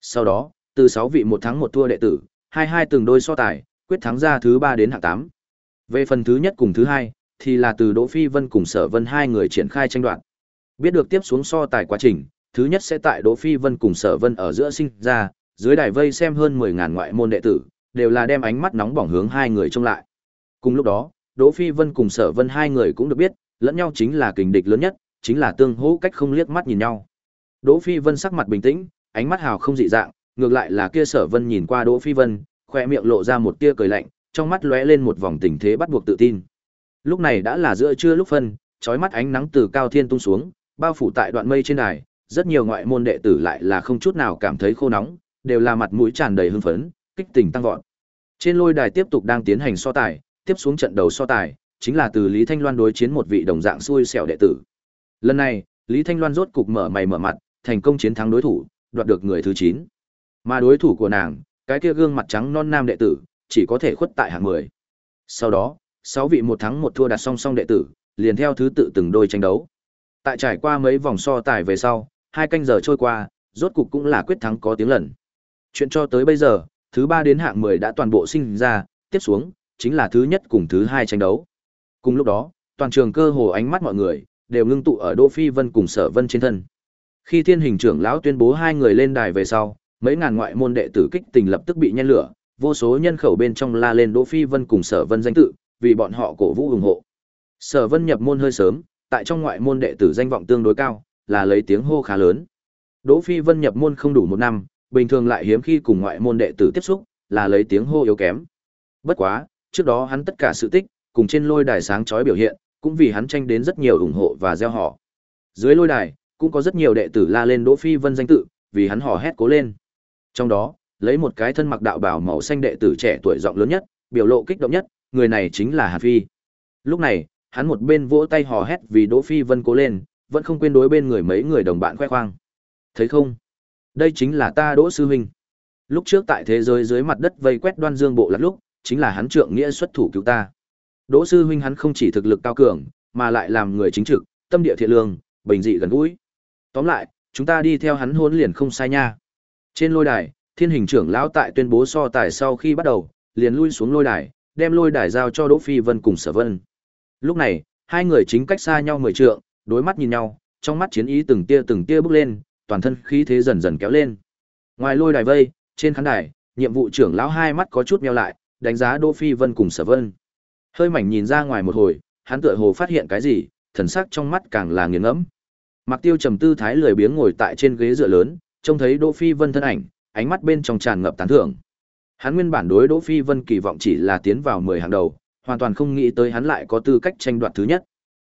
S1: Sau đó, từ 6 vị một thắng một thua đệ tử, hai hai từng đôi so tài, quyết thắng ra thứ 3 đến hạng 8. Về phần thứ nhất cùng thứ hai, thì là từ Đỗ Phi Vân cùng Sở Vân hai người triển khai tranh đoạt. Biết được tiếp xuống so tài quá trình, thứ nhất sẽ tại Đỗ Phi Vân cùng Sở Vân ở giữa sinh ra, dưới đài vây xem hơn 10.000 ngoại môn đệ tử, đều là đem ánh mắt nóng bỏng hướng hai người trông lại. Cùng lúc đó, Đỗ Phi Vân cùng Sở Vân hai người cũng được biết, lẫn nhau chính là kình địch lớn nhất, chính là tương hỗ cách không liếc mắt nhìn nhau. Đỗ Phi Vân sắc mặt bình tĩnh, ánh mắt hào không dị dạng, ngược lại là kia Sở Vân nhìn qua Đỗ Phi Vân, khoe miệng lộ ra một tia cười lạnh, trong mắt lóe lên một vòng tình thế bắt buộc tự tin. Lúc này đã là giữa trưa lúc phân, chói mắt ánh nắng từ cao thiên tung xuống, bao phủ tại đoạn mây trên đài, rất nhiều ngoại môn đệ tử lại là không chút nào cảm thấy khô nóng, đều là mặt mũi tràn đầy hưng phấn, kích tình tăng vọt. Trên lôi đài tiếp tục đang tiến hành so tài, tiếp xuống trận đầu so tài, chính là từ Lý Thanh Loan đối chiến một vị đồng dạng xui xẻo đệ tử. Lần này, Lý Thanh Loan rốt cục mở mày mở mặt, thành công chiến thắng đối thủ, đoạt được người thứ 9. Mà đối thủ của nàng, cái kia gương mặt trắng non nam đệ tử, chỉ có thể khuất tại hạng 10. Sau đó, Sáu vị một thắng một thua đặt song song đệ tử, liền theo thứ tự từng đôi tranh đấu. Tại trải qua mấy vòng so tài về sau, hai canh giờ trôi qua, rốt cục cũng là quyết thắng có tiếng lần. Chuyện cho tới bây giờ, thứ ba đến hạng 10 đã toàn bộ sinh ra, tiếp xuống, chính là thứ nhất cùng thứ hai tranh đấu. Cùng lúc đó, toàn trường cơ hồ ánh mắt mọi người đều ngưng tụ ở Đỗ Phi Vân cùng Sở Vân trên thân. Khi Thiên Hình trưởng lão tuyên bố hai người lên đài về sau, mấy ngàn ngoại môn đệ tử kích tình lập tức bị nhen lửa, vô số nhân khẩu bên trong la lên Đỗ Phi Vân cùng Sở Vân danh tự, vì bọn họ cổ vũ ủng hộ. Sở Vân nhập môn hơi sớm, tại trong ngoại môn đệ tử danh vọng tương đối cao, là lấy tiếng hô khá lớn. Đỗ Phi Vân nhập môn không đủ một năm, bình thường lại hiếm khi cùng ngoại môn đệ tử tiếp xúc, là lấy tiếng hô yếu kém. Bất quá, trước đó hắn tất cả sự tích, cùng trên lôi đài sáng chói biểu hiện, cũng vì hắn tranh đến rất nhiều ủng hộ và gieo họ. Dưới lôi đài, cũng có rất nhiều đệ tử la lên Đỗ Phi Vân danh tự, vì hắn hò hét cố lên. Trong đó, lấy một cái thân mặc đạo bào màu xanh đệ tử trẻ tuổi giọng lớn nhất, biểu lộ kích động nhất, người này chính là Hàn Phi. Lúc này, hắn một bên vỗ tay hò hét vì Đỗ Phi Vân cố lên, vẫn không quên đối bên người mấy người đồng bạn khoe khoang. Thấy không? Đây chính là ta Đỗ sư huynh. Lúc trước tại thế giới dưới mặt đất vây quét Đoan Dương bộ lạc lúc, chính là hắn trượng nghĩa xuất thủ cứu ta. Đỗ sư huynh hắn không chỉ thực lực cao cường, mà lại làm người chính trực, tâm địa thiện lương, bình dị gần gũi. Tóm lại, chúng ta đi theo hắn hôn liền không sai nha. Trên lôi đài, Thiên Hình trưởng lão tại tuyên bố so tài sau khi bắt đầu, liền lui xuống lôi đài, đem lôi đài giao cho Đỗ Phi Vân cùng Sở Vân. Lúc này, hai người chính cách xa nhau mười trượng, đối mắt nhìn nhau, trong mắt chiến ý từng tia từng tia bốc lên, toàn thân khí thế dần dần kéo lên. Ngoài lôi đài vây, trên khán đài, nhiệm vụ trưởng lão hai mắt có chút meo lại, đánh giá Đỗ Phi Vân cùng Sở Vân. Hơi mảnh nhìn ra ngoài một hồi, hắn tựa hồ phát hiện cái gì, thần sắc trong mắt càng là nghiền ngẫm. Mạc Tiêu trầm tư thái lười biếng ngồi tại trên ghế dựa lớn, trông thấy Đỗ Phi Vân thân ảnh, ánh mắt bên trong tràn ngập tán thưởng. Hắn nguyên bản đối Đỗ Phi Vân kỳ vọng chỉ là tiến vào 10 hàng đầu, hoàn toàn không nghĩ tới hắn lại có tư cách tranh đoạt thứ nhất.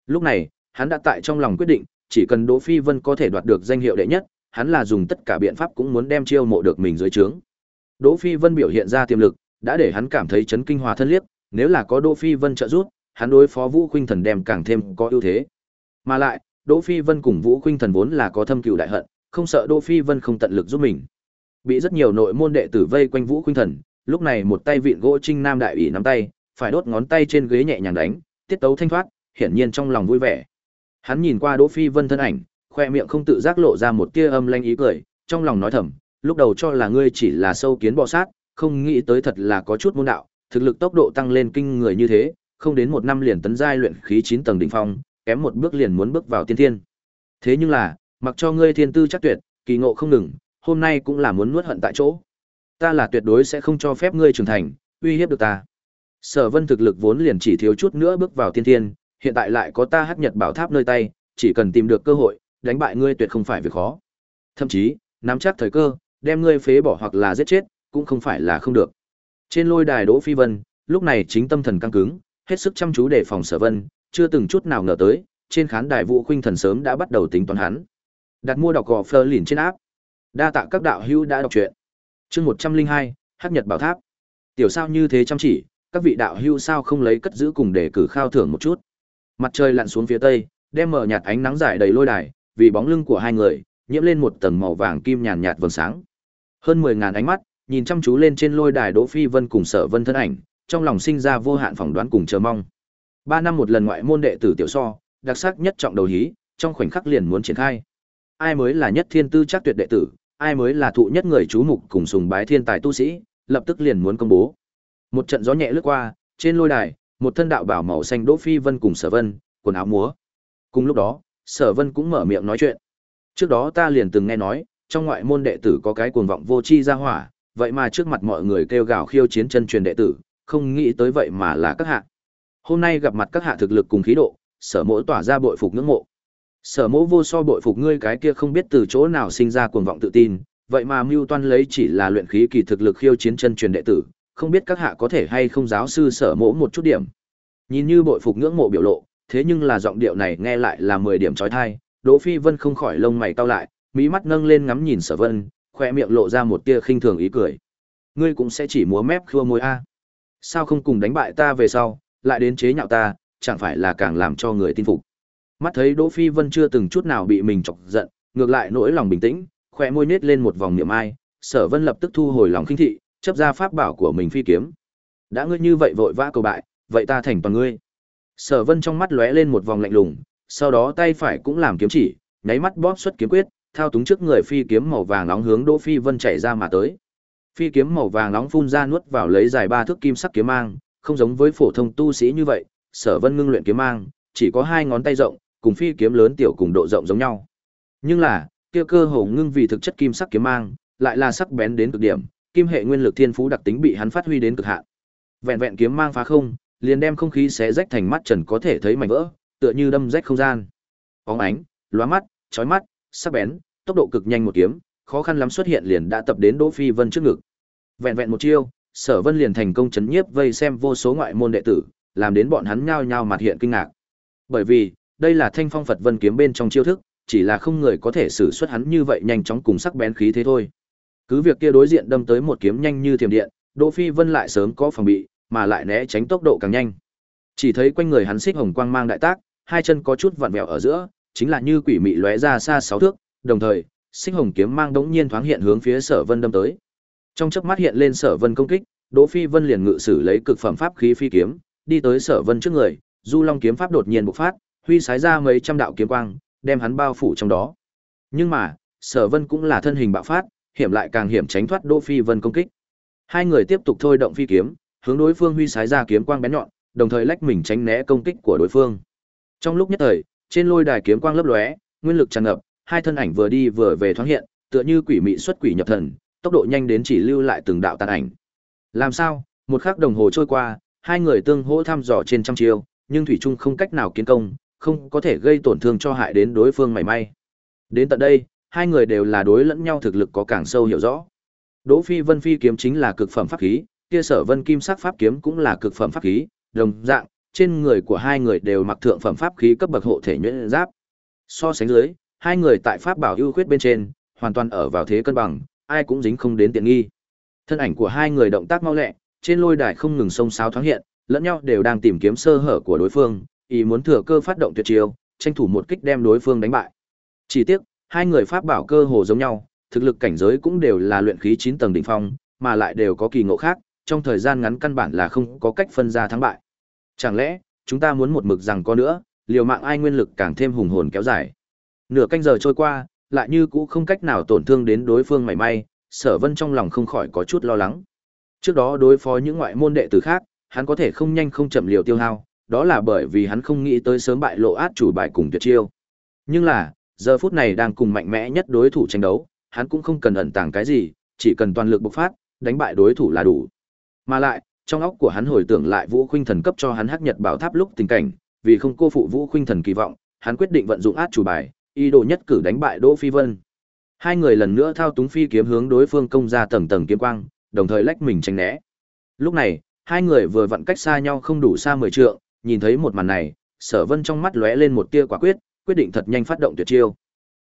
S1: Lúc này, hắn đã tại trong lòng quyết định, chỉ cần Đỗ Phi Vân có thể đoạt được danh hiệu đệ nhất, hắn là dùng tất cả biện pháp cũng muốn đem chiêu mộ được mình dưới trướng. Đỗ Phi Vân biểu hiện ra tiềm lực, đã để hắn cảm thấy chấn kinh hòa thân liếc, nếu là có Đỗ Phi Vân trợ giúp, hắn đối phó Vũ Khuynh Thần đem càng thêm có ưu thế. Mà lại, Đỗ Phi Vân cùng Vũ Khuynh Thần vốn là có thâm cừu đại hận, không sợ Đỗ Phi Vân không tận lực giúp mình. Bị rất nhiều nội môn đệ tử vây quanh Vũ Khuynh Thần, lúc này một tay vịn gỗ Trinh Nam đại ủy nắm tay, phải đốt ngón tay trên ghế nhẹ nhàng đánh, tiết tấu thanh thoát, hiển nhiên trong lòng vui vẻ. Hắn nhìn qua Đỗ Phi Vân thân ảnh, khoe miệng không tự giác lộ ra một tia âm lanh ý cười, trong lòng nói thầm, lúc đầu cho là ngươi chỉ là sâu kiến bò sát, không nghĩ tới thật là có chút môn đạo, thực lực tốc độ tăng lên kinh người như thế, không đến một năm liền tấn giai luyện khí 9 tầng đỉnh phong, kém một bước liền muốn bước vào tiên thiên. Thế nhưng là, mặc cho ngươi thiên tư chắc tuyệt, kỳ ngộ không ngừng, hôm nay cũng là muốn nuốt hận tại chỗ. Ta là tuyệt đối sẽ không cho phép ngươi trưởng thành, uy hiếp được ta. Sở Vân thực lực vốn liền chỉ thiếu chút nữa bước vào tiên thiên, hiện tại lại có ta hắc nhật bảo tháp nơi tay, chỉ cần tìm được cơ hội, đánh bại ngươi tuyệt không phải việc khó. Thậm chí, nắm chắc thời cơ, đem ngươi phế bỏ hoặc là giết chết, cũng không phải là không được. Trên lôi đài Đỗ Phi Vân, lúc này chính tâm thần căng cứng, hết sức chăm chú đề phòng Sở Vân, chưa từng chút nào ngờ tới, trên khán đài Vũ Khuynh Thần sớm đã bắt đầu tính toán hắn. Đặt mua đọc gò Fleur lìn trên áp. Đa tạ các đạo hữu đã đọc truyện. Chương 102, Hắc Nhật Bảo Tháp. Tiểu sao như thế chăm chỉ, các vị đạo hữu sao không lấy cất giữ cùng để cử khao thưởng một chút. Mặt trời lặn xuống phía tây, đem mở nhạt ánh nắng rải đầy lôi đài, vì bóng lưng của hai người, nhiễm lên một tầng màu vàng kim nhàn nhạt vầng sáng. Hơn mười ngàn ánh mắt nhìn chăm chú lên trên lôi đài Đỗ Phi Vân cùng Sở Vân thân ảnh, trong lòng sinh ra vô hạn phỏng đoán cùng chờ mong. Ba năm một lần ngoại môn đệ tử tiểu so, đặc sắc nhất trọng đầu hí, trong khoảnh khắc liền muốn triển khai. Ai mới là nhất thiên tư chắc tuyệt đệ tử, ai mới là thụ nhất người chú mục cùng sùng bái thiên tài tu sĩ, lập tức liền muốn công bố. Một trận gió nhẹ lướt qua, trên lôi đài, một thân đạo bảo màu xanh Đỗ Phi Vân cùng Sở Vân, quần áo múa. Cùng lúc đó, Sở Vân cũng mở miệng nói chuyện. Trước đó ta liền từng nghe nói, trong ngoại môn đệ tử có cái cuồng vọng vô chi ra hỏa, vậy mà trước mặt mọi người kêu gào khiêu chiến chân truyền đệ tử, không nghĩ tới vậy mà là các hạ. Hôm nay gặp mặt các hạ thực lực cùng khí độ, sở mỗ tỏa ra bội phục ngưỡng mộ. Sở mẫu vô so bội phục ngươi cái kia không biết từ chỗ nào sinh ra cuồng vọng tự tin, vậy mà mưu toan lấy chỉ là luyện khí kỳ thực lực khiêu chiến chân truyền đệ tử, không biết các hạ có thể hay không giáo sư sở mẫu một chút điểm. Nhìn như bội phục ngưỡng mộ biểu lộ, thế nhưng là giọng điệu này nghe lại là 10 điểm chói tai, Đỗ Phi Vân không khỏi lông mày cau lại, mí mắt nâng lên ngắm nhìn Sở Vân, khoe miệng lộ ra một tia khinh thường ý cười. Ngươi cũng sẽ chỉ múa mép khua môi a. Sao không cùng đánh bại ta về sau, lại đến chế nhạo ta, chẳng phải là càng làm cho người tin phục. Mắt thấy Đỗ Phi Vân chưa từng chút nào bị mình chọc giận, ngược lại nỗi lòng bình tĩnh, khỏe môi nết lên một vòng niệm ai, Sở Vân lập tức thu hồi lòng khinh thị, chấp ra pháp bảo của mình phi kiếm. Đã ngươi như vậy vội vã cầu bại, vậy ta thành toàn ngươi. Sở Vân trong mắt lóe lên một vòng lạnh lùng, sau đó tay phải cũng làm kiếm chỉ, nháy mắt bóp xuất kiếm quyết, thao túng trước người phi kiếm màu vàng nóng hướng Đỗ Phi Vân chạy ra mà tới. Phi kiếm màu vàng nóng phun ra nuốt vào lấy dài ba thước kim sắc kiếm mang, không giống với phổ thông tu sĩ như vậy, Sở Vân ngưng luyện kiếm mang, chỉ có hai ngón tay rộng, cùng phi kiếm lớn tiểu cùng độ rộng giống nhau. Nhưng là, kia cơ hồ ngưng vì thực chất kim sắc kiếm mang, lại là sắc bén đến cực điểm, kim hệ nguyên lực thiên phú đặc tính bị hắn phát huy đến cực hạn. Vẹn vẹn kiếm mang phá không, liền đem không khí xé rách thành mắt trần có thể thấy mảnh vỡ, tựa như đâm rách không gian. Bóng ánh, lóa mắt, chói mắt, sắc bén, tốc độ cực nhanh một kiếm, khó khăn lắm xuất hiện liền đã tập đến Đỗ Phi Vân trước ngực. Vẹn vẹn một chiêu, Sở Vân liền thành công chấn nhiếp vây xem vô số ngoại môn đệ tử, làm đến bọn hắn nhao nhao mặt hiện kinh ngạc. Bởi vì, đây là Thanh Phong Phật Vân kiếm bên trong chiêu thức, chỉ là không người có thể sử xuất hắn như vậy nhanh chóng cùng sắc bén khí thế thôi. Cứ việc kia đối diện đâm tới một kiếm nhanh như thiểm điện, Đỗ Phi Vân lại sớm có phòng bị, mà lại né tránh tốc độ càng nhanh. Chỉ thấy quanh người hắn xích hồng quang mang đại tác, hai chân có chút vặn vẹo ở giữa, chính là như quỷ mị lóe ra xa sáu thước, đồng thời, xích hồng kiếm mang đống nhiên thoáng hiện hướng phía Sở Vân đâm tới. Trong chớp mắt hiện lên Sở Vân công kích, Đỗ Phi Vân liền ngự sử lấy cực phẩm pháp khí phi kiếm, đi tới Sở Vân trước người, Du Long kiếm pháp đột nhiên bộc phát, huy sái ra mấy trăm đạo kiếm quang, đem hắn bao phủ trong đó. Nhưng mà, Sở Vân cũng là thân hình bạo phát, hiểm lại càng hiểm tránh thoát Đỗ Phi Vân công kích. Hai người tiếp tục thôi động phi kiếm, hướng đối phương huy sái ra kiếm quang bén nhọn, đồng thời lách mình tránh né công kích của đối phương. Trong lúc nhất thời, trên lôi đài kiếm quang lấp lóe, nguyên lực tràn ngập, hai thân ảnh vừa đi vừa về thoáng hiện, tựa như quỷ mị xuất quỷ nhập thần, tốc độ nhanh đến chỉ lưu lại từng đạo tàn ảnh. Làm sao? Một khắc đồng hồ trôi qua, hai người tương hỗ thăm dò trên trăm chiêu, nhưng thủy trung không cách nào kiến công, không có thể gây tổn thương cho hại đến đối phương mảy may. Đến tận đây, hai người đều là đối lẫn nhau thực lực có càng sâu hiểu rõ. Đỗ Phi Vân phi kiếm chính là cực phẩm pháp khí, kia Sở Vân kim sắc pháp kiếm cũng là cực phẩm pháp khí, đồng dạng, trên người của hai người đều mặc thượng phẩm pháp khí cấp bậc hộ thể nhuyễn giáp. So sánh dưới, hai người tại pháp bảo ưu khuyết bên trên, hoàn toàn ở vào thế cân bằng, ai cũng dính không đến tiện nghi. Thân ảnh của hai người động tác mau lẹ, trên lôi đài không ngừng xông xáo thoáng hiện, lẫn nhau đều đang tìm kiếm sơ hở của đối phương, ý muốn thừa cơ phát động tuyệt chiêu, tranh thủ một kích đem đối phương đánh bại. Chỉ tiếc, hai người pháp bảo cơ hồ giống nhau, thực lực cảnh giới cũng đều là luyện khí 9 tầng đỉnh phong, mà lại đều có kỳ ngộ khác, trong thời gian ngắn căn bản là không có cách phân ra thắng bại. Chẳng lẽ, chúng ta muốn một mực rằng có nữa, liều mạng ai nguyên lực càng thêm hùng hồn kéo dài. Nửa canh giờ trôi qua, lại như cũ không cách nào tổn thương đến đối phương mảy may, Sở Vân trong lòng không khỏi có chút lo lắng. Trước đó đối phó những ngoại môn đệ tử khác, hắn có thể không nhanh không chậm liều tiêu hao, đó là bởi vì hắn không nghĩ tới sớm bại lộ át chủ bài cùng tuyệt chiêu. Nhưng là, giờ phút này đang cùng mạnh mẽ nhất đối thủ tranh đấu, hắn cũng không cần ẩn tàng cái gì, chỉ cần toàn lực bộc phát, đánh bại đối thủ là đủ. Mà lại, trong óc của hắn hồi tưởng lại Vũ Khuynh Thần cấp cho hắn Hắc Nhật Bảo Tháp lúc tình cảnh, vì không cô phụ Vũ Khuynh Thần kỳ vọng, hắn quyết định vận dụng át chủ bài, ý đồ nhất cử đánh bại Đỗ Phi Vân. Hai người lần nữa thao túng phi kiếm hướng đối phương công ra tầng tầng kiếm quang, đồng thời lách mình tránh né. Lúc này, hai người vừa vặn cách xa nhau không đủ xa mười trượng, nhìn thấy một màn này, Sở Vân trong mắt lóe lên một tia quả quyết, quyết định thật nhanh phát động tuyệt chiêu.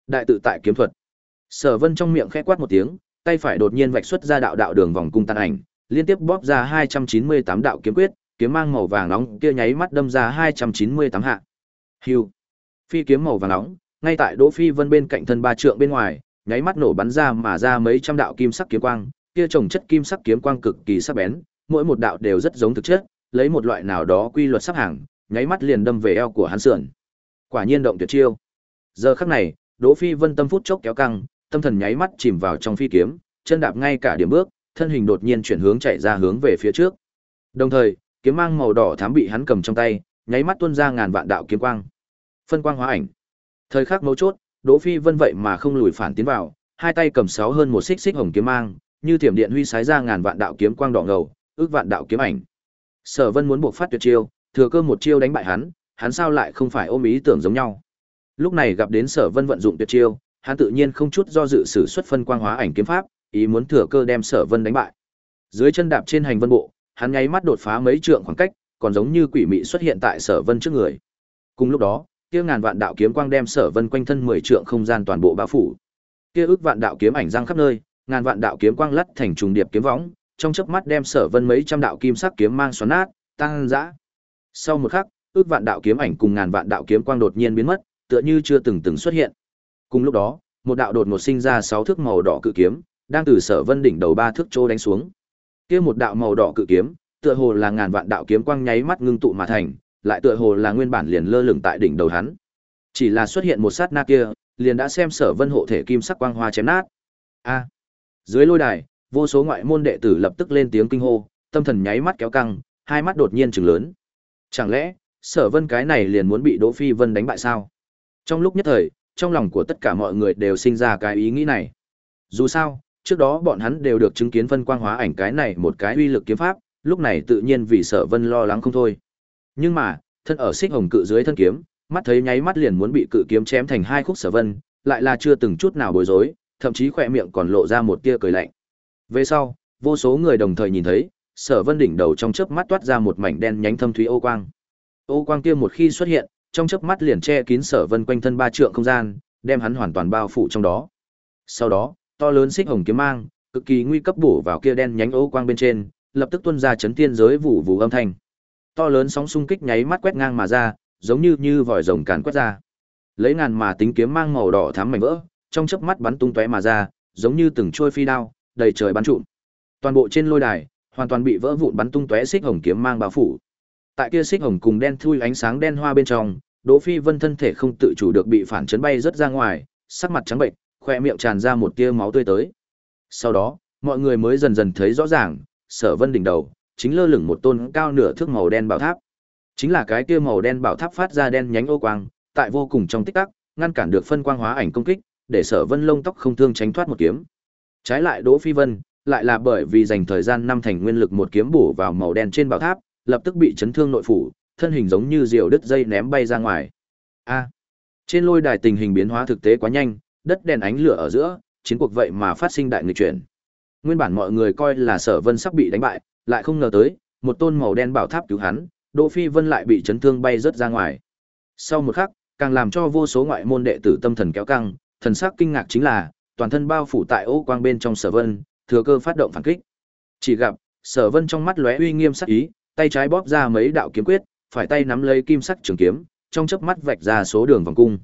S1: Đại tự tại kiếm thuật. Sở Vân trong miệng khẽ quát một tiếng, tay phải đột nhiên vạch xuất ra đạo đạo đường vòng cung tàn ảnh, liên tiếp bóp ra 298 đạo kiếm quyết, kiếm mang màu vàng nóng kia nháy mắt đâm ra 298 hạ. Hưu. Phi kiếm màu vàng nóng, ngay tại Đỗ Phi Vân bên cạnh thân ba trượng bên ngoài, nháy mắt nổ bắn ra mà ra mấy trăm đạo kim sắc kiếm quang, kia trồng chất kim sắc kiếm quang cực kỳ sắc bén, mỗi một đạo đều rất giống thực chất, lấy một loại nào đó quy luật sắp hàng, nháy mắt liền đâm về eo của hắn sườn. Quả nhiên động tuyệt chiêu. Giờ khắc này, Đỗ Phi Vân tâm phút chốc kéo căng, tâm thần nháy mắt chìm vào trong phi kiếm, chân đạp ngay cả điểm bước, thân hình đột nhiên chuyển hướng chạy ra hướng về phía trước. Đồng thời, kiếm mang màu đỏ thắm bị hắn cầm trong tay, nháy mắt tuôn ra ngàn vạn đạo kiếm quang. Phân quang hóa ảnh. Thời khắc mấu chốt, Đỗ Phi Vân vậy mà không lùi phản tiến vào, hai tay cầm sáu hơn một xích xích hồng kiếm mang, như thiểm điện huy sái ra ngàn vạn đạo kiếm quang đỏ ngầu, ước vạn đạo kiếm ảnh. Sở Vân muốn buộc phát tuyệt chiêu, thừa cơ một chiêu đánh bại hắn, hắn sao lại không phải ôm ý tưởng giống nhau. Lúc này gặp đến Sở Vân vận dụng tuyệt chiêu, hắn tự nhiên không chút do dự sử xuất phân quang hóa ảnh kiếm pháp, ý muốn thừa cơ đem Sở Vân đánh bại. Dưới chân đạp trên hành vân bộ, hắn nháy mắt đột phá mấy trượng khoảng cách, còn giống như quỷ mị xuất hiện tại Sở Vân trước người. Cùng lúc đó, kia ngàn vạn đạo kiếm quang đem Sở Vân quanh thân 10 trượng không gian toàn bộ bao phủ. Kia ước vạn đạo kiếm ảnh giăng khắp nơi, ngàn vạn đạo kiếm quang lắt thành trùng điệp kiếm võng, trong chớp mắt đem Sở Vân mấy trăm đạo kim sắc kiếm mang xoắn nát, tăng dã. Sau một khắc, ước vạn đạo kiếm ảnh cùng ngàn vạn đạo kiếm quang đột nhiên biến mất, tựa như chưa từng từng xuất hiện. Cùng lúc đó, một đạo đột ngột sinh ra sáu thước màu đỏ cự kiếm, đang từ Sở Vân đỉnh đầu ba thước trô đánh xuống. Kia một đạo màu đỏ cự kiếm, tựa hồ là ngàn vạn đạo kiếm quang nháy mắt ngưng tụ mà thành, lại tựa hồ là nguyên bản liền lơ lửng tại đỉnh đầu hắn. Chỉ là xuất hiện một sát na kia, liền đã xem Sở Vân hộ thể kim sắc quang hoa chém nát. A. Dưới lôi đài, vô số ngoại môn đệ tử lập tức lên tiếng kinh hô, tâm thần nháy mắt kéo căng, hai mắt đột nhiên trừng lớn. Chẳng lẽ, Sở Vân cái này liền muốn bị Đỗ Phi Vân đánh bại sao? Trong lúc nhất thời, trong lòng của tất cả mọi người đều sinh ra cái ý nghĩ này. Dù sao, trước đó bọn hắn đều được chứng kiến phân quang hóa ảnh cái này một cái uy lực kiếm pháp, lúc này tự nhiên vì Sở Vân lo lắng không thôi. Nhưng mà, thân ở xích hồng cự dưới thân kiếm, mắt thấy nháy mắt liền muốn bị cự kiếm chém thành hai khúc Sở Vân, lại là chưa từng chút nào bối rối, thậm chí khỏe miệng còn lộ ra một tia cười lạnh. Về sau, vô số người đồng thời nhìn thấy, Sở Vân đỉnh đầu trong chớp mắt toát ra một mảnh đen nhánh thâm thúy ô quang. Ô quang kia một khi xuất hiện, trong chớp mắt liền che kín Sở Vân quanh thân ba trượng không gian, đem hắn hoàn toàn bao phủ trong đó. Sau đó, to lớn xích hồng kiếm mang, cực kỳ nguy cấp bổ vào kia đen nhánh ô quang bên trên, lập tức tuôn ra chấn thiên giới vụ vụ âm thanh. To lớn sóng xung kích nháy mắt quét ngang mà ra, giống như như vòi rồng càn quét ra. Lấy ngàn mà tính kiếm mang màu đỏ thắm mảnh vỡ, trong chớp mắt bắn tung tóe mà ra, giống như từng trôi phi đao, đầy trời bắn trụm. Toàn bộ trên lôi đài, hoàn toàn bị vỡ vụn bắn tung tóe xích hồng kiếm mang bao phủ. Tại kia xích hồng cùng đen thui ánh sáng đen hoa bên trong, Đỗ Phi Vân thân thể không tự chủ được bị phản chấn bay rất ra ngoài, sắc mặt trắng bệnh, khoe miệng tràn ra một tia máu tươi tới. Sau đó, mọi người mới dần dần thấy rõ ràng, Sở Vân đỉnh đầu chính lơ lửng một tôn cao nửa thước màu đen bảo tháp. Chính là cái kia màu đen bảo tháp phát ra đen nhánh ô quang, tại vô cùng trong tích tắc, ngăn cản được phân quang hóa ảnh công kích, để Sở Vân lông tóc không thương tránh thoát một kiếm. Trái lại Đỗ Phi Vân, lại là bởi vì dành thời gian năm thành nguyên lực một kiếm bổ vào màu đen trên bảo tháp, lập tức bị chấn thương nội phủ, thân hình giống như diều đứt dây ném bay ra ngoài. A. trên lôi đài tình hình biến hóa thực tế quá nhanh, đất đèn ánh lửa ở giữa, chiến cuộc vậy mà phát sinh đại nghịch chuyển. Nguyên bản mọi người coi là Sở Vân sắp bị đánh bại, lại không ngờ tới, một tôn màu đen bảo tháp cứu hắn, Đỗ Phi Vân lại bị chấn thương bay rất ra ngoài. Sau một khắc, càng làm cho vô số ngoại môn đệ tử tâm thần kéo căng, thần sắc kinh ngạc chính là, toàn thân bao phủ tại ô quang bên trong Sở Vân, thừa cơ phát động phản kích. Chỉ gặp, Sở Vân trong mắt lóe uy nghiêm sắc ý, tay trái bóp ra mấy đạo kiếm quyết, phải tay nắm lấy kim sắc trường kiếm, trong chớp mắt vạch ra số đường vòng cung.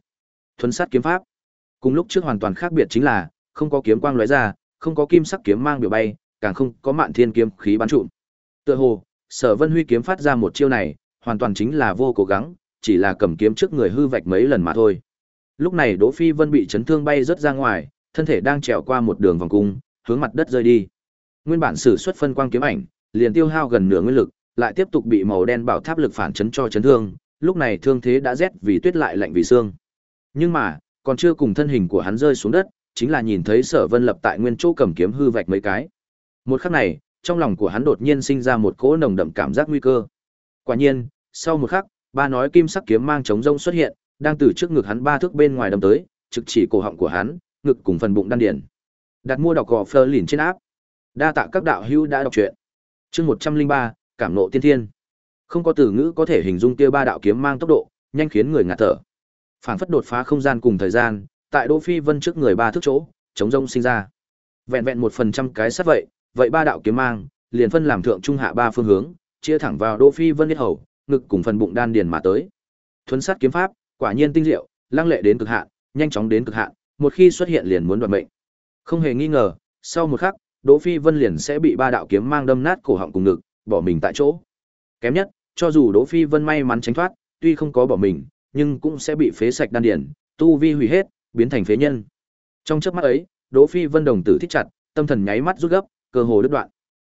S1: thuấn sát kiếm pháp. Cùng lúc trước hoàn toàn khác biệt chính là, không có kiếm quang lóe ra, không có kim sắc kiếm mang biểu bay, càng không có mạn thiên kiếm khí bắn trụm. Tựa hồ, Sở Vân Huy kiếm phát ra một chiêu này, hoàn toàn chính là vô cố gắng, chỉ là cầm kiếm trước người hư vạch mấy lần mà thôi. Lúc này Đỗ Phi Vân bị chấn thương bay rất ra ngoài, thân thể đang trèo qua một đường vòng cung, hướng mặt đất rơi đi. Nguyên bản sử xuất phân quang kiếm ảnh, liền tiêu hao gần nửa nguyên lực, lại tiếp tục bị màu đen bảo tháp lực phản chấn cho chấn thương, lúc này thương thế đã rét vì tuyết lại lạnh vì xương. Nhưng mà, còn chưa cùng thân hình của hắn rơi xuống đất, chính là nhìn thấy Sở Vân Lập tại nguyên chỗ cầm kiếm hư vạch mấy cái. Một khắc này, trong lòng của hắn đột nhiên sinh ra một cỗ nồng đậm cảm giác nguy cơ. Quả nhiên, sau một khắc, ba nói kim sắc kiếm mang chống rông xuất hiện, đang từ trước ngực hắn ba thước bên ngoài đâm tới, trực chỉ cổ họng của hắn, ngực cùng phần bụng đan điền. Đặt mua đọc gò Fleur lìn trên áp. Đa tạ các đạo hữu đã đọc truyện. Chương 103, cảm nộ tiên thiên. Không có từ ngữ có thể hình dung kia ba đạo kiếm mang tốc độ, nhanh khiến người ngạt thở. Phản phất đột phá không gian cùng thời gian, tại Đỗ Phi Vân trước người ba thước chỗ, chống rông sinh ra. Vẹn vẹn một phần trăm cái sát vậy, vậy ba đạo kiếm mang, liền phân làm thượng trung hạ ba phương hướng, chia thẳng vào Đỗ Phi Vân huyết hầu, ngực cùng phần bụng đan điền mà tới. Thuấn sát kiếm pháp, quả nhiên tinh diệu, lăng lệ đến cực hạn, nhanh chóng đến cực hạn, một khi xuất hiện liền muốn đoạt mệnh. Không hề nghi ngờ, sau một khắc, Đỗ Phi Vân liền sẽ bị ba đạo kiếm mang đâm nát cổ họng cùng ngực, bỏ mình tại chỗ. Kém nhất, cho dù Đỗ Phi Vân may mắn tránh thoát, tuy không có bỏ mình, nhưng cũng sẽ bị phế sạch đan điền, tu vi hủy hết, biến thành phế nhân. Trong chớp mắt ấy, Đỗ Phi Vân đồng tử thích chặt, tâm thần nháy mắt rút gấp, cơ hồ đứt đoạn.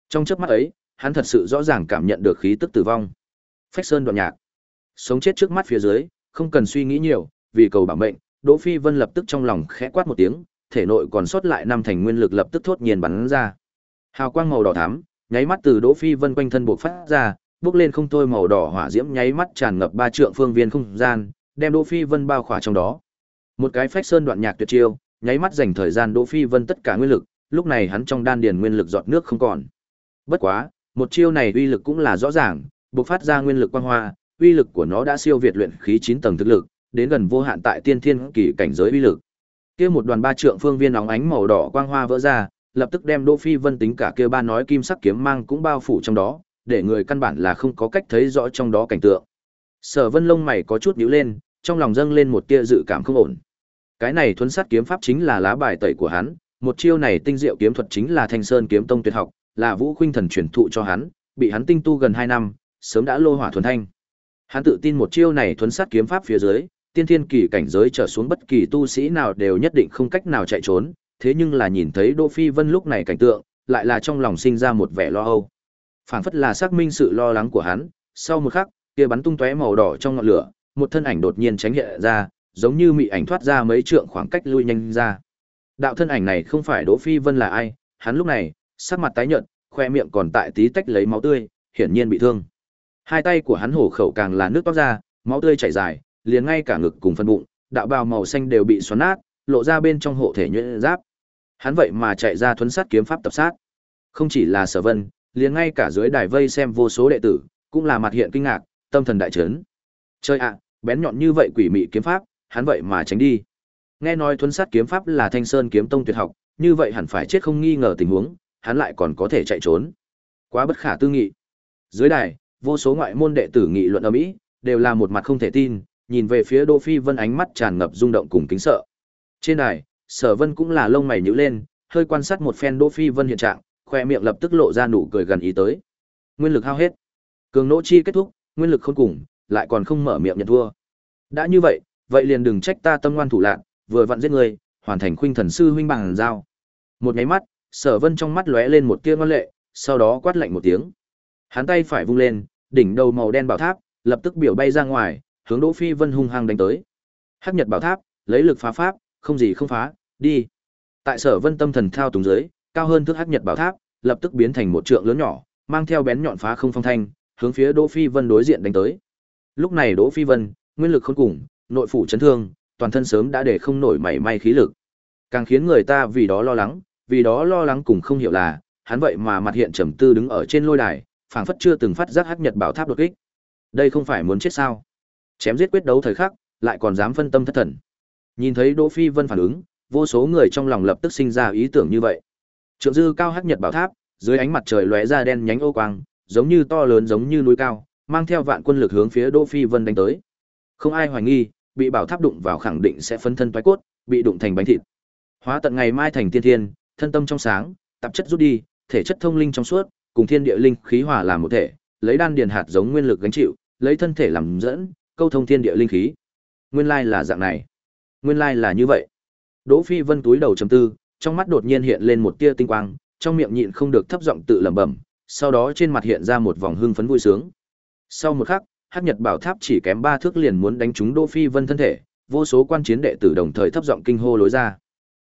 S1: Trong chớp mắt ấy, hắn thật sự rõ ràng cảm nhận được khí tức tử vong. Phách Sơn đoạn nhạc. Sống chết trước mắt phía dưới, không cần suy nghĩ nhiều, vì cầu bảo mệnh, Đỗ Phi Vân lập tức trong lòng khẽ quát một tiếng, thể nội còn sót lại năm thành nguyên lực lập tức thốt nhiên bắn ra. Hào quang màu đỏ thắm, nháy mắt từ Đỗ Phi Vân quanh thân bộc phát ra, bước lên không thôi màu đỏ hỏa diễm nháy mắt tràn ngập ba trượng phương viên không gian, đem Đỗ Phi Vân bao khỏa trong đó. Một cái phách sơn đoạn nhạc tuyệt chiêu, nháy mắt dành thời gian Đỗ Phi Vân tất cả nguyên lực, lúc này hắn trong đan điền nguyên lực giọt nước không còn. Bất quá, một chiêu này uy lực cũng là rõ ràng, bộc phát ra nguyên lực quang hoa, uy lực của nó đã siêu việt luyện khí 9 tầng thực lực, đến gần vô hạn tại tiên thiên kỳ cảnh giới uy lực. Kia một đoàn ba trượng phương viên nóng ánh màu đỏ quang hoa vỡ ra, lập tức đem Đỗ Phi Vân tính cả kia ba nói kim sắc kiếm mang cũng bao phủ trong đó, để người căn bản là không có cách thấy rõ trong đó cảnh tượng. Sở Vân lông mày có chút nhíu lên, trong lòng dâng lên một tia dự cảm không ổn. Cái này thuần sát kiếm pháp chính là lá bài tẩy của hắn, một chiêu này tinh diệu kiếm thuật chính là Thanh Sơn kiếm tông tuyệt học, là Vũ Khuynh Thần truyền thụ cho hắn, bị hắn tinh tu gần 2 năm, sớm đã lô hỏa thuần thanh. Hắn tự tin một chiêu này thuần sát kiếm pháp phía dưới, tiên thiên kỳ cảnh giới trở xuống bất kỳ tu sĩ nào đều nhất định không cách nào chạy trốn, thế nhưng là nhìn thấy Đỗ Phi Vân lúc này cảnh tượng, lại là trong lòng sinh ra một vẻ lo âu. Phảng phất là xác minh sự lo lắng của hắn, sau một khắc, kia bắn tung tóe màu đỏ trong ngọn lửa, một thân ảnh đột nhiên tránh hiện ra, giống như mị ảnh thoát ra mấy trượng khoảng cách lui nhanh ra. Đạo thân ảnh này không phải Đỗ Phi Vân là ai, hắn lúc này, sắc mặt tái nhợt, khoe miệng còn tại tí tách lấy máu tươi, hiển nhiên bị thương. Hai tay của hắn hổ khẩu càng là nước toát ra, máu tươi chảy dài, liền ngay cả ngực cùng phân bụng, đạo bào màu xanh đều bị xoắn nát, lộ ra bên trong hộ thể nhuyễn giáp. Hắn vậy mà chạy ra thuấn sát kiếm pháp tập sát. Không chỉ là Sở Vân, liền ngay cả dưới đài vây xem vô số đệ tử, cũng là mặt hiện kinh ngạc, tâm thần đại chấn. Chơi ạ, bén nhọn như vậy quỷ mị kiếm pháp, hắn vậy mà tránh đi. Nghe nói thuấn sát kiếm pháp là Thanh Sơn kiếm tông tuyệt học, như vậy hẳn phải chết không nghi ngờ tình huống, hắn lại còn có thể chạy trốn. Quá bất khả tư nghị. Dưới đài, vô số ngoại môn đệ tử nghị luận ầm ĩ, đều là một mặt không thể tin, nhìn về phía Đỗ Phi Vân ánh mắt tràn ngập rung động cùng kính sợ. Trên đài, Sở Vân cũng là lông mày nhíu lên, hơi quan sát một phen Đỗ Phi Vân hiện trạng, khoe miệng lập tức lộ ra nụ cười gần ý tới. Nguyên lực hao hết, cường nỗ chi kết thúc, nguyên lực khôn cùng, lại còn không mở miệng nhận thua. Đã như vậy, vậy liền đừng trách ta tâm ngoan thủ lạn, vừa vặn giết người, hoàn thành khuynh thần sư huynh bằng giao. Một cái mắt, Sở Vân trong mắt lóe lên một tia ngoan lệ, sau đó quát lạnh một tiếng. Hắn tay phải vung lên, đỉnh đầu màu đen bảo tháp lập tức biểu bay ra ngoài, hướng Đỗ Phi Vân hung hăng đánh tới. Hắc Nhật bảo tháp, lấy lực phá pháp, không gì không phá, đi. Tại Sở Vân tâm thần thao túng dưới, cao hơn thước Hắc Nhật bảo tháp, lập tức biến thành một trượng lớn nhỏ, mang theo bén nhọn phá không phong thanh, hướng phía Đỗ Phi Vân đối diện đánh tới. Lúc này Đỗ Phi Vân, nguyên lực khôn cùng, nội phủ chấn thương, toàn thân sớm đã để không nổi mảy may khí lực. Càng khiến người ta vì đó lo lắng, vì đó lo lắng cùng không hiểu là, hắn vậy mà mặt hiện trầm tư đứng ở trên lôi đài, phảng phất chưa từng phát giác hắc nhật bảo tháp đột kích. Đây không phải muốn chết sao? Chém giết quyết đấu thời khắc, lại còn dám phân tâm thất thần. Nhìn thấy Đỗ Phi Vân phản ứng, vô số người trong lòng lập tức sinh ra ý tưởng như vậy. Trượng dư cao hắc nhật bảo tháp, dưới ánh mặt trời lóe ra đen nhánh ô quang, giống như to lớn giống như núi cao, mang theo vạn quân lực hướng phía Đỗ Phi Vân đánh tới. Không ai hoài nghi, bị bảo tháp đụng vào khẳng định sẽ phân thân toái cốt, bị đụng thành bánh thịt. Hóa tận ngày mai thành tiên thiên, thân tâm trong sáng, tạp chất rút đi, thể chất thông linh trong suốt, cùng thiên địa linh khí hòa làm một thể, lấy đan điền hạt giống nguyên lực gánh chịu, lấy thân thể làm dẫn, câu thông thiên địa linh khí. Nguyên lai là dạng này. Nguyên lai là như vậy. Đỗ Phi Vân túi đầu trầm tư, trong mắt đột nhiên hiện lên một tia tinh quang, trong miệng nhịn không được thấp giọng tự lẩm bẩm, sau đó trên mặt hiện ra một vòng hưng phấn vui sướng. Sau một khắc, Hắc Nhật Bảo Tháp chỉ kém ba thước liền muốn đánh trúng Đỗ Phi Vân thân thể, vô số quan chiến đệ tử đồng thời thấp giọng kinh hô lối ra.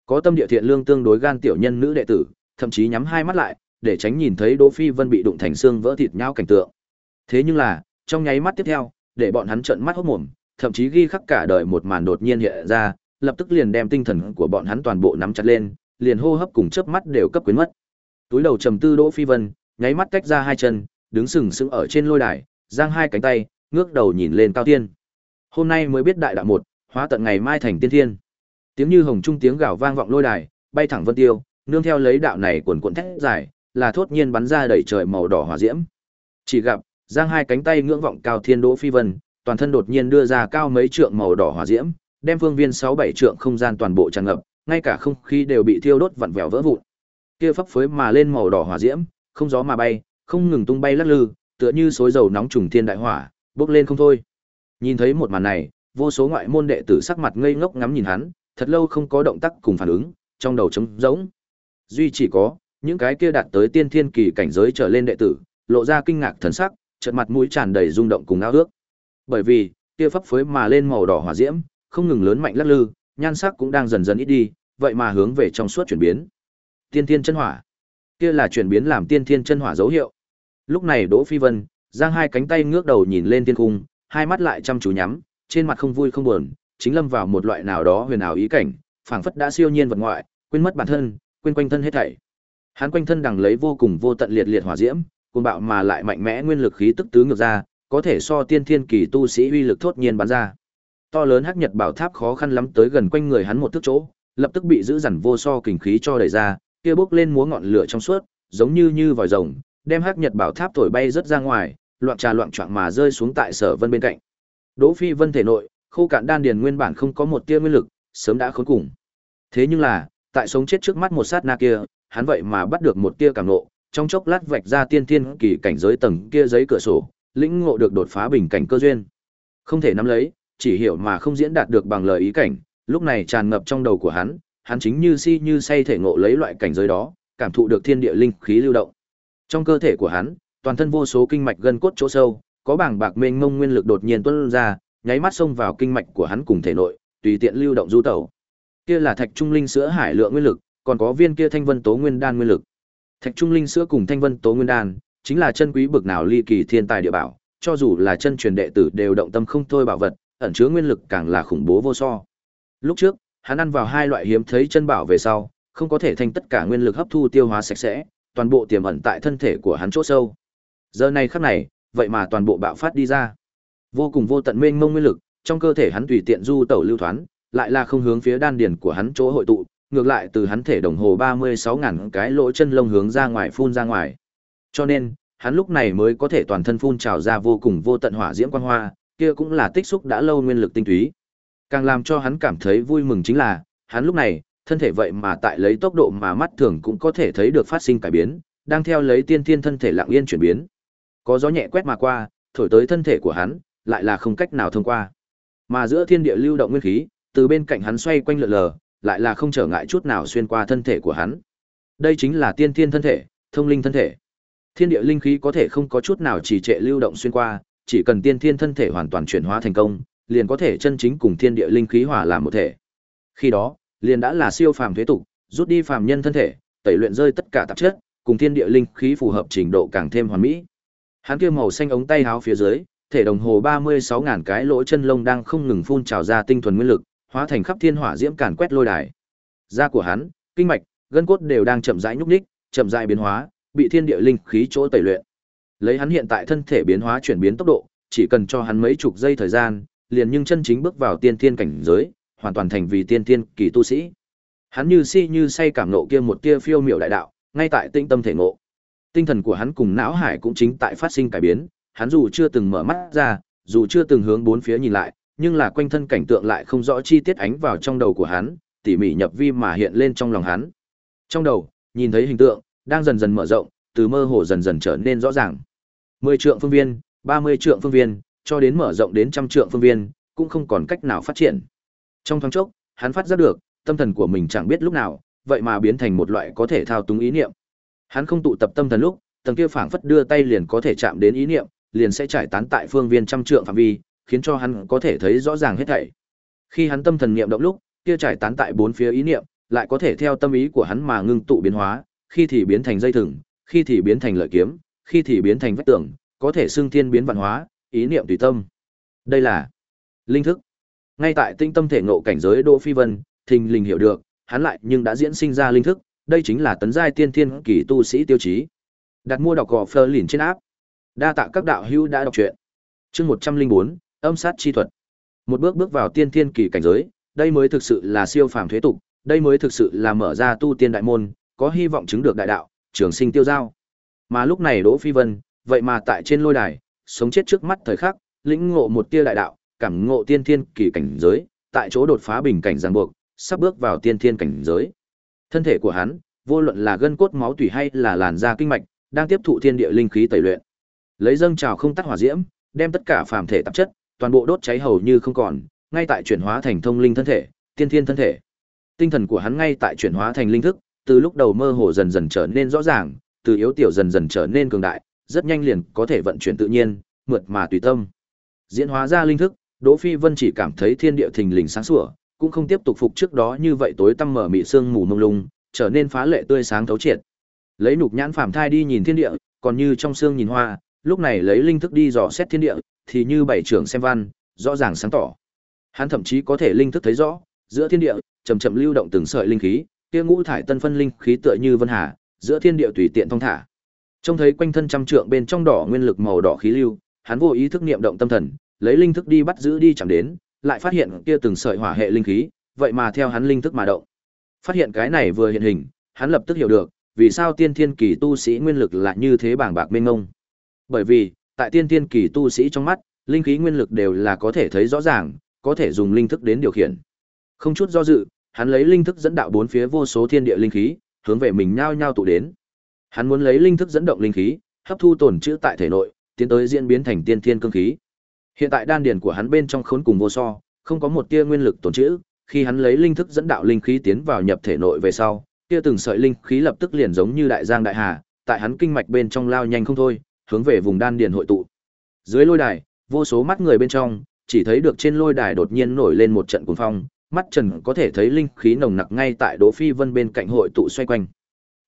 S1: Có tâm địa thiện lương tương đối gan tiểu nhân nữ đệ tử, thậm chí nhắm hai mắt lại, để tránh nhìn thấy Đỗ Phi Vân bị đụng thành xương vỡ thịt nhau cảnh tượng. Thế nhưng là, trong nháy mắt tiếp theo, để bọn hắn trợn mắt hốt mồm, thậm chí ghi khắc cả đời một màn đột nhiên hiện ra, lập tức liền đem tinh thần của bọn hắn toàn bộ nắm chặt lên, liền hô hấp cùng chớp mắt đều cấp quyến mất. Túi đầu trầm tư Đỗ Phi Vân, nháy mắt tách ra hai chân, đứng sừng sững ở trên lôi đài, giang hai cánh tay, ngước đầu nhìn lên cao tiên. Hôm nay mới biết đại đạo một, hóa tận ngày mai thành tiên thiên. Tiếng như hồng trung tiếng gào vang vọng lôi đài, bay thẳng vân tiêu, nương theo lấy đạo này cuồn cuộn thét dài, là thốt nhiên bắn ra đầy trời màu đỏ hỏa diễm. Chỉ gặp, giang hai cánh tay ngưỡng vọng cao thiên đỗ phi vân, toàn thân đột nhiên đưa ra cao mấy trượng màu đỏ hỏa diễm, đem phương viên sáu bảy trượng không gian toàn bộ tràn ngập, ngay cả không khí đều bị thiêu đốt vặn vẹo vỡ vụn. Kia phấp phới mà lên màu đỏ hỏa diễm, không gió mà bay, không ngừng tung bay lắc lư, tựa như xối dầu nóng trùng thiên đại hỏa, bốc lên không thôi. Nhìn thấy một màn này, vô số ngoại môn đệ tử sắc mặt ngây ngốc ngắm nhìn hắn, thật lâu không có động tác cùng phản ứng, trong đầu trống rỗng. Duy chỉ có, những cái kia đạt tới tiên thiên kỳ cảnh giới trở lên đệ tử, lộ ra kinh ngạc thần sắc, chợt mặt mũi tràn đầy rung động cùng ao ước. Bởi vì, kia phấp phới mà lên màu đỏ hỏa diễm, không ngừng lớn mạnh lắc lư, nhan sắc cũng đang dần dần ít đi, vậy mà hướng về trong suốt chuyển biến. Tiên thiên chân hỏa. Kia là chuyển biến làm tiên thiên chân hỏa dấu hiệu. Lúc này Đỗ Phi Vân, giang hai cánh tay ngước đầu nhìn lên thiên cung, hai mắt lại chăm chú nhắm, trên mặt không vui không buồn, chính lâm vào một loại nào đó huyền ảo ý cảnh, phảng phất đã siêu nhiên vật ngoại, quên mất bản thân, quên quanh thân hết thảy. Hắn quanh thân đằng lấy vô cùng vô tận liệt liệt hỏa diễm, cuồng bạo mà lại mạnh mẽ nguyên lực khí tức tứ ngược ra, có thể so tiên thiên kỳ tu sĩ uy lực thốt nhiên bắn ra. To lớn hắc nhật bảo tháp khó khăn lắm tới gần quanh người hắn một thước chỗ, lập tức bị giữ dằn vô so kình khí cho đẩy ra, kia bốc lên múa ngọn lửa trong suốt, giống như như vòi rồng, đem hắc nhật bảo tháp thổi bay rất ra ngoài, loạn trà loạn choạng mà rơi xuống tại Sở Vân bên cạnh. Đỗ Phi Vân thể nội, khô cạn đan điền nguyên bản không có một tia nguyên lực, sớm đã khốn cùng. Thế nhưng là, tại sống chết trước mắt một sát na kia, hắn vậy mà bắt được một tia cảm ngộ, trong chốc lát vạch ra tiên thiên kỳ cảnh giới tầng kia giấy cửa sổ, lĩnh ngộ được đột phá bình cảnh cơ duyên. Không thể nắm lấy, chỉ hiểu mà không diễn đạt được bằng lời ý cảnh, lúc này tràn ngập trong đầu của hắn, hắn chính như si như say thể ngộ lấy loại cảnh giới đó, cảm thụ được thiên địa linh khí lưu động. Trong cơ thể của hắn, toàn thân vô số kinh mạch gân cốt chỗ sâu, có bảng bạc mênh mông nguyên lực đột nhiên tuôn ra, nháy mắt xông vào kinh mạch của hắn cùng thể nội, tùy tiện lưu động du tẩu. Kia là thạch trung linh sữa hải lượng nguyên lực, còn có viên kia thanh vân tố nguyên đan nguyên lực. Thạch trung linh sữa cùng thanh vân tố nguyên đan, chính là chân quý bực nào ly kỳ thiên tài địa bảo, cho dù là chân truyền đệ tử đều động tâm không thôi bảo vật, ẩn chứa nguyên lực càng là khủng bố vô so. Lúc trước, hắn ăn vào hai loại hiếm thấy chân bảo về sau, không có thể thành tất cả nguyên lực hấp thu tiêu hóa sạch sẽ, toàn bộ tiềm ẩn tại thân thể của hắn chỗ sâu. Giờ này khắc này, vậy mà toàn bộ bạo phát đi ra. Vô cùng vô tận mênh mông nguyên lực, trong cơ thể hắn tùy tiện du tẩu lưu thoán, lại là không hướng phía đan điền của hắn chỗ hội tụ, ngược lại từ hắn thể đồng hồ 36.000 cái lỗ chân lông hướng ra ngoài phun ra ngoài. Cho nên, hắn lúc này mới có thể toàn thân phun trào ra vô cùng vô tận hỏa diễm quang hoa, kia cũng là tích xúc đã lâu nguyên lực tinh túy. Càng làm cho hắn cảm thấy vui mừng chính là, hắn lúc này, thân thể vậy mà tại lấy tốc độ mà mắt thường cũng có thể thấy được phát sinh cải biến, đang theo lấy tiên thiên thân thể lặng yên chuyển biến. Có gió nhẹ quét mà qua, thổi tới thân thể của hắn, lại là không cách nào thông qua. Mà giữa thiên địa lưu động nguyên khí, từ bên cạnh hắn xoay quanh lượn lờ, lại là không trở ngại chút nào xuyên qua thân thể của hắn. Đây chính là tiên thiên thân thể, thông linh thân thể. Thiên địa linh khí có thể không có chút nào chỉ trệ lưu động xuyên qua, chỉ cần tiên thiên thân thể hoàn toàn chuyển hóa thành công, liền có thể chân chính cùng thiên địa linh khí hòa làm một thể. Khi đó, liền đã là siêu phàm thế tục, rút đi phàm nhân thân thể, tẩy luyện rơi tất cả tạp chất, cùng thiên địa linh khí phù hợp trình độ càng thêm hoàn mỹ. Hắn kia màu xanh ống tay áo phía dưới, thể đồng hồ 36000 cái lỗ chân lông đang không ngừng phun trào ra tinh thuần nguyên lực, hóa thành khắp thiên hỏa diễm càn quét lôi đài. Da của hắn, kinh mạch, gân cốt đều đang chậm rãi nhúc nhích, chậm rãi biến hóa, bị thiên địa linh khí chỗ tẩy luyện. Lấy hắn hiện tại thân thể biến hóa chuyển biến tốc độ, chỉ cần cho hắn mấy chục giây thời gian, liền nhưng chân chính bước vào tiên thiên cảnh giới, hoàn toàn thành vì tiên thiên kỳ tu sĩ. Hắn như si như say cảm nộ kia một tia phiêu miểu đại đạo, ngay tại tinh tâm thể ngộ. Tinh thần của hắn cùng não hải cũng chính tại phát sinh cải biến, hắn dù chưa từng mở mắt ra, dù chưa từng hướng bốn phía nhìn lại, nhưng là quanh thân cảnh tượng lại không rõ chi tiết ánh vào trong đầu của hắn, tỉ mỉ nhập vi mà hiện lên trong lòng hắn. Trong đầu, nhìn thấy hình tượng đang dần dần mở rộng, từ mơ hồ dần dần trở nên rõ ràng. 10 trượng phương viên, 30 trượng phương viên, cho đến mở rộng đến trăm trượng phương viên, cũng không còn cách nào phát triển. Trong thoáng chốc, hắn phát giác được, tâm thần của mình chẳng biết lúc nào, vậy mà biến thành một loại có thể thao túng ý niệm. Hắn không tụ tập tâm thần lúc, tầng kia phảng phất đưa tay liền có thể chạm đến ý niệm, liền sẽ trải tán tại phương viên trăm trượng phạm vi, khiến cho hắn có thể thấy rõ ràng hết thảy. Khi hắn tâm thần niệm động lúc, kia trải tán tại bốn phía ý niệm, lại có thể theo tâm ý của hắn mà ngưng tụ biến hóa, khi thì biến thành dây thừng, khi thì biến thành lợi kiếm, khi thì biến thành vách tường, có thể xưng thiên biến vạn hóa, ý niệm tùy tâm. Đây là linh thức. Ngay tại tinh tâm thể ngộ cảnh giới Đỗ Phi Vân, thình lình hiểu được, hắn lại nhưng đã diễn sinh ra linh thức, đây chính là tấn giai tiên thiên kỳ tu sĩ tiêu chí. Đặt mua đọc gò Fleur lìn trên áp. Đa tạ các đạo hữu đã đọc truyện. Chương 104, âm sát chi thuật. Một bước bước vào tiên thiên kỳ cảnh giới, đây mới thực sự là siêu phàm thế tục, đây mới thực sự là mở ra tu tiên đại môn, có hy vọng chứng được đại đạo, trường sinh tiêu giao. Mà lúc này Đỗ Phi Vân, vậy mà tại trên lôi đài, sống chết trước mắt thời khắc, lĩnh ngộ một tia đại đạo, cảm ngộ tiên thiên kỳ cảnh giới, tại chỗ đột phá bình cảnh giằng buộc, sắp bước vào tiên thiên cảnh giới. Thân thể của hắn, vô luận là gân cốt máu tủy hay là làn da kinh mạch, đang tiếp thụ thiên địa linh khí tẩy luyện. Lấy dâng trào không tắt hỏa diễm, đem tất cả phàm thể tạp chất, toàn bộ đốt cháy hầu như không còn, ngay tại chuyển hóa thành thông linh thân thể, tiên thiên thân thể. Tinh thần của hắn ngay tại chuyển hóa thành linh thức, từ lúc đầu mơ hồ dần dần trở nên rõ ràng, từ yếu tiểu dần dần trở nên cường đại, rất nhanh liền có thể vận chuyển tự nhiên, mượt mà tùy tâm. Diễn hóa ra linh thức, Đỗ Phi Vân chỉ cảm thấy thiên địa thình lình sáng sủa, cũng không tiếp tục phục trước đó như vậy tối tăm mở mị sương mù mông lung, trở nên phá lệ tươi sáng thấu triệt. Lấy nục nhãn phàm thai đi nhìn thiên địa, còn như trong sương nhìn hoa, lúc này lấy linh thức đi dò xét thiên địa, thì như bảy trưởng xem văn, rõ ràng sáng tỏ. Hắn thậm chí có thể linh thức thấy rõ, giữa thiên địa, chậm chậm lưu động từng sợi linh khí, kia ngũ thải tân phân linh khí tựa như vân hà, giữa thiên địa tùy tiện thông thả. Trông thấy quanh thân trăm trượng bên trong đỏ nguyên lực màu đỏ khí lưu, hắn vô ý thức niệm động tâm thần, lấy linh thức đi bắt giữ đi chẳng đến, lại phát hiện kia từng sợi hỏa hệ linh khí, vậy mà theo hắn linh thức mà động. Phát hiện cái này vừa hiện hình, hắn lập tức hiểu được, vì sao tiên thiên kỳ tu sĩ nguyên lực lại như thế bảng bạc mênh mông. Bởi vì, tại tiên thiên kỳ tu sĩ trong mắt, linh khí nguyên lực đều là có thể thấy rõ ràng, có thể dùng linh thức đến điều khiển. Không chút do dự, hắn lấy linh thức dẫn đạo bốn phía vô số thiên địa linh khí, hướng về mình nhao nhao tụ đến. Hắn muốn lấy linh thức dẫn động linh khí, hấp thu tổn trữ tại thể nội, tiến tới diễn biến thành tiên thiên cương khí. Hiện tại đan điền của hắn bên trong khốn cùng vô so, không có một tia nguyên lực tổn trữ, khi hắn lấy linh thức dẫn đạo linh khí tiến vào nhập thể nội về sau, kia từng sợi linh khí lập tức liền giống như đại giang đại hà, tại hắn kinh mạch bên trong lao nhanh không thôi, hướng về vùng đan điền hội tụ. Dưới lôi đài, vô số mắt người bên trong, chỉ thấy được trên lôi đài đột nhiên nổi lên một trận cuồng phong, mắt trần có thể thấy linh khí nồng nặc ngay tại Đỗ Phi Vân bên cạnh hội tụ xoay quanh.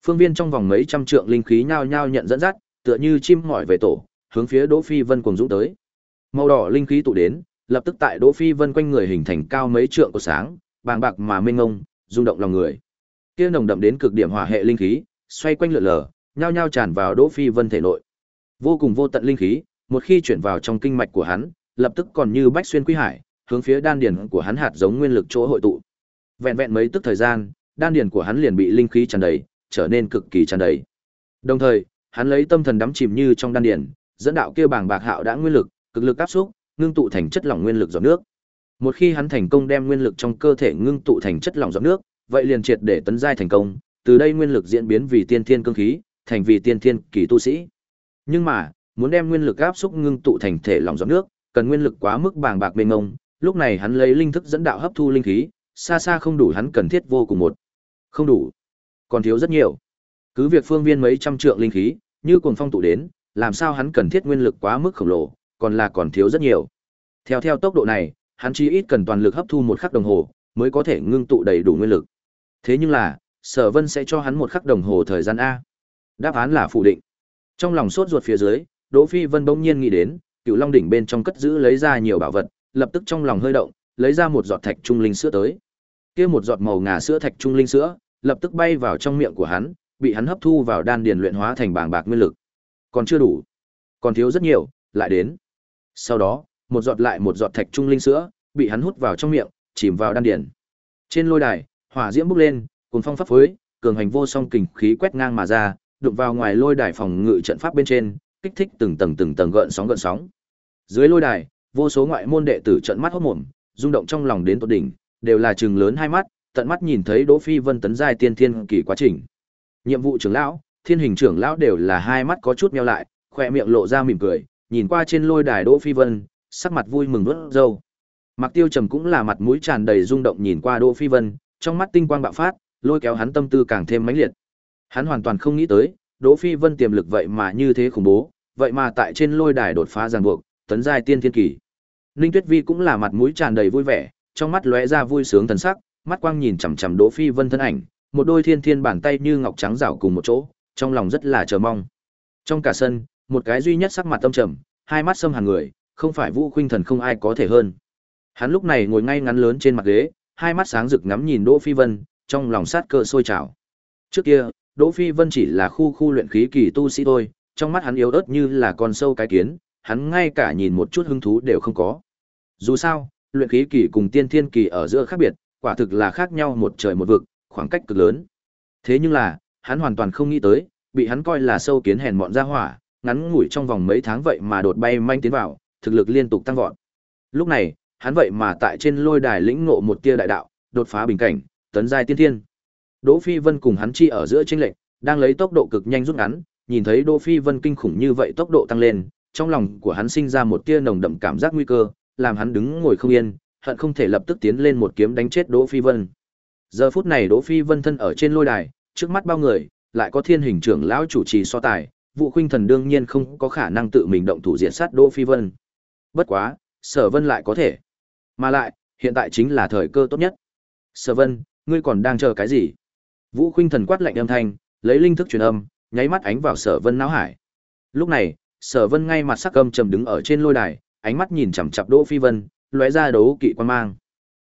S1: Phương viên trong vòng mấy trăm trượng linh khí nhao nhao nhận dẫn dắt, tựa như chim mỏi về tổ, hướng phía Đỗ Phi Vân cuồng dũng tới. Màu đỏ linh khí tụ đến, lập tức tại Đỗ Phi Vân quanh người hình thành cao mấy trượng của sáng, bàng bạc mà mênh mông, rung động lòng người. Kia nồng đậm đến cực điểm hỏa hệ linh khí, xoay quanh lượn lờ, nhao nhao tràn vào Đỗ Phi Vân thể nội. Vô cùng vô tận linh khí, một khi chuyển vào trong kinh mạch của hắn, lập tức còn như bách xuyên quy hải, hướng phía đan điền của hắn hạt giống nguyên lực chỗ hội tụ. Vẹn vẹn mấy tức thời gian, đan điền của hắn liền bị linh khí tràn đầy, trở nên cực kỳ tràn đầy. Đồng thời, hắn lấy tâm thần đắm chìm như trong đan điền, dẫn đạo kia bảng bạc hạo đã nguyên lực, cực lực áp xúc, ngưng tụ thành chất lỏng nguyên lực giọt nước. Một khi hắn thành công đem nguyên lực trong cơ thể ngưng tụ thành chất lỏng giọt nước, vậy liền triệt để tấn giai thành công, từ đây nguyên lực diễn biến vì tiên thiên cương khí, thành vì tiên thiên kỳ tu sĩ. Nhưng mà, muốn đem nguyên lực áp xúc ngưng tụ thành thể lỏng giọt nước, cần nguyên lực quá mức bàng bạc mênh mông, lúc này hắn lấy linh thức dẫn đạo hấp thu linh khí, xa xa không đủ hắn cần thiết vô cùng một. Không đủ, còn thiếu rất nhiều. Cứ việc phương viên mấy trăm trượng linh khí, như cuồng phong tụ đến, làm sao hắn cần thiết nguyên lực quá mức khổng lồ, còn là còn thiếu rất nhiều. Theo theo tốc độ này, hắn chỉ ít cần toàn lực hấp thu một khắc đồng hồ, mới có thể ngưng tụ đầy đủ nguyên lực. Thế nhưng là, Sở Vân sẽ cho hắn một khắc đồng hồ thời gian a. Đáp án là phủ định. Trong lòng sốt ruột phía dưới, Đỗ Phi Vân bỗng nhiên nghĩ đến, Cựu Long đỉnh bên trong cất giữ lấy ra nhiều bảo vật, lập tức trong lòng hơi động, lấy ra một giọt thạch trung linh sữa tới. Kia một giọt màu ngà sữa thạch trung linh sữa, lập tức bay vào trong miệng của hắn, bị hắn hấp thu vào đan điền luyện hóa thành bảng bạc nguyên lực. Còn chưa đủ, còn thiếu rất nhiều, lại đến. Sau đó, một giọt lại một giọt thạch trung linh sữa, bị hắn hút vào trong miệng, chìm vào đan điền. Trên lôi đài, hỏa diễm bốc lên, cuồng phong pháp phối, cường hành vô song kình khí quét ngang mà ra, đụng vào ngoài lôi đài phòng ngự trận pháp bên trên, kích thích từng tầng từng tầng gợn sóng gợn sóng. Dưới lôi đài, vô số ngoại môn đệ tử trợn mắt hốt mồm, rung động trong lòng đến tột đỉnh, đều là trừng lớn hai mắt, tận mắt nhìn thấy Đỗ Phi Vân tấn giai tiên thiên kỳ quá trình. Nhiệm vụ trưởng lão, thiên hình trưởng lão đều là hai mắt có chút nheo lại, khỏe miệng lộ ra mỉm cười, nhìn qua trên lôi đài Đỗ Phi Vân, sắc mặt vui mừng rốt râu. Mạc Tiêu Trầm cũng là mặt mũi tràn đầy rung động nhìn qua Đỗ Phi Vân, trong mắt tinh quang bạo phát, lôi kéo hắn tâm tư càng thêm mãnh liệt. Hắn hoàn toàn không nghĩ tới, Đỗ Phi Vân tiềm lực vậy mà như thế khủng bố, vậy mà tại trên lôi đài đột phá ràng buộc, tấn giai tiên thiên kỳ. Ninh Tuyết Vi cũng là mặt mũi tràn đầy vui vẻ, trong mắt lóe ra vui sướng thần sắc, mắt quang nhìn chằm chằm Đỗ Phi Vân thân ảnh, một đôi thiên thiên bàn tay như ngọc trắng rảo cùng một chỗ, trong lòng rất là chờ mong. Trong cả sân, một cái duy nhất sắc mặt tâm trầm, hai mắt sâm hàn người, không phải Vũ Khuynh Thần không ai có thể hơn. Hắn lúc này ngồi ngay ngắn lớn trên mặt ghế, hai mắt sáng rực ngắm nhìn Đỗ Phi Vân, trong lòng sát cơ sôi trào. Trước kia, Đỗ Phi Vân chỉ là khu khu luyện khí kỳ tu sĩ thôi, trong mắt hắn yếu ớt như là con sâu cái kiến, hắn ngay cả nhìn một chút hứng thú đều không có. Dù sao, luyện khí kỳ cùng tiên thiên kỳ ở giữa khác biệt, quả thực là khác nhau một trời một vực, khoảng cách cực lớn. Thế nhưng là, hắn hoàn toàn không nghĩ tới, bị hắn coi là sâu kiến hèn mọn ra hỏa, ngắn ngủi trong vòng mấy tháng vậy mà đột bay manh tiến vào, thực lực liên tục tăng vọt. Lúc này, hắn vậy mà tại trên lôi đài lĩnh ngộ một tia đại đạo, đột phá bình cảnh, tấn giai tiên thiên. Đỗ Phi Vân cùng hắn chi ở giữa chênh lệnh, đang lấy tốc độ cực nhanh rút ngắn, nhìn thấy Đỗ Phi Vân kinh khủng như vậy tốc độ tăng lên, trong lòng của hắn sinh ra một tia nồng đậm cảm giác nguy cơ, làm hắn đứng ngồi không yên, hận không thể lập tức tiến lên một kiếm đánh chết Đỗ Phi Vân. Giờ phút này Đỗ Phi Vân thân ở trên lôi đài, trước mắt bao người, lại có Thiên Hình trưởng lão chủ trì so tài, Vũ Khuynh Thần đương nhiên không có khả năng tự mình động thủ diện sát Đỗ Phi Vân. Bất quá, Sở Vân lại có thể. Mà lại, hiện tại chính là thời cơ tốt nhất. Sở Vân, ngươi còn đang chờ cái gì? Vũ Khuynh Thần quát lạnh âm thanh, lấy linh thức truyền âm, nháy mắt ánh vào Sở Vân não hải. Lúc này, Sở Vân ngay mặt sắc âm trầm đứng ở trên lôi đài, ánh mắt nhìn chằm chằm Đỗ Phi Vân, lóe ra đấu kỵ quan mang.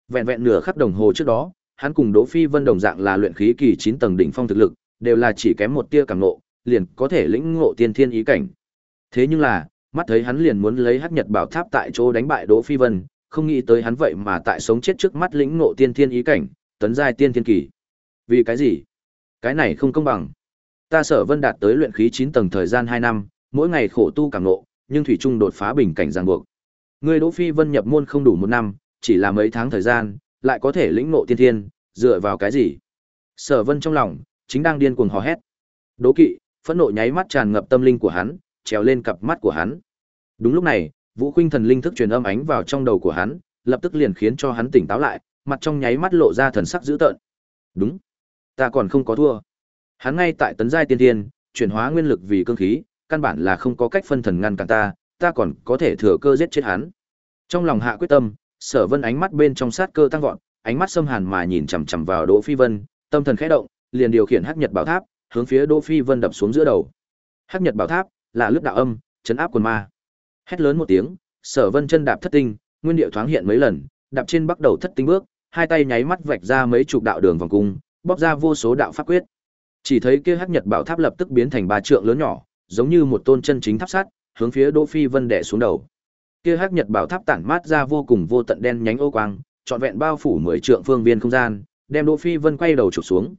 S1: Vẹn vẹn nửa khắc đồng hồ trước đó, hắn cùng Đỗ Phi Vân đồng dạng là luyện khí kỳ 9 tầng đỉnh phong thực lực, đều là chỉ kém một tia cảm ngộ, liền có thể lĩnh ngộ tiên thiên ý cảnh. Thế nhưng là, mắt thấy hắn liền muốn lấy Hắc Nhật Bảo Tháp tại chỗ đánh bại Đỗ Phi Vân, không nghĩ tới hắn vậy mà tại sống chết trước mắt lĩnh ngộ tiên thiên ý cảnh, tấn giai tiên thiên kỳ. Vì cái gì? Cái này không công bằng. Ta Sở Vân đạt tới luyện khí 9 tầng thời gian 2 năm, mỗi ngày khổ tu cảm ngộ, nhưng thủy trung đột phá bình cảnh ràng buộc. Người Đỗ Phi Vân nhập môn không đủ một năm, chỉ là mấy tháng thời gian, lại có thể lĩnh ngộ tiên thiên, dựa vào cái gì? Sở Vân trong lòng chính đang điên cuồng hò hét. Đố kỵ, phẫn nộ nháy mắt tràn ngập tâm linh của hắn, trèo lên cặp mắt của hắn. Đúng lúc này, Vũ Khuynh Thần linh thức truyền âm ánh vào trong đầu của hắn, lập tức liền khiến cho hắn tỉnh táo lại, mặt trong nháy mắt lộ ra thần sắc dữ tợn. Đúng, ta còn không có thua. Hắn ngay tại tấn giai tiên tiên, chuyển hóa nguyên lực vì cương khí, căn bản là không có cách phân thần ngăn cản ta, ta còn có thể thừa cơ giết chết hắn. Trong lòng hạ quyết tâm, Sở Vân ánh mắt bên trong sát cơ tăng vọt, ánh mắt xâm hàn mà nhìn chằm chằm vào Đỗ Phi Vân, tâm thần khẽ động, liền điều khiển Hắc Nhật Bảo Tháp, hướng phía Đỗ Phi Vân đập xuống giữa đầu. Hắc Nhật Bảo Tháp là lướt đạo âm, chấn áp quần ma. Hét lớn một tiếng, Sở Vân chân đạp thất tinh, nguyên điệu thoáng hiện mấy lần, đạp trên bắt đầu thất tinh bước, hai tay nháy mắt vạch ra mấy chục đạo đường vòng cung, bóc ra vô số đạo pháp quyết. Chỉ thấy kia Hắc Nhật Bảo Tháp lập tức biến thành ba trượng lớn nhỏ, giống như một tôn chân chính tháp sắt, hướng phía Đỗ Phi Vân đè xuống đầu. Kia Hắc Nhật Bảo Tháp tản mát ra vô cùng vô tận đen nhánh ô quang, trọn vẹn bao phủ mười trượng phương viên không gian, đem Đỗ Phi Vân quay đầu chụp xuống.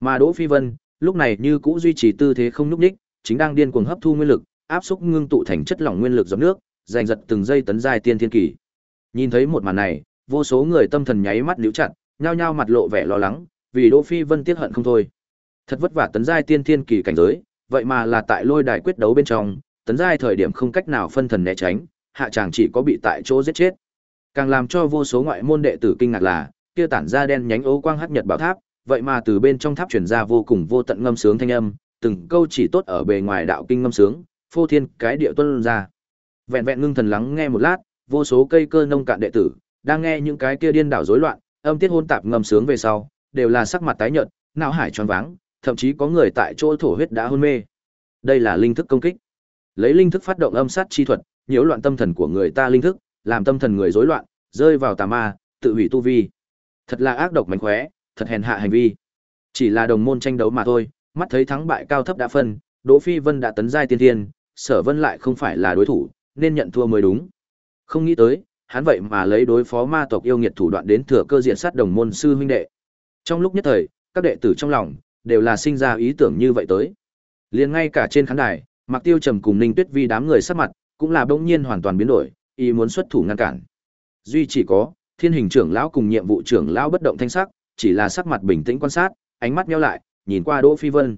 S1: Mà Đỗ Phi Vân, lúc này như cũ duy trì tư thế không nhúc nhích, chính đang điên cuồng hấp thu nguyên lực, áp xúc ngưng tụ thành chất lỏng nguyên lực giọt nước, giành giật từng giây tấn giai tiên thiên kỳ. Nhìn thấy một màn này, vô số người tâm thần nháy mắt liễu chặt, nhao nhao mặt lộ vẻ lo lắng, vì Đỗ Phi Vân tiếc hận không thôi. Thật vất vả tấn giai tiên thiên kỳ cảnh giới, vậy mà là tại lôi đài quyết đấu bên trong, tấn giai thời điểm không cách nào phân thần né tránh, hạ chàng chỉ có bị tại chỗ giết chết. Càng làm cho vô số ngoại môn đệ tử kinh ngạc là, kia tản ra đen nhánh ố quang hắc nhật bảo tháp, vậy mà từ bên trong tháp truyền ra vô cùng vô tận ngâm sướng thanh âm, từng câu chỉ tốt ở bề ngoài đạo kinh ngâm sướng, phô thiên cái địa tuân ra. Vẹn vẹn ngưng thần lắng nghe một lát, vô số cây cơ nông cạn đệ tử, đang nghe những cái kia điên đảo rối loạn, âm tiết hôn tạp ngâm sướng về sau, đều là sắc mặt tái nhợt, não hải choáng váng, thậm chí có người tại chỗ thổ huyết đã hôn mê. Đây là linh thức công kích. Lấy linh thức phát động âm sát chi thuật, nhiễu loạn tâm thần của người ta linh thức, làm tâm thần người rối loạn, rơi vào tà ma, tự hủy tu vi. Thật là ác độc mánh khóe, thật hèn hạ hành vi. Chỉ là đồng môn tranh đấu mà thôi, mắt thấy thắng bại cao thấp đã phân, Đỗ Phi Vân đã tấn giai tiên thiên, Sở Vân lại không phải là đối thủ, nên nhận thua mới đúng. Không nghĩ tới, hắn vậy mà lấy đối phó ma tộc yêu nghiệt thủ đoạn đến thừa cơ diện sát đồng môn sư huynh đệ. Trong lúc nhất thời, các đệ tử trong lòng đều là sinh ra ý tưởng như vậy tới. Liền ngay cả trên khán đài, Mạc Tiêu Trầm cùng Ninh Tuyết Vi đám người sắc mặt, cũng là bỗng nhiên hoàn toàn biến đổi, ý muốn xuất thủ ngăn cản. Duy chỉ có, Thiên Hình trưởng lão cùng nhiệm vụ trưởng lão bất động thanh sắc, chỉ là sắc mặt bình tĩnh quan sát, ánh mắt nheo lại, nhìn qua Đỗ Phi Vân.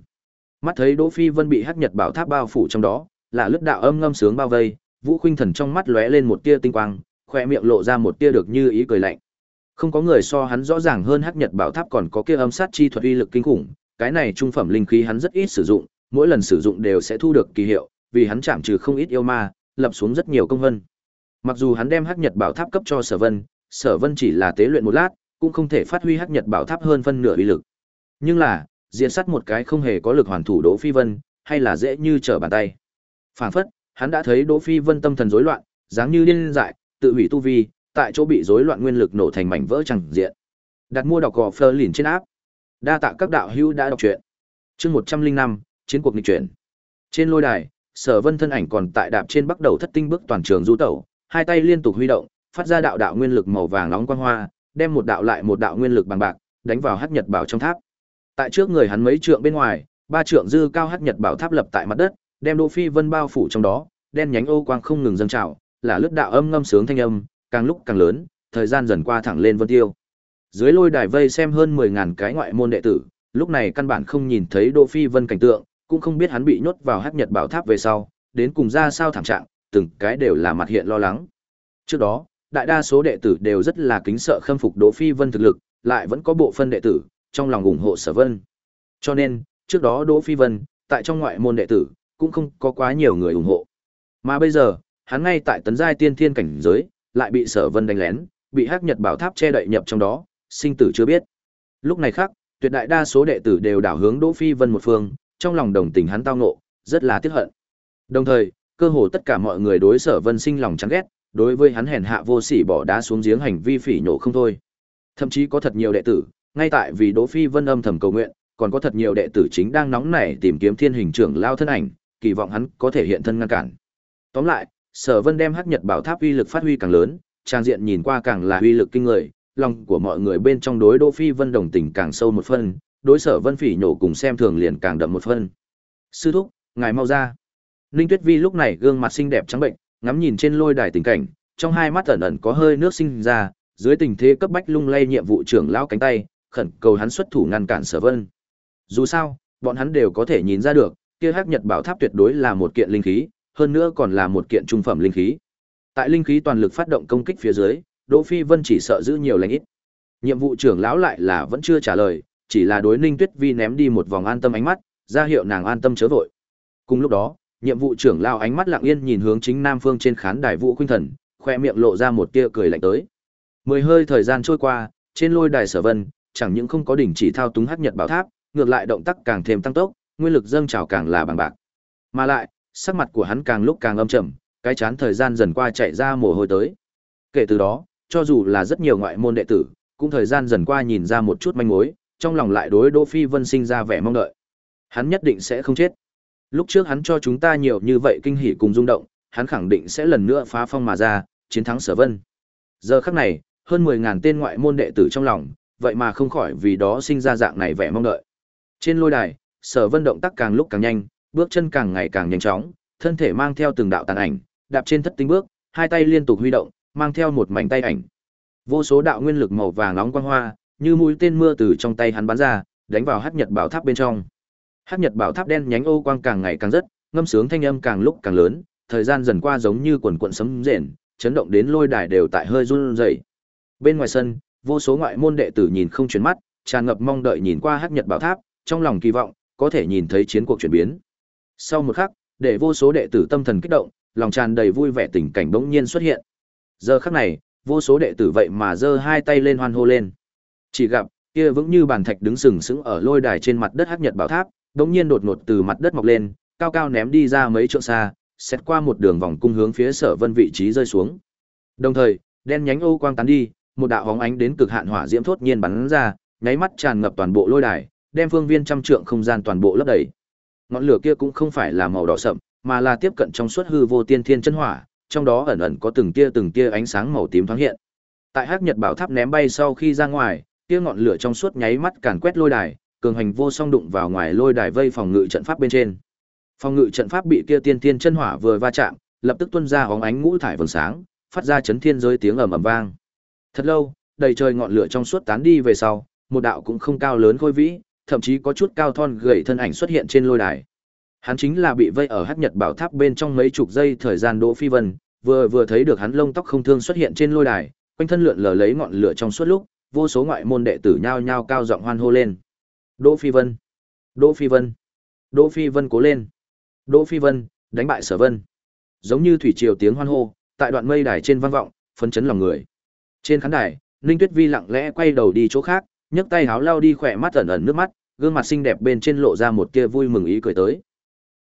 S1: Mắt thấy Đỗ Phi Vân bị Hắc Nhật Bảo Tháp bao phủ trong đó, là lướt đạo âm ngâm sướng bao vây, Vũ Khuynh Thần trong mắt lóe lên một tia tinh quang, khóe miệng lộ ra một tia được như ý cười lạnh. Không có người so hắn rõ ràng hơn Hắc Nhật Bảo Tháp còn có kia âm sát chi thuật uy lực kinh khủng, cái này trung phẩm linh khí hắn rất ít sử dụng, mỗi lần sử dụng đều sẽ thu được kỳ hiệu, vì hắn chạm trừ không ít yêu ma, lập xuống rất nhiều công vân. Mặc dù hắn đem Hắc Nhật Bảo Tháp cấp cho Sở Vân, Sở Vân chỉ là tế luyện một lát, cũng không thể phát huy Hắc Nhật Bảo Tháp hơn phân nửa uy lực. Nhưng là, diện sát một cái không hề có lực hoàn thủ Đỗ Phi Vân, hay là dễ như trở bàn tay. Phản phất, hắn đã thấy Đỗ Phi Vân tâm thần rối loạn, dáng như điên dại, tự hủy tu vi, tại chỗ bị rối loạn nguyên lực nổ thành mảnh vỡ chẳng diện. Đặt mua đọc gò Fleur lìn trên áp. Đa tạ các đạo hữu đã đọc truyện. Chương 105, chiến cuộc nghịch chuyển. Trên lôi đài, Sở Vân thân ảnh còn tại đạp trên bắt đầu thất tinh bước toàn trường du tẩu, hai tay liên tục huy động, phát ra đạo đạo nguyên lực màu vàng nóng quang hoa, đem một đạo lại một đạo nguyên lực bằng bạc, đánh vào hắc nhật bảo trong tháp. Tại trước người hắn mấy trượng bên ngoài, ba trượng dư cao hắc nhật bảo tháp lập tại mặt đất, đem Đỗ Phi Vân bao phủ trong đó, đen nhánh ô quang không ngừng dâng trào, là lướt đạo âm ngâm sướng thanh âm, càng lúc càng lớn, thời gian dần qua thẳng lên vân tiêu. Dưới lôi đài vây xem hơn 10000 cái ngoại môn đệ tử, lúc này căn bản không nhìn thấy Đỗ Phi Vân cảnh tượng, cũng không biết hắn bị nhốt vào hắc nhật bảo tháp về sau, đến cùng ra sao thảm trạng, từng cái đều là mặt hiện lo lắng. Trước đó, đại đa số đệ tử đều rất là kính sợ khâm phục Đỗ Phi Vân thực lực, lại vẫn có bộ phân đệ tử trong lòng ủng hộ Sở Vân. Cho nên, trước đó Đỗ Phi Vân, tại trong ngoại môn đệ tử, cũng không có quá nhiều người ủng hộ. Mà bây giờ, hắn ngay tại tấn giai tiên thiên cảnh giới, lại bị Sở Vân đánh lén, bị Hắc Nhật Bảo Tháp che đậy nhập trong đó, sinh tử chưa biết. Lúc này khác, tuyệt đại đa số đệ tử đều đảo hướng Đỗ Phi Vân một phương, trong lòng đồng tình hắn tao ngộ, rất là tiếc hận. Đồng thời, cơ hồ tất cả mọi người đối Sở Vân sinh lòng chán ghét, đối với hắn hèn hạ vô sỉ bỏ đá xuống giếng hành vi phỉ nhổ không thôi. Thậm chí có thật nhiều đệ tử, ngay tại vì Đỗ Phi Vân âm thầm cầu nguyện, còn có thật nhiều đệ tử chính đang nóng nảy tìm kiếm Thiên Hình trưởng lao thân ảnh, kỳ vọng hắn có thể hiện thân ngăn cản. Tóm lại, Sở Vân đem Hắc Nhật Bảo Tháp uy lực phát huy càng lớn, trang diện nhìn qua càng là uy lực kinh người, lòng của mọi người bên trong đối Đỗ Phi Vân đồng tình càng sâu một phân, đối Sở Vân phỉ nhổ cùng xem thường liền càng đậm một phân. Sư thúc, ngài mau ra. Ninh Tuyết Vi lúc này gương mặt xinh đẹp trắng bệnh, ngắm nhìn trên lôi đài tình cảnh, trong hai mắt ẩn ẩn có hơi nước sinh ra, dưới tình thế cấp bách lung lay nhiệm vụ trưởng lão cánh tay, khẩn cầu hắn xuất thủ ngăn cản Sở Vân. Dù sao, bọn hắn đều có thể nhìn ra được, kia Hắc Nhật Bảo Tháp tuyệt đối là một kiện linh khí, hơn nữa còn là một kiện trung phẩm linh khí. Tại linh khí toàn lực phát động công kích phía dưới, Đỗ Phi Vân chỉ sợ giữ nhiều lành ít. Nhiệm vụ trưởng lão lại là vẫn chưa trả lời, chỉ là đối Ninh Tuyết Vi ném đi một vòng an tâm ánh mắt, ra hiệu nàng an tâm chớ vội. Cùng lúc đó, nhiệm vụ trưởng lao ánh mắt lặng yên nhìn hướng chính nam phương trên khán đài vũ khuynh thần, khoe miệng lộ ra một tia cười lạnh tới. Mười hơi thời gian trôi qua, trên lôi đài sở vân, chẳng những không có đỉnh chỉ thao túng hắc nhật bảo tháp, ngược lại động tác càng thêm tăng tốc, nguyên lực dâng trào càng là bằng bạc. Mà lại, sắc mặt của hắn càng lúc càng âm trầm, cái chán thời gian dần qua chạy ra mồ hôi tới. Kể từ đó, cho dù là rất nhiều ngoại môn đệ tử, cũng thời gian dần qua nhìn ra một chút manh mối, trong lòng lại đối Đỗ Phi Vân sinh ra vẻ mong đợi. Hắn nhất định sẽ không chết. Lúc trước hắn cho chúng ta nhiều như vậy kinh hỉ cùng rung động, hắn khẳng định sẽ lần nữa phá phong mà ra, chiến thắng Sở Vân. Giờ khắc này, hơn 10000 tên ngoại môn đệ tử trong lòng, vậy mà không khỏi vì đó sinh ra dạng này vẻ mong đợi. Trên lôi đài, Sở Vân động tác càng lúc càng nhanh, bước chân càng ngày càng nhanh chóng, thân thể mang theo từng đạo tàn ảnh, đạp trên thất tinh bước, hai tay liên tục huy động, mang theo một mảnh tay ảnh. Vô số đạo nguyên lực màu vàng nóng quang hoa, như mũi tên mưa từ trong tay hắn bắn ra, đánh vào Hắc Nhật Bảo Tháp bên trong. Hắc Nhật Bảo Tháp đen nhánh ô quang càng ngày càng rất, ngâm sướng thanh âm càng lúc càng lớn, thời gian dần qua giống như quần quần sấm rền, chấn động đến lôi đài đều tại hơi run rẩy. Bên ngoài sân, vô số ngoại môn đệ tử nhìn không chuyển mắt, tràn ngập mong đợi nhìn qua Hắc Nhật Bảo Tháp, trong lòng kỳ vọng có thể nhìn thấy chiến cuộc chuyển biến. Sau một khắc, để vô số đệ tử tâm thần kích động, lòng tràn đầy vui vẻ tình cảnh bỗng nhiên xuất hiện. Giờ khắc này, vô số đệ tử vậy mà giơ hai tay lên hoan hô lên. Chỉ gặp, kia vững như bàn thạch đứng sừng sững ở lôi đài trên mặt đất hắc nhật bảo tháp, bỗng nhiên đột ngột từ mặt đất mọc lên, cao cao ném đi ra mấy trượng xa, xét qua một đường vòng cung hướng phía Sở Vân vị trí rơi xuống. Đồng thời, đen nhánh ô quang tán đi, một đạo hóng ánh đến cực hạn hỏa diễm thốt nhiên bắn ra, nháy mắt tràn ngập toàn bộ lôi đài, đem phương viên trăm trượng không gian toàn bộ lấp đầy. Ngọn lửa kia cũng không phải là màu đỏ sậm, mà là tiếp cận trong suốt hư vô tiên thiên chân hỏa, trong đó ẩn ẩn có từng tia từng tia ánh sáng màu tím thoáng hiện. Tại Hắc Nhật Bảo Tháp ném bay sau khi ra ngoài, tia ngọn lửa trong suốt nháy mắt càn quét lôi đài, cường hành vô song đụng vào ngoài lôi đài vây phòng ngự trận pháp bên trên. Phòng ngự trận pháp bị kia tiên thiên chân hỏa vừa va chạm, lập tức tuôn ra hóng ánh ngũ thải vầng sáng, phát ra chấn thiên giới tiếng ầm ầm vang. Thật lâu, đầy trời ngọn lửa trong suốt tán đi về sau, một đạo cũng không cao lớn khôi vĩ, thậm chí có chút cao thon gầy thân ảnh xuất hiện trên lôi đài. Hắn chính là bị vây ở Hắc Nhật Bảo Tháp bên trong mấy chục giây thời gian Đỗ Phi Vân, vừa vừa thấy được hắn lông tóc không thương xuất hiện trên lôi đài, quanh thân lượn lờ lấy ngọn lửa trong suốt lúc, vô số ngoại môn đệ tử nhao nhao cao giọng hoan hô lên. Đỗ Phi Vân, Đỗ Phi Vân, Đỗ Phi Vân cố lên. Đỗ Phi Vân, đánh bại Sở Vân. Giống như thủy triều tiếng hoan hô, tại đoạn mây đài trên vang vọng, phấn chấn lòng người. Trên khán đài, Ninh Tuyết Vi lặng lẽ quay đầu đi chỗ khác, nhấc tay háo lau đi khỏe mắt ẩn ẩn nước mắt, gương mặt xinh đẹp bên trên lộ ra một tia vui mừng ý cười tới.